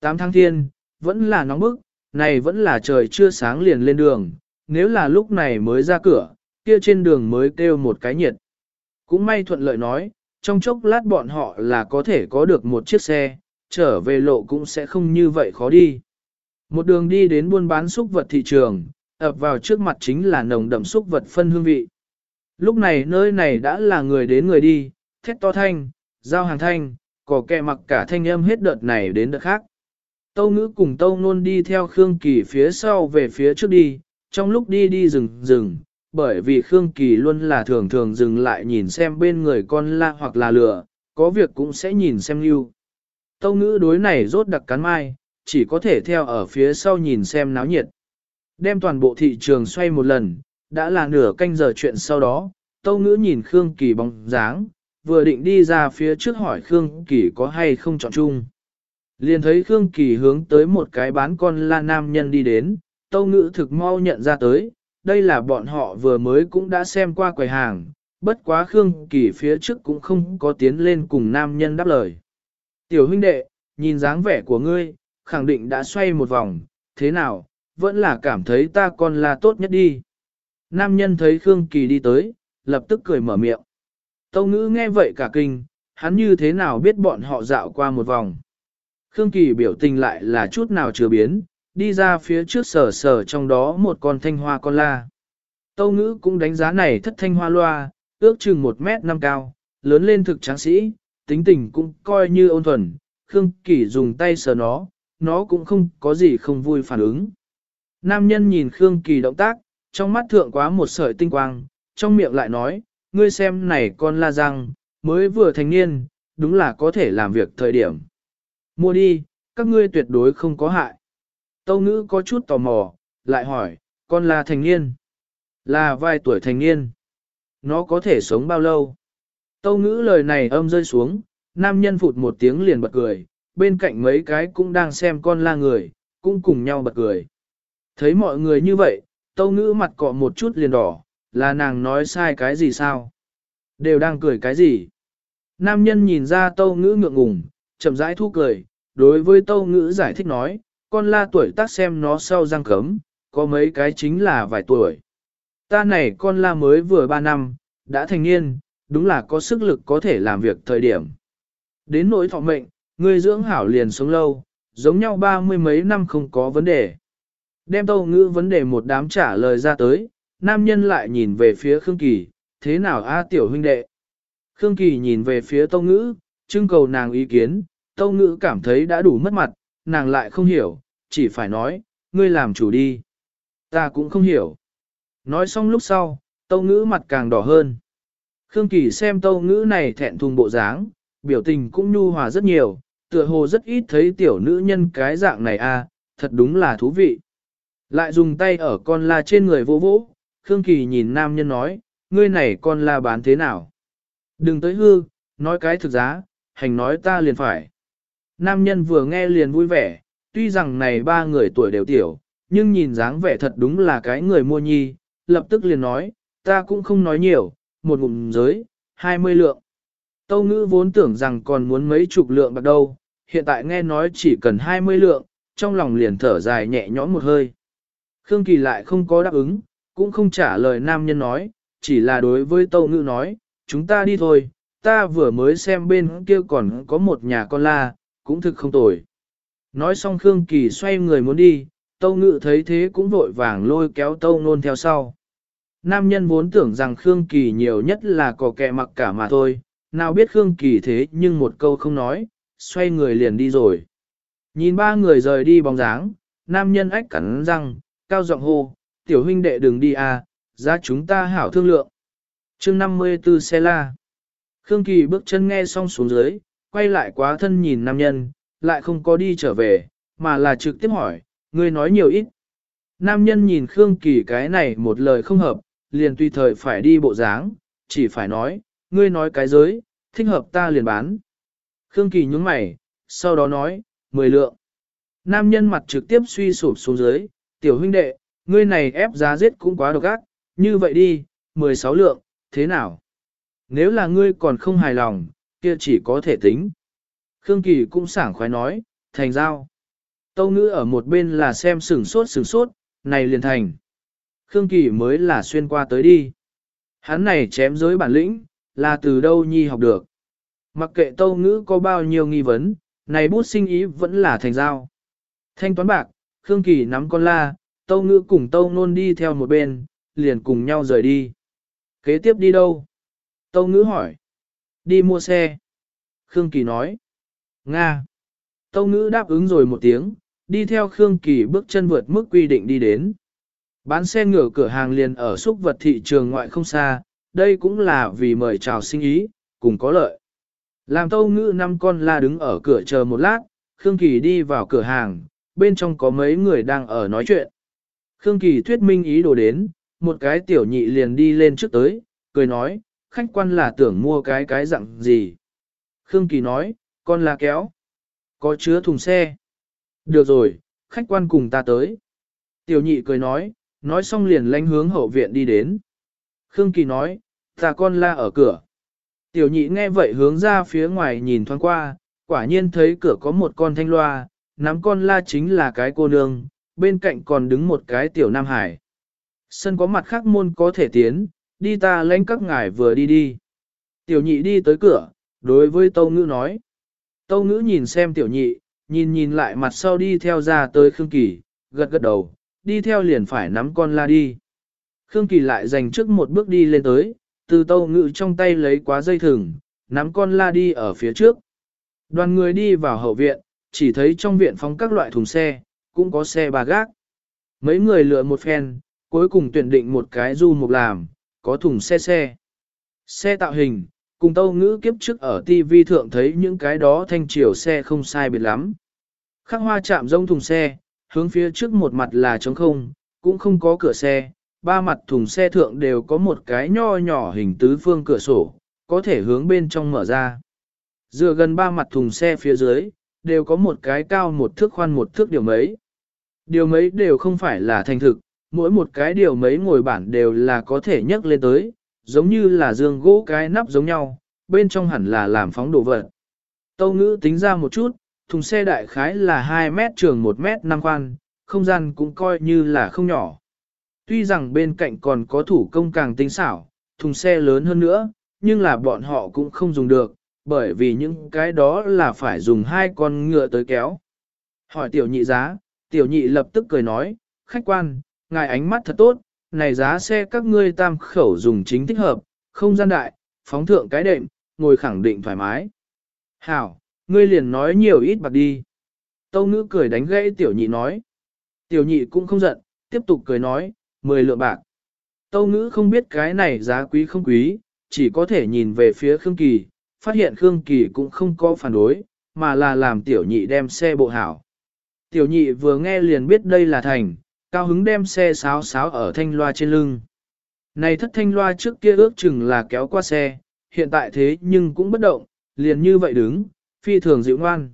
Speaker 1: Tám tháng thiên, vẫn là nóng bức, này vẫn là trời chưa sáng liền lên đường, nếu là lúc này mới ra cửa, kia trên đường mới kêu một cái nhiệt. Cũng may thuận lợi nói, trong chốc lát bọn họ là có thể có được một chiếc xe, trở về lộ cũng sẽ không như vậy khó đi. Một đường đi đến buôn bán xúc vật thị trường, ập vào trước mặt chính là nồng đậm xúc vật phân hương vị. Lúc này nơi này đã là người đến người đi, thét to thanh, giao hàng thanh, có kẹ mặc cả thanh âm hết đợt này đến đợt khác. Tâu ngữ cùng tâu nôn đi theo Khương Kỳ phía sau về phía trước đi, trong lúc đi đi rừng rừng, bởi vì Khương Kỳ luôn là thường thường dừng lại nhìn xem bên người con la hoặc là lửa, có việc cũng sẽ nhìn xem lưu. Tâu ngữ đối này rốt đặc cắn mai, chỉ có thể theo ở phía sau nhìn xem náo nhiệt. Đem toàn bộ thị trường xoay một lần, đã là nửa canh giờ chuyện sau đó, Tâu Ngữ nhìn Khương Kỳ bóng dáng, vừa định đi ra phía trước hỏi Khương Kỳ có hay không chọn chung. Liền thấy Khương Kỳ hướng tới một cái bán con la nam nhân đi đến, Tâu Ngữ thực mau nhận ra tới, đây là bọn họ vừa mới cũng đã xem qua quầy hàng, bất quá Khương Kỳ phía trước cũng không có tiến lên cùng nam nhân đáp lời. Tiểu huynh đệ, nhìn dáng vẻ của ngươi, khẳng định đã xoay một vòng, thế nào, vẫn là cảm thấy ta còn là tốt nhất đi. Nam nhân thấy Khương Kỳ đi tới, lập tức cười mở miệng. Tâu ngữ nghe vậy cả kinh, hắn như thế nào biết bọn họ dạo qua một vòng. Khương Kỳ biểu tình lại là chút nào chưa biến, đi ra phía trước sở sở trong đó một con thanh hoa con la. Tâu ngữ cũng đánh giá này thất thanh hoa loa, ước chừng 1 mét năm cao, lớn lên thực tráng sĩ, tính tình cũng coi như ôn thuần, Khương Kỳ dùng tay sờ nó, nó cũng không có gì không vui phản ứng. Nam nhân nhìn Khương Kỳ động tác, trong mắt thượng quá một sợi tinh quang, trong miệng lại nói, ngươi xem này con la răng, mới vừa thành niên, đúng là có thể làm việc thời điểm. Mua đi, các ngươi tuyệt đối không có hại. Tâu ngữ có chút tò mò, lại hỏi, con là thành niên. Là vài tuổi thành niên. Nó có thể sống bao lâu? Tâu ngữ lời này âm rơi xuống, nam nhân phụt một tiếng liền bật cười, bên cạnh mấy cái cũng đang xem con la người, cũng cùng nhau bật cười. Thấy mọi người như vậy, tâu ngữ mặt cọ một chút liền đỏ, là nàng nói sai cái gì sao? Đều đang cười cái gì? Nam nhân nhìn ra tâu ngữ ngượng ngùng, chậm rãi thu cười, đối với tâu ngữ giải thích nói, con la tuổi tác xem nó sau răng cấm, có mấy cái chính là vài tuổi. Ta này con la mới vừa 3 năm, đã thành niên, đúng là có sức lực có thể làm việc thời điểm. Đến nỗi thọ mệnh, người dưỡng hảo liền sống lâu, giống nhau ba mươi mấy năm không có vấn đề. Đem tâu ngữ vấn đề một đám trả lời ra tới, nam nhân lại nhìn về phía Khương Kỳ, thế nào a tiểu huynh đệ? Khương Kỳ nhìn về phía tâu ngữ, trưng cầu nàng ý kiến, tâu ngữ cảm thấy đã đủ mất mặt, nàng lại không hiểu, chỉ phải nói, ngươi làm chủ đi. Ta cũng không hiểu. Nói xong lúc sau, tâu ngữ mặt càng đỏ hơn. Khương Kỳ xem tâu ngữ này thẹn thùng bộ dáng, biểu tình cũng nhu hòa rất nhiều, tựa hồ rất ít thấy tiểu nữ nhân cái dạng này a, thật đúng là thú vị. Lại dùng tay ở con la trên người vỗ vỗ, Khương Kỳ nhìn nam nhân nói, ngươi này con la bán thế nào? Đừng tới hư, nói cái thực giá, hành nói ta liền phải. Nam nhân vừa nghe liền vui vẻ, tuy rằng này ba người tuổi đều tiểu, nhưng nhìn dáng vẻ thật đúng là cái người mua nhi, lập tức liền nói, ta cũng không nói nhiều, một ngụm giới, 20 lượng. Tâu ngữ vốn tưởng rằng còn muốn mấy chục lượng bạc đâu, hiện tại nghe nói chỉ cần 20 lượng, trong lòng liền thở dài nhẹ nhõm một hơi. Khương Kỳ lại không có đáp ứng, cũng không trả lời nam nhân nói, chỉ là đối với tâu ngữ nói, chúng ta đi thôi, ta vừa mới xem bên kia còn có một nhà con la, cũng thực không tồi. Nói xong Khương Kỳ xoay người muốn đi, tâu ngự thấy thế cũng vội vàng lôi kéo tâu nôn theo sau. Nam nhân vốn tưởng rằng Khương Kỳ nhiều nhất là có kẻ mặc cả mà thôi, nào biết Khương Kỳ thế nhưng một câu không nói, xoay người liền đi rồi. Nhìn ba người rời đi bóng dáng, nam nhân ách cắn răng, cao giọng hô, tiểu huynh đệ đừng đi à, ra chúng ta hảo thương lượng. chương 54 xe la. Khương Kỳ bước chân nghe xong xuống dưới, quay lại quá thân nhìn nam nhân, lại không có đi trở về, mà là trực tiếp hỏi, ngươi nói nhiều ít. Nam nhân nhìn Khương Kỳ cái này một lời không hợp, liền tùy thời phải đi bộ dáng, chỉ phải nói, ngươi nói cái giới, thích hợp ta liền bán. Khương Kỳ nhúng mày, sau đó nói, mười lượng. Nam nhân mặt trực tiếp suy sụp xuống dưới, tiểu huynh đệ, ngươi này ép giá giết cũng quá độc ác, như vậy đi, 16 lượng, thế nào? Nếu là ngươi còn không hài lòng, kia chỉ có thể tính. Khương Kỳ cũng sảng khoái nói, thành giao. Tâu ngữ ở một bên là xem sửng sốt sửng sốt, này liền thành. Khương Kỳ mới là xuyên qua tới đi. Hắn này chém giới bản lĩnh, là từ đâu nhi học được. Mặc kệ tâu ngữ có bao nhiêu nghi vấn, này bút sinh ý vẫn là thành giao. Thanh toán bạc, Khương Kỳ nắm con la, tâu ngữ cùng tâu nôn đi theo một bên, liền cùng nhau rời đi. Kế tiếp đi đâu? Tâu ngữ hỏi. Đi mua xe. Khương Kỳ nói. Nga. Tâu ngữ đáp ứng rồi một tiếng, đi theo Khương Kỳ bước chân vượt mức quy định đi đến. Bán xe ngựa cửa hàng liền ở xúc vật thị trường ngoại không xa, đây cũng là vì mời chào sinh ý, cùng có lợi. Làm tâu ngữ năm con la đứng ở cửa chờ một lát, Khương Kỳ đi vào cửa hàng, bên trong có mấy người đang ở nói chuyện. Khương Kỳ thuyết minh ý đồ đến, một cái tiểu nhị liền đi lên trước tới, cười nói, khách quan là tưởng mua cái cái dạng gì. Khương Kỳ nói, con là kéo, có chứa thùng xe. Được rồi, khách quan cùng ta tới. Tiểu nhị cười nói, nói xong liền lánh hướng hậu viện đi đến. Khương Kỳ nói, ta con la ở cửa. Tiểu nhị nghe vậy hướng ra phía ngoài nhìn thoáng qua, quả nhiên thấy cửa có một con thanh loa, nắm con la chính là cái cô nương, bên cạnh còn đứng một cái tiểu nam hải. Sân có mặt khác môn có thể tiến, đi ta lãnh các ngài vừa đi đi. Tiểu nhị đi tới cửa, đối với tâu ngữ nói. Tâu ngữ nhìn xem tiểu nhị, nhìn nhìn lại mặt sau đi theo ra tới Khương Kỳ, gật gật đầu, đi theo liền phải nắm con la đi. Khương Kỳ lại dành trước một bước đi lên tới, từ tâu ngữ trong tay lấy quá dây thừng, nắm con la đi ở phía trước. Đoàn người đi vào hậu viện, chỉ thấy trong viện phóng các loại thùng xe, cũng có xe bà gác. Mấy người lựa một phen, cuối cùng tuyển định một cái du mục làm, có thùng xe xe. Xe tạo hình, cùng tâu ngữ kiếp trước ở TV thượng thấy những cái đó thanh chiều xe không sai biệt lắm. Khắc hoa chạm rông thùng xe, hướng phía trước một mặt là trống không, cũng không có cửa xe, ba mặt thùng xe thượng đều có một cái nho nhỏ hình tứ phương cửa sổ, có thể hướng bên trong mở ra. Dựa gần ba mặt thùng xe phía dưới, đều có một cái cao một thước khoan một thước điều mấy. Điều mấy đều không phải là thành thực, mỗi một cái điều mấy ngồi bản đều là có thể nhấc lên tới, giống như là giường gỗ cái nắp giống nhau, bên trong hẳn là làm phóng đồ vật. Tâu ngữ tính ra một chút, thùng xe đại khái là 2 mét trường 1 mét 5 khoan, không gian cũng coi như là không nhỏ. Tuy rằng bên cạnh còn có thủ công càng tinh xảo, thùng xe lớn hơn nữa, nhưng là bọn họ cũng không dùng được, bởi vì những cái đó là phải dùng hai con ngựa tới kéo. Hỏi tiểu nhị giá, tiểu nhị lập tức cười nói, khách quan, ngài ánh mắt thật tốt, này giá xe các ngươi tam khẩu dùng chính thích hợp, không gian đại, phóng thượng cái đệm, ngồi khẳng định thoải mái. Hảo, ngươi liền nói nhiều ít bạc đi. Tâu ngữ cười đánh gãy tiểu nhị nói. Tiểu nhị cũng không giận, tiếp tục cười nói, 10 lượng bạc. Tâu ngữ không biết cái này giá quý không quý, chỉ có thể nhìn về phía Khương Kỳ, phát hiện Khương Kỳ cũng không có phản đối, mà là làm tiểu nhị đem xe bộ hảo. Tiểu nhị vừa nghe liền biết đây là thành, cao hứng đem xe sáo sáo ở thanh loa trên lưng. Này thất thanh loa trước kia ước chừng là kéo qua xe, hiện tại thế nhưng cũng bất động, liền như vậy đứng, phi thường dịu ngoan.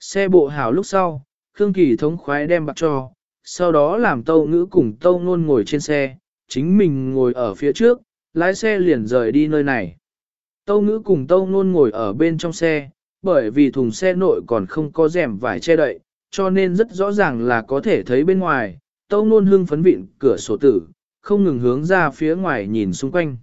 Speaker 1: Xe bộ hảo lúc sau, Khương Kỳ thống khoái đem bạc cho, sau đó làm tâu ngữ cùng tâu ngôn ngồi trên xe, chính mình ngồi ở phía trước, lái xe liền rời đi nơi này. Tâu ngữ cùng tâu ngôn ngồi ở bên trong xe, bởi vì thùng xe nội còn không có rèm vải che đậy, cho nên rất rõ ràng là có thể thấy bên ngoài, tâu nôn hưng phấn vịn cửa sổ tử, không ngừng hướng ra phía ngoài nhìn xung quanh.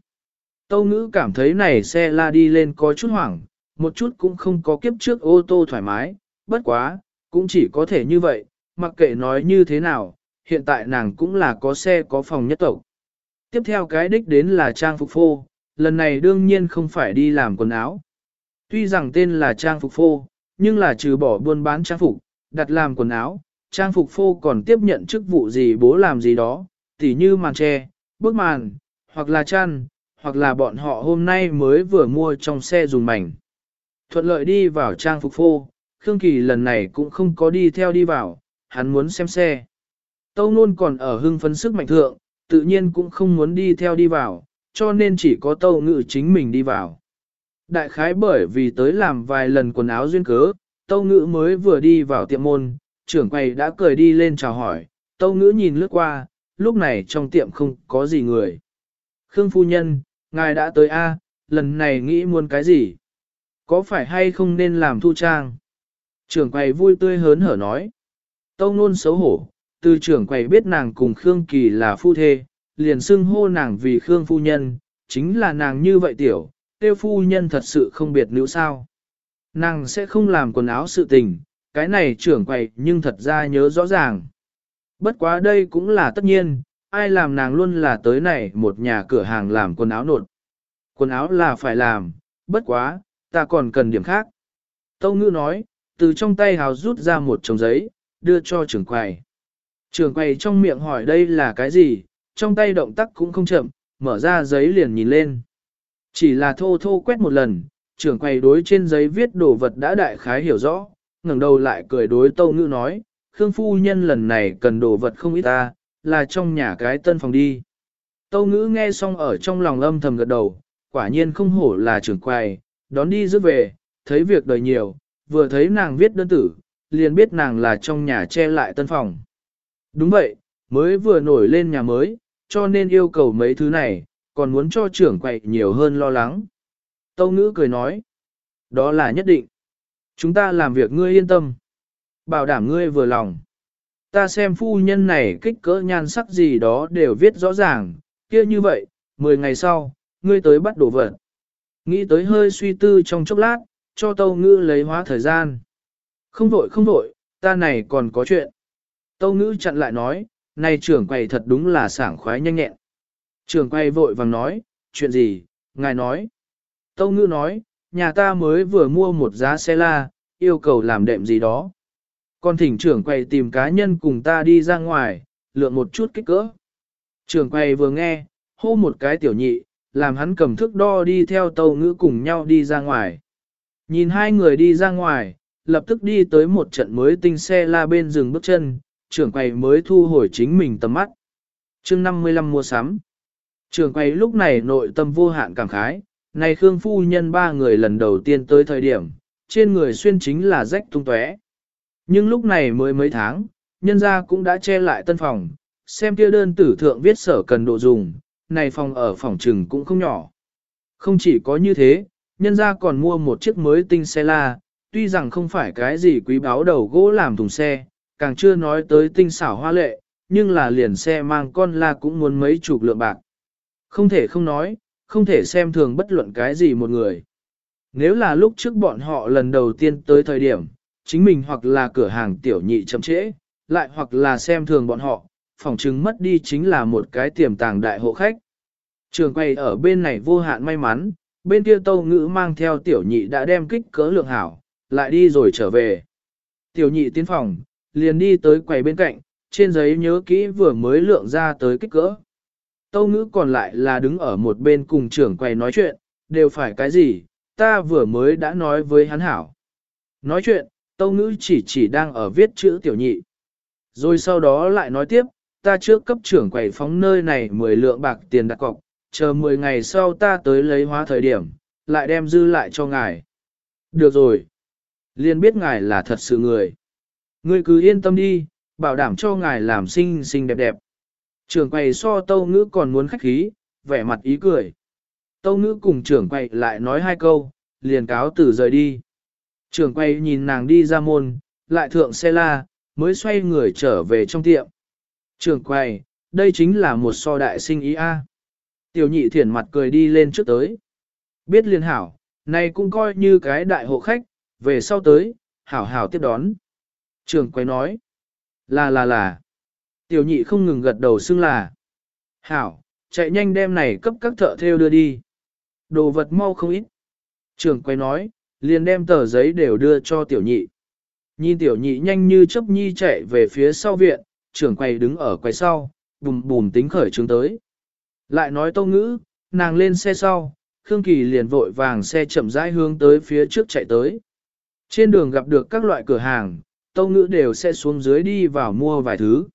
Speaker 1: Tâu ngữ cảm thấy này xe la đi lên có chút hoảng, một chút cũng không có kiếp trước ô tô thoải mái, bất quá, cũng chỉ có thể như vậy, mặc kệ nói như thế nào, hiện tại nàng cũng là có xe có phòng nhất tộc. Tiếp theo cái đích đến là trang phục phô, lần này đương nhiên không phải đi làm quần áo. Tuy rằng tên là trang phục phô, nhưng là trừ bỏ buôn bán trang phục, đặt làm quần áo, trang phục phô còn tiếp nhận chức vụ gì bố làm gì đó, tỉ như màn tre, bức màn, hoặc là chăn, hoặc là bọn họ hôm nay mới vừa mua trong xe dùng mảnh. Thuận lợi đi vào trang phục phô, Khương Kỳ lần này cũng không có đi theo đi vào, hắn muốn xem xe. Tâu nôn còn ở hưng phấn sức mạnh thượng, tự nhiên cũng không muốn đi theo đi vào, cho nên chỉ có tâu ngự chính mình đi vào. Đại khái bởi vì tới làm vài lần quần áo duyên cớ, tâu Ngự mới vừa đi vào tiệm môn, trưởng quầy đã cười đi lên chào hỏi, tâu ngữ nhìn lướt qua, lúc này trong tiệm không có gì người. Khương phu nhân, ngài đã tới A, lần này nghĩ muốn cái gì? Có phải hay không nên làm thu trang? Trưởng quầy vui tươi hớn hở nói. Tâu nôn xấu hổ, từ trưởng quầy biết nàng cùng Khương Kỳ là phu thê, liền xưng hô nàng vì Khương phu nhân, chính là nàng như vậy tiểu, tiêu phu nhân thật sự không biệt nữ sao. Nàng sẽ không làm quần áo sự tình, cái này trưởng quầy nhưng thật ra nhớ rõ ràng. Bất quá đây cũng là tất nhiên, ai làm nàng luôn là tới này một nhà cửa hàng làm quần áo nột. Quần áo là phải làm, bất quá, ta còn cần điểm khác. Tâu ngữ nói, từ trong tay hào rút ra một chồng giấy, đưa cho trưởng quầy. Trưởng quầy trong miệng hỏi đây là cái gì, trong tay động tác cũng không chậm, mở ra giấy liền nhìn lên. Chỉ là thô thô quét một lần, trưởng quầy đối trên giấy viết đồ vật đã đại khái hiểu rõ, ngẩng đầu lại cười đối tâu ngữ nói, Khương phu nhân lần này cần đồ vật không ít ta, là trong nhà cái tân phòng đi. Tâu ngữ nghe xong ở trong lòng âm thầm gật đầu, quả nhiên không hổ là trưởng quầy, đón đi rước về, thấy việc đời nhiều, vừa thấy nàng viết đơn tử, liền biết nàng là trong nhà che lại tân phòng. Đúng vậy, mới vừa nổi lên nhà mới, cho nên yêu cầu mấy thứ này, còn muốn cho trưởng quậy nhiều hơn lo lắng. Tâu ngữ cười nói, đó là nhất định. Chúng ta làm việc ngươi yên tâm. Bảo đảm ngươi vừa lòng. Ta xem phu nhân này kích cỡ nhan sắc gì đó đều viết rõ ràng, kia như vậy, 10 ngày sau, ngươi tới bắt đổ vật. Nghĩ tới hơi suy tư trong chốc lát, cho tâu ngữ lấy hóa thời gian. Không vội không vội, ta này còn có chuyện. Tâu ngữ chặn lại nói, này trưởng quầy thật đúng là sảng khoái nhanh nhẹn. Trưởng quầy vội vàng nói, chuyện gì, ngài nói. Tâu ngữ nói, nhà ta mới vừa mua một giá xe la, yêu cầu làm đệm gì đó. Con thỉnh trưởng quầy tìm cá nhân cùng ta đi ra ngoài, lượng một chút kích cỡ. Trưởng quầy vừa nghe, hô một cái tiểu nhị, làm hắn cầm thước đo đi theo tàu ngữ cùng nhau đi ra ngoài. Nhìn hai người đi ra ngoài, lập tức đi tới một trận mới tinh xe la bên rừng bước chân, trưởng quầy mới thu hồi chính mình tầm mắt. chương 55 mua sắm. Trưởng quầy lúc này nội tâm vô hạn cảm khái, này Khương Phu Nhân ba người lần đầu tiên tới thời điểm, trên người xuyên chính là rách tung tóe. Nhưng lúc này mới mấy tháng, nhân gia cũng đã che lại tân phòng, xem kia đơn tử thượng viết sở cần độ dùng, này phòng ở phòng trừng cũng không nhỏ. Không chỉ có như thế, nhân gia còn mua một chiếc mới tinh xe la, tuy rằng không phải cái gì quý báu đầu gỗ làm thùng xe, càng chưa nói tới tinh xảo hoa lệ, nhưng là liền xe mang con la cũng muốn mấy chục lượng bạc. Không thể không nói, không thể xem thường bất luận cái gì một người. Nếu là lúc trước bọn họ lần đầu tiên tới thời điểm, chính mình hoặc là cửa hàng tiểu nhị chậm trễ, lại hoặc là xem thường bọn họ, phòng chứng mất đi chính là một cái tiềm tàng đại hộ khách. Trường quay ở bên này vô hạn may mắn, bên kia tâu ngữ mang theo tiểu nhị đã đem kích cỡ lượng hảo, lại đi rồi trở về. Tiểu nhị tiến phòng, liền đi tới quầy bên cạnh, trên giấy nhớ kỹ vừa mới lượng ra tới kích cỡ. Tâu ngữ còn lại là đứng ở một bên cùng trưởng quầy nói chuyện, đều phải cái gì, ta vừa mới đã nói với hắn hảo. Nói chuyện, tâu ngữ chỉ chỉ đang ở viết chữ tiểu nhị. Rồi sau đó lại nói tiếp, ta trước cấp trưởng quầy phóng nơi này 10 lượng bạc tiền đặt cọc, chờ 10 ngày sau ta tới lấy hóa thời điểm, lại đem dư lại cho ngài. Được rồi. Liên biết ngài là thật sự người. Ngươi cứ yên tâm đi, bảo đảm cho ngài làm xinh xinh đẹp đẹp. Trưởng quầy so tâu ngữ còn muốn khách khí, vẻ mặt ý cười. Tâu ngữ cùng trưởng quầy lại nói hai câu, liền cáo từ rời đi. Trưởng quầy nhìn nàng đi ra môn, lại thượng xe la, mới xoay người trở về trong tiệm. Trưởng quầy, đây chính là một so đại sinh ý A. Tiểu nhị thiển mặt cười đi lên trước tới. Biết liên hảo, này cũng coi như cái đại hộ khách, về sau tới, hảo hảo tiếp đón. Trưởng quầy nói, là là là. Tiểu nhị không ngừng gật đầu xưng là. Hảo, chạy nhanh đem này cấp các thợ theo đưa đi. Đồ vật mau không ít. Trường quay nói, liền đem tờ giấy đều đưa cho tiểu nhị. Nhìn tiểu nhị nhanh như chấp nhi chạy về phía sau viện, trưởng quay đứng ở quay sau, bùm bùm tính khởi trường tới. Lại nói tâu ngữ, nàng lên xe sau, Khương Kỳ liền vội vàng xe chậm rãi hướng tới phía trước chạy tới. Trên đường gặp được các loại cửa hàng, tâu ngữ đều sẽ xuống dưới đi vào mua vài thứ.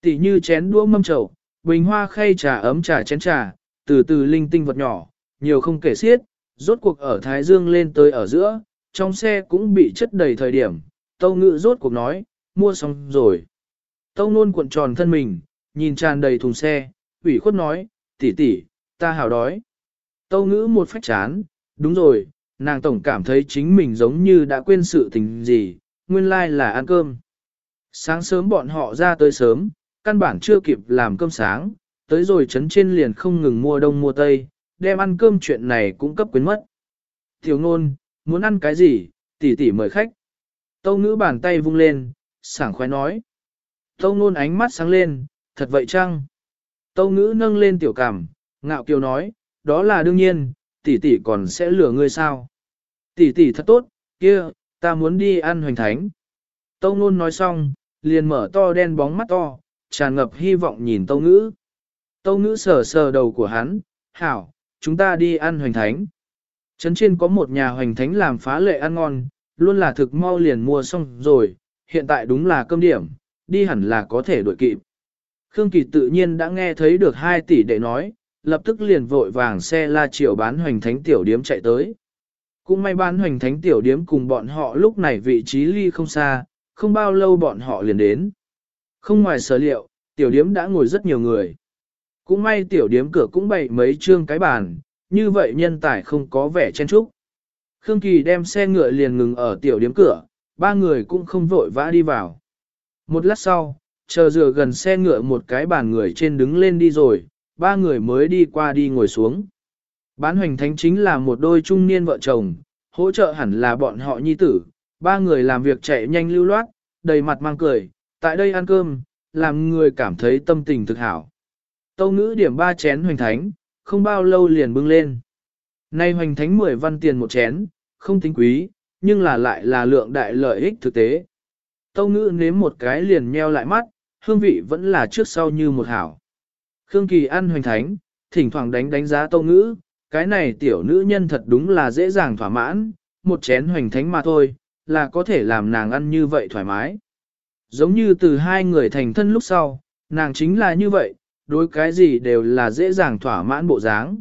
Speaker 1: Tỷ như chén đũa mâm trầu, bình hoa khay trà ấm trà chén trà, từ từ linh tinh vật nhỏ, nhiều không kể xiết, rốt cuộc ở Thái Dương lên tới ở giữa, trong xe cũng bị chất đầy thời điểm, tâu ngự rốt cuộc nói, mua xong rồi. Tâu nôn cuộn tròn thân mình, nhìn tràn đầy thùng xe, ủy khuất nói, tỷ tỷ, ta hào đói. Tâu ngữ một phách chán, đúng rồi, nàng tổng cảm thấy chính mình giống như đã quên sự tình gì, nguyên lai like là ăn cơm. Sáng sớm bọn họ ra tới sớm, căn bản chưa kịp làm cơm sáng, tới rồi trấn trên liền không ngừng mua đông mua tây, đem ăn cơm chuyện này cũng cấp quyến mất. Tiểu ngôn, muốn ăn cái gì, tỷ tỷ mời khách. Tâu ngữ bàn tay vung lên, sảng khoái nói. Tâu ngôn ánh mắt sáng lên, thật vậy chăng? Tâu ngữ nâng lên tiểu cảm, ngạo kiều nói, đó là đương nhiên, tỷ tỷ còn sẽ lừa ngươi sao? Tỷ tỷ thật tốt, kia, ta muốn đi ăn hoành thánh. Tâu ngôn nói xong, liền mở to đen bóng mắt to, tràn ngập hy vọng nhìn tâu ngữ. Tâu ngữ sờ sờ đầu của hắn, hảo, chúng ta đi ăn hoành thánh. Trấn trên có một nhà hoành thánh làm phá lệ ăn ngon, luôn là thực mau liền mua xong rồi, hiện tại đúng là cơm điểm, đi hẳn là có thể đổi kịp. Khương Kỳ tự nhiên đã nghe thấy được 2 tỷ để nói, lập tức liền vội vàng xe la triệu bán hoành thánh tiểu điếm chạy tới. Cũng may bán hoành thánh tiểu điếm cùng bọn họ lúc này vị trí ly không xa, không bao lâu bọn họ liền đến. Không ngoài sở liệu, tiểu điếm đã ngồi rất nhiều người. Cũng may tiểu điếm cửa cũng bày mấy trương cái bàn, như vậy nhân tài không có vẻ chen trúc. Khương Kỳ đem xe ngựa liền ngừng ở tiểu điếm cửa, ba người cũng không vội vã đi vào. Một lát sau, chờ dựa gần xe ngựa một cái bàn người trên đứng lên đi rồi, ba người mới đi qua đi ngồi xuống. Bán hoành thánh chính là một đôi trung niên vợ chồng, hỗ trợ hẳn là bọn họ nhi tử, ba người làm việc chạy nhanh lưu loát, đầy mặt mang cười, tại đây ăn cơm, làm người cảm thấy tâm tình thực hảo. Tâu ngữ điểm ba chén hoành thánh, không bao lâu liền bưng lên. Nay hoành thánh 10 văn tiền một chén, không tính quý, nhưng là lại là lượng đại lợi ích thực tế. Tâu ngữ nếm một cái liền nheo lại mắt, hương vị vẫn là trước sau như một hảo. Khương Kỳ ăn hoành thánh, thỉnh thoảng đánh đánh giá tâu ngữ, cái này tiểu nữ nhân thật đúng là dễ dàng thỏa mãn, một chén hoành thánh mà thôi, là có thể làm nàng ăn như vậy thoải mái. Giống như từ hai người thành thân lúc sau, nàng chính là như vậy, đối cái gì đều là dễ dàng thỏa mãn bộ dáng.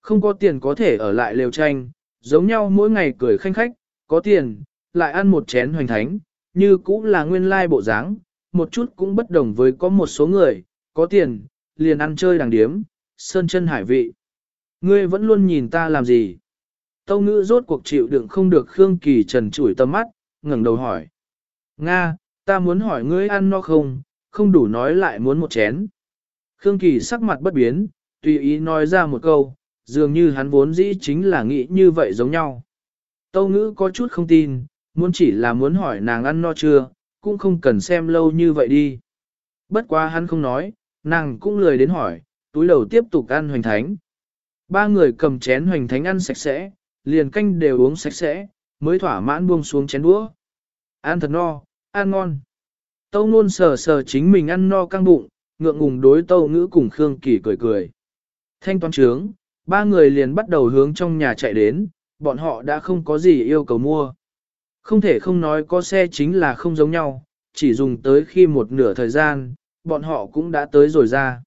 Speaker 1: Không có tiền có thể ở lại lều tranh, giống nhau mỗi ngày cười khanh khách, có tiền, lại ăn một chén hoành thánh, như cũ là nguyên lai bộ dáng, một chút cũng bất đồng với có một số người, có tiền, liền ăn chơi đàng điếm, sơn chân hải vị. Ngươi vẫn luôn nhìn ta làm gì? Tâu ngữ rốt cuộc chịu đựng không được Khương Kỳ trần chủi tâm mắt, ngẩng đầu hỏi. Nga, ta muốn hỏi ngươi ăn no không, không đủ nói lại muốn một chén. Khương Kỳ sắc mặt bất biến, tùy ý nói ra một câu, dường như hắn vốn dĩ chính là nghĩ như vậy giống nhau. Tâu ngữ có chút không tin, muốn chỉ là muốn hỏi nàng ăn no chưa, cũng không cần xem lâu như vậy đi. Bất quá hắn không nói, nàng cũng lười đến hỏi, túi đầu tiếp tục ăn hoành thánh. Ba người cầm chén hoành thánh ăn sạch sẽ, liền canh đều uống sạch sẽ, mới thỏa mãn buông xuống chén đũa. Ăn thật no, ăn ngon. Tâu nôn sờ sờ chính mình ăn no căng bụng, ngượng ngùng đối tâu ngữ cùng Khương Kỳ cười cười. Thanh toán trướng, ba người liền bắt đầu hướng trong nhà chạy đến, bọn họ đã không có gì yêu cầu mua. Không thể không nói có xe chính là không giống nhau, chỉ dùng tới khi một nửa thời gian, bọn họ cũng đã tới rồi ra.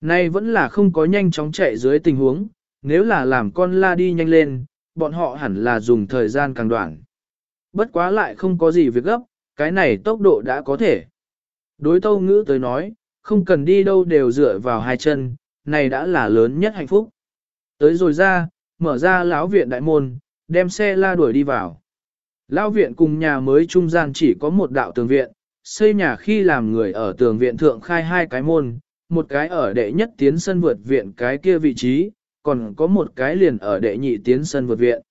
Speaker 1: Nay vẫn là không có nhanh chóng chạy dưới tình huống, nếu là làm con la đi nhanh lên, bọn họ hẳn là dùng thời gian càng đoạn. Bất quá lại không có gì việc gấp, cái này tốc độ đã có thể. Đối tâu ngữ tới nói, không cần đi đâu đều dựa vào hai chân, này đã là lớn nhất hạnh phúc. Tới rồi ra, mở ra lão viện đại môn, đem xe la đuổi đi vào. Lão viện cùng nhà mới trung gian chỉ có một đạo tường viện, xây nhà khi làm người ở tường viện thượng khai hai cái môn, một cái ở đệ nhất tiến sân vượt viện cái kia vị trí, còn có một cái liền ở đệ nhị tiến sân vượt viện.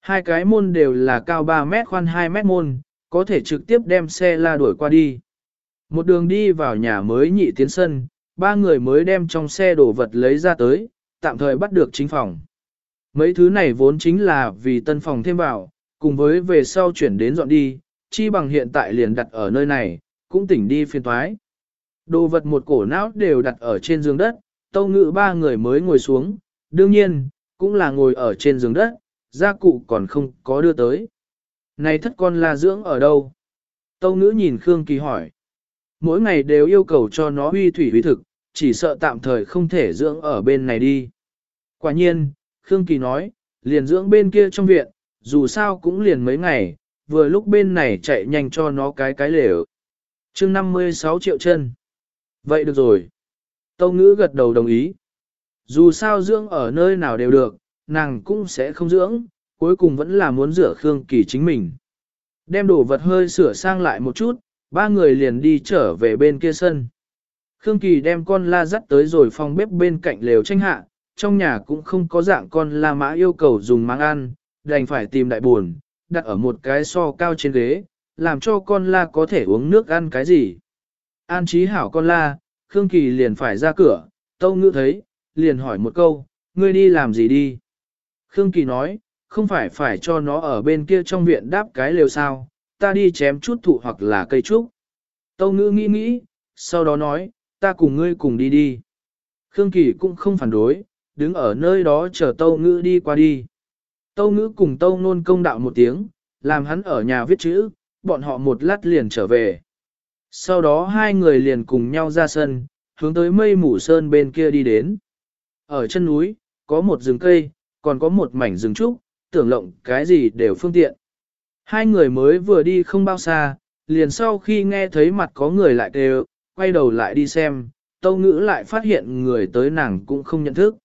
Speaker 1: Hai cái môn đều là cao 3 mét khoan 2 mét môn, có thể trực tiếp đem xe la đuổi qua đi. Một đường đi vào nhà mới nhị tiến sân, ba người mới đem trong xe đồ vật lấy ra tới, tạm thời bắt được chính phòng. Mấy thứ này vốn chính là vì tân phòng thêm vào, cùng với về sau chuyển đến dọn đi, chi bằng hiện tại liền đặt ở nơi này, cũng tỉnh đi phiên thoái. Đồ vật một cổ não đều đặt ở trên giường đất, tâu ngự ba người mới ngồi xuống, đương nhiên, cũng là ngồi ở trên giường đất, gia cụ còn không có đưa tới. Này thất con là dưỡng ở đâu? Tâu ngữ nhìn Khương Kỳ hỏi. Mỗi ngày đều yêu cầu cho nó huy thủy huy thực, chỉ sợ tạm thời không thể dưỡng ở bên này đi. Quả nhiên, Khương Kỳ nói, liền dưỡng bên kia trong viện, dù sao cũng liền mấy ngày, vừa lúc bên này chạy nhanh cho nó cái cái lều. chương 56 triệu chân. Vậy được rồi. Tâu ngữ gật đầu đồng ý. Dù sao dưỡng ở nơi nào đều được, nàng cũng sẽ không dưỡng, cuối cùng vẫn là muốn rửa Khương Kỳ chính mình. Đem đồ vật hơi sửa sang lại một chút, ba người liền đi trở về bên kia sân. Khương Kỳ đem con la dắt tới rồi phòng bếp bên cạnh lều tranh hạ, trong nhà cũng không có dạng con la mã yêu cầu dùng mang ăn, đành phải tìm đại buồn, đặt ở một cái so cao trên ghế, làm cho con la có thể uống nước ăn cái gì. An trí hảo con la, Khương Kỳ liền phải ra cửa, Tâu Ngữ thấy, liền hỏi một câu, ngươi đi làm gì đi? Khương Kỳ nói, không phải phải cho nó ở bên kia trong viện đáp cái lều sao, ta đi chém chút thụ hoặc là cây trúc. Tâu Ngữ nghĩ nghĩ, sau đó nói, ta cùng ngươi cùng đi đi. Khương Kỳ cũng không phản đối, đứng ở nơi đó chờ Tâu Ngữ đi qua đi. Tâu Ngữ cùng Tâu Nôn công đạo một tiếng, làm hắn ở nhà viết chữ, bọn họ một lát liền trở về. Sau đó hai người liền cùng nhau ra sân, hướng tới mây mù sơn bên kia đi đến. Ở chân núi, có một rừng cây, còn có một mảnh rừng trúc, tưởng lộng cái gì đều phương tiện. Hai người mới vừa đi không bao xa, liền sau khi nghe thấy mặt có người lại đều, quay đầu lại đi xem, tâu ngữ lại phát hiện người tới nàng cũng không nhận thức.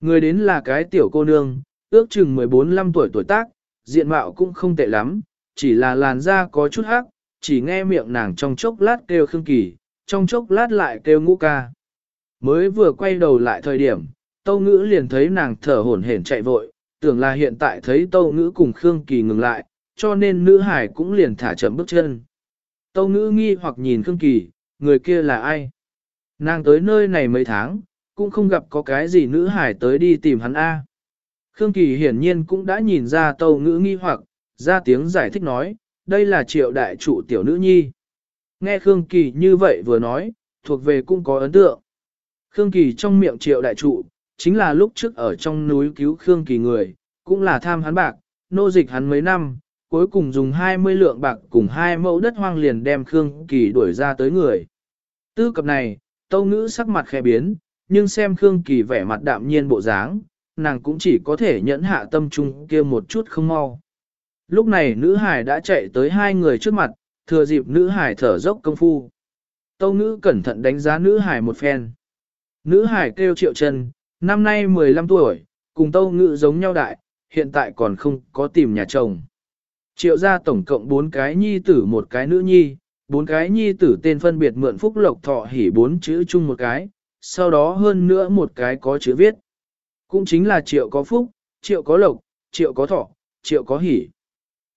Speaker 1: Người đến là cái tiểu cô nương, ước chừng 14-15 tuổi tuổi tác, diện mạo cũng không tệ lắm, chỉ là làn da có chút hắc, chỉ nghe miệng nàng trong chốc lát kêu Khương Kỳ, trong chốc lát lại kêu ngũ ca. Mới vừa quay đầu lại thời điểm, Tâu Ngữ liền thấy nàng thở hổn hển chạy vội, tưởng là hiện tại thấy Tâu Ngữ cùng Khương Kỳ ngừng lại, cho nên nữ hải cũng liền thả chậm bước chân. Tâu Ngữ nghi hoặc nhìn Khương Kỳ, người kia là ai? Nàng tới nơi này mấy tháng, cũng không gặp có cái gì nữ hải tới đi tìm hắn A. Khương Kỳ hiển nhiên cũng đã nhìn ra Tâu Ngữ nghi hoặc, ra tiếng giải thích nói, đây là triệu đại trụ tiểu nữ nhi. Nghe Khương Kỳ như vậy vừa nói, thuộc về cũng có ấn tượng. Khương Kỳ trong miệng triệu đại trụ, chính là lúc trước ở trong núi cứu Khương Kỳ người, cũng là tham hắn bạc, nô dịch hắn mấy năm, cuối cùng dùng 20 lượng bạc cùng hai mẫu đất hoang liền đem Khương Kỳ đuổi ra tới người. Tư cập này, tâu ngữ sắc mặt khẽ biến, nhưng xem Khương Kỳ vẻ mặt đạm nhiên bộ dáng, nàng cũng chỉ có thể nhẫn hạ tâm trung kia một chút không mau. Lúc này nữ hải đã chạy tới hai người trước mặt, thừa dịp nữ hải thở dốc công phu. Tâu ngữ cẩn thận đánh giá nữ hải một phen. Nữ hải kêu triệu chân, năm nay 15 tuổi, cùng tâu ngự giống nhau đại, hiện tại còn không có tìm nhà chồng. Triệu gia tổng cộng 4 cái nhi tử một cái nữ nhi, bốn cái nhi tử tên phân biệt mượn phúc lộc thọ hỉ bốn chữ chung một cái, sau đó hơn nữa một cái có chữ viết. Cũng chính là triệu có phúc, triệu có lộc, triệu có thọ, triệu có hỉ.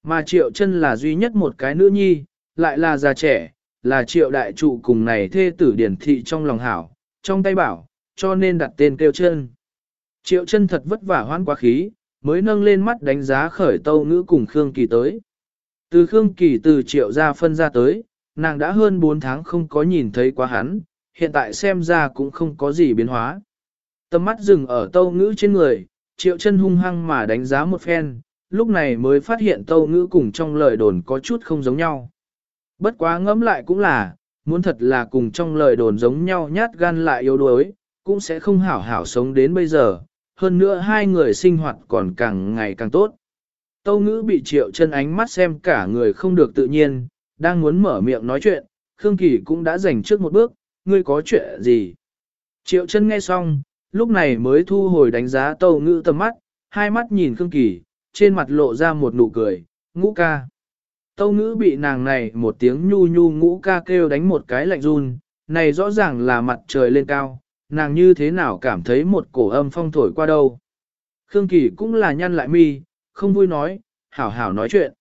Speaker 1: Mà triệu chân là duy nhất một cái nữ nhi, lại là già trẻ, là triệu đại trụ cùng này thê tử điển thị trong lòng hảo, trong tay bảo, cho nên đặt tên kêu chân. Triệu chân thật vất vả hoan quá khí, mới nâng lên mắt đánh giá khởi tâu ngữ cùng Khương Kỳ tới. Từ Khương Kỳ từ triệu ra phân ra tới, nàng đã hơn 4 tháng không có nhìn thấy quá hắn, hiện tại xem ra cũng không có gì biến hóa. Tâm mắt dừng ở tâu ngữ trên người, triệu chân hung hăng mà đánh giá một phen, lúc này mới phát hiện tâu ngữ cùng trong lời đồn có chút không giống nhau. Bất quá ngẫm lại cũng là, muốn thật là cùng trong lời đồn giống nhau nhát gan lại yếu đuối, cũng sẽ không hảo hảo sống đến bây giờ, hơn nữa hai người sinh hoạt còn càng ngày càng tốt. Tâu ngữ bị triệu chân ánh mắt xem cả người không được tự nhiên, đang muốn mở miệng nói chuyện, Khương Kỳ cũng đã giành trước một bước, ngươi có chuyện gì? Triệu chân nghe xong, lúc này mới thu hồi đánh giá tâu ngữ tầm mắt, hai mắt nhìn Khương Kỳ, trên mặt lộ ra một nụ cười, ngũ ca. Tâu ngữ bị nàng này một tiếng nhu nhu ngũ ca kêu đánh một cái lạnh run, này rõ ràng là mặt trời lên cao, nàng như thế nào cảm thấy một cổ âm phong thổi qua đâu. Khương Kỳ cũng là nhăn lại mi, không vui nói, hảo hảo nói chuyện.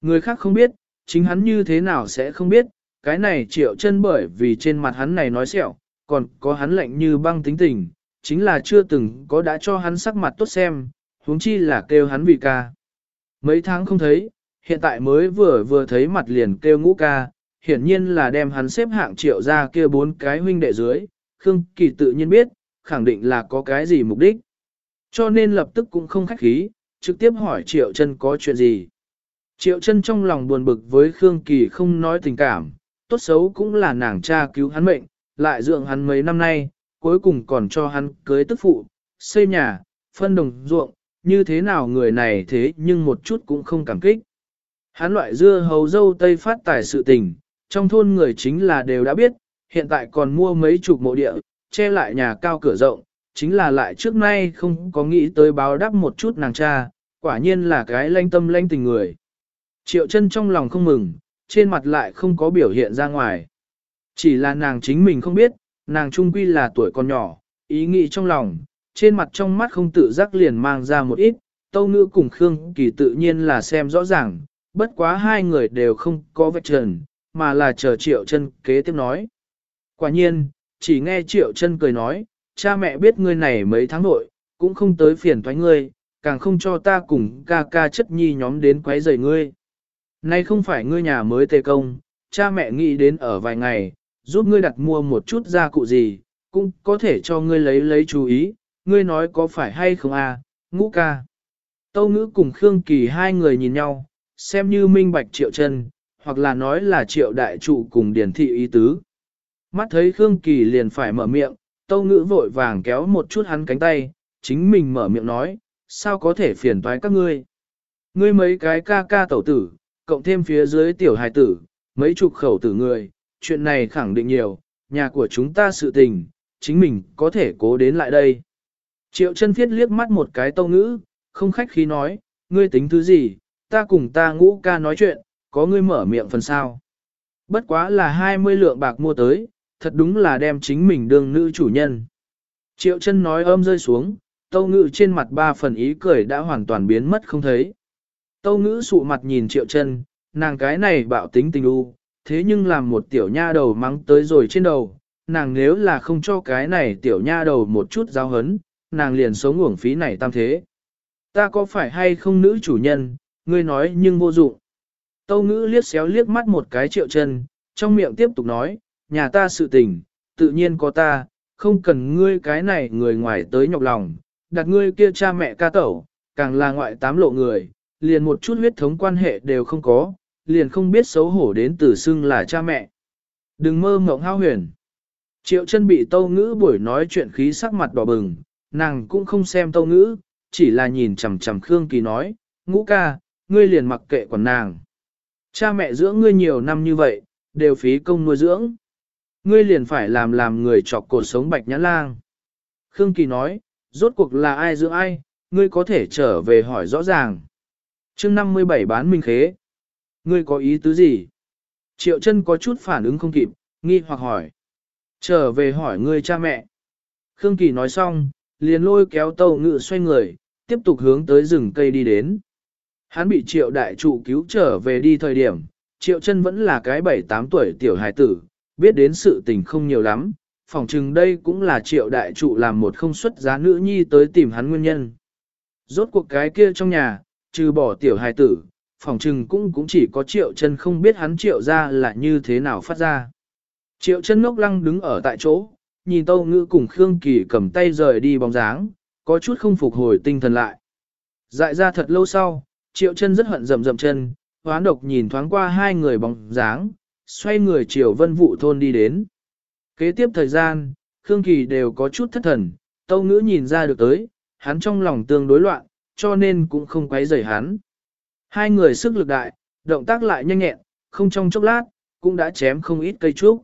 Speaker 1: Người khác không biết, chính hắn như thế nào sẽ không biết, cái này triệu chân bởi vì trên mặt hắn này nói sẹo, còn có hắn lạnh như băng tính tình, chính là chưa từng có đã cho hắn sắc mặt tốt xem, huống chi là kêu hắn vì ca. Mấy tháng không thấy, hiện tại mới vừa vừa thấy mặt liền kêu ngũ ca, hiển nhiên là đem hắn xếp hạng triệu ra kia bốn cái huynh đệ dưới, Khương Kỳ tự nhiên biết, khẳng định là có cái gì mục đích. Cho nên lập tức cũng không khách khí, trực tiếp hỏi Triệu Chân có chuyện gì. Triệu Chân trong lòng buồn bực với Khương Kỳ không nói tình cảm, tốt xấu cũng là nàng cha cứu hắn mệnh, lại dưỡng hắn mấy năm nay, cuối cùng còn cho hắn cưới tức phụ, xây nhà, phân đồng ruộng, như thế nào người này thế nhưng một chút cũng không cảm kích. Hắn loại dưa hầu dâu tây phát tài sự tình, trong thôn người chính là đều đã biết, hiện tại còn mua mấy chục mộ địa, che lại nhà cao cửa rộng, chính là lại trước nay không có nghĩ tới báo đáp một chút nàng cha, quả nhiên là cái lanh tâm lanh tình người. Triệu chân trong lòng không mừng, trên mặt lại không có biểu hiện ra ngoài. Chỉ là nàng chính mình không biết, nàng trung quy là tuổi còn nhỏ, ý nghĩ trong lòng, trên mặt trong mắt không tự giác liền mang ra một ít, tâu ngữ cùng Khương Kỳ tự nhiên là xem rõ ràng, bất quá hai người đều không có vạch trần, mà là chờ triệu chân kế tiếp nói. Quả nhiên, chỉ nghe triệu chân cười nói, cha mẹ biết ngươi này mấy tháng nội, cũng không tới phiền thoái ngươi, càng không cho ta cùng ca ca chất nhi nhóm đến quấy rầy ngươi. Nay không phải ngươi nhà mới tề công, cha mẹ nghĩ đến ở vài ngày, giúp ngươi đặt mua một chút gia cụ gì, cũng có thể cho ngươi lấy lấy chú ý, ngươi nói có phải hay không à, ngũ ca. Tâu ngữ cùng Khương Kỳ hai người nhìn nhau, xem như minh bạch triệu chân, hoặc là nói là triệu đại trụ cùng điển thị ý tứ. Mắt thấy Khương Kỳ liền phải mở miệng, tâu ngữ vội vàng kéo một chút hắn cánh tay, chính mình mở miệng nói, sao có thể phiền toái các ngươi. Ngươi mấy cái ca ca tẩu tử, cộng thêm phía dưới tiểu hài tử, mấy chục khẩu tử người, chuyện này khẳng định nhiều, nhà của chúng ta sự tình, chính mình có thể cố đến lại đây. Triệu chân thiết liếc mắt một cái tâu ngữ, không khách khí nói, ngươi tính thứ gì, ta cùng ta ngũ ca nói chuyện, có ngươi mở miệng phần sao. Bất quá là 20 lượng bạc mua tới, thật đúng là đem chính mình đương nữ chủ nhân. Triệu chân nói ôm rơi xuống, tâu ngữ trên mặt ba phần ý cười đã hoàn toàn biến mất không thấy. Tâu ngữ sụ mặt nhìn triệu chân, nàng cái này bạo tính tình u, thế nhưng làm một tiểu nha đầu mắng tới rồi trên đầu, nàng nếu là không cho cái này tiểu nha đầu một chút giáo hấn, nàng liền sống uổng phí này tam thế. Ta có phải hay không nữ chủ nhân, ngươi nói nhưng vô dụng. Tâu ngữ liếc xéo liếc mắt một cái triệu chân, trong miệng tiếp tục nói, nhà ta sự tình, tự nhiên có ta, không cần ngươi cái này người ngoài tới nhọc lòng, đặt ngươi kia cha mẹ ca tẩu, càng là ngoại tám lộ người, liền một chút huyết thống quan hệ đều không có, liền không biết xấu hổ đến từ xưng là cha mẹ. Đừng mơ mộng hao huyền. Triệu chân bị tâu ngữ buổi nói chuyện khí sắc mặt đỏ bừng, nàng cũng không xem tâu ngữ, chỉ là nhìn chầm chầm Khương Kỳ nói, ngũ ca, ngươi liền mặc kệ còn nàng. Cha mẹ dưỡng ngươi nhiều năm như vậy, đều phí công nuôi dưỡng. Ngươi liền phải làm làm người chọc cột sống bạch nhã lang. Khương Kỳ nói, rốt cuộc là ai giữa ai, ngươi có thể trở về hỏi rõ ràng. chương 57 bán minh khế. Ngươi có ý tứ gì? Triệu chân có chút phản ứng không kịp, nghi hoặc hỏi. Trở về hỏi ngươi cha mẹ. Khương Kỳ nói xong, liền lôi kéo tàu ngự xoay người, tiếp tục hướng tới rừng cây đi đến. Hắn bị triệu đại trụ cứu trở về đi thời điểm, triệu chân vẫn là cái 7-8 tuổi tiểu hài tử, biết đến sự tình không nhiều lắm, phỏng chừng đây cũng là triệu đại trụ làm một không xuất giá nữ nhi tới tìm hắn nguyên nhân. Rốt cuộc cái kia trong nhà, trừ bỏ tiểu hài tử, phỏng chừng cũng cũng chỉ có triệu chân không biết hắn triệu ra là như thế nào phát ra. Triệu chân ngốc lăng đứng ở tại chỗ, nhìn tâu ngữ cùng Khương Kỳ cầm tay rời đi bóng dáng, có chút không phục hồi tinh thần lại. Dại ra thật lâu sau, triệu chân rất hận rầm rầm chân, hoán độc nhìn thoáng qua hai người bóng dáng, xoay người chiều vân vụ thôn đi đến. Kế tiếp thời gian, Khương Kỳ đều có chút thất thần, tâu ngữ nhìn ra được tới, hắn trong lòng tương đối loạn, cho nên cũng không quấy rầy hắn. Hai người sức lực đại, động tác lại nhanh nhẹn, không trong chốc lát, cũng đã chém không ít cây trúc.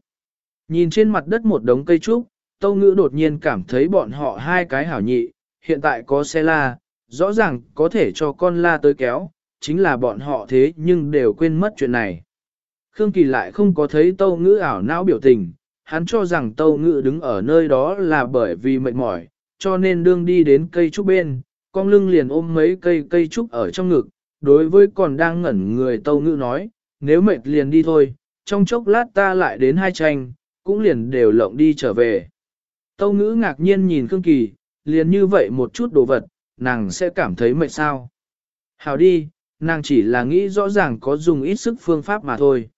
Speaker 1: Nhìn trên mặt đất một đống cây trúc, tâu ngữ đột nhiên cảm thấy bọn họ hai cái hảo nhị, hiện tại có xe la, rõ ràng có thể cho con la tới kéo, chính là bọn họ thế nhưng đều quên mất chuyện này. Khương Kỳ lại không có thấy tâu ngữ ảo não biểu tình, hắn cho rằng tâu ngữ đứng ở nơi đó là bởi vì mệt mỏi, cho nên đương đi đến cây trúc bên, con lưng liền ôm mấy cây cây trúc ở trong ngực, đối với còn đang ngẩn người tâu ngữ nói, nếu mệt liền đi thôi, trong chốc lát ta lại đến hai tranh, cũng liền đều lộng đi trở về. Tâu ngữ ngạc nhiên nhìn Khương Kỳ, liền như vậy một chút đồ vật, nàng sẽ cảm thấy mệt sao. Hào đi, nàng chỉ là nghĩ rõ ràng có dùng ít sức phương pháp mà thôi.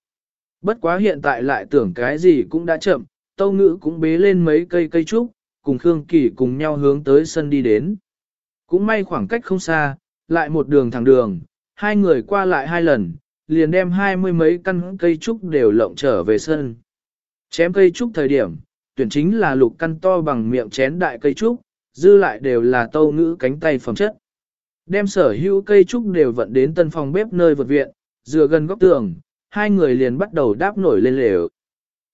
Speaker 1: Bất quá hiện tại lại tưởng cái gì cũng đã chậm, tâu ngữ cũng bế lên mấy cây cây trúc, cùng Khương Kỳ cùng nhau hướng tới sân đi đến. Cũng may khoảng cách không xa, lại một đường thẳng đường, hai người qua lại hai lần, liền đem hai mươi mấy căn cây trúc đều lộng trở về sân. Chém cây trúc thời điểm, tuyển chính là lục căn to bằng miệng chén đại cây trúc, dư lại đều là tâu ngữ cánh tay phẩm chất. Đem sở hữu cây trúc đều vận đến tân phòng bếp nơi vật viện, dựa gần góc tường, hai người liền bắt đầu đáp nổi lên lều.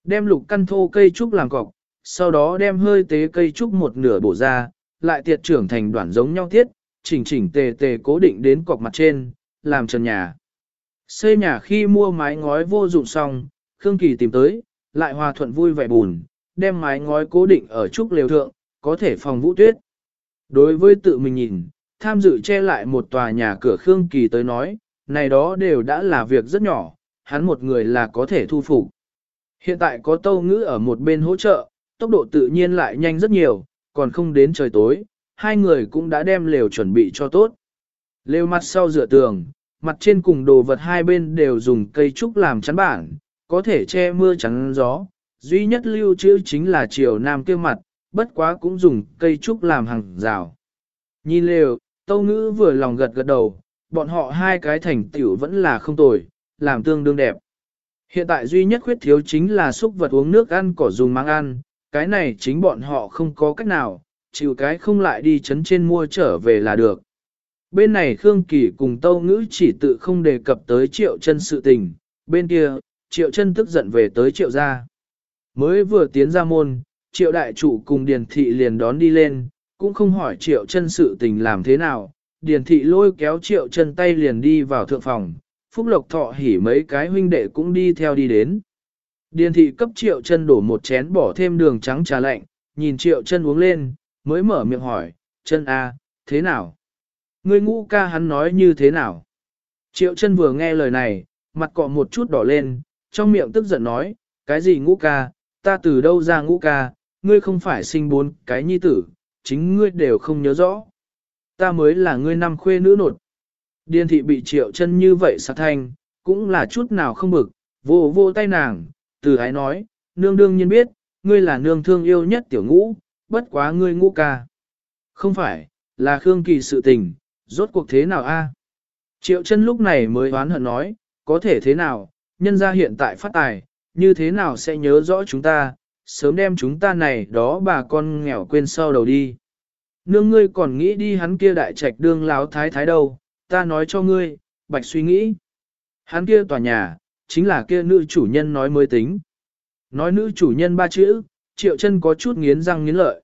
Speaker 1: Đem lục căn thô cây trúc làm cọc, sau đó đem hơi tế cây trúc một nửa bổ ra, lại tiệt trưởng thành đoạn giống nhau thiết, chỉnh chỉnh tề tề cố định đến cọc mặt trên, làm trần nhà. Xây nhà khi mua mái ngói vô dụng xong, Khương Kỳ tìm tới, lại hòa thuận vui vẻ buồn, đem mái ngói cố định ở trúc lều thượng, có thể phòng vũ tuyết. Đối với tự mình nhìn, tham dự che lại một tòa nhà cửa Khương Kỳ tới nói, này đó đều đã là việc rất nhỏ, hắn một người là có thể thu phục. Hiện tại có tâu ngữ ở một bên hỗ trợ, tốc độ tự nhiên lại nhanh rất nhiều, còn không đến trời tối, hai người cũng đã đem lều chuẩn bị cho tốt. Lều mặt sau dựa tường, mặt trên cùng đồ vật hai bên đều dùng cây trúc làm chắn bản, có thể che mưa chắn gió. Duy nhất lưu trữ chính là chiều nam kia mặt, bất quá cũng dùng cây trúc làm hàng rào. Nhìn lều, tâu ngữ vừa lòng gật gật đầu, bọn họ hai cái thành tiểu vẫn là không tồi, làm tương đương đẹp. Hiện tại duy nhất khuyết thiếu chính là xúc vật uống nước ăn cỏ dùng mang ăn, cái này chính bọn họ không có cách nào, chịu cái không lại đi chấn trên mua trở về là được. Bên này Khương Kỳ cùng Tâu Ngữ chỉ tự không đề cập tới triệu chân sự tình, bên kia, triệu chân tức giận về tới triệu gia. Mới vừa tiến ra môn, triệu đại chủ cùng điền thị liền đón đi lên, cũng không hỏi triệu chân sự tình làm thế nào, điền thị lôi kéo triệu chân tay liền đi vào thượng phòng, phúc lộc thọ hỉ mấy cái huynh đệ cũng đi theo đi đến. Điền thị cấp triệu chân đổ một chén bỏ thêm đường trắng trà lạnh, nhìn triệu chân uống lên, mới mở miệng hỏi, chân a, thế nào? Ngươi ngũ ca hắn nói như thế nào? Triệu chân vừa nghe lời này, mặt cọ một chút đỏ lên, trong miệng tức giận nói, cái gì ngũ ca, ta từ đâu ra ngũ ca, ngươi không phải sinh bốn cái nhi tử, chính ngươi đều không nhớ rõ. Ta mới là ngươi năm khuê nữ nột. Điền thị bị triệu chân như vậy sát thanh, cũng là chút nào không bực, vô vô tay nàng, từ ái nói, nương đương nhiên biết, ngươi là nương thương yêu nhất tiểu ngũ, bất quá ngươi ngũ ca. Không phải, là Khương Kỳ sự tình, rốt cuộc thế nào a? Triệu chân lúc này mới oán hận nói, có thể thế nào, nhân gia hiện tại phát tài, như thế nào sẽ nhớ rõ chúng ta, sớm đem chúng ta này đó bà con nghèo quên sau đầu đi. Nương ngươi còn nghĩ đi hắn kia đại trạch đương láo thái thái đâu, ta nói cho ngươi, bạch suy nghĩ. Hắn kia tòa nhà, chính là kia nữ chủ nhân nói mới tính. Nói nữ chủ nhân ba chữ, triệu chân có chút nghiến răng nghiến lợi.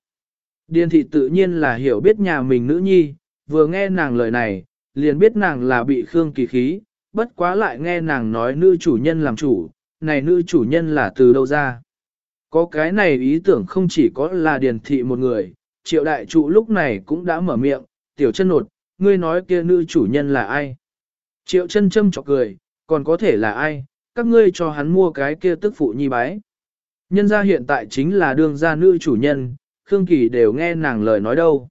Speaker 1: Điền thị tự nhiên là hiểu biết nhà mình nữ nhi, vừa nghe nàng lời này, liền biết nàng là bị Khương kỳ khí, bất quá lại nghe nàng nói nữ chủ nhân làm chủ, này nữ chủ nhân là từ đâu ra. Có cái này ý tưởng không chỉ có là điền thị một người, triệu đại trụ lúc này cũng đã mở miệng, tiểu chân nột, ngươi nói kia nữ chủ nhân là ai? Triệu chân châm chọc cười, còn có thể là ai? Các ngươi cho hắn mua cái kia tức phụ nhi bái. Nhân gia hiện tại chính là đương gia nữ chủ nhân, Khương Kỳ đều nghe nàng lời nói đâu.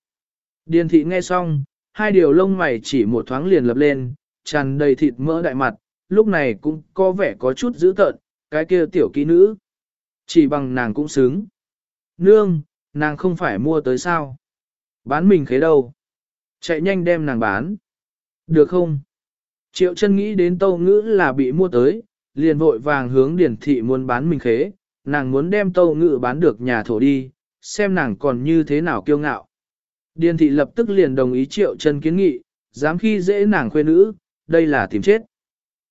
Speaker 1: Điền thị nghe xong, hai điều lông mày chỉ một thoáng liền lập lên, tràn đầy thịt mỡ đại mặt, lúc này cũng có vẻ có chút dữ tợn, cái kia tiểu kỹ nữ. Chỉ bằng nàng cũng xứng. Nương, nàng không phải mua tới sao? Bán mình khế đâu? Chạy nhanh đem nàng bán. Được không? Triệu chân nghĩ đến tâu ngữ là bị mua tới, liền vội vàng hướng điển thị muốn bán mình khế, nàng muốn đem tâu ngữ bán được nhà thổ đi, xem nàng còn như thế nào kiêu ngạo. Điền thị lập tức liền đồng ý triệu chân kiến nghị, dám khi dễ nàng khuê nữ, đây là tìm chết.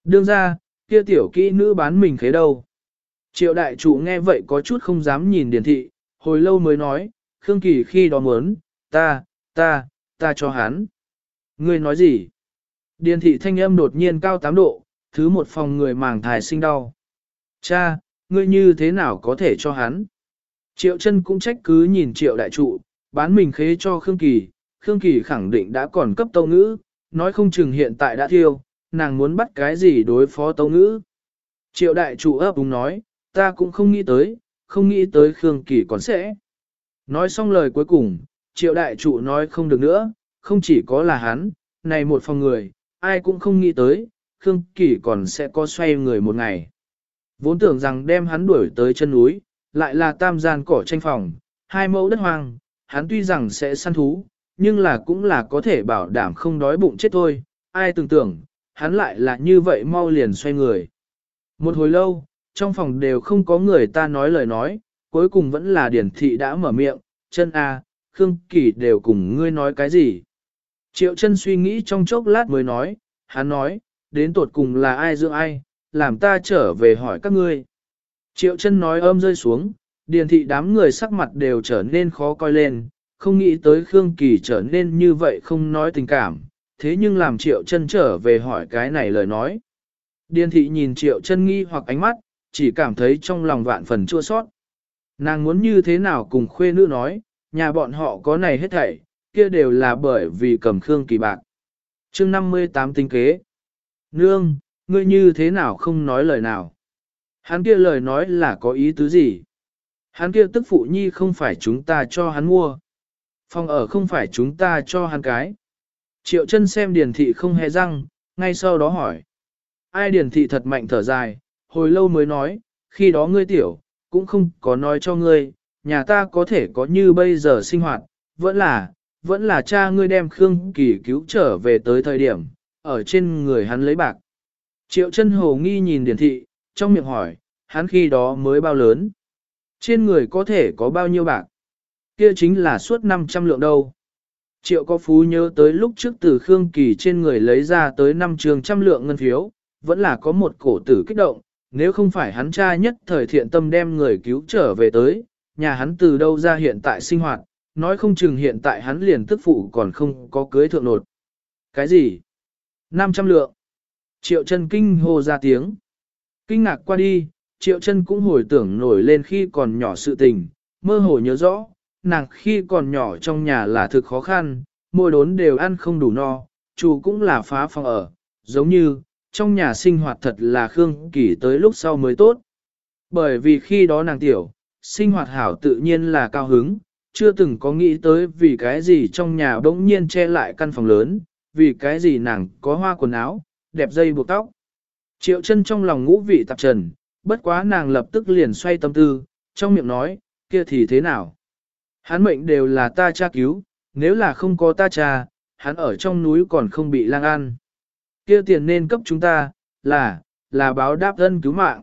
Speaker 1: Đương ra, kia tiểu kỹ nữ bán mình khế đâu. Triệu đại chủ nghe vậy có chút không dám nhìn điền thị, hồi lâu mới nói, Khương Kỳ khi đó muốn, ta, ta, ta cho hắn. Ngươi nói gì? Điền thị thanh âm đột nhiên cao 8 độ, thứ một phòng người màng thải sinh đau. Cha, ngươi như thế nào có thể cho hắn? Triệu chân cũng trách cứ nhìn triệu đại trụ, bán mình khế cho Khương Kỳ, Khương Kỳ khẳng định đã còn cấp tâu ngữ, nói không chừng hiện tại đã thiêu, nàng muốn bắt cái gì đối phó tâu ngữ. Triệu đại trụ ấp đúng nói, ta cũng không nghĩ tới, không nghĩ tới Khương Kỳ còn sẽ. Nói xong lời cuối cùng, triệu đại trụ nói không được nữa, không chỉ có là hắn, này một phòng người, ai cũng không nghĩ tới, Khương Kỳ còn sẽ có xoay người một ngày. Vốn tưởng rằng đem hắn đuổi tới chân núi, lại là tam gian cỏ tranh phòng, hai mẫu đất hoang, hắn tuy rằng sẽ săn thú, nhưng là cũng là có thể bảo đảm không đói bụng chết thôi, ai tưởng tưởng, hắn lại là như vậy mau liền xoay người. Một hồi lâu, trong phòng đều không có người ta nói lời nói, cuối cùng vẫn là điển thị đã mở miệng, chân a, Khương Kỳ đều cùng ngươi nói cái gì. Triệu chân suy nghĩ trong chốc lát mới nói, hắn nói, đến tột cùng là ai dưỡng ai, làm ta trở về hỏi các ngươi. Triệu chân nói ôm rơi xuống, điền thị đám người sắc mặt đều trở nên khó coi lên, không nghĩ tới Khương Kỳ trở nên như vậy không nói tình cảm, thế nhưng làm triệu chân trở về hỏi cái này lời nói. Điền thị nhìn triệu chân nghi hoặc ánh mắt, chỉ cảm thấy trong lòng vạn phần chua sót. Nàng muốn như thế nào cùng khuê nữ nói, nhà bọn họ có này hết thảy, kia đều là bởi vì cầm Khương Kỳ bạc. chương 58 tinh kế. Nương, ngươi như thế nào không nói lời nào? Hắn kia lời nói là có ý tứ gì? Hắn kia tức phụ nhi không phải chúng ta cho hắn mua. Phòng ở không phải chúng ta cho hắn cái. Triệu chân xem điền thị không hề răng, ngay sau đó hỏi. Ai điền thị thật mạnh thở dài, hồi lâu mới nói, khi đó ngươi tiểu, cũng không có nói cho ngươi, nhà ta có thể có như bây giờ sinh hoạt, vẫn là, vẫn là cha ngươi đem Khương Kỳ cứu trở về tới thời điểm, ở trên người hắn lấy bạc. Triệu chân hồ nghi nhìn điển thị, trong miệng hỏi, hắn khi đó mới bao lớn. Trên người có thể có bao nhiêu bạc? Kia chính là suốt 500 lượng đâu. Triệu có phú nhớ tới lúc trước từ Khương Kỳ trên người lấy ra tới 5 trường trăm lượng ngân phiếu, vẫn là có một cổ tử kích động, nếu không phải hắn cha nhất thời thiện tâm đem người cứu trở về tới, nhà hắn từ đâu ra hiện tại sinh hoạt, nói không chừng hiện tại hắn liền tức phụ còn không có cưới thượng nột. Cái gì? 500 lượng. Triệu chân kinh hô ra tiếng. Kinh ngạc qua đi, triệu chân cũng hồi tưởng nổi lên khi còn nhỏ sự tình, mơ hồ nhớ rõ, nàng khi còn nhỏ trong nhà là thực khó khăn, mỗi đốn đều ăn không đủ no, chủ cũng là phá phòng ở, giống như, trong nhà sinh hoạt thật là Khương Kỳ tới lúc sau mới tốt. Bởi vì khi đó nàng tiểu, sinh hoạt hảo tự nhiên là cao hứng, chưa từng có nghĩ tới vì cái gì trong nhà bỗng nhiên che lại căn phòng lớn, vì cái gì nàng có hoa quần áo, đẹp dây buộc tóc. Triệu chân trong lòng ngũ vị tạp trần, bất quá nàng lập tức liền xoay tâm tư, trong miệng nói, kia thì thế nào? Hắn mệnh đều là ta cha cứu, nếu là không có ta cha, hắn ở trong núi còn không bị lang ăn. Kia tiền nên cấp chúng ta, là, là báo đáp ân cứu mạng.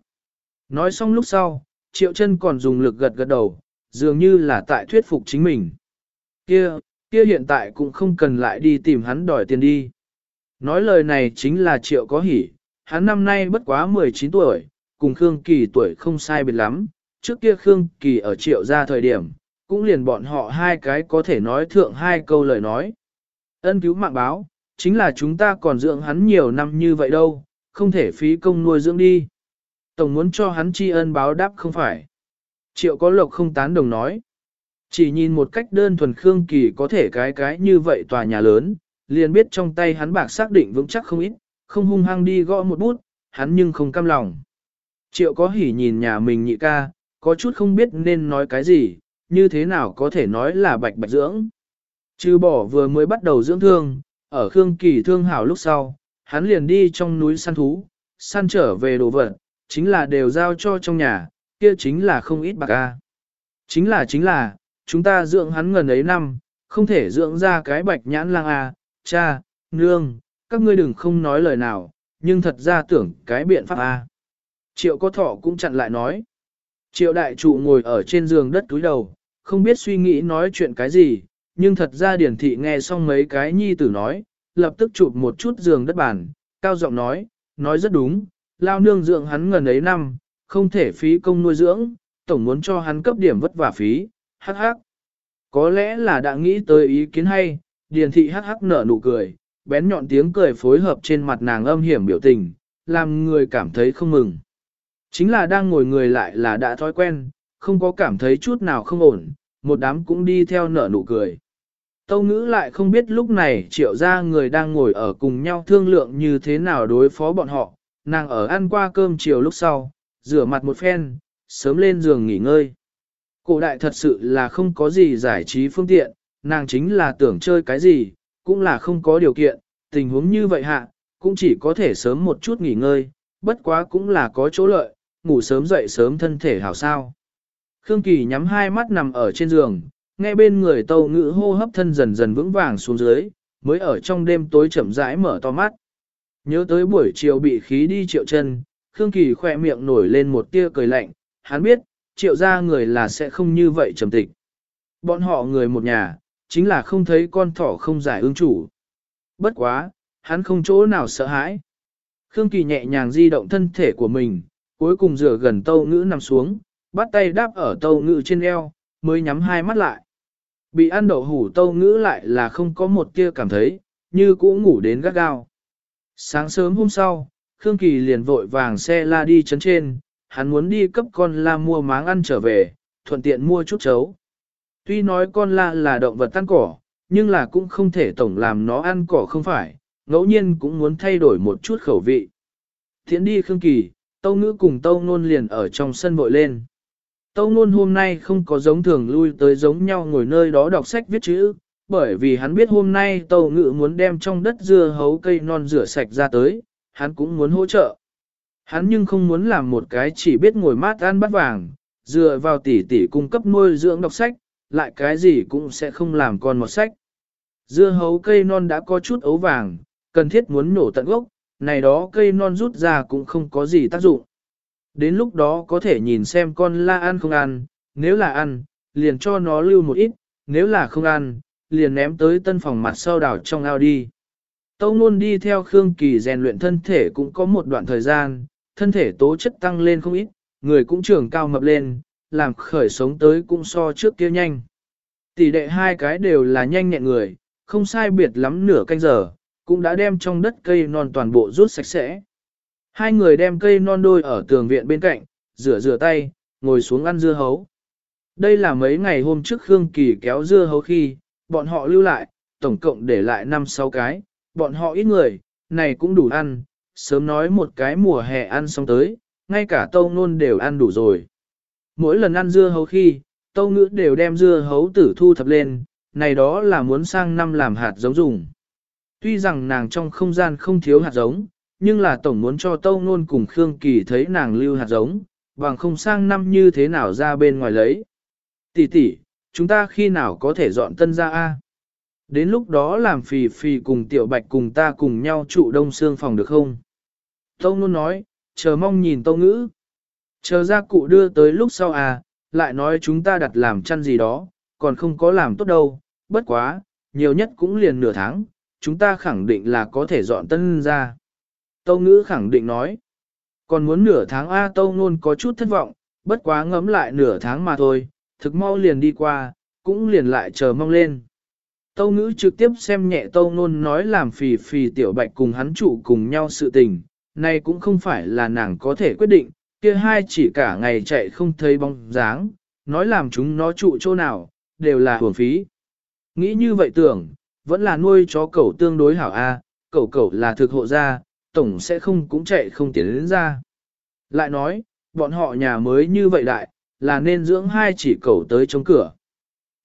Speaker 1: Nói xong lúc sau, triệu chân còn dùng lực gật gật đầu, dường như là tại thuyết phục chính mình. Kia, kia hiện tại cũng không cần lại đi tìm hắn đòi tiền đi. Nói lời này chính là triệu có hỉ, hắn năm nay bất quá 19 tuổi, cùng Khương Kỳ tuổi không sai biệt lắm, trước kia Khương Kỳ ở triệu ra thời điểm, cũng liền bọn họ hai cái có thể nói thượng hai câu lời nói. Ân cứu mạng báo, chính là chúng ta còn dưỡng hắn nhiều năm như vậy đâu, không thể phí công nuôi dưỡng đi. Tổng muốn cho hắn tri ân báo đáp không phải. Triệu có lộc không tán đồng nói. Chỉ nhìn một cách đơn thuần Khương Kỳ có thể cái cái như vậy tòa nhà lớn, liền biết trong tay hắn bạc xác định vững chắc không ít, không hung hăng đi gõ một bút, hắn nhưng không cam lòng. Triệu có hỉ nhìn nhà mình nhị ca, có chút không biết nên nói cái gì, như thế nào có thể nói là bạch bạch dưỡng. Trừ bỏ vừa mới bắt đầu dưỡng thương, ở Khương Kỳ thương hảo lúc sau, hắn liền đi trong núi săn thú, săn trở về đồ vật, chính là đều giao cho trong nhà, kia chính là không ít bạc ca. Chính là chính là, chúng ta dưỡng hắn ngần ấy năm, không thể dưỡng ra cái bạch nhãn lang a, cha, nương, các ngươi đừng không nói lời nào, nhưng thật ra tưởng cái biện pháp A. Triệu có thọ cũng chặn lại nói. Triệu đại trụ ngồi ở trên giường đất túi đầu, không biết suy nghĩ nói chuyện cái gì, nhưng thật ra điển thị nghe xong mấy cái nhi tử nói, lập tức chụp một chút giường đất bàn, cao giọng nói, nói rất đúng, lao nương dưỡng hắn ngần ấy năm, không thể phí công nuôi dưỡng, tổng muốn cho hắn cấp điểm vất vả phí, hắc hắc. Có lẽ là đã nghĩ tới ý kiến hay, điền thị hắc hắc nở nụ cười, bén nhọn tiếng cười phối hợp trên mặt nàng âm hiểm biểu tình, làm người cảm thấy không mừng. Chính là đang ngồi người lại là đã thói quen, không có cảm thấy chút nào không ổn, một đám cũng đi theo nở nụ cười. Tâu ngữ lại không biết lúc này triệu ra người đang ngồi ở cùng nhau thương lượng như thế nào đối phó bọn họ, nàng ở ăn qua cơm chiều lúc sau, rửa mặt một phen, sớm lên giường nghỉ ngơi. Cổ đại thật sự là không có gì giải trí phương tiện, nàng chính là tưởng chơi cái gì, cũng là không có điều kiện, tình huống như vậy hạ, cũng chỉ có thể sớm một chút nghỉ ngơi, bất quá cũng là có chỗ lợi, ngủ sớm dậy sớm thân thể hảo sao. Khương Kỳ nhắm hai mắt nằm ở trên giường, nghe bên người tâu ngữ hô hấp thân dần dần vững vàng xuống dưới, mới ở trong đêm tối chậm rãi mở to mắt. Nhớ tới buổi chiều bị khí đi triệu chân, Khương Kỳ khỏe miệng nổi lên một tia cười lạnh, hắn biết, triệu ra người là sẽ không như vậy trầm tịch. Bọn họ người một nhà, chính là không thấy con thỏ không giải ương chủ. Bất quá, hắn không chỗ nào sợ hãi. Khương Kỳ nhẹ nhàng di động thân thể của mình, cuối cùng rửa gần tâu ngữ nằm xuống, bắt tay đáp ở tâu ngữ trên eo, mới nhắm hai mắt lại. Bị ăn đậu hủ tâu ngữ lại là không có một tia cảm thấy, như cũ ngủ đến gắt gao. Sáng sớm hôm sau, Khương Kỳ liền vội vàng xe la đi chấn trên, hắn muốn đi cấp con la mua máng ăn trở về, thuận tiện mua chút chấu. Tuy nói con la là động vật ăn cỏ, nhưng là cũng không thể tổng làm nó ăn cỏ không phải, ngẫu nhiên cũng muốn thay đổi một chút khẩu vị. Thiện đi Khương Kỳ, Tâu Ngữ cùng Tâu Nôn liền ở trong sân vội lên. Tâu Nôn hôm nay không có giống thường lui tới giống nhau ngồi nơi đó đọc sách viết chữ, bởi vì hắn biết hôm nay tàu ngự muốn đem trong đất dưa hấu cây non rửa sạch ra tới, hắn cũng muốn hỗ trợ. Hắn nhưng không muốn làm một cái chỉ biết ngồi mát ăn bát vàng, dựa vào tỉ tỉ cung cấp nuôi dưỡng đọc sách, lại cái gì cũng sẽ không làm con một sách. Dưa hấu cây non đã có chút ấu vàng, cần thiết muốn nổ tận gốc, này đó cây non rút ra cũng không có gì tác dụng. Đến lúc đó có thể nhìn xem con la ăn không ăn, nếu là ăn, liền cho nó lưu một ít, nếu là không ăn, liền ném tới tân phòng mặt sau đảo trong ao đi. Tâu luôn đi theo Khương Kỳ rèn luyện thân thể cũng có một đoạn thời gian, thân thể tố chất tăng lên không ít, người cũng trưởng cao mập lên, làm khởi sống tới cũng so trước kia nhanh. Tỷ đệ hai cái đều là nhanh nhẹn người, không sai biệt lắm nửa canh giờ, cũng đã đem trong đất cây non toàn bộ rút sạch sẽ. Hai người đem cây non đôi ở tường viện bên cạnh, rửa rửa tay, ngồi xuống ăn dưa hấu. Đây là mấy ngày hôm trước Khương Kỳ kéo dưa hấu khi, bọn họ lưu lại, tổng cộng để lại 5-6 cái, bọn họ ít người, này cũng đủ ăn, sớm nói một cái mùa hè ăn xong tới, ngay cả tâu nôn đều ăn đủ rồi. Mỗi lần ăn dưa hấu khi, tâu ngữ đều đem dưa hấu tử thu thập lên, này đó là muốn sang năm làm hạt giống dùng. Tuy rằng nàng trong không gian không thiếu hạt giống, nhưng là tổng muốn cho tâu nôn cùng Khương Kỳ thấy nàng lưu hạt giống, bằng không sang năm như thế nào ra bên ngoài lấy. Tỷ tỷ, chúng ta khi nào có thể dọn tân ra a? Đến lúc đó làm phì phì cùng tiểu bạch cùng ta cùng nhau trụ đông xương phòng được không? Tâu luôn nói, chờ mong nhìn tâu ngữ. Chờ ra cụ đưa tới lúc sau à, lại nói chúng ta đặt làm chăn gì đó, còn không có làm tốt đâu, bất quá, nhiều nhất cũng liền nửa tháng, chúng ta khẳng định là có thể dọn tân ra. Tâu ngữ khẳng định nói, còn muốn nửa tháng A Tâu luôn có chút thất vọng, bất quá ngấm lại nửa tháng mà thôi, thực mau liền đi qua, cũng liền lại chờ mong lên. Tâu ngữ trực tiếp xem nhẹ Tâu Nôn nói làm phì phì tiểu bạch cùng hắn trụ cùng nhau sự tình, này cũng không phải là nàng có thể quyết định, kia hai chỉ cả ngày chạy không thấy bóng dáng, nói làm chúng nó trụ chỗ nào, đều là hưởng phí. Nghĩ như vậy tưởng, vẫn là nuôi chó cẩu tương đối hảo a, cẩu cẩu là thực hộ gia, tổng sẽ không cũng chạy không tiến đến ra. Lại nói, bọn họ nhà mới như vậy đại, là nên dưỡng hai chỉ cẩu tới chống cửa.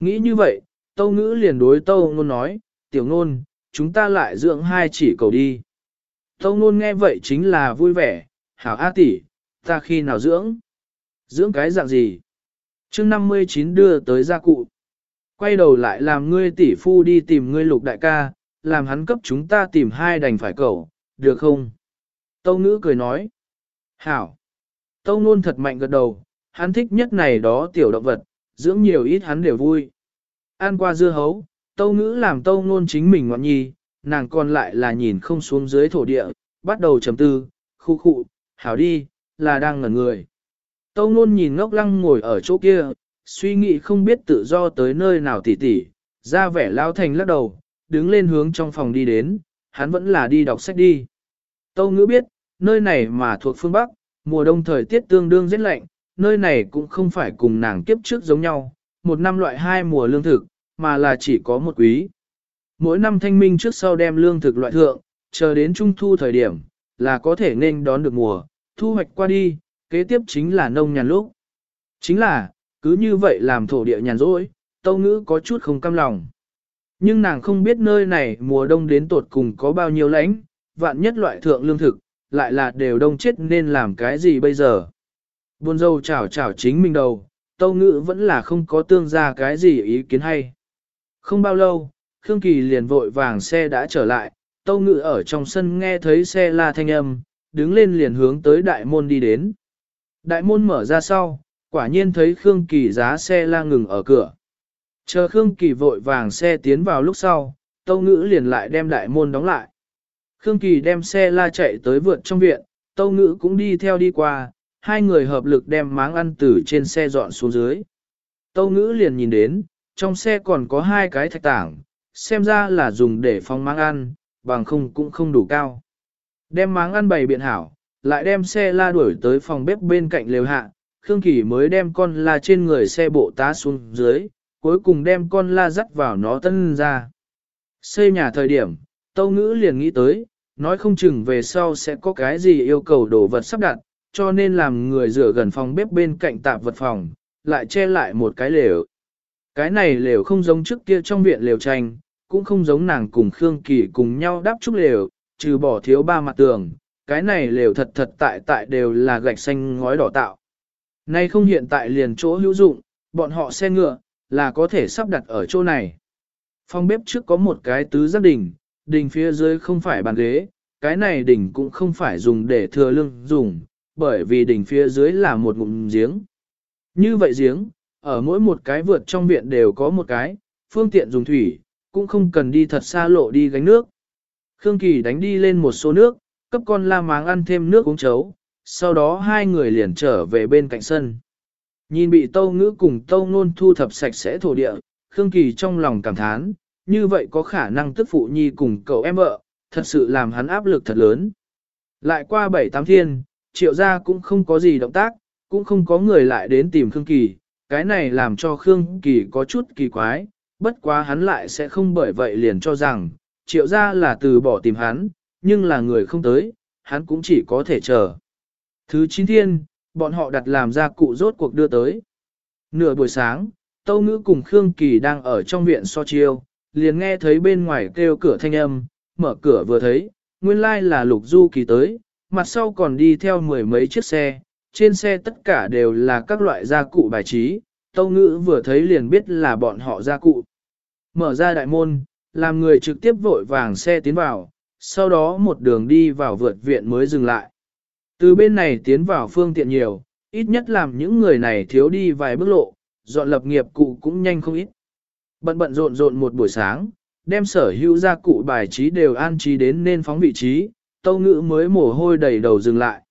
Speaker 1: Nghĩ như vậy, tâu ngữ liền đối tâu ngôn nói, tiểu ngôn, chúng ta lại dưỡng hai chỉ cẩu đi. Tâu ngôn nghe vậy chính là vui vẻ, hảo A tỷ, ta khi nào dưỡng? Dưỡng cái dạng gì? chương 59 đưa tới gia cụ. Quay đầu lại làm ngươi tỷ phu đi tìm ngươi lục đại ca, làm hắn cấp chúng ta tìm hai đành phải cầu, được không? Tâu ngữ cười nói. Hảo. Tâu nôn thật mạnh gật đầu, hắn thích nhất này đó tiểu động vật, dưỡng nhiều ít hắn đều vui. Ăn qua dưa hấu, tâu ngữ làm tâu ngôn chính mình ngọn nhi, nàng còn lại là nhìn không xuống dưới thổ địa, bắt đầu chấm tư, khu khu, hảo đi, là đang ngẩn người. Tâu ngôn nhìn ngốc lăng ngồi ở chỗ kia, suy nghĩ không biết tự do tới nơi nào tỉ tỉ, ra vẻ lao thành lắc đầu, đứng lên hướng trong phòng đi đến, hắn vẫn là đi đọc sách đi. Tâu ngữ biết, nơi này mà thuộc phương Bắc, mùa đông thời tiết tương đương rất lạnh, nơi này cũng không phải cùng nàng kiếp trước giống nhau, một năm loại hai mùa lương thực, mà là chỉ có một quý. Mỗi năm thanh minh trước sau đem lương thực loại thượng, chờ đến trung thu thời điểm, là có thể nên đón được mùa, thu hoạch qua đi, kế tiếp chính là nông nhàn lúc. Chính là, cứ như vậy làm thổ địa nhàn rỗi, tâu ngữ có chút không cam lòng. Nhưng nàng không biết nơi này mùa đông đến tột cùng có bao nhiêu lãnh, vạn nhất loại thượng lương thực, lại là đều đông chết nên làm cái gì bây giờ. Buồn dâu chảo chảo chính mình đầu, tâu ngữ vẫn là không có tương ra cái gì ý kiến hay. Không bao lâu, Khương Kỳ liền vội vàng xe đã trở lại, tâu ngữ ở trong sân nghe thấy xe la thanh âm, đứng lên liền hướng tới đại môn đi đến. Đại môn mở ra sau, quả nhiên thấy Khương Kỳ giá xe la ngừng ở cửa. Chờ Khương Kỳ vội vàng xe tiến vào lúc sau, tâu ngữ liền lại đem đại môn đóng lại. Khương Kỳ đem xe la chạy tới vượt trong viện, tâu ngữ cũng đi theo đi qua, hai người hợp lực đem máng ăn từ trên xe dọn xuống dưới. Tâu ngữ liền nhìn đến, trong xe còn có hai cái thạch tảng, xem ra là dùng để phong máng ăn, bằng không cũng không đủ cao. Đem máng ăn bày biện hảo, lại đem xe la đuổi tới phòng bếp bên cạnh lều hạ, Khương Kỳ mới đem con la trên người xe bộ tá xuống dưới, cuối cùng đem con la dắt vào nó tân ra. Xây nhà thời điểm, Tâu Ngữ liền nghĩ tới, nói không chừng về sau sẽ có cái gì yêu cầu đồ vật sắp đặt, cho nên làm người rửa gần phòng bếp bên cạnh tạp vật phòng, lại che lại một cái lều. Cái này lều không giống trước kia trong viện lều tranh, cũng không giống nàng cùng Khương Kỳ cùng nhau đáp trúc lều, trừ bỏ thiếu ba mặt tường, cái này lều thật thật tại tại đều là gạch xanh ngói đỏ tạo. Nay không hiện tại liền chỗ hữu dụng, bọn họ xe ngựa, là có thể sắp đặt ở chỗ này. Phòng bếp trước có một cái tứ giác đỉnh, đỉnh phía dưới không phải bàn ghế, cái này đỉnh cũng không phải dùng để thừa lương dùng, bởi vì đỉnh phía dưới là một ngụm giếng. Như vậy giếng, ở mỗi một cái vượt trong viện đều có một cái, phương tiện dùng thủy, cũng không cần đi thật xa lộ đi gánh nước. Khương Kỳ đánh đi lên một số nước, cấp con la máng ăn thêm nước uống chấu, sau đó hai người liền trở về bên cạnh sân. Nhìn bị tâu ngữ cùng tâu nôn thu thập sạch sẽ thổ địa, Khương Kỳ trong lòng cảm thán, như vậy có khả năng tức phụ nhi cùng cậu em vợ, thật sự làm hắn áp lực thật lớn. Lại qua bảy tám thiên, triệu gia cũng không có gì động tác, cũng không có người lại đến tìm Khương Kỳ, cái này làm cho Khương Kỳ có chút kỳ quái, bất quá hắn lại sẽ không bởi vậy liền cho rằng, triệu gia là từ bỏ tìm hắn, nhưng là người không tới, hắn cũng chỉ có thể chờ. Thứ chín thiên, bọn họ đặt làm ra cụ rốt cuộc đưa tới. Nửa buổi sáng, Tâu Ngữ cùng Khương Kỳ đang ở trong viện so chiêu, liền nghe thấy bên ngoài kêu cửa thanh âm, mở cửa vừa thấy, nguyên lai là Lục Du Kỳ tới, mặt sau còn đi theo mười mấy chiếc xe, trên xe tất cả đều là các loại gia cụ bài trí, Tâu Ngữ vừa thấy liền biết là bọn họ gia cụ. Mở ra đại môn, làm người trực tiếp vội vàng xe tiến vào, sau đó một đường đi vào vượt viện mới dừng lại. Từ bên này tiến vào phương tiện nhiều, ít nhất làm những người này thiếu đi vài bước lộ, dọn lập nghiệp cụ cũng nhanh không ít. Bận bận rộn rộn một buổi sáng, đem sở hữu gia cụ bài trí đều an trí đến nên phóng vị trí, tâu ngữ mới mồ hôi đầy đầu dừng lại.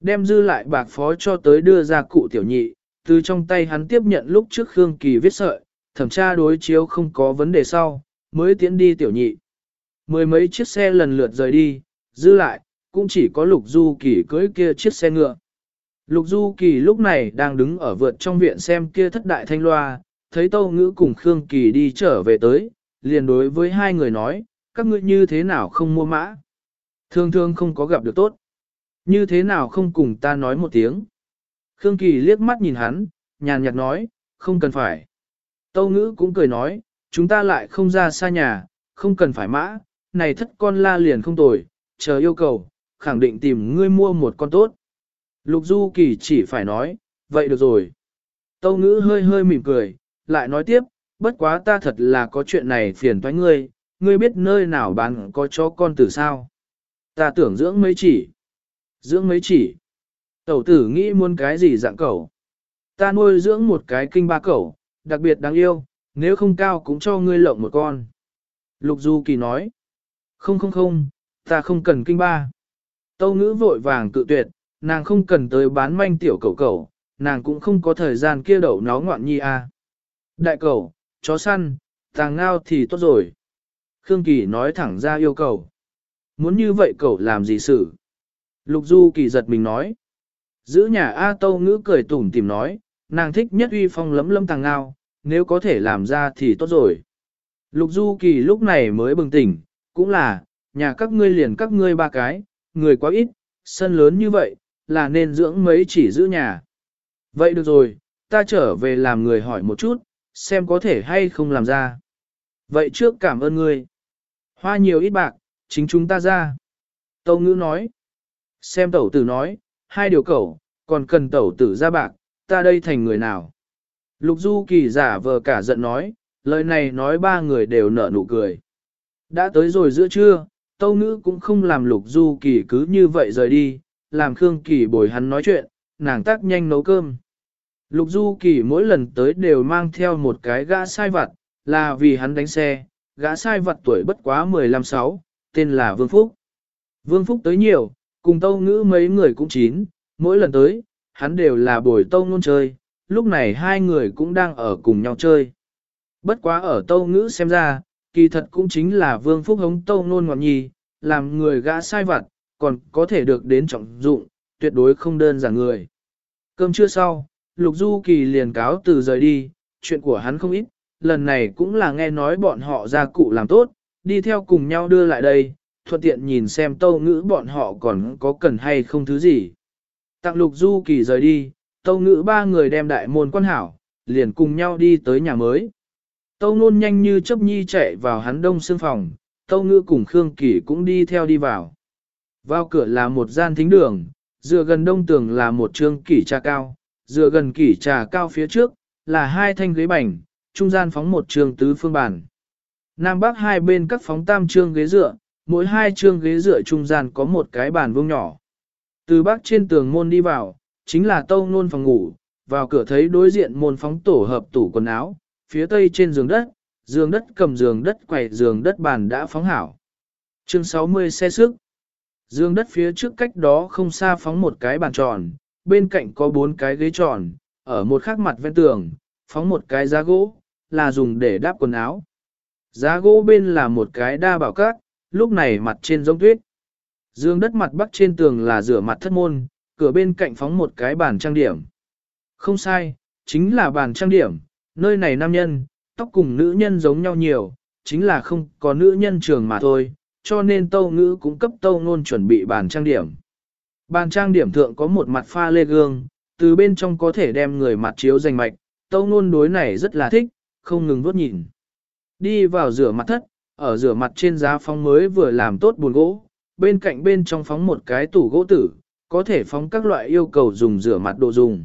Speaker 1: Đem dư lại bạc phó cho tới đưa ra cụ tiểu nhị, từ trong tay hắn tiếp nhận lúc trước Khương Kỳ viết sợi, thẩm tra đối chiếu không có vấn đề sau, mới tiến đi tiểu nhị. Mười mấy chiếc xe lần lượt rời đi, dư lại, cũng chỉ có Lục Du Kỳ cưới kia chiếc xe ngựa. Lục Du Kỳ lúc này đang đứng ở vượt trong viện xem kia thất đại thanh loa, thấy Tâu Ngữ cùng Khương Kỳ đi trở về tới, liền đối với hai người nói, các ngươi như thế nào không mua mã? Thương thương không có gặp được tốt. Như thế nào không cùng ta nói một tiếng? Khương Kỳ liếc mắt nhìn hắn, nhàn nhạt nói, không cần phải. Tâu Ngữ cũng cười nói, chúng ta lại không ra xa nhà, không cần phải mã, này thất con la liền không tồi, chờ yêu cầu, khẳng định tìm ngươi mua một con tốt. Lục Du Kỳ chỉ phải nói, vậy được rồi. Tâu ngữ hơi hơi mỉm cười, lại nói tiếp, bất quá ta thật là có chuyện này phiền toái ngươi, ngươi biết nơi nào bán có chó con tử sao? Ta tưởng dưỡng mấy chỉ. Dưỡng mấy chỉ. Tẩu tử nghĩ muốn cái gì dạng cẩu. Ta nuôi dưỡng một cái kinh ba cẩu, đặc biệt đáng yêu, nếu không cao cũng cho ngươi lộng một con. Lục Du Kỳ nói. Không không không, ta không cần kinh ba. Tâu ngữ vội vàng cự tuyệt, nàng không cần tới bán manh tiểu cẩu cẩu, nàng cũng không có thời gian kia đậu nó ngoạn nhi a. À. Đại cẩu, chó săn, tàng ngao thì tốt rồi. Khương Kỳ nói thẳng ra yêu cầu. Muốn như vậy cậu làm gì xử Lục Du Kỳ giật mình nói. Giữ nhà A Tâu ngữ cười tủm tìm nói, nàng thích nhất uy phong lấm lâm tàng ngao, nếu có thể làm ra thì tốt rồi. Lục Du Kỳ lúc này mới bừng tỉnh, cũng là, nhà các ngươi liền các ngươi ba cái, người quá ít, sân lớn như vậy, là nên dưỡng mấy chỉ giữ nhà. Vậy được rồi, ta trở về làm người hỏi một chút, xem có thể hay không làm ra. Vậy trước cảm ơn ngươi. Hoa nhiều ít bạc, chính chúng ta ra. Tâu ngữ nói. Xem tẩu tử nói, hai điều cẩu, còn cần tẩu tử ra bạc, ta đây thành người nào. Lục Du Kỳ giả vờ cả giận nói, lời này nói ba người đều nở nụ cười. Đã tới rồi giữa trưa, Tâu Ngữ cũng không làm Lục Du Kỳ cứ như vậy rời đi, làm Khương Kỳ bồi hắn nói chuyện, nàng tác nhanh nấu cơm. Lục Du Kỳ mỗi lần tới đều mang theo một cái gã sai vặt, là vì hắn đánh xe, gã sai vặt tuổi bất quá 15-6, tên là Vương Phúc. Vương Phúc tới nhiều, cùng Tâu Ngữ mấy người cũng chín, mỗi lần tới, hắn đều là bồi Tâu Ngôn chơi, lúc này hai người cũng đang ở cùng nhau chơi. Bất quá ở Tâu Ngữ xem ra, kỳ thật cũng chính là Vương Phúc hống Tâu Ngôn ngọt nhì, làm người gã sai vặt, còn có thể được đến trọng dụng, tuyệt đối không đơn giản người. Cơm trưa sau, Lục Du Kỳ liền cáo từ rời đi, chuyện của hắn không ít, lần này cũng là nghe nói bọn họ ra cụ làm tốt, đi theo cùng nhau đưa lại đây, thuận tiện nhìn xem tâu ngữ bọn họ còn có cần hay không thứ gì. Tặng Lục Du Kỳ rời đi, tâu ngữ ba người đem đại môn quan hảo, liền cùng nhau đi tới nhà mới. Tâu nôn nhanh như chấp nhi chạy vào hắn đông xương phòng, tâu ngữ cùng Khương Kỳ cũng đi theo đi vào. Vào cửa là một gian thính đường, dựa gần đông tường là một trương kỷ trà cao, dựa gần kỷ trà cao phía trước, là hai thanh ghế bành, trung gian phóng một trường tứ phương bản. Nam Bắc hai bên các phóng tam trương ghế dựa, mỗi hai trương ghế dựa trung gian có một cái bàn vuông nhỏ. Từ bắc trên tường môn đi vào, chính là tâu nôn phòng ngủ, vào cửa thấy đối diện môn phóng tổ hợp tủ quần áo, phía tây trên giường đất, giường đất cầm giường đất quầy giường đất bàn đã phóng hảo. Chương 60 xe sức. Dương đất phía trước cách đó không xa phóng một cái bàn tròn, bên cạnh có bốn cái ghế tròn, ở một khắc mặt ven tường, phóng một cái giá gỗ, là dùng để đáp quần áo. Giá gỗ bên là một cái đa bảo cát, lúc này mặt trên giống tuyết. Dương đất mặt bắc trên tường là rửa mặt thất môn, cửa bên cạnh phóng một cái bàn trang điểm. Không sai, chính là bàn trang điểm, nơi này nam nhân, tóc cùng nữ nhân giống nhau nhiều, chính là không có nữ nhân trường mà thôi, cho nên tâu ngữ cũng cấp tâu ngôn chuẩn bị bàn trang điểm. Bàn trang điểm thượng có một mặt pha lê gương, từ bên trong có thể đem người mặt chiếu rành mạch, tâu ngôn đối này rất là thích, không ngừng vuốt nhìn. Đi vào rửa mặt thất, ở rửa mặt trên giá phóng mới vừa làm tốt buồn gỗ, bên cạnh bên trong phóng một cái tủ gỗ tử, có thể phóng các loại yêu cầu dùng rửa mặt đồ dùng.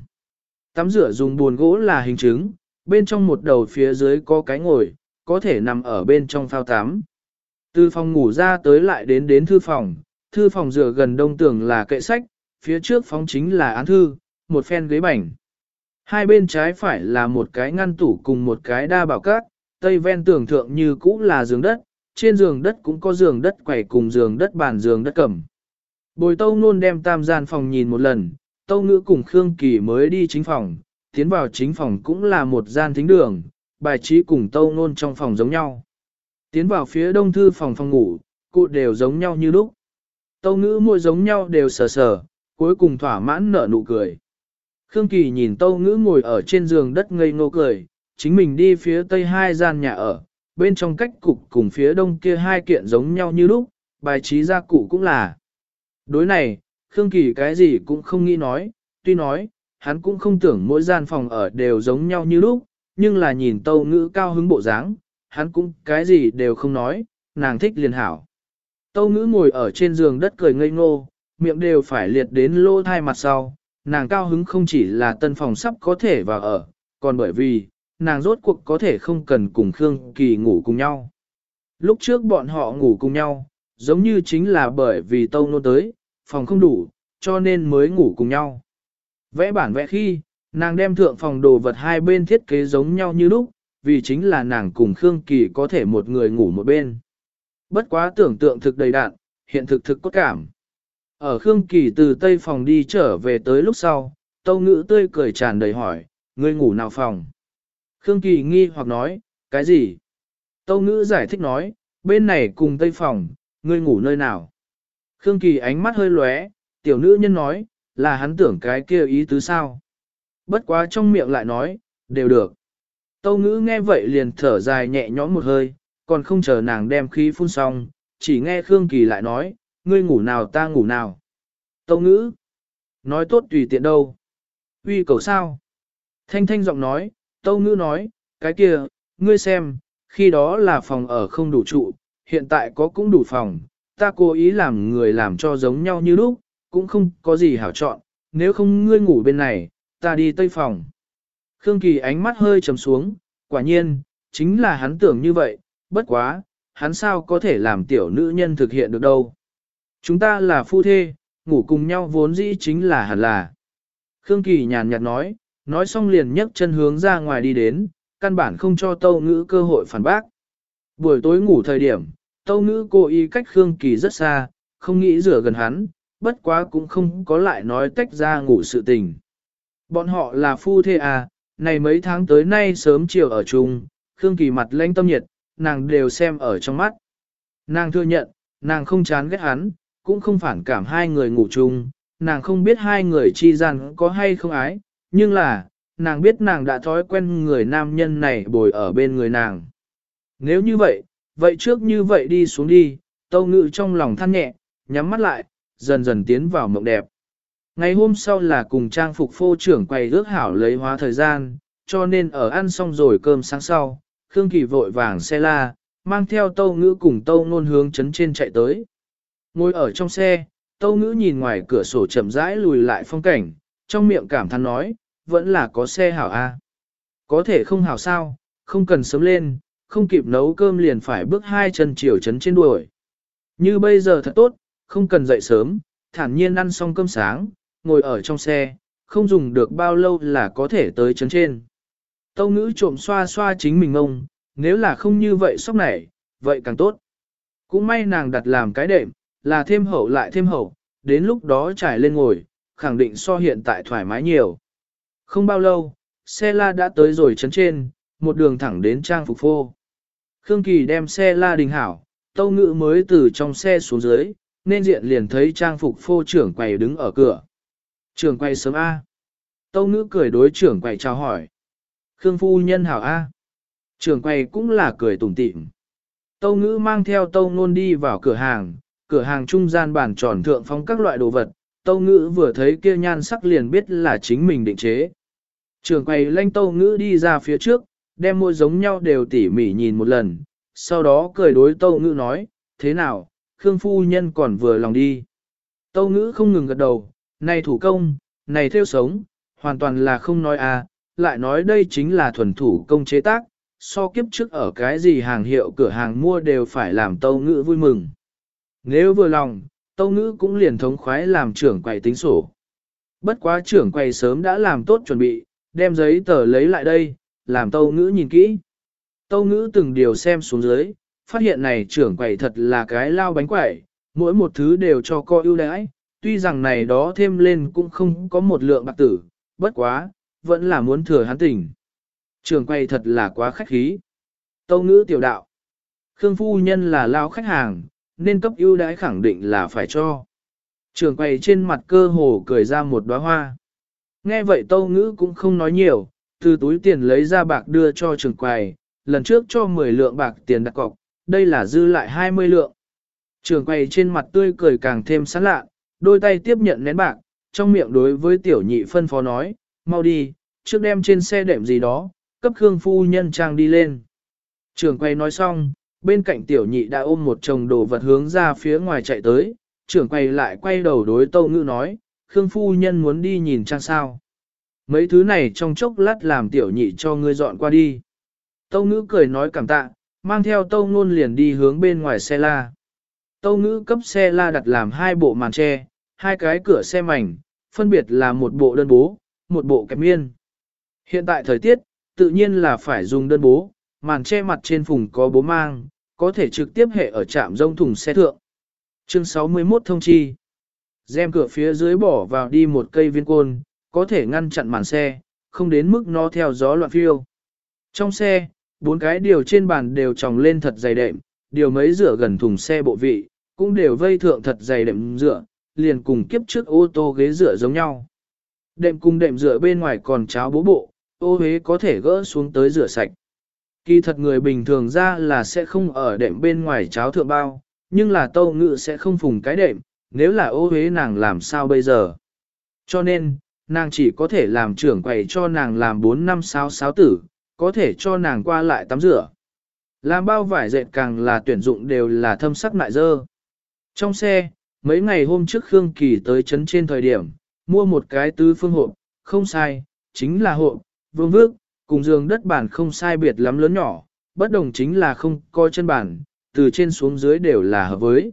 Speaker 1: Tắm rửa dùng buồn gỗ là hình chứng, bên trong một đầu phía dưới có cái ngồi, có thể nằm ở bên trong phao tắm. Từ phòng ngủ ra tới lại đến đến thư phòng, thư phòng rửa gần đông tường là kệ sách, phía trước phóng chính là án thư, một phen ghế bành. Hai bên trái phải là một cái ngăn tủ cùng một cái đa bảo cát, tây ven tường thượng như cũ là giường đất, trên giường đất cũng có giường đất quẩy cùng giường đất bàn giường đất cẩm. Bồi tâu nôn đem tam gian phòng nhìn một lần, tâu ngữ cùng Khương Kỳ mới đi chính phòng, tiến vào chính phòng cũng là một gian thính đường, bài trí cùng tâu nôn trong phòng giống nhau. Tiến vào phía đông thư phòng phòng ngủ, cụ đều giống nhau như lúc. Tâu ngữ môi giống nhau đều sờ sờ, cuối cùng thỏa mãn nở nụ cười. Khương Kỳ nhìn tâu ngữ ngồi ở trên giường đất ngây ngô cười, chính mình đi phía tây hai gian nhà ở, bên trong cách cục cùng phía đông kia hai kiện giống nhau như lúc, bài trí gia cụ cũng là. Đối này, Khương Kỳ cái gì cũng không nghĩ nói, tuy nói, hắn cũng không tưởng mỗi gian phòng ở đều giống nhau như lúc, nhưng là nhìn tâu ngữ cao hứng bộ dáng, hắn cũng cái gì đều không nói, nàng thích liền hảo. Tâu ngữ ngồi ở trên giường đất cười ngây ngô, miệng đều phải liệt đến lô thai mặt sau, nàng cao hứng không chỉ là tân phòng sắp có thể vào ở, còn bởi vì, nàng rốt cuộc có thể không cần cùng Khương Kỳ ngủ cùng nhau. Lúc trước bọn họ ngủ cùng nhau, giống như chính là bởi vì tâu nô tới, phòng không đủ, cho nên mới ngủ cùng nhau. Vẽ bản vẽ khi, nàng đem thượng phòng đồ vật hai bên thiết kế giống nhau như lúc, vì chính là nàng cùng Khương Kỳ có thể một người ngủ một bên. Bất quá tưởng tượng thực đầy đạn, hiện thực thực có cảm. Ở Khương Kỳ từ tây phòng đi trở về tới lúc sau, tâu ngữ tươi cười tràn đầy hỏi, ngươi ngủ nào phòng? Khương Kỳ nghi hoặc nói, cái gì? Tâu ngữ giải thích nói, bên này cùng tây phòng, ngươi ngủ nơi nào? Khương Kỳ ánh mắt hơi lóe, tiểu nữ nhân nói, là hắn tưởng cái kia ý tứ sao? Bất quá trong miệng lại nói, đều được. Tâu ngữ nghe vậy liền thở dài nhẹ nhõm một hơi, còn không chờ nàng đem khí phun xong, chỉ nghe Khương Kỳ lại nói, ngươi ngủ nào ta ngủ nào. Tâu ngữ, nói tốt tùy tiện đâu. Uy cầu sao? Thanh thanh giọng nói, tâu ngữ nói, cái kia, ngươi xem, khi đó là phòng ở không đủ trụ, hiện tại có cũng đủ phòng, ta cố ý làm người làm cho giống nhau như lúc, cũng không có gì hảo chọn, nếu không ngươi ngủ bên này, ta đi tây phòng. Khương Kỳ ánh mắt hơi trầm xuống, quả nhiên, chính là hắn tưởng như vậy, bất quá, hắn sao có thể làm tiểu nữ nhân thực hiện được đâu. Chúng ta là phu thê, ngủ cùng nhau vốn dĩ chính là hẳn là. Khương Kỳ nhàn nhạt nói, nói xong liền nhấc chân hướng ra ngoài đi đến, căn bản không cho tâu ngữ cơ hội phản bác. Buổi tối ngủ thời điểm, tâu ngữ cố ý cách Khương Kỳ rất xa, không nghĩ rửa gần hắn, bất quá cũng không có lại nói tách ra ngủ sự tình. Bọn họ là phu thê à, này mấy tháng tới nay sớm chiều ở chung, Khương Kỳ mặt lãnh tâm nhiệt, nàng đều xem ở trong mắt. Nàng thừa nhận, nàng không chán ghét hắn, cũng không phản cảm hai người ngủ chung, nàng không biết hai người chi gian có hay không ái, nhưng là, nàng biết nàng đã thói quen người nam nhân này bồi ở bên người nàng. Nếu như vậy, vậy trước như vậy đi xuống đi, tâu ngự trong lòng than nhẹ, nhắm mắt lại, dần dần tiến vào mộng đẹp. Ngày hôm sau là cùng trang phục phô trưởng quầy ước hảo lấy hóa thời gian, cho nên ở ăn xong rồi cơm sáng sau, Khương Kỳ vội vàng xe la, mang theo tâu ngữ cùng tâu ngôn hướng chấn trên chạy tới. Ngồi ở trong xe, tâu ngữ nhìn ngoài cửa sổ chậm rãi lùi lại phong cảnh, trong miệng cảm thắn nói, vẫn là có xe hảo A. Có thể không hảo sao, không cần sớm lên, không kịp nấu cơm liền phải bước hai chân chiều chấn trên đuổi. Như bây giờ thật tốt, không cần dậy sớm, thản nhiên ăn xong cơm sáng, ngồi ở trong xe, không dùng được bao lâu là có thể tới chấn trên. Tâu ngữ trộm xoa xoa chính mình ông, nếu là không như vậy sốc này, vậy càng tốt. Cũng may nàng đặt làm cái đệm, là thêm hậu lại thêm hậu, đến lúc đó trải lên ngồi, khẳng định so hiện tại thoải mái nhiều. Không bao lâu, xe la đã tới rồi chấn trên, một đường thẳng đến trang phục phô. Khương Kỳ đem xe la đình hảo, tâu ngữ mới từ trong xe xuống dưới, nên diện liền thấy trang phục phô trưởng quầy đứng ở cửa. Trưởng quầy sớm A. Tâu ngữ cười đối trưởng quầy chào hỏi. Khương phu nhân hảo A. Trưởng quầy cũng là cười tủm tịm. Tâu ngữ mang theo tâu ngôn đi vào cửa hàng, cửa hàng trung gian bàn tròn thượng phong các loại đồ vật. Tâu ngữ vừa thấy kia nhan sắc liền biết là chính mình định chế. Trưởng quầy lanh tâu ngữ đi ra phía trước, đem môi giống nhau đều tỉ mỉ nhìn một lần, sau đó cười đối tâu ngữ nói, thế nào, Khương phu nhân còn vừa lòng đi. Tâu ngữ không ngừng gật đầu, này thủ công, này theo sống, hoàn toàn là không nói à, lại nói đây chính là thuần thủ công chế tác, so kiếp trước ở cái gì hàng hiệu cửa hàng mua đều phải làm tâu ngữ vui mừng. Nếu vừa lòng, tâu ngữ cũng liền thống khoái làm trưởng quầy tính sổ. Bất quá trưởng quầy sớm đã làm tốt chuẩn bị, đem giấy tờ lấy lại đây, làm tâu ngữ nhìn kỹ. Tâu ngữ từng điều xem xuống dưới, phát hiện này trưởng quầy thật là cái lao bánh quẩy, mỗi một thứ đều cho co ưu đãi, tuy rằng này đó thêm lên cũng không có một lượng bạc tử, bất quá, vẫn là muốn thừa hắn tỉnh. Trường quay thật là quá khách khí. Tâu ngữ tiểu đạo. Khương phu nhân là lao khách hàng, nên cấp ưu đãi khẳng định là phải cho. Trường quay trên mặt cơ hồ cười ra một đóa hoa. Nghe vậy tâu ngữ cũng không nói nhiều, từ túi tiền lấy ra bạc đưa cho trường quầy, lần trước cho 10 lượng bạc tiền đặt cọc, đây là dư lại 20 lượng. Trường quầy trên mặt tươi cười càng thêm sán lạ, đôi tay tiếp nhận nén bạc, trong miệng đối với tiểu nhị phân phó nói, mau đi, trước đem trên xe đệm gì đó, cấp Khương phu nhân trang đi lên. Trường quay nói xong, bên cạnh tiểu nhị đã ôm một chồng đồ vật hướng ra phía ngoài chạy tới, trưởng quay lại quay đầu đối tâu ngữ nói, Khương phu nhân muốn đi nhìn trang sao. Mấy thứ này trong chốc lát làm tiểu nhị cho ngươi dọn qua đi. Tâu ngữ cười nói cảm tạ, mang theo tâu ngôn liền đi hướng bên ngoài xe la. Tâu ngữ cấp xe la đặt làm hai bộ màn tre, hai cái cửa xe mảnh, phân biệt là một bộ đơn bố, một bộ kẹp miên. Hiện tại thời tiết, tự nhiên là phải dùng đơn bố, màn che mặt trên phùng có bố mang, có thể trực tiếp hệ ở trạm rông thùng xe thượng. Chương 61 thông chi. Dèm cửa phía dưới bỏ vào đi một cây viên côn, có thể ngăn chặn màn xe, không đến mức nó theo gió loạn phiêu. Trong xe, bốn cái điều trên bàn đều tròng lên thật dày đệm, điều mấy rửa gần thùng xe bộ vị, cũng đều vây thượng thật dày đệm rửa liền cùng kiếp trước ô tô ghế rửa giống nhau. Đệm cùng đệm rửa bên ngoài còn cháo bố bộ, ô hế có thể gỡ xuống tới rửa sạch. Kỳ thật người bình thường ra là sẽ không ở đệm bên ngoài cháo thượng bao, nhưng là tâu ngự sẽ không phùng cái đệm, nếu là ô hế nàng làm sao bây giờ. Cho nên, nàng chỉ có thể làm trưởng quầy cho nàng làm 4 năm sáu sáu tử, có thể cho nàng qua lại tắm rửa. Làm bao vải dệt càng là tuyển dụng đều là thâm sắc nại dơ. Trong xe, mấy ngày hôm trước Khương Kỳ tới chấn trên thời điểm, mua một cái tứ phương hộp, không sai, chính là hộp, vương vước, cùng giường đất bản không sai biệt lắm lớn nhỏ, bất đồng chính là không coi chân bản, từ trên xuống dưới đều là hợp với.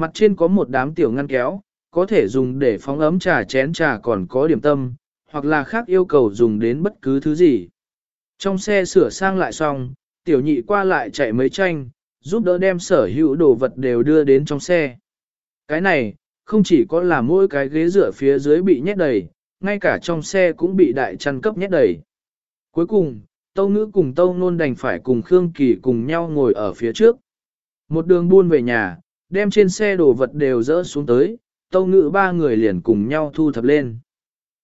Speaker 1: Mặt trên có một đám tiểu ngăn kéo, có thể dùng để phóng ấm trà chén trà còn có điểm tâm, hoặc là khác yêu cầu dùng đến bất cứ thứ gì. Trong xe sửa sang lại xong, tiểu nhị qua lại chạy mấy tranh, giúp đỡ đem sở hữu đồ vật đều đưa đến trong xe. Cái này, không chỉ có là mỗi cái ghế dựa phía dưới bị nhét đầy, ngay cả trong xe cũng bị đại chăn cấp nhét đầy. Cuối cùng, Tâu Ngữ cùng Tâu Nôn đành phải cùng Khương Kỳ cùng nhau ngồi ở phía trước. Một đường buôn về nhà, đem trên xe đồ vật đều dỡ xuống tới, Tâu ngự ba người liền cùng nhau thu thập lên.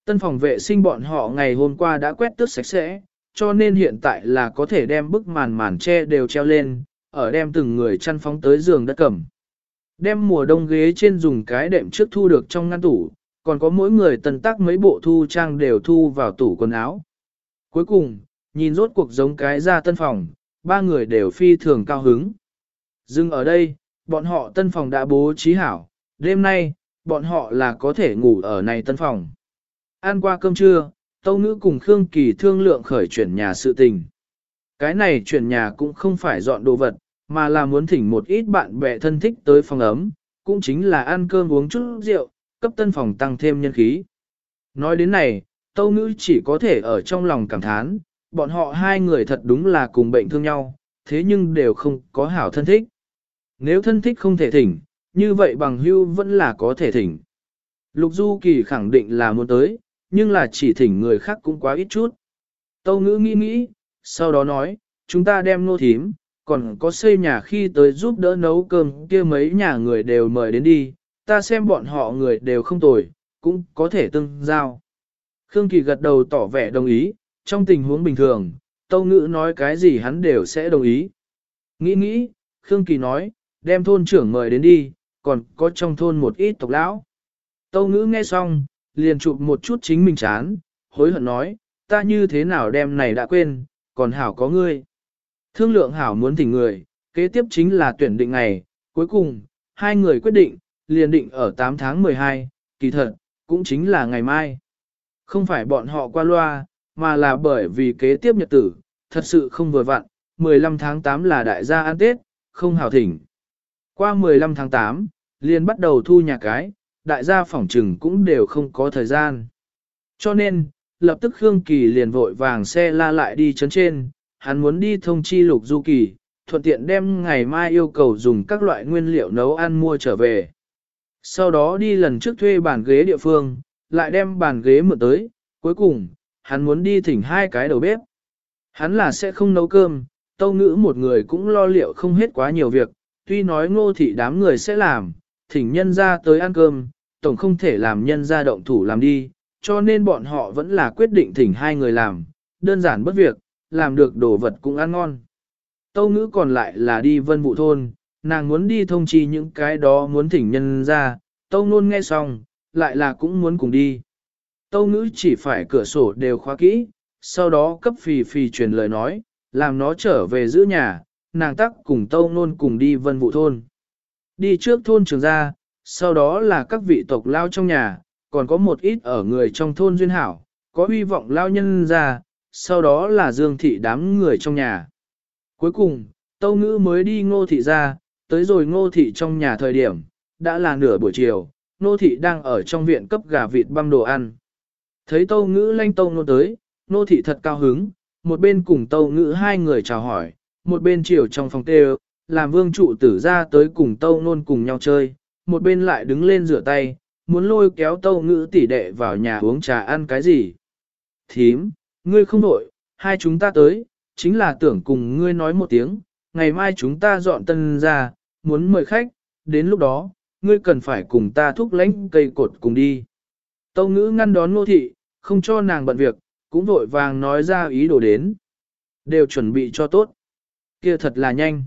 Speaker 1: Tân phòng vệ sinh bọn họ ngày hôm qua đã quét tước sạch sẽ, cho nên hiện tại là có thể đem bức màn màn che đều treo lên, ở đem từng người chăn phóng tới giường đất cầm. Đem mùa đông ghế trên dùng cái đệm trước thu được trong ngăn tủ, còn có mỗi người tần tác mấy bộ thu trang đều thu vào tủ quần áo. Cuối cùng, nhìn rốt cuộc giống cái ra tân phòng, ba người đều phi thường cao hứng. Dừng ở đây, bọn họ tân phòng đã bố trí hảo, đêm nay, bọn họ là có thể ngủ ở này tân phòng. Ăn qua cơm trưa, Tâu Ngữ cùng Khương Kỳ thương lượng khởi chuyển nhà sự tình. Cái này chuyển nhà cũng không phải dọn đồ vật, mà là muốn thỉnh một ít bạn bè thân thích tới phòng ấm, cũng chính là ăn cơm uống chút rượu, cấp tân phòng tăng thêm nhân khí. Nói đến này, Tâu Ngữ chỉ có thể ở trong lòng cảm thán, bọn họ hai người thật đúng là cùng bệnh thương nhau, thế nhưng đều không có hảo thân thích. Nếu thân thích không thể thỉnh, như vậy bằng hưu vẫn là có thể thỉnh. Lục Du Kỳ khẳng định là muốn tới, nhưng là chỉ thỉnh người khác cũng quá ít chút. Tâu ngữ nghĩ nghĩ, sau đó nói, chúng ta đem nô thím, còn có xây nhà khi tới giúp đỡ nấu cơm kia mấy nhà người đều mời đến đi, ta xem bọn họ người đều không tồi, cũng có thể tương giao. Khương Kỳ gật đầu tỏ vẻ đồng ý, trong tình huống bình thường, Tâu Ngữ nói cái gì hắn đều sẽ đồng ý. Nghĩ nghĩ, Khương Kỳ nói, đem thôn trưởng mời đến đi, còn có trong thôn một ít tộc lão. Tâu Ngữ nghe xong, liền chụp một chút chính mình chán, hối hận nói, ta như thế nào đem này đã quên, còn hảo có ngươi. Thương lượng hảo muốn thỉnh người, kế tiếp chính là tuyển định ngày, cuối cùng, hai người quyết định, liền định ở 8 tháng 12, kỳ thật, cũng chính là ngày mai. Không phải bọn họ qua loa, mà là bởi vì kế tiếp nhật tử, thật sự không vừa vặn, 15 tháng 8 là đại gia ăn Tết, không hảo thỉnh. Qua 15 tháng 8, liền bắt đầu thu nhà cái, đại gia phỏng trừng cũng đều không có thời gian. Cho nên, lập tức Khương Kỳ liền vội vàng xe la lại đi chấn trên, hắn muốn đi thông chi lục du kỳ, thuận tiện đem ngày mai yêu cầu dùng các loại nguyên liệu nấu ăn mua trở về. Sau đó đi lần trước thuê bàn ghế địa phương, lại đem bàn ghế mượn tới, cuối cùng, hắn muốn đi thỉnh hai cái đầu bếp. Hắn là sẽ không nấu cơm, tâu ngữ một người cũng lo liệu không hết quá nhiều việc, tuy nói ngô thị đám người sẽ làm, thỉnh nhân ra tới ăn cơm, tổng không thể làm nhân ra động thủ làm đi, cho nên bọn họ vẫn là quyết định thỉnh hai người làm, đơn giản bất việc, làm được đồ vật cũng ăn ngon. Tâu ngữ còn lại là đi vân vụ thôn, nàng muốn đi thông chi những cái đó muốn thỉnh nhân ra, tâu nôn nghe xong, lại là cũng muốn cùng đi. Tâu ngữ chỉ phải cửa sổ đều khóa kỹ, sau đó cấp phì phì truyền lời nói, làm nó trở về giữ nhà, nàng tắc cùng tâu nôn cùng đi vân vụ thôn. Đi trước thôn trường ra, sau đó là các vị tộc lao trong nhà, còn có một ít ở người trong thôn duyên hảo, có hy vọng lao nhân ra, sau đó là dương thị đám người trong nhà. Cuối cùng, tâu ngữ mới đi ngô thị ra, tới rồi ngô thị trong nhà thời điểm, đã là nửa buổi chiều, ngô thị đang ở trong viện cấp gà vịt băm đồ ăn. Thấy tâu ngữ lanh tâu ngô tới, ngô thị thật cao hứng, một bên cùng tâu ngữ hai người chào hỏi, một bên chiều trong phòng tê làm vương trụ tử ra tới cùng tâu nôn cùng nhau chơi, một bên lại đứng lên rửa tay, muốn lôi kéo tâu ngữ tỷ đệ vào nhà uống trà ăn cái gì. Thím, ngươi không nội, hai chúng ta tới, chính là tưởng cùng ngươi nói một tiếng, ngày mai chúng ta dọn tân ra, muốn mời khách, đến lúc đó, ngươi cần phải cùng ta thúc lãnh cây cột cùng đi. Tâu ngữ ngăn đón nô thị, không cho nàng bận việc, cũng vội vàng nói ra ý đồ đến. Đều chuẩn bị cho tốt. Kia thật là nhanh.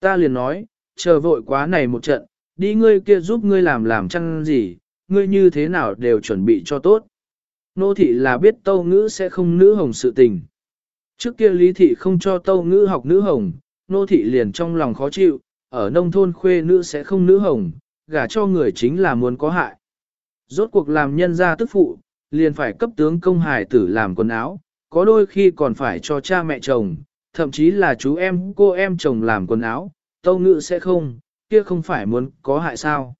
Speaker 1: Ta liền nói, chờ vội quá này một trận, đi ngươi kia giúp ngươi làm làm chăng gì, ngươi như thế nào đều chuẩn bị cho tốt. Nô thị là biết tâu ngữ sẽ không nữ hồng sự tình. Trước kia lý thị không cho tâu ngữ học nữ hồng, nô thị liền trong lòng khó chịu, ở nông thôn khuê nữ sẽ không nữ hồng, gả cho người chính là muốn có hại. Rốt cuộc làm nhân gia tức phụ, liền phải cấp tướng công hải tử làm quần áo, có đôi khi còn phải cho cha mẹ chồng, thậm chí là chú em cô em chồng làm quần áo, tâu ngữ sẽ không, kia không phải muốn có hại sao.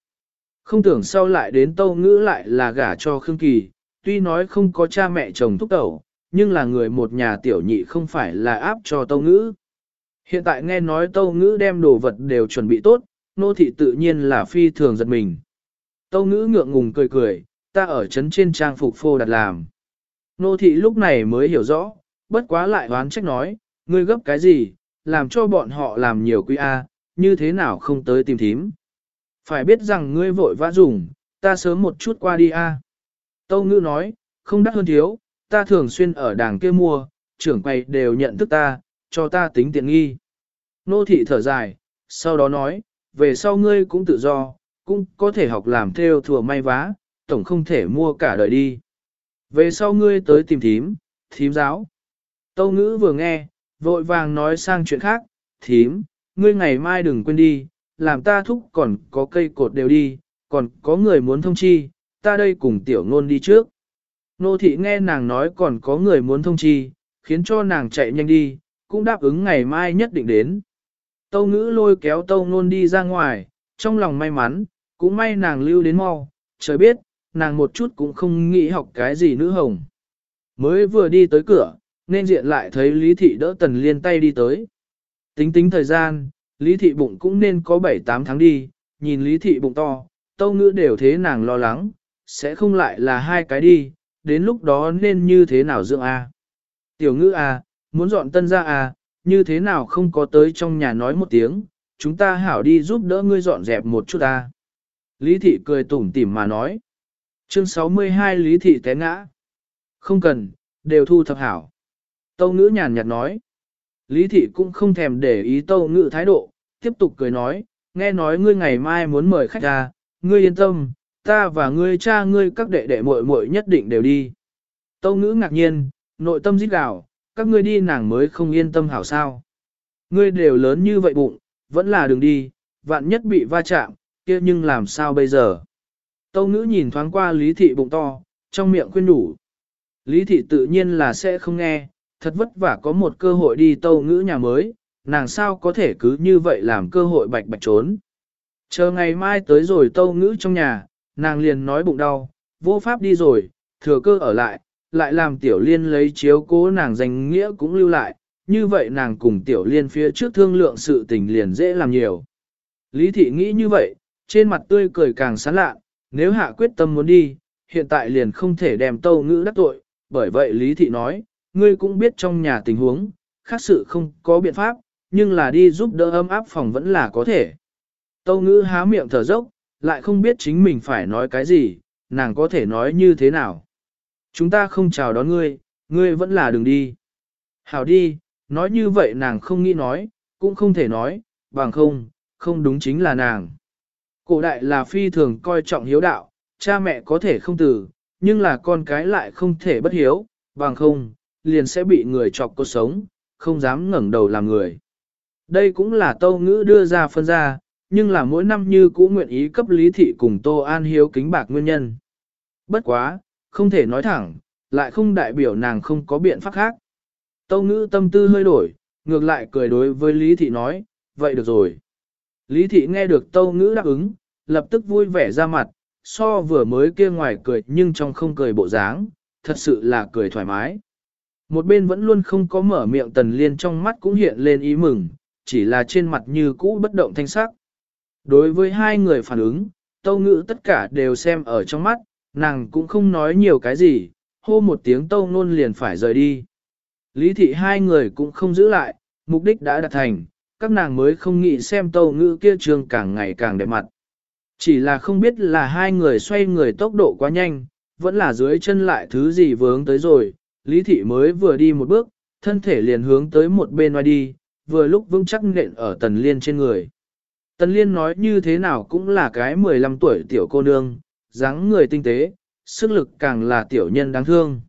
Speaker 1: Không tưởng sau lại đến tâu ngữ lại là gả cho Khương Kỳ, tuy nói không có cha mẹ chồng thúc tẩu, nhưng là người một nhà tiểu nhị không phải là áp cho tâu ngữ. Hiện tại nghe nói tâu ngữ đem đồ vật đều chuẩn bị tốt, nô thị tự nhiên là phi thường giật mình. Tâu ngữ ngượng ngùng cười cười, ta ở trấn trên trang phục phô đặt làm. Nô thị lúc này mới hiểu rõ, bất quá lại hoán trách nói, ngươi gấp cái gì, làm cho bọn họ làm nhiều quy A, như thế nào không tới tìm thím. Phải biết rằng ngươi vội vã dùng, ta sớm một chút qua đi A. Tâu ngữ nói, không đắt hơn thiếu, ta thường xuyên ở đàng kia mua, trưởng quầy đều nhận thức ta, cho ta tính tiện nghi. Nô thị thở dài, sau đó nói, về sau ngươi cũng tự do, cũng có thể học làm theo thừa may vá, tổng không thể mua cả đời đi. Về sau ngươi tới tìm thím, thím giáo. Tâu ngữ vừa nghe, vội vàng nói sang chuyện khác, thím, ngươi ngày mai đừng quên đi, làm ta thúc còn có cây cột đều đi, còn có người muốn thông chi, ta đây cùng tiểu ngôn đi trước. Nô thị nghe nàng nói còn có người muốn thông chi, khiến cho nàng chạy nhanh đi, cũng đáp ứng ngày mai nhất định đến. Tâu ngữ lôi kéo tâu ngôn đi ra ngoài, trong lòng may mắn, cũng may nàng lưu đến mau, trời biết, nàng một chút cũng không nghĩ học cái gì nữ hồng. Mới vừa đi tới cửa, nên diện lại thấy Lý Thị đỡ Tần Liên tay đi tới. Tính tính thời gian, Lý Thị bụng cũng nên có 7-8 tháng đi, nhìn Lý Thị bụng to, tâu ngữ đều thế nàng lo lắng, sẽ không lại là hai cái đi, đến lúc đó nên như thế nào dưỡng A. Tiểu ngữ A, muốn dọn tân ra A, như thế nào không có tới trong nhà nói một tiếng, chúng ta hảo đi giúp đỡ ngươi dọn dẹp một chút A. Lý Thị cười tủm tỉm mà nói. Chương 62 Lý Thị té ngã. Không cần, đều thu thập hảo. Tâu ngữ nhàn nhạt nói. Lý thị cũng không thèm để ý tâu ngữ thái độ, tiếp tục cười nói, nghe nói ngươi ngày mai muốn mời khách ra, ngươi yên tâm, ta và ngươi cha ngươi các đệ đệ muội muội nhất định đều đi. Tâu ngữ ngạc nhiên, nội tâm giết gào, các ngươi đi nàng mới không yên tâm hảo sao. Ngươi đều lớn như vậy bụng, vẫn là đường đi, vạn nhất bị va chạm, kia nhưng làm sao bây giờ. Tâu ngữ nhìn thoáng qua lý thị bụng to, trong miệng khuyên đủ. Lý thị tự nhiên là sẽ không nghe, thật vất vả có một cơ hội đi tâu ngữ nhà mới, nàng sao có thể cứ như vậy làm cơ hội bạch bạch trốn. Chờ ngày mai tới rồi tâu ngữ trong nhà, nàng liền nói bụng đau, vô pháp đi rồi, thừa cơ ở lại, lại làm tiểu liên lấy chiếu cố nàng danh nghĩa cũng lưu lại, như vậy nàng cùng tiểu liên phía trước thương lượng sự tình liền dễ làm nhiều. Lý thị nghĩ như vậy, trên mặt tươi cười càng sán lạ, nếu hạ quyết tâm muốn đi, hiện tại liền không thể đem tâu ngữ đắc tội, bởi vậy Lý thị nói, ngươi cũng biết trong nhà tình huống, khác sự không có biện pháp, nhưng là đi giúp đỡ ấm áp phòng vẫn là có thể. Tâu ngữ há miệng thở dốc, lại không biết chính mình phải nói cái gì, nàng có thể nói như thế nào. Chúng ta không chào đón ngươi, ngươi vẫn là đừng đi. Hảo đi, nói như vậy nàng không nghĩ nói, cũng không thể nói, bằng không, không đúng chính là nàng. Cổ đại là phi thường coi trọng hiếu đạo, cha mẹ có thể không từ, nhưng là con cái lại không thể bất hiếu, bằng không, liền sẽ bị người chọc cuộc sống, không dám ngẩng đầu làm người. Đây cũng là tâu ngữ đưa ra phân ra, nhưng là mỗi năm như cũ nguyện ý cấp lý thị cùng Tô An hiếu kính bạc nguyên nhân. Bất quá, không thể nói thẳng, lại không đại biểu nàng không có biện pháp khác. Tâu ngữ tâm tư hơi đổi, ngược lại cười đối với Lý Thị nói, vậy được rồi. Lý Thị nghe được tâu ngữ đáp ứng, lập tức vui vẻ ra mặt, so vừa mới kia ngoài cười nhưng trong không cười bộ dáng, thật sự là cười thoải mái. Một bên vẫn luôn không có mở miệng tần liên trong mắt cũng hiện lên ý mừng, chỉ là trên mặt như cũ bất động thanh sắc. Đối với hai người phản ứng, tâu ngữ tất cả đều xem ở trong mắt, nàng cũng không nói nhiều cái gì, hô một tiếng tâu nôn liền phải rời đi. Lý thị hai người cũng không giữ lại, mục đích đã đạt thành, các nàng mới không nghĩ xem tâu ngữ kia trường càng ngày càng đẹp mặt. Chỉ là không biết là hai người xoay người tốc độ quá nhanh, vẫn là dưới chân lại thứ gì vướng tới rồi, Lý thị mới vừa đi một bước, thân thể liền hướng tới một bên ngoài đi, vừa lúc vững chắc nện ở tần liên trên người. Tần liên nói như thế nào cũng là cái 15 tuổi tiểu cô nương, dáng người tinh tế, sức lực càng là tiểu nhân đáng thương.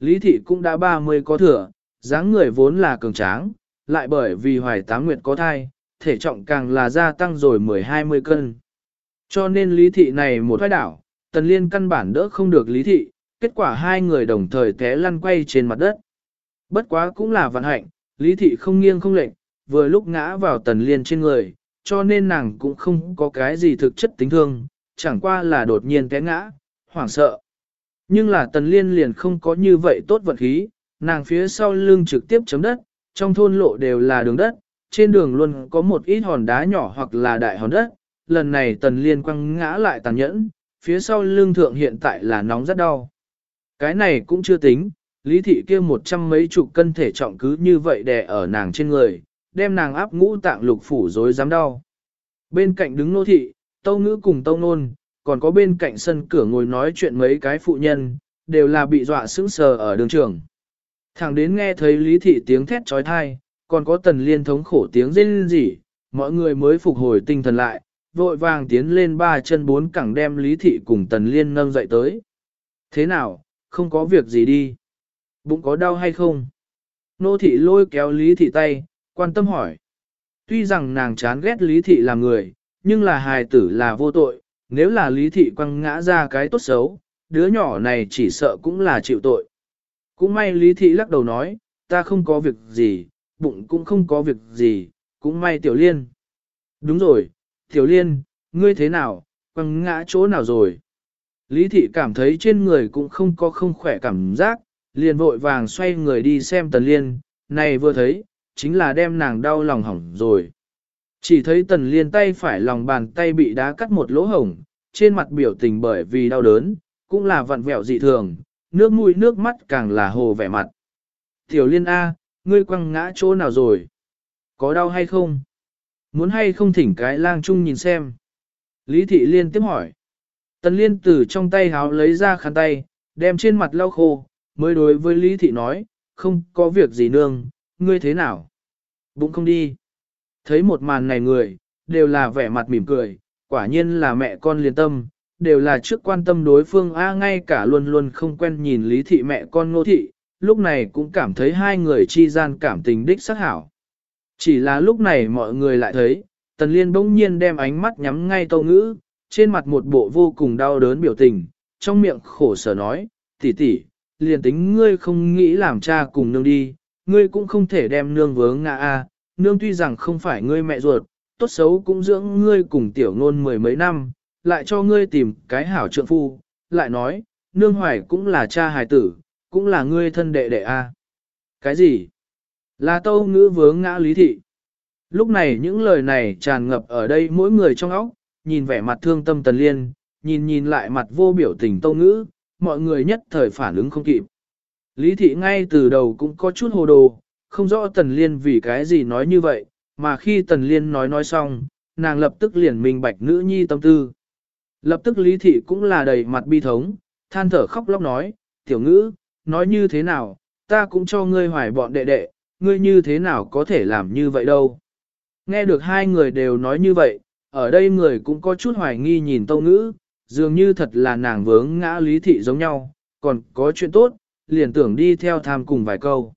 Speaker 1: Lý thị cũng đã 30 có thừa, dáng người vốn là cường tráng, lại bởi vì hoài tám nguyệt có thai, thể trọng càng là gia tăng rồi 10-20 cân. Cho nên lý thị này một thoái đảo, tần liên căn bản đỡ không được lý thị, kết quả hai người đồng thời té lăn quay trên mặt đất. Bất quá cũng là vận hạnh, lý thị không nghiêng không lệnh, vừa lúc ngã vào tần liên trên người, cho nên nàng cũng không có cái gì thực chất tính thương, chẳng qua là đột nhiên té ngã, hoảng sợ. Nhưng là tần liên liền không có như vậy tốt vận khí, nàng phía sau lưng trực tiếp chấm đất, trong thôn lộ đều là đường đất, trên đường luôn có một ít hòn đá nhỏ hoặc là đại hòn đất, lần này tần liên quăng ngã lại tàn nhẫn, phía sau lưng thượng hiện tại là nóng rất đau. Cái này cũng chưa tính, lý thị kia một trăm mấy chục cân thể trọng cứ như vậy đè ở nàng trên người, đem nàng áp ngũ tạng lục phủ rối dám đau. Bên cạnh đứng nô thị, tâu ngữ cùng tâu nôn, còn có bên cạnh sân cửa ngồi nói chuyện mấy cái phụ nhân, đều là bị dọa sững sờ ở đường trường. Thẳng đến nghe thấy lý thị tiếng thét trói thai, còn có tần liên thống khổ tiếng rên rỉ, mọi người mới phục hồi tinh thần lại, vội vàng tiến lên ba chân bốn cẳng đem lý thị cùng tần liên nâng dậy tới. Thế nào, không có việc gì đi. Bụng có đau hay không? Nô thị lôi kéo lý thị tay, quan tâm hỏi. Tuy rằng nàng chán ghét lý thị làm người, nhưng là hài tử là vô tội, nếu là lý thị quăng ngã ra cái tốt xấu, đứa nhỏ này chỉ sợ cũng là chịu tội. Cũng may lý thị lắc đầu nói, ta không có việc gì, bụng cũng không có việc gì, cũng may tiểu liên. Đúng rồi, tiểu liên, ngươi thế nào, quăng ngã chỗ nào rồi? Lý thị cảm thấy trên người cũng không có không khỏe cảm giác, liền vội vàng xoay người đi xem tần liên, này vừa thấy, chính là đem nàng đau lòng hỏng rồi. Chỉ thấy tần liên tay phải lòng bàn tay bị đá cắt một lỗ hổng, trên mặt biểu tình bởi vì đau đớn, cũng là vặn vẹo dị thường, nước mũi nước mắt càng là hồ vẻ mặt. Tiểu liên A, ngươi quăng ngã chỗ nào rồi? Có đau hay không? Muốn hay không thỉnh cái lang chung nhìn xem? Lý thị liên tiếp hỏi. Tần liên từ trong tay háo lấy ra khăn tay, đem trên mặt lau khô, mới đối với Lý thị nói, không có việc gì nương, ngươi thế nào? Bụng không đi. Thấy một màn này người, đều là vẻ mặt mỉm cười, quả nhiên là mẹ con liên tâm, đều là trước quan tâm đối phương A ngay cả luôn luôn không quen nhìn lý thị mẹ con ngô thị, lúc này cũng cảm thấy hai người chi gian cảm tình đích sắc hảo. Chỉ là lúc này mọi người lại thấy, tần liên bỗng nhiên đem ánh mắt nhắm ngay tâu ngữ, trên mặt một bộ vô cùng đau đớn biểu tình, trong miệng khổ sở nói, tỷ tỷ, liền tính ngươi không nghĩ làm cha cùng nương đi, ngươi cũng không thể đem nương vướng ngã a. nương tuy rằng không phải ngươi mẹ ruột, tốt xấu cũng dưỡng ngươi cùng tiểu ngôn mười mấy năm, lại cho ngươi tìm cái hảo trượng phu, lại nói, nương hoài cũng là cha hài tử, cũng là ngươi thân đệ đệ a. Cái gì? Là tâu ngữ vướng ngã lý thị. Lúc này những lời này tràn ngập ở đây mỗi người trong óc, nhìn vẻ mặt thương tâm tần liên, nhìn nhìn lại mặt vô biểu tình tâu ngữ, mọi người nhất thời phản ứng không kịp. Lý thị ngay từ đầu cũng có chút hồ đồ, không rõ tần liên vì cái gì nói như vậy, mà khi tần liên nói nói xong, nàng lập tức liền minh bạch nữ nhi tâm tư. Lập tức lý thị cũng là đầy mặt bi thống, than thở khóc lóc nói, tiểu ngữ, nói như thế nào, ta cũng cho ngươi hoài bọn đệ đệ, ngươi như thế nào có thể làm như vậy đâu. Nghe được hai người đều nói như vậy, ở đây người cũng có chút hoài nghi nhìn tâu ngữ, dường như thật là nàng vướng ngã lý thị giống nhau, còn có chuyện tốt, liền tưởng đi theo tham cùng vài câu.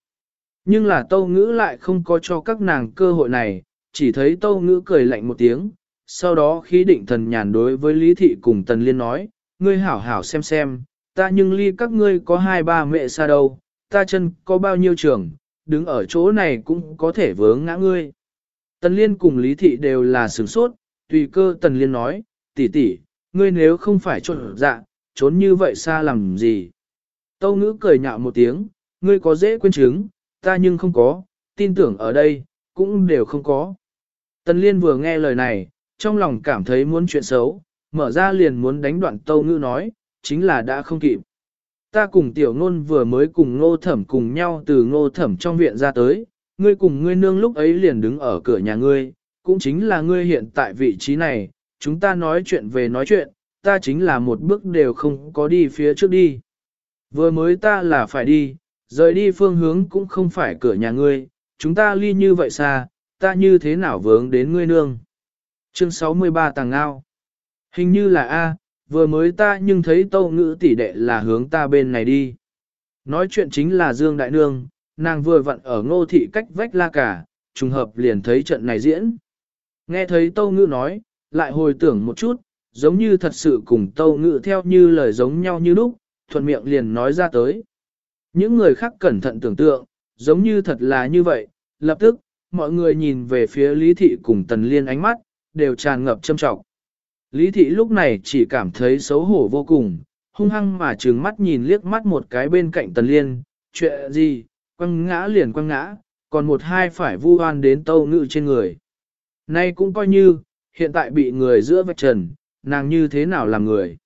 Speaker 1: Nhưng là tâu ngữ lại không có cho các nàng cơ hội này, chỉ thấy tâu ngữ cười lạnh một tiếng, sau đó khí định thần nhàn đối với Lý Thị cùng Tần Liên nói, ngươi hảo hảo xem xem, ta nhưng ly các ngươi có hai ba mẹ xa đâu, ta chân có bao nhiêu trường, đứng ở chỗ này cũng có thể vướng ngã ngươi. Tần Liên cùng Lý Thị đều là sửng sốt, tùy cơ Tần Liên nói, tỷ tỷ, ngươi nếu không phải trộn dạ, trốn như vậy xa làm gì. Tâu ngữ cười nhạo một tiếng, ngươi có dễ quên chứng, ta nhưng không có, tin tưởng ở đây, cũng đều không có. Tần Liên vừa nghe lời này, trong lòng cảm thấy muốn chuyện xấu, mở ra liền muốn đánh đoạn tâu ngữ nói, chính là đã không kịp. Ta cùng tiểu ngôn vừa mới cùng ngô thẩm cùng nhau từ ngô thẩm trong viện ra tới, ngươi cùng ngươi nương lúc ấy liền đứng ở cửa nhà ngươi, cũng chính là ngươi hiện tại vị trí này, chúng ta nói chuyện về nói chuyện, ta chính là một bước đều không có đi phía trước đi. Vừa mới ta là phải đi, rời đi phương hướng cũng không phải cửa nhà ngươi, chúng ta ly như vậy xa, ta như thế nào vướng đến ngươi nương. Chương 63 Tàng Ngao Hình như là A, vừa mới ta nhưng thấy tâu ngữ tỷ đệ là hướng ta bên này đi. Nói chuyện chính là Dương Đại Nương, nàng vừa vặn ở ngô thị cách vách la cả, trùng hợp liền thấy trận này diễn. Nghe thấy tâu ngữ nói, lại hồi tưởng một chút, giống như thật sự cùng tâu ngữ theo như lời giống nhau như lúc, thuận miệng liền nói ra tới. Những người khác cẩn thận tưởng tượng, giống như thật là như vậy, lập tức, mọi người nhìn về phía Lý Thị cùng Tần Liên ánh mắt, đều tràn ngập châm trọng. Lý Thị lúc này chỉ cảm thấy xấu hổ vô cùng, hung hăng mà trừng mắt nhìn liếc mắt một cái bên cạnh Tần Liên, chuyện gì, quăng ngã liền quăng ngã, còn một hai phải vu oan đến tâu ngự trên người. Nay cũng coi như, hiện tại bị người giữa vạch trần, nàng như thế nào làm người.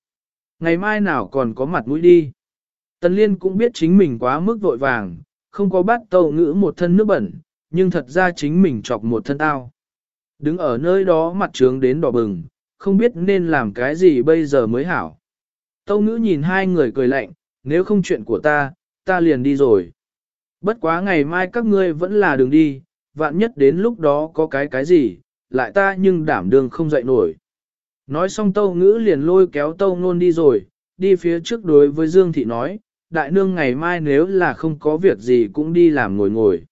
Speaker 1: Ngày mai nào còn có mặt mũi đi. Tần Liên cũng biết chính mình quá mức vội vàng, không có bắt tâu ngữ một thân nước bẩn, nhưng thật ra chính mình chọc một thân tao. Đứng ở nơi đó mặt trướng đến đỏ bừng, không biết nên làm cái gì bây giờ mới hảo. Tâu ngữ nhìn hai người cười lạnh, nếu không chuyện của ta, ta liền đi rồi. Bất quá ngày mai các ngươi vẫn là đường đi, vạn nhất đến lúc đó có cái cái gì, lại ta nhưng đảm đường không dậy nổi. Nói xong tâu ngữ liền lôi kéo tâu nôn đi rồi, đi phía trước đối với Dương Thị nói, đại nương ngày mai nếu là không có việc gì cũng đi làm ngồi ngồi.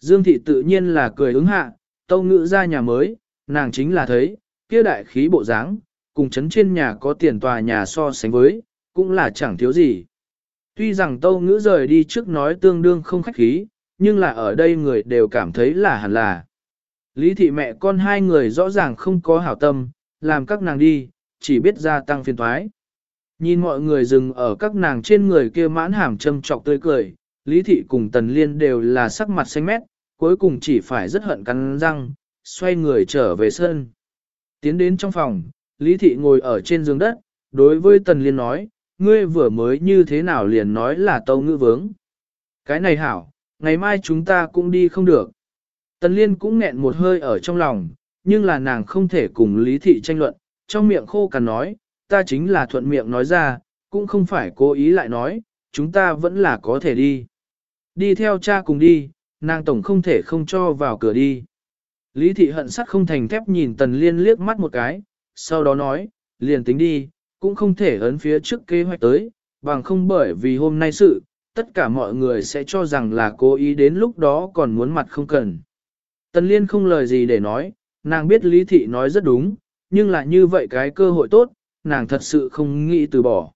Speaker 1: Dương Thị tự nhiên là cười ứng hạ, tâu ngữ ra nhà mới, nàng chính là thấy, kia đại khí bộ dáng, cùng chấn trên nhà có tiền tòa nhà so sánh với, cũng là chẳng thiếu gì. Tuy rằng tâu ngữ rời đi trước nói tương đương không khách khí, nhưng là ở đây người đều cảm thấy là hẳn là. Lý thị mẹ con hai người rõ ràng không có hảo tâm, làm các nàng đi, chỉ biết gia tăng phiền thoái. Nhìn mọi người dừng ở các nàng trên người kia mãn hàm châm trọc tươi cười, Lý thị cùng Tần Liên đều là sắc mặt xanh mét, cuối cùng chỉ phải rất hận cắn răng, xoay người trở về sân. Tiến đến trong phòng, Lý thị ngồi ở trên giường đất, đối với Tần Liên nói, ngươi vừa mới như thế nào liền nói là tâu ngữ vướng. Cái này hảo, ngày mai chúng ta cũng đi không được. Tần Liên cũng nghẹn một hơi ở trong lòng, nhưng là nàng không thể cùng Lý Thị tranh luận, trong miệng khô cằn nói, ta chính là thuận miệng nói ra, cũng không phải cố ý lại nói, chúng ta vẫn là có thể đi. Đi theo cha cùng đi, nàng tổng không thể không cho vào cửa đi. Lý Thị hận sắt không thành thép nhìn Tần Liên liếc mắt một cái, sau đó nói, liền tính đi, cũng không thể ấn phía trước kế hoạch tới, bằng không bởi vì hôm nay sự, tất cả mọi người sẽ cho rằng là cố ý đến lúc đó còn muốn mặt không cần. Tần Liên không lời gì để nói, nàng biết Lý Thị nói rất đúng, nhưng là như vậy cái cơ hội tốt, nàng thật sự không nghĩ từ bỏ.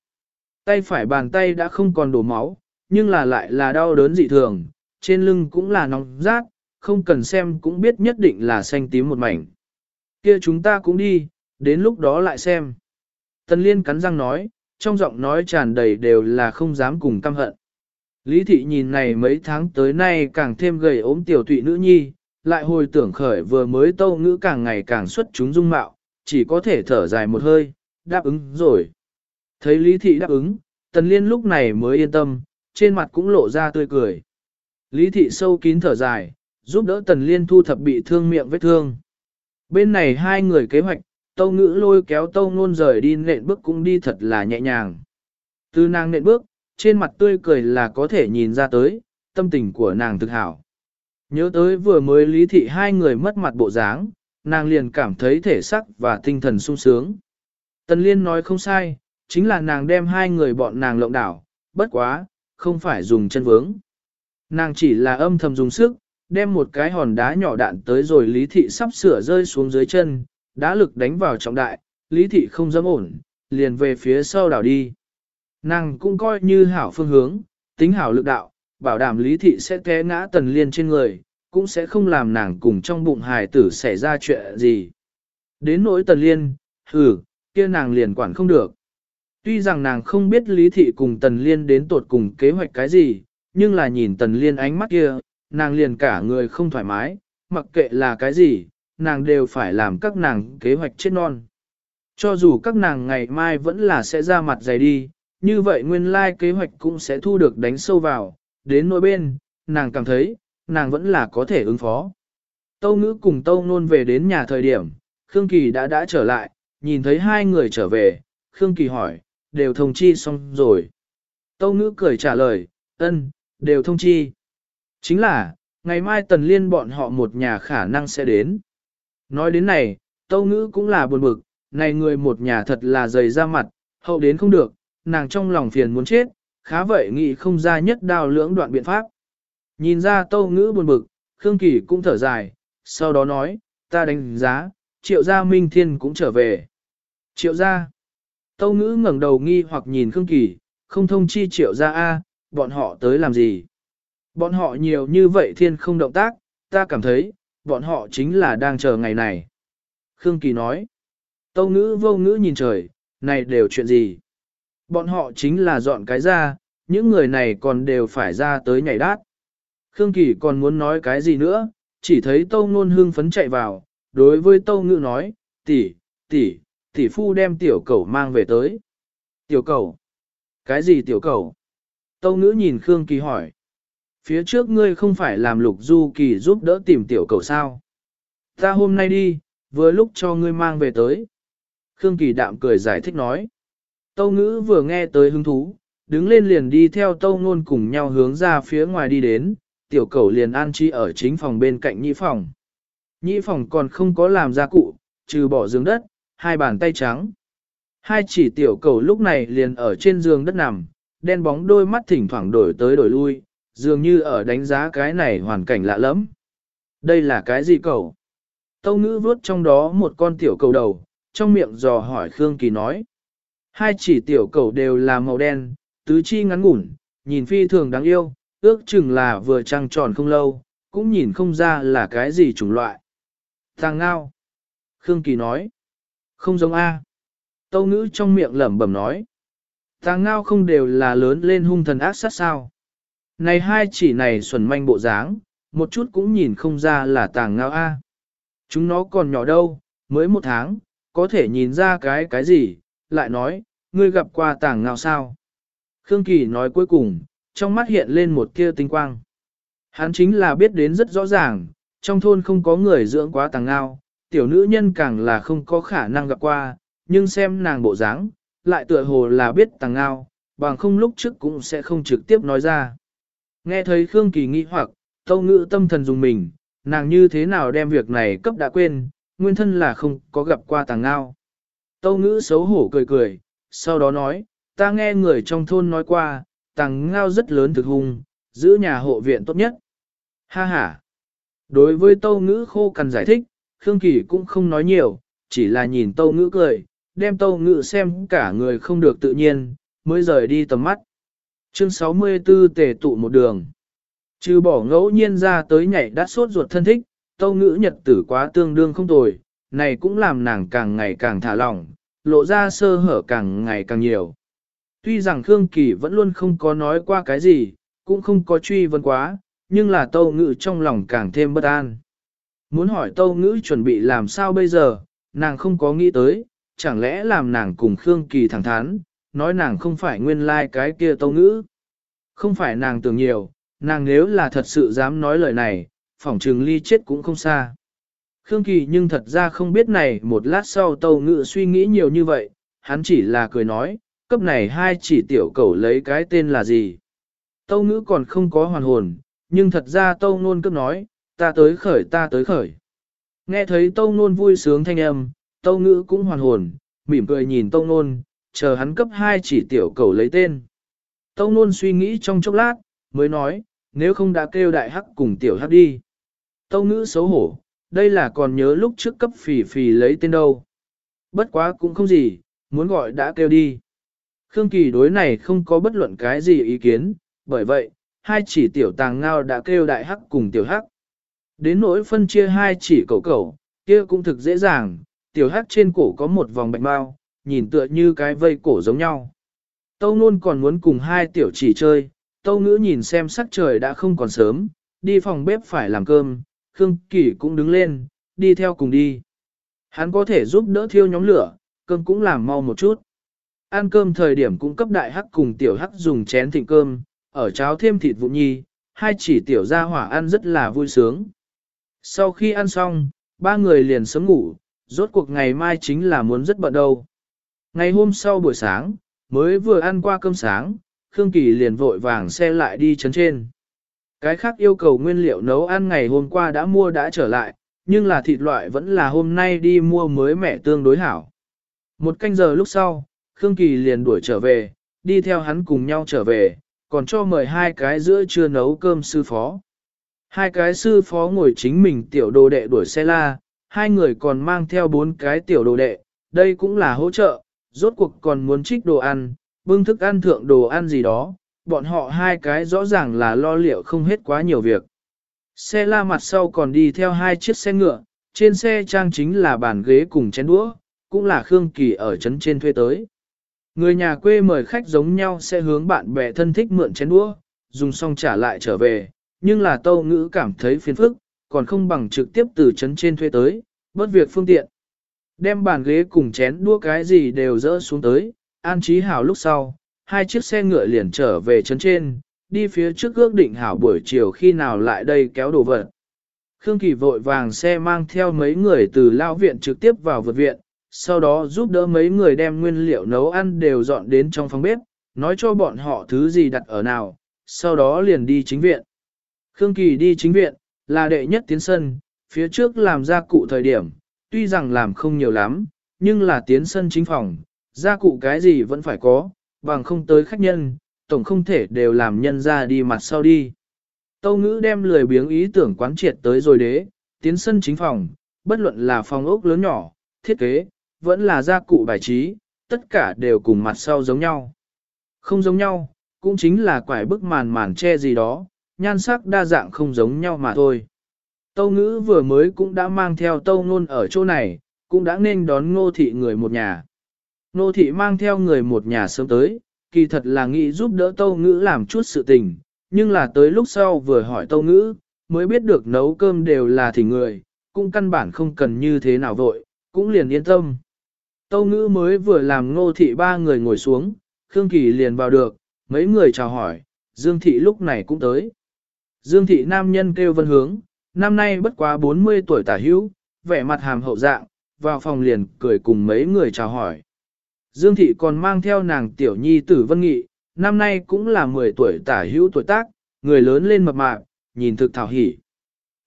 Speaker 1: Tay phải bàn tay đã không còn đổ máu, nhưng là lại là đau đớn dị thường, trên lưng cũng là nóng rát, không cần xem cũng biết nhất định là xanh tím một mảnh. Kia chúng ta cũng đi, đến lúc đó lại xem. Tần Liên cắn răng nói, trong giọng nói tràn đầy đều là không dám cùng căm hận. Lý thị nhìn này mấy tháng tới nay càng thêm gầy ốm tiểu tụy nữ nhi, lại hồi tưởng khởi vừa mới tâu ngữ càng ngày càng xuất chúng dung mạo, chỉ có thể thở dài một hơi, đáp ứng rồi. Thấy Lý thị đáp ứng, Tần Liên lúc này mới yên tâm, trên mặt cũng lộ ra tươi cười. Lý thị sâu kín thở dài, giúp đỡ Tần Liên thu thập bị thương miệng vết thương. Bên này hai người kế hoạch, Tâu Ngữ lôi kéo Tâu Nôn rời đi nện bước cũng đi thật là nhẹ nhàng. Từ nàng nện bước, trên mặt tươi cười là có thể nhìn ra tới, tâm tình của nàng thực hảo. Nhớ tới vừa mới lý thị hai người mất mặt bộ dáng, nàng liền cảm thấy thể sắc và tinh thần sung sướng. Tần Liên nói không sai, chính là nàng đem hai người bọn nàng lộng đảo, bất quá, không phải dùng chân vướng. Nàng chỉ là âm thầm dùng sức, đem một cái hòn đá nhỏ đạn tới rồi lý thị sắp sửa rơi xuống dưới chân, đá lực đánh vào trọng đại, lý thị không dám ổn, liền về phía sau đảo đi. Nàng cũng coi như hảo phương hướng, tính hảo lực đạo, bảo đảm lý thị sẽ té ngã tần liên trên người, cũng sẽ không làm nàng cùng trong bụng hài tử xảy ra chuyện gì. Đến nỗi tần liên, hừ, kia nàng liền quản không được. Tuy rằng nàng không biết lý thị cùng tần liên đến tột cùng kế hoạch cái gì, nhưng là nhìn tần liên ánh mắt kia, nàng liền cả người không thoải mái, mặc kệ là cái gì, nàng đều phải làm các nàng kế hoạch chết non. Cho dù các nàng ngày mai vẫn là sẽ ra mặt dày đi, như vậy nguyên lai kế hoạch cũng sẽ thu được đánh sâu vào, đến nỗi bên, nàng cảm thấy, nàng vẫn là có thể ứng phó. Tâu ngữ cùng tâu nôn về đến nhà thời điểm, Khương Kỳ đã đã trở lại, nhìn thấy hai người trở về, Khương Kỳ hỏi, đều thông chi xong rồi. Tâu ngữ cười trả lời, ân, đều thông chi. Chính là, ngày mai tần liên bọn họ một nhà khả năng sẽ đến. Nói đến này, tâu ngữ cũng là buồn bực, này người một nhà thật là dày ra mặt, hậu đến không được, nàng trong lòng phiền muốn chết, khá vậy nghĩ không ra nhất đào lưỡng đoạn biện pháp. Nhìn ra tâu ngữ buồn bực, Khương Kỳ cũng thở dài, sau đó nói, ta đánh giá, triệu gia minh thiên cũng trở về. Triệu gia. Tâu ngữ ngẩng đầu nghi hoặc nhìn Khương Kỳ, không thông chi triệu gia A, bọn họ tới làm gì? Bọn họ nhiều như vậy thiên không động tác, ta cảm thấy, bọn họ chính là đang chờ ngày này. Khương Kỳ nói, tâu ngữ vô ngữ nhìn trời, này đều chuyện gì? Bọn họ chính là dọn cái ra, những người này còn đều phải ra tới nhảy đát. Khương Kỳ còn muốn nói cái gì nữa, chỉ thấy tâu Nôn Hưng phấn chạy vào, đối với tâu ngữ nói, tỷ, tỷ, tỷ phu đem tiểu cầu mang về tới. Tiểu cầu? Cái gì tiểu cầu? Tâu ngữ nhìn Khương Kỳ hỏi. Phía trước ngươi không phải làm lục du kỳ giúp đỡ tìm tiểu cầu sao? Ta hôm nay đi, vừa lúc cho ngươi mang về tới. Khương Kỳ đạm cười giải thích nói. Tâu ngữ vừa nghe tới hứng thú, đứng lên liền đi theo tâu ngôn cùng nhau hướng ra phía ngoài đi đến, tiểu cầu liền an trí ở chính phòng bên cạnh nhị phòng. Nhị phòng còn không có làm gia cụ, trừ bỏ giường đất, hai bàn tay trắng. Hai chỉ tiểu cầu lúc này liền ở trên giường đất nằm, đen bóng đôi mắt thỉnh thoảng đổi tới đổi lui, dường như ở đánh giá cái này hoàn cảnh lạ lắm. Đây là cái gì cầu? Tâu ngữ vuốt trong đó một con tiểu cầu đầu, trong miệng dò hỏi Khương Kỳ nói. Hai chỉ tiểu cầu đều là màu đen, tứ chi ngắn ngủn, nhìn phi thường đáng yêu, ước chừng là vừa trăng tròn không lâu, cũng nhìn không ra là cái gì chủng loại. Tàng ngao. Khương Kỳ nói. Không giống A. Tâu ngữ trong miệng lẩm bẩm nói. Tàng ngao không đều là lớn lên hung thần ác sát sao. Này hai chỉ này xuẩn manh bộ dáng, một chút cũng nhìn không ra là tàng ngao A. Chúng nó còn nhỏ đâu, mới một tháng, có thể nhìn ra cái cái gì, lại nói, ngươi gặp qua tàng ngao sao. Khương Kỳ nói cuối cùng, trong mắt hiện lên một tia tinh quang. Hắn chính là biết đến rất rõ ràng, trong thôn không có người dưỡng quá tàng ngao, tiểu nữ nhân càng là không có khả năng gặp qua, nhưng xem nàng bộ dáng, lại tựa hồ là biết tàng ngao, bằng không lúc trước cũng sẽ không trực tiếp nói ra. Nghe thấy Khương Kỳ nghĩ hoặc, tâu ngữ tâm thần dùng mình, nàng như thế nào đem việc này cấp đã quên, nguyên thân là không có gặp qua tàng ngao. Tâu ngữ xấu hổ cười cười, sau đó nói, ta nghe người trong thôn nói qua, tàng ngao rất lớn thực hung, giữ nhà hộ viện tốt nhất. Ha ha! Đối với tâu ngữ khô cần giải thích, Khương Kỳ cũng không nói nhiều, chỉ là nhìn tâu ngữ cười, đem tâu ngữ xem cả người không được tự nhiên, mới rời đi tầm mắt. Chương 64 tề tụ một đường. Trừ bỏ ngẫu nhiên ra tới nhảy đắt sốt ruột thân thích, tâu ngữ nhật tử quá tương đương không tồi, này cũng làm nàng càng ngày càng thả lỏng, lộ ra sơ hở càng ngày càng nhiều. Tuy rằng Khương Kỳ vẫn luôn không có nói qua cái gì, cũng không có truy vấn quá, nhưng là tâu ngữ trong lòng càng thêm bất an. Muốn hỏi tâu ngữ chuẩn bị làm sao bây giờ, nàng không có nghĩ tới, chẳng lẽ làm nàng cùng Khương Kỳ thẳng thắn, nói nàng không phải nguyên lai like cái kia tâu ngữ. Không phải nàng tưởng nhiều, nàng nếu là thật sự dám nói lời này, phỏng trừng ly chết cũng không xa. Khương Kỳ nhưng thật ra không biết này một lát sau tâu ngữ suy nghĩ nhiều như vậy, hắn chỉ là cười nói, cấp này hai chỉ tiểu cầu lấy cái tên là gì. Tâu ngữ còn không có hoàn hồn, nhưng thật ra tâu nôn cấp nói, ta tới khởi ta tới khởi. Nghe thấy tâu nôn vui sướng thanh âm, tâu ngữ cũng hoàn hồn, mỉm cười nhìn tâu nôn, chờ hắn cấp hai chỉ tiểu cầu lấy tên. Tâu nôn suy nghĩ trong chốc lát, mới nói, nếu không đã kêu đại hắc cùng tiểu hắc đi. Tâu ngữ xấu hổ, đây là còn nhớ lúc trước cấp phì phì lấy tên đâu. Bất quá cũng không gì, muốn gọi đã kêu đi. Khương Kỳ đối này không có bất luận cái gì ý kiến, bởi vậy, hai chỉ tiểu tàng ngao đã kêu đại hắc cùng tiểu hắc. Đến nỗi phân chia hai chỉ cậu cậu, kia cũng thực dễ dàng, tiểu hắc trên cổ có một vòng bạch bao, nhìn tựa như cái vây cổ giống nhau. Tâu nôn còn muốn cùng hai tiểu chỉ chơi, tâu ngữ nhìn xem sắc trời đã không còn sớm, đi phòng bếp phải làm cơm, Khương Kỳ cũng đứng lên, đi theo cùng đi. Hắn có thể giúp đỡ thiêu nhóm lửa, cơm cũng làm mau một chút. Ăn cơm thời điểm cũng cấp đại hắc cùng tiểu hắc dùng chén thịnh cơm, ở cháo thêm thịt vụ nhi, hai chỉ tiểu ra hỏa ăn rất là vui sướng. Sau khi ăn xong, ba người liền sớm ngủ, rốt cuộc ngày mai chính là muốn rất bận đâu. Ngày hôm sau buổi sáng, mới vừa ăn qua cơm sáng, Khương Kỳ liền vội vàng xe lại đi chấn trên. Cái khác yêu cầu nguyên liệu nấu ăn ngày hôm qua đã mua đã trở lại, nhưng là thịt loại vẫn là hôm nay đi mua mới mẻ tương đối hảo. Một canh giờ lúc sau, Khương Kỳ liền đuổi trở về, đi theo hắn cùng nhau trở về, còn cho mời hai cái giữa trưa nấu cơm sư phó. Hai cái sư phó ngồi chính mình tiểu đồ đệ đuổi xe la, hai người còn mang theo bốn cái tiểu đồ đệ, đây cũng là hỗ trợ, rốt cuộc còn muốn trích đồ ăn, bưng thức ăn thượng đồ ăn gì đó, bọn họ hai cái rõ ràng là lo liệu không hết quá nhiều việc. Xe la mặt sau còn đi theo hai chiếc xe ngựa, trên xe trang chính là bàn ghế cùng chén đũa, cũng là Khương Kỳ ở trấn trên thuê tới. Người nhà quê mời khách giống nhau sẽ hướng bạn bè thân thích mượn chén đũa, dùng xong trả lại trở về, nhưng là tâu ngữ cảm thấy phiền phức, còn không bằng trực tiếp từ trấn trên thuê tới, bớt việc phương tiện. Đem bàn ghế cùng chén đũa cái gì đều dỡ xuống tới, an trí hảo lúc sau, hai chiếc xe ngựa liền trở về trấn trên, đi phía trước ước định hảo buổi chiều khi nào lại đây kéo đồ vật. Khương Kỳ vội vàng xe mang theo mấy người từ lao viện trực tiếp vào vượt viện, sau đó giúp đỡ mấy người đem nguyên liệu nấu ăn đều dọn đến trong phòng bếp, nói cho bọn họ thứ gì đặt ở nào, sau đó liền đi chính viện. Khương Kỳ đi chính viện, là đệ nhất tiến sân, phía trước làm gia cụ thời điểm, tuy rằng làm không nhiều lắm, nhưng là tiến sân chính phòng, gia cụ cái gì vẫn phải có, bằng không tới khách nhân, tổng không thể đều làm nhân ra đi mặt sau đi. Tâu ngữ đem lười biếng ý tưởng quán triệt tới rồi đế, tiến sân chính phòng, bất luận là phòng ốc lớn nhỏ, thiết kế, vẫn là gia cụ bài trí, tất cả đều cùng mặt sau giống nhau. Không giống nhau, cũng chính là quải bức màn màn che gì đó, nhan sắc đa dạng không giống nhau mà thôi. Tâu ngữ vừa mới cũng đã mang theo tâu ngôn ở chỗ này, cũng đã nên đón ngô thị người một nhà. Ngô thị mang theo người một nhà sớm tới, kỳ thật là nghĩ giúp đỡ tâu ngữ làm chút sự tình, nhưng là tới lúc sau vừa hỏi tâu ngữ, mới biết được nấu cơm đều là thỉnh người, cũng căn bản không cần như thế nào vội, cũng liền yên tâm. Tâu ngữ mới vừa làm ngô thị ba người ngồi xuống, Khương Kỳ liền vào được, mấy người chào hỏi, Dương thị lúc này cũng tới. Dương thị nam nhân kêu vân hướng, năm nay bất quá 40 tuổi tả hữu, vẻ mặt hàm hậu dạng, vào phòng liền cười cùng mấy người chào hỏi. Dương thị còn mang theo nàng tiểu nhi tử vân nghị, năm nay cũng là 10 tuổi tả hữu tuổi tác, người lớn lên mập mạp, nhìn thực thảo hỉ.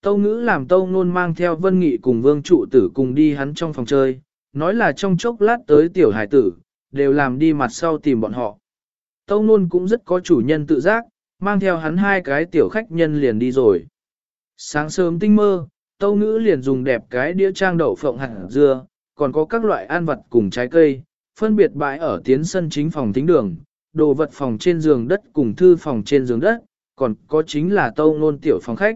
Speaker 1: Tâu ngữ làm tâu nôn mang theo vân nghị cùng vương trụ tử cùng đi hắn trong phòng chơi, nói là trong chốc lát tới tiểu hải tử, đều làm đi mặt sau tìm bọn họ. Tâu nôn cũng rất có chủ nhân tự giác, mang theo hắn hai cái tiểu khách nhân liền đi rồi. Sáng sớm tinh mơ, tâu ngữ liền dùng đẹp cái đĩa trang đậu phộng hạt dưa, còn có các loại an vật cùng trái cây, phân biệt bãi ở tiến sân chính phòng tính đường, đồ vật phòng trên giường đất cùng thư phòng trên giường đất, còn có chính là tâu nôn tiểu phòng khách.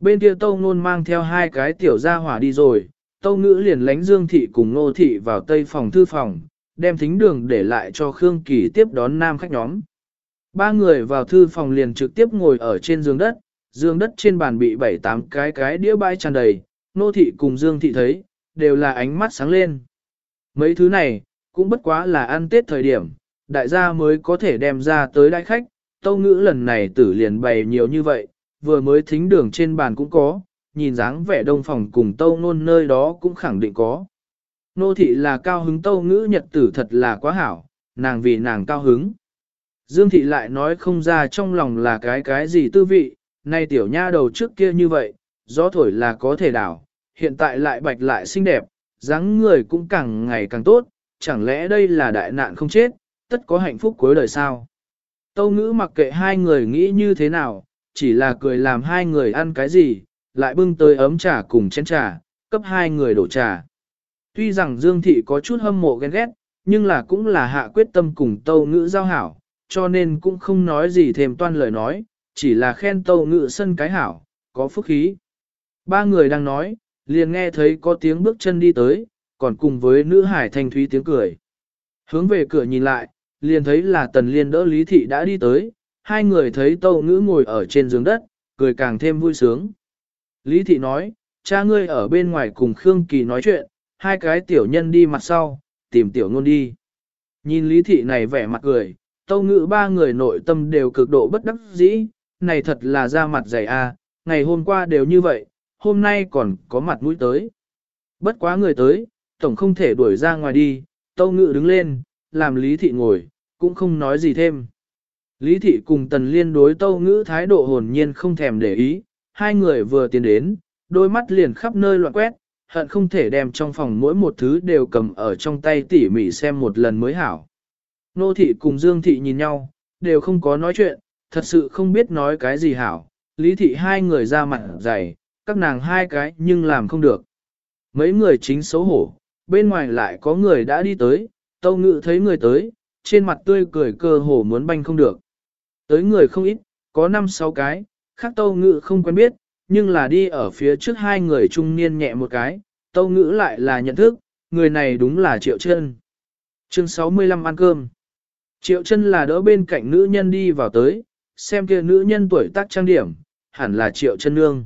Speaker 1: Bên kia tâu nôn mang theo hai cái tiểu gia hỏa đi rồi, tâu ngữ liền lánh dương thị cùng nô thị vào tây phòng thư phòng, đem thính đường để lại cho Khương Kỳ tiếp đón nam khách nhóm. Ba người vào thư phòng liền trực tiếp ngồi ở trên giường đất, giường đất trên bàn bị bảy tám cái cái đĩa bãi tràn đầy, nô thị cùng dương thị thấy, đều là ánh mắt sáng lên. Mấy thứ này, cũng bất quá là ăn tết thời điểm, đại gia mới có thể đem ra tới đại khách, tâu ngữ lần này tử liền bày nhiều như vậy, vừa mới thính đường trên bàn cũng có, nhìn dáng vẻ đông phòng cùng tâu nôn nơi đó cũng khẳng định có. Nô thị là cao hứng tâu ngữ nhật tử thật là quá hảo, nàng vì nàng cao hứng. Dương thị lại nói không ra trong lòng là cái cái gì tư vị, nay tiểu nha đầu trước kia như vậy, gió thổi là có thể đảo, hiện tại lại bạch lại xinh đẹp, dáng người cũng càng ngày càng tốt, chẳng lẽ đây là đại nạn không chết, tất có hạnh phúc cuối đời sao? Tâu ngữ mặc kệ hai người nghĩ như thế nào, chỉ là cười làm hai người ăn cái gì, lại bưng tới ấm trà cùng chén trà, cấp hai người đổ trà. Tuy rằng Dương Thị có chút hâm mộ ghen ghét, nhưng là cũng là hạ quyết tâm cùng tâu ngữ giao hảo, cho nên cũng không nói gì thêm toan lời nói, chỉ là khen tâu ngữ sân cái hảo, có phúc khí. Ba người đang nói, liền nghe thấy có tiếng bước chân đi tới, còn cùng với nữ hải thanh thúy tiếng cười. Hướng về cửa nhìn lại, liền thấy là tần liên đỡ lý thị đã đi tới, hai người thấy tâu ngữ ngồi ở trên giường đất, cười càng thêm vui sướng. Lý thị nói, cha ngươi ở bên ngoài cùng Khương Kỳ nói chuyện, hai cái tiểu nhân đi mặt sau, tìm tiểu ngôn đi. Nhìn lý thị này vẻ mặt cười, tâu ngữ ba người nội tâm đều cực độ bất đắc dĩ, này thật là ra mặt dày a ngày hôm qua đều như vậy, hôm nay còn có mặt mũi tới. Bất quá người tới, tổng không thể đuổi ra ngoài đi, tâu ngữ đứng lên, làm lý thị ngồi, cũng không nói gì thêm. Lý thị cùng tần liên đối tâu ngữ thái độ hồn nhiên không thèm để ý, hai người vừa tiến đến, đôi mắt liền khắp nơi loạn quét, hận không thể đem trong phòng mỗi một thứ đều cầm ở trong tay tỉ mỉ xem một lần mới hảo. Nô thị cùng Dương thị nhìn nhau, đều không có nói chuyện, thật sự không biết nói cái gì hảo. Lý thị hai người ra mặt dày, các nàng hai cái nhưng làm không được. Mấy người chính xấu hổ, bên ngoài lại có người đã đi tới, tâu ngự thấy người tới, trên mặt tươi cười cơ hồ muốn banh không được. Tới người không ít, có năm sáu cái, khác tâu ngữ không quen biết, nhưng là đi ở phía trước hai người trung niên nhẹ một cái, tâu ngữ lại là nhận thức, người này đúng là Triệu chân Chương 65 ăn cơm. Triệu chân là đỡ bên cạnh nữ nhân đi vào tới, xem kia nữ nhân tuổi tác trang điểm, hẳn là Triệu chân nương.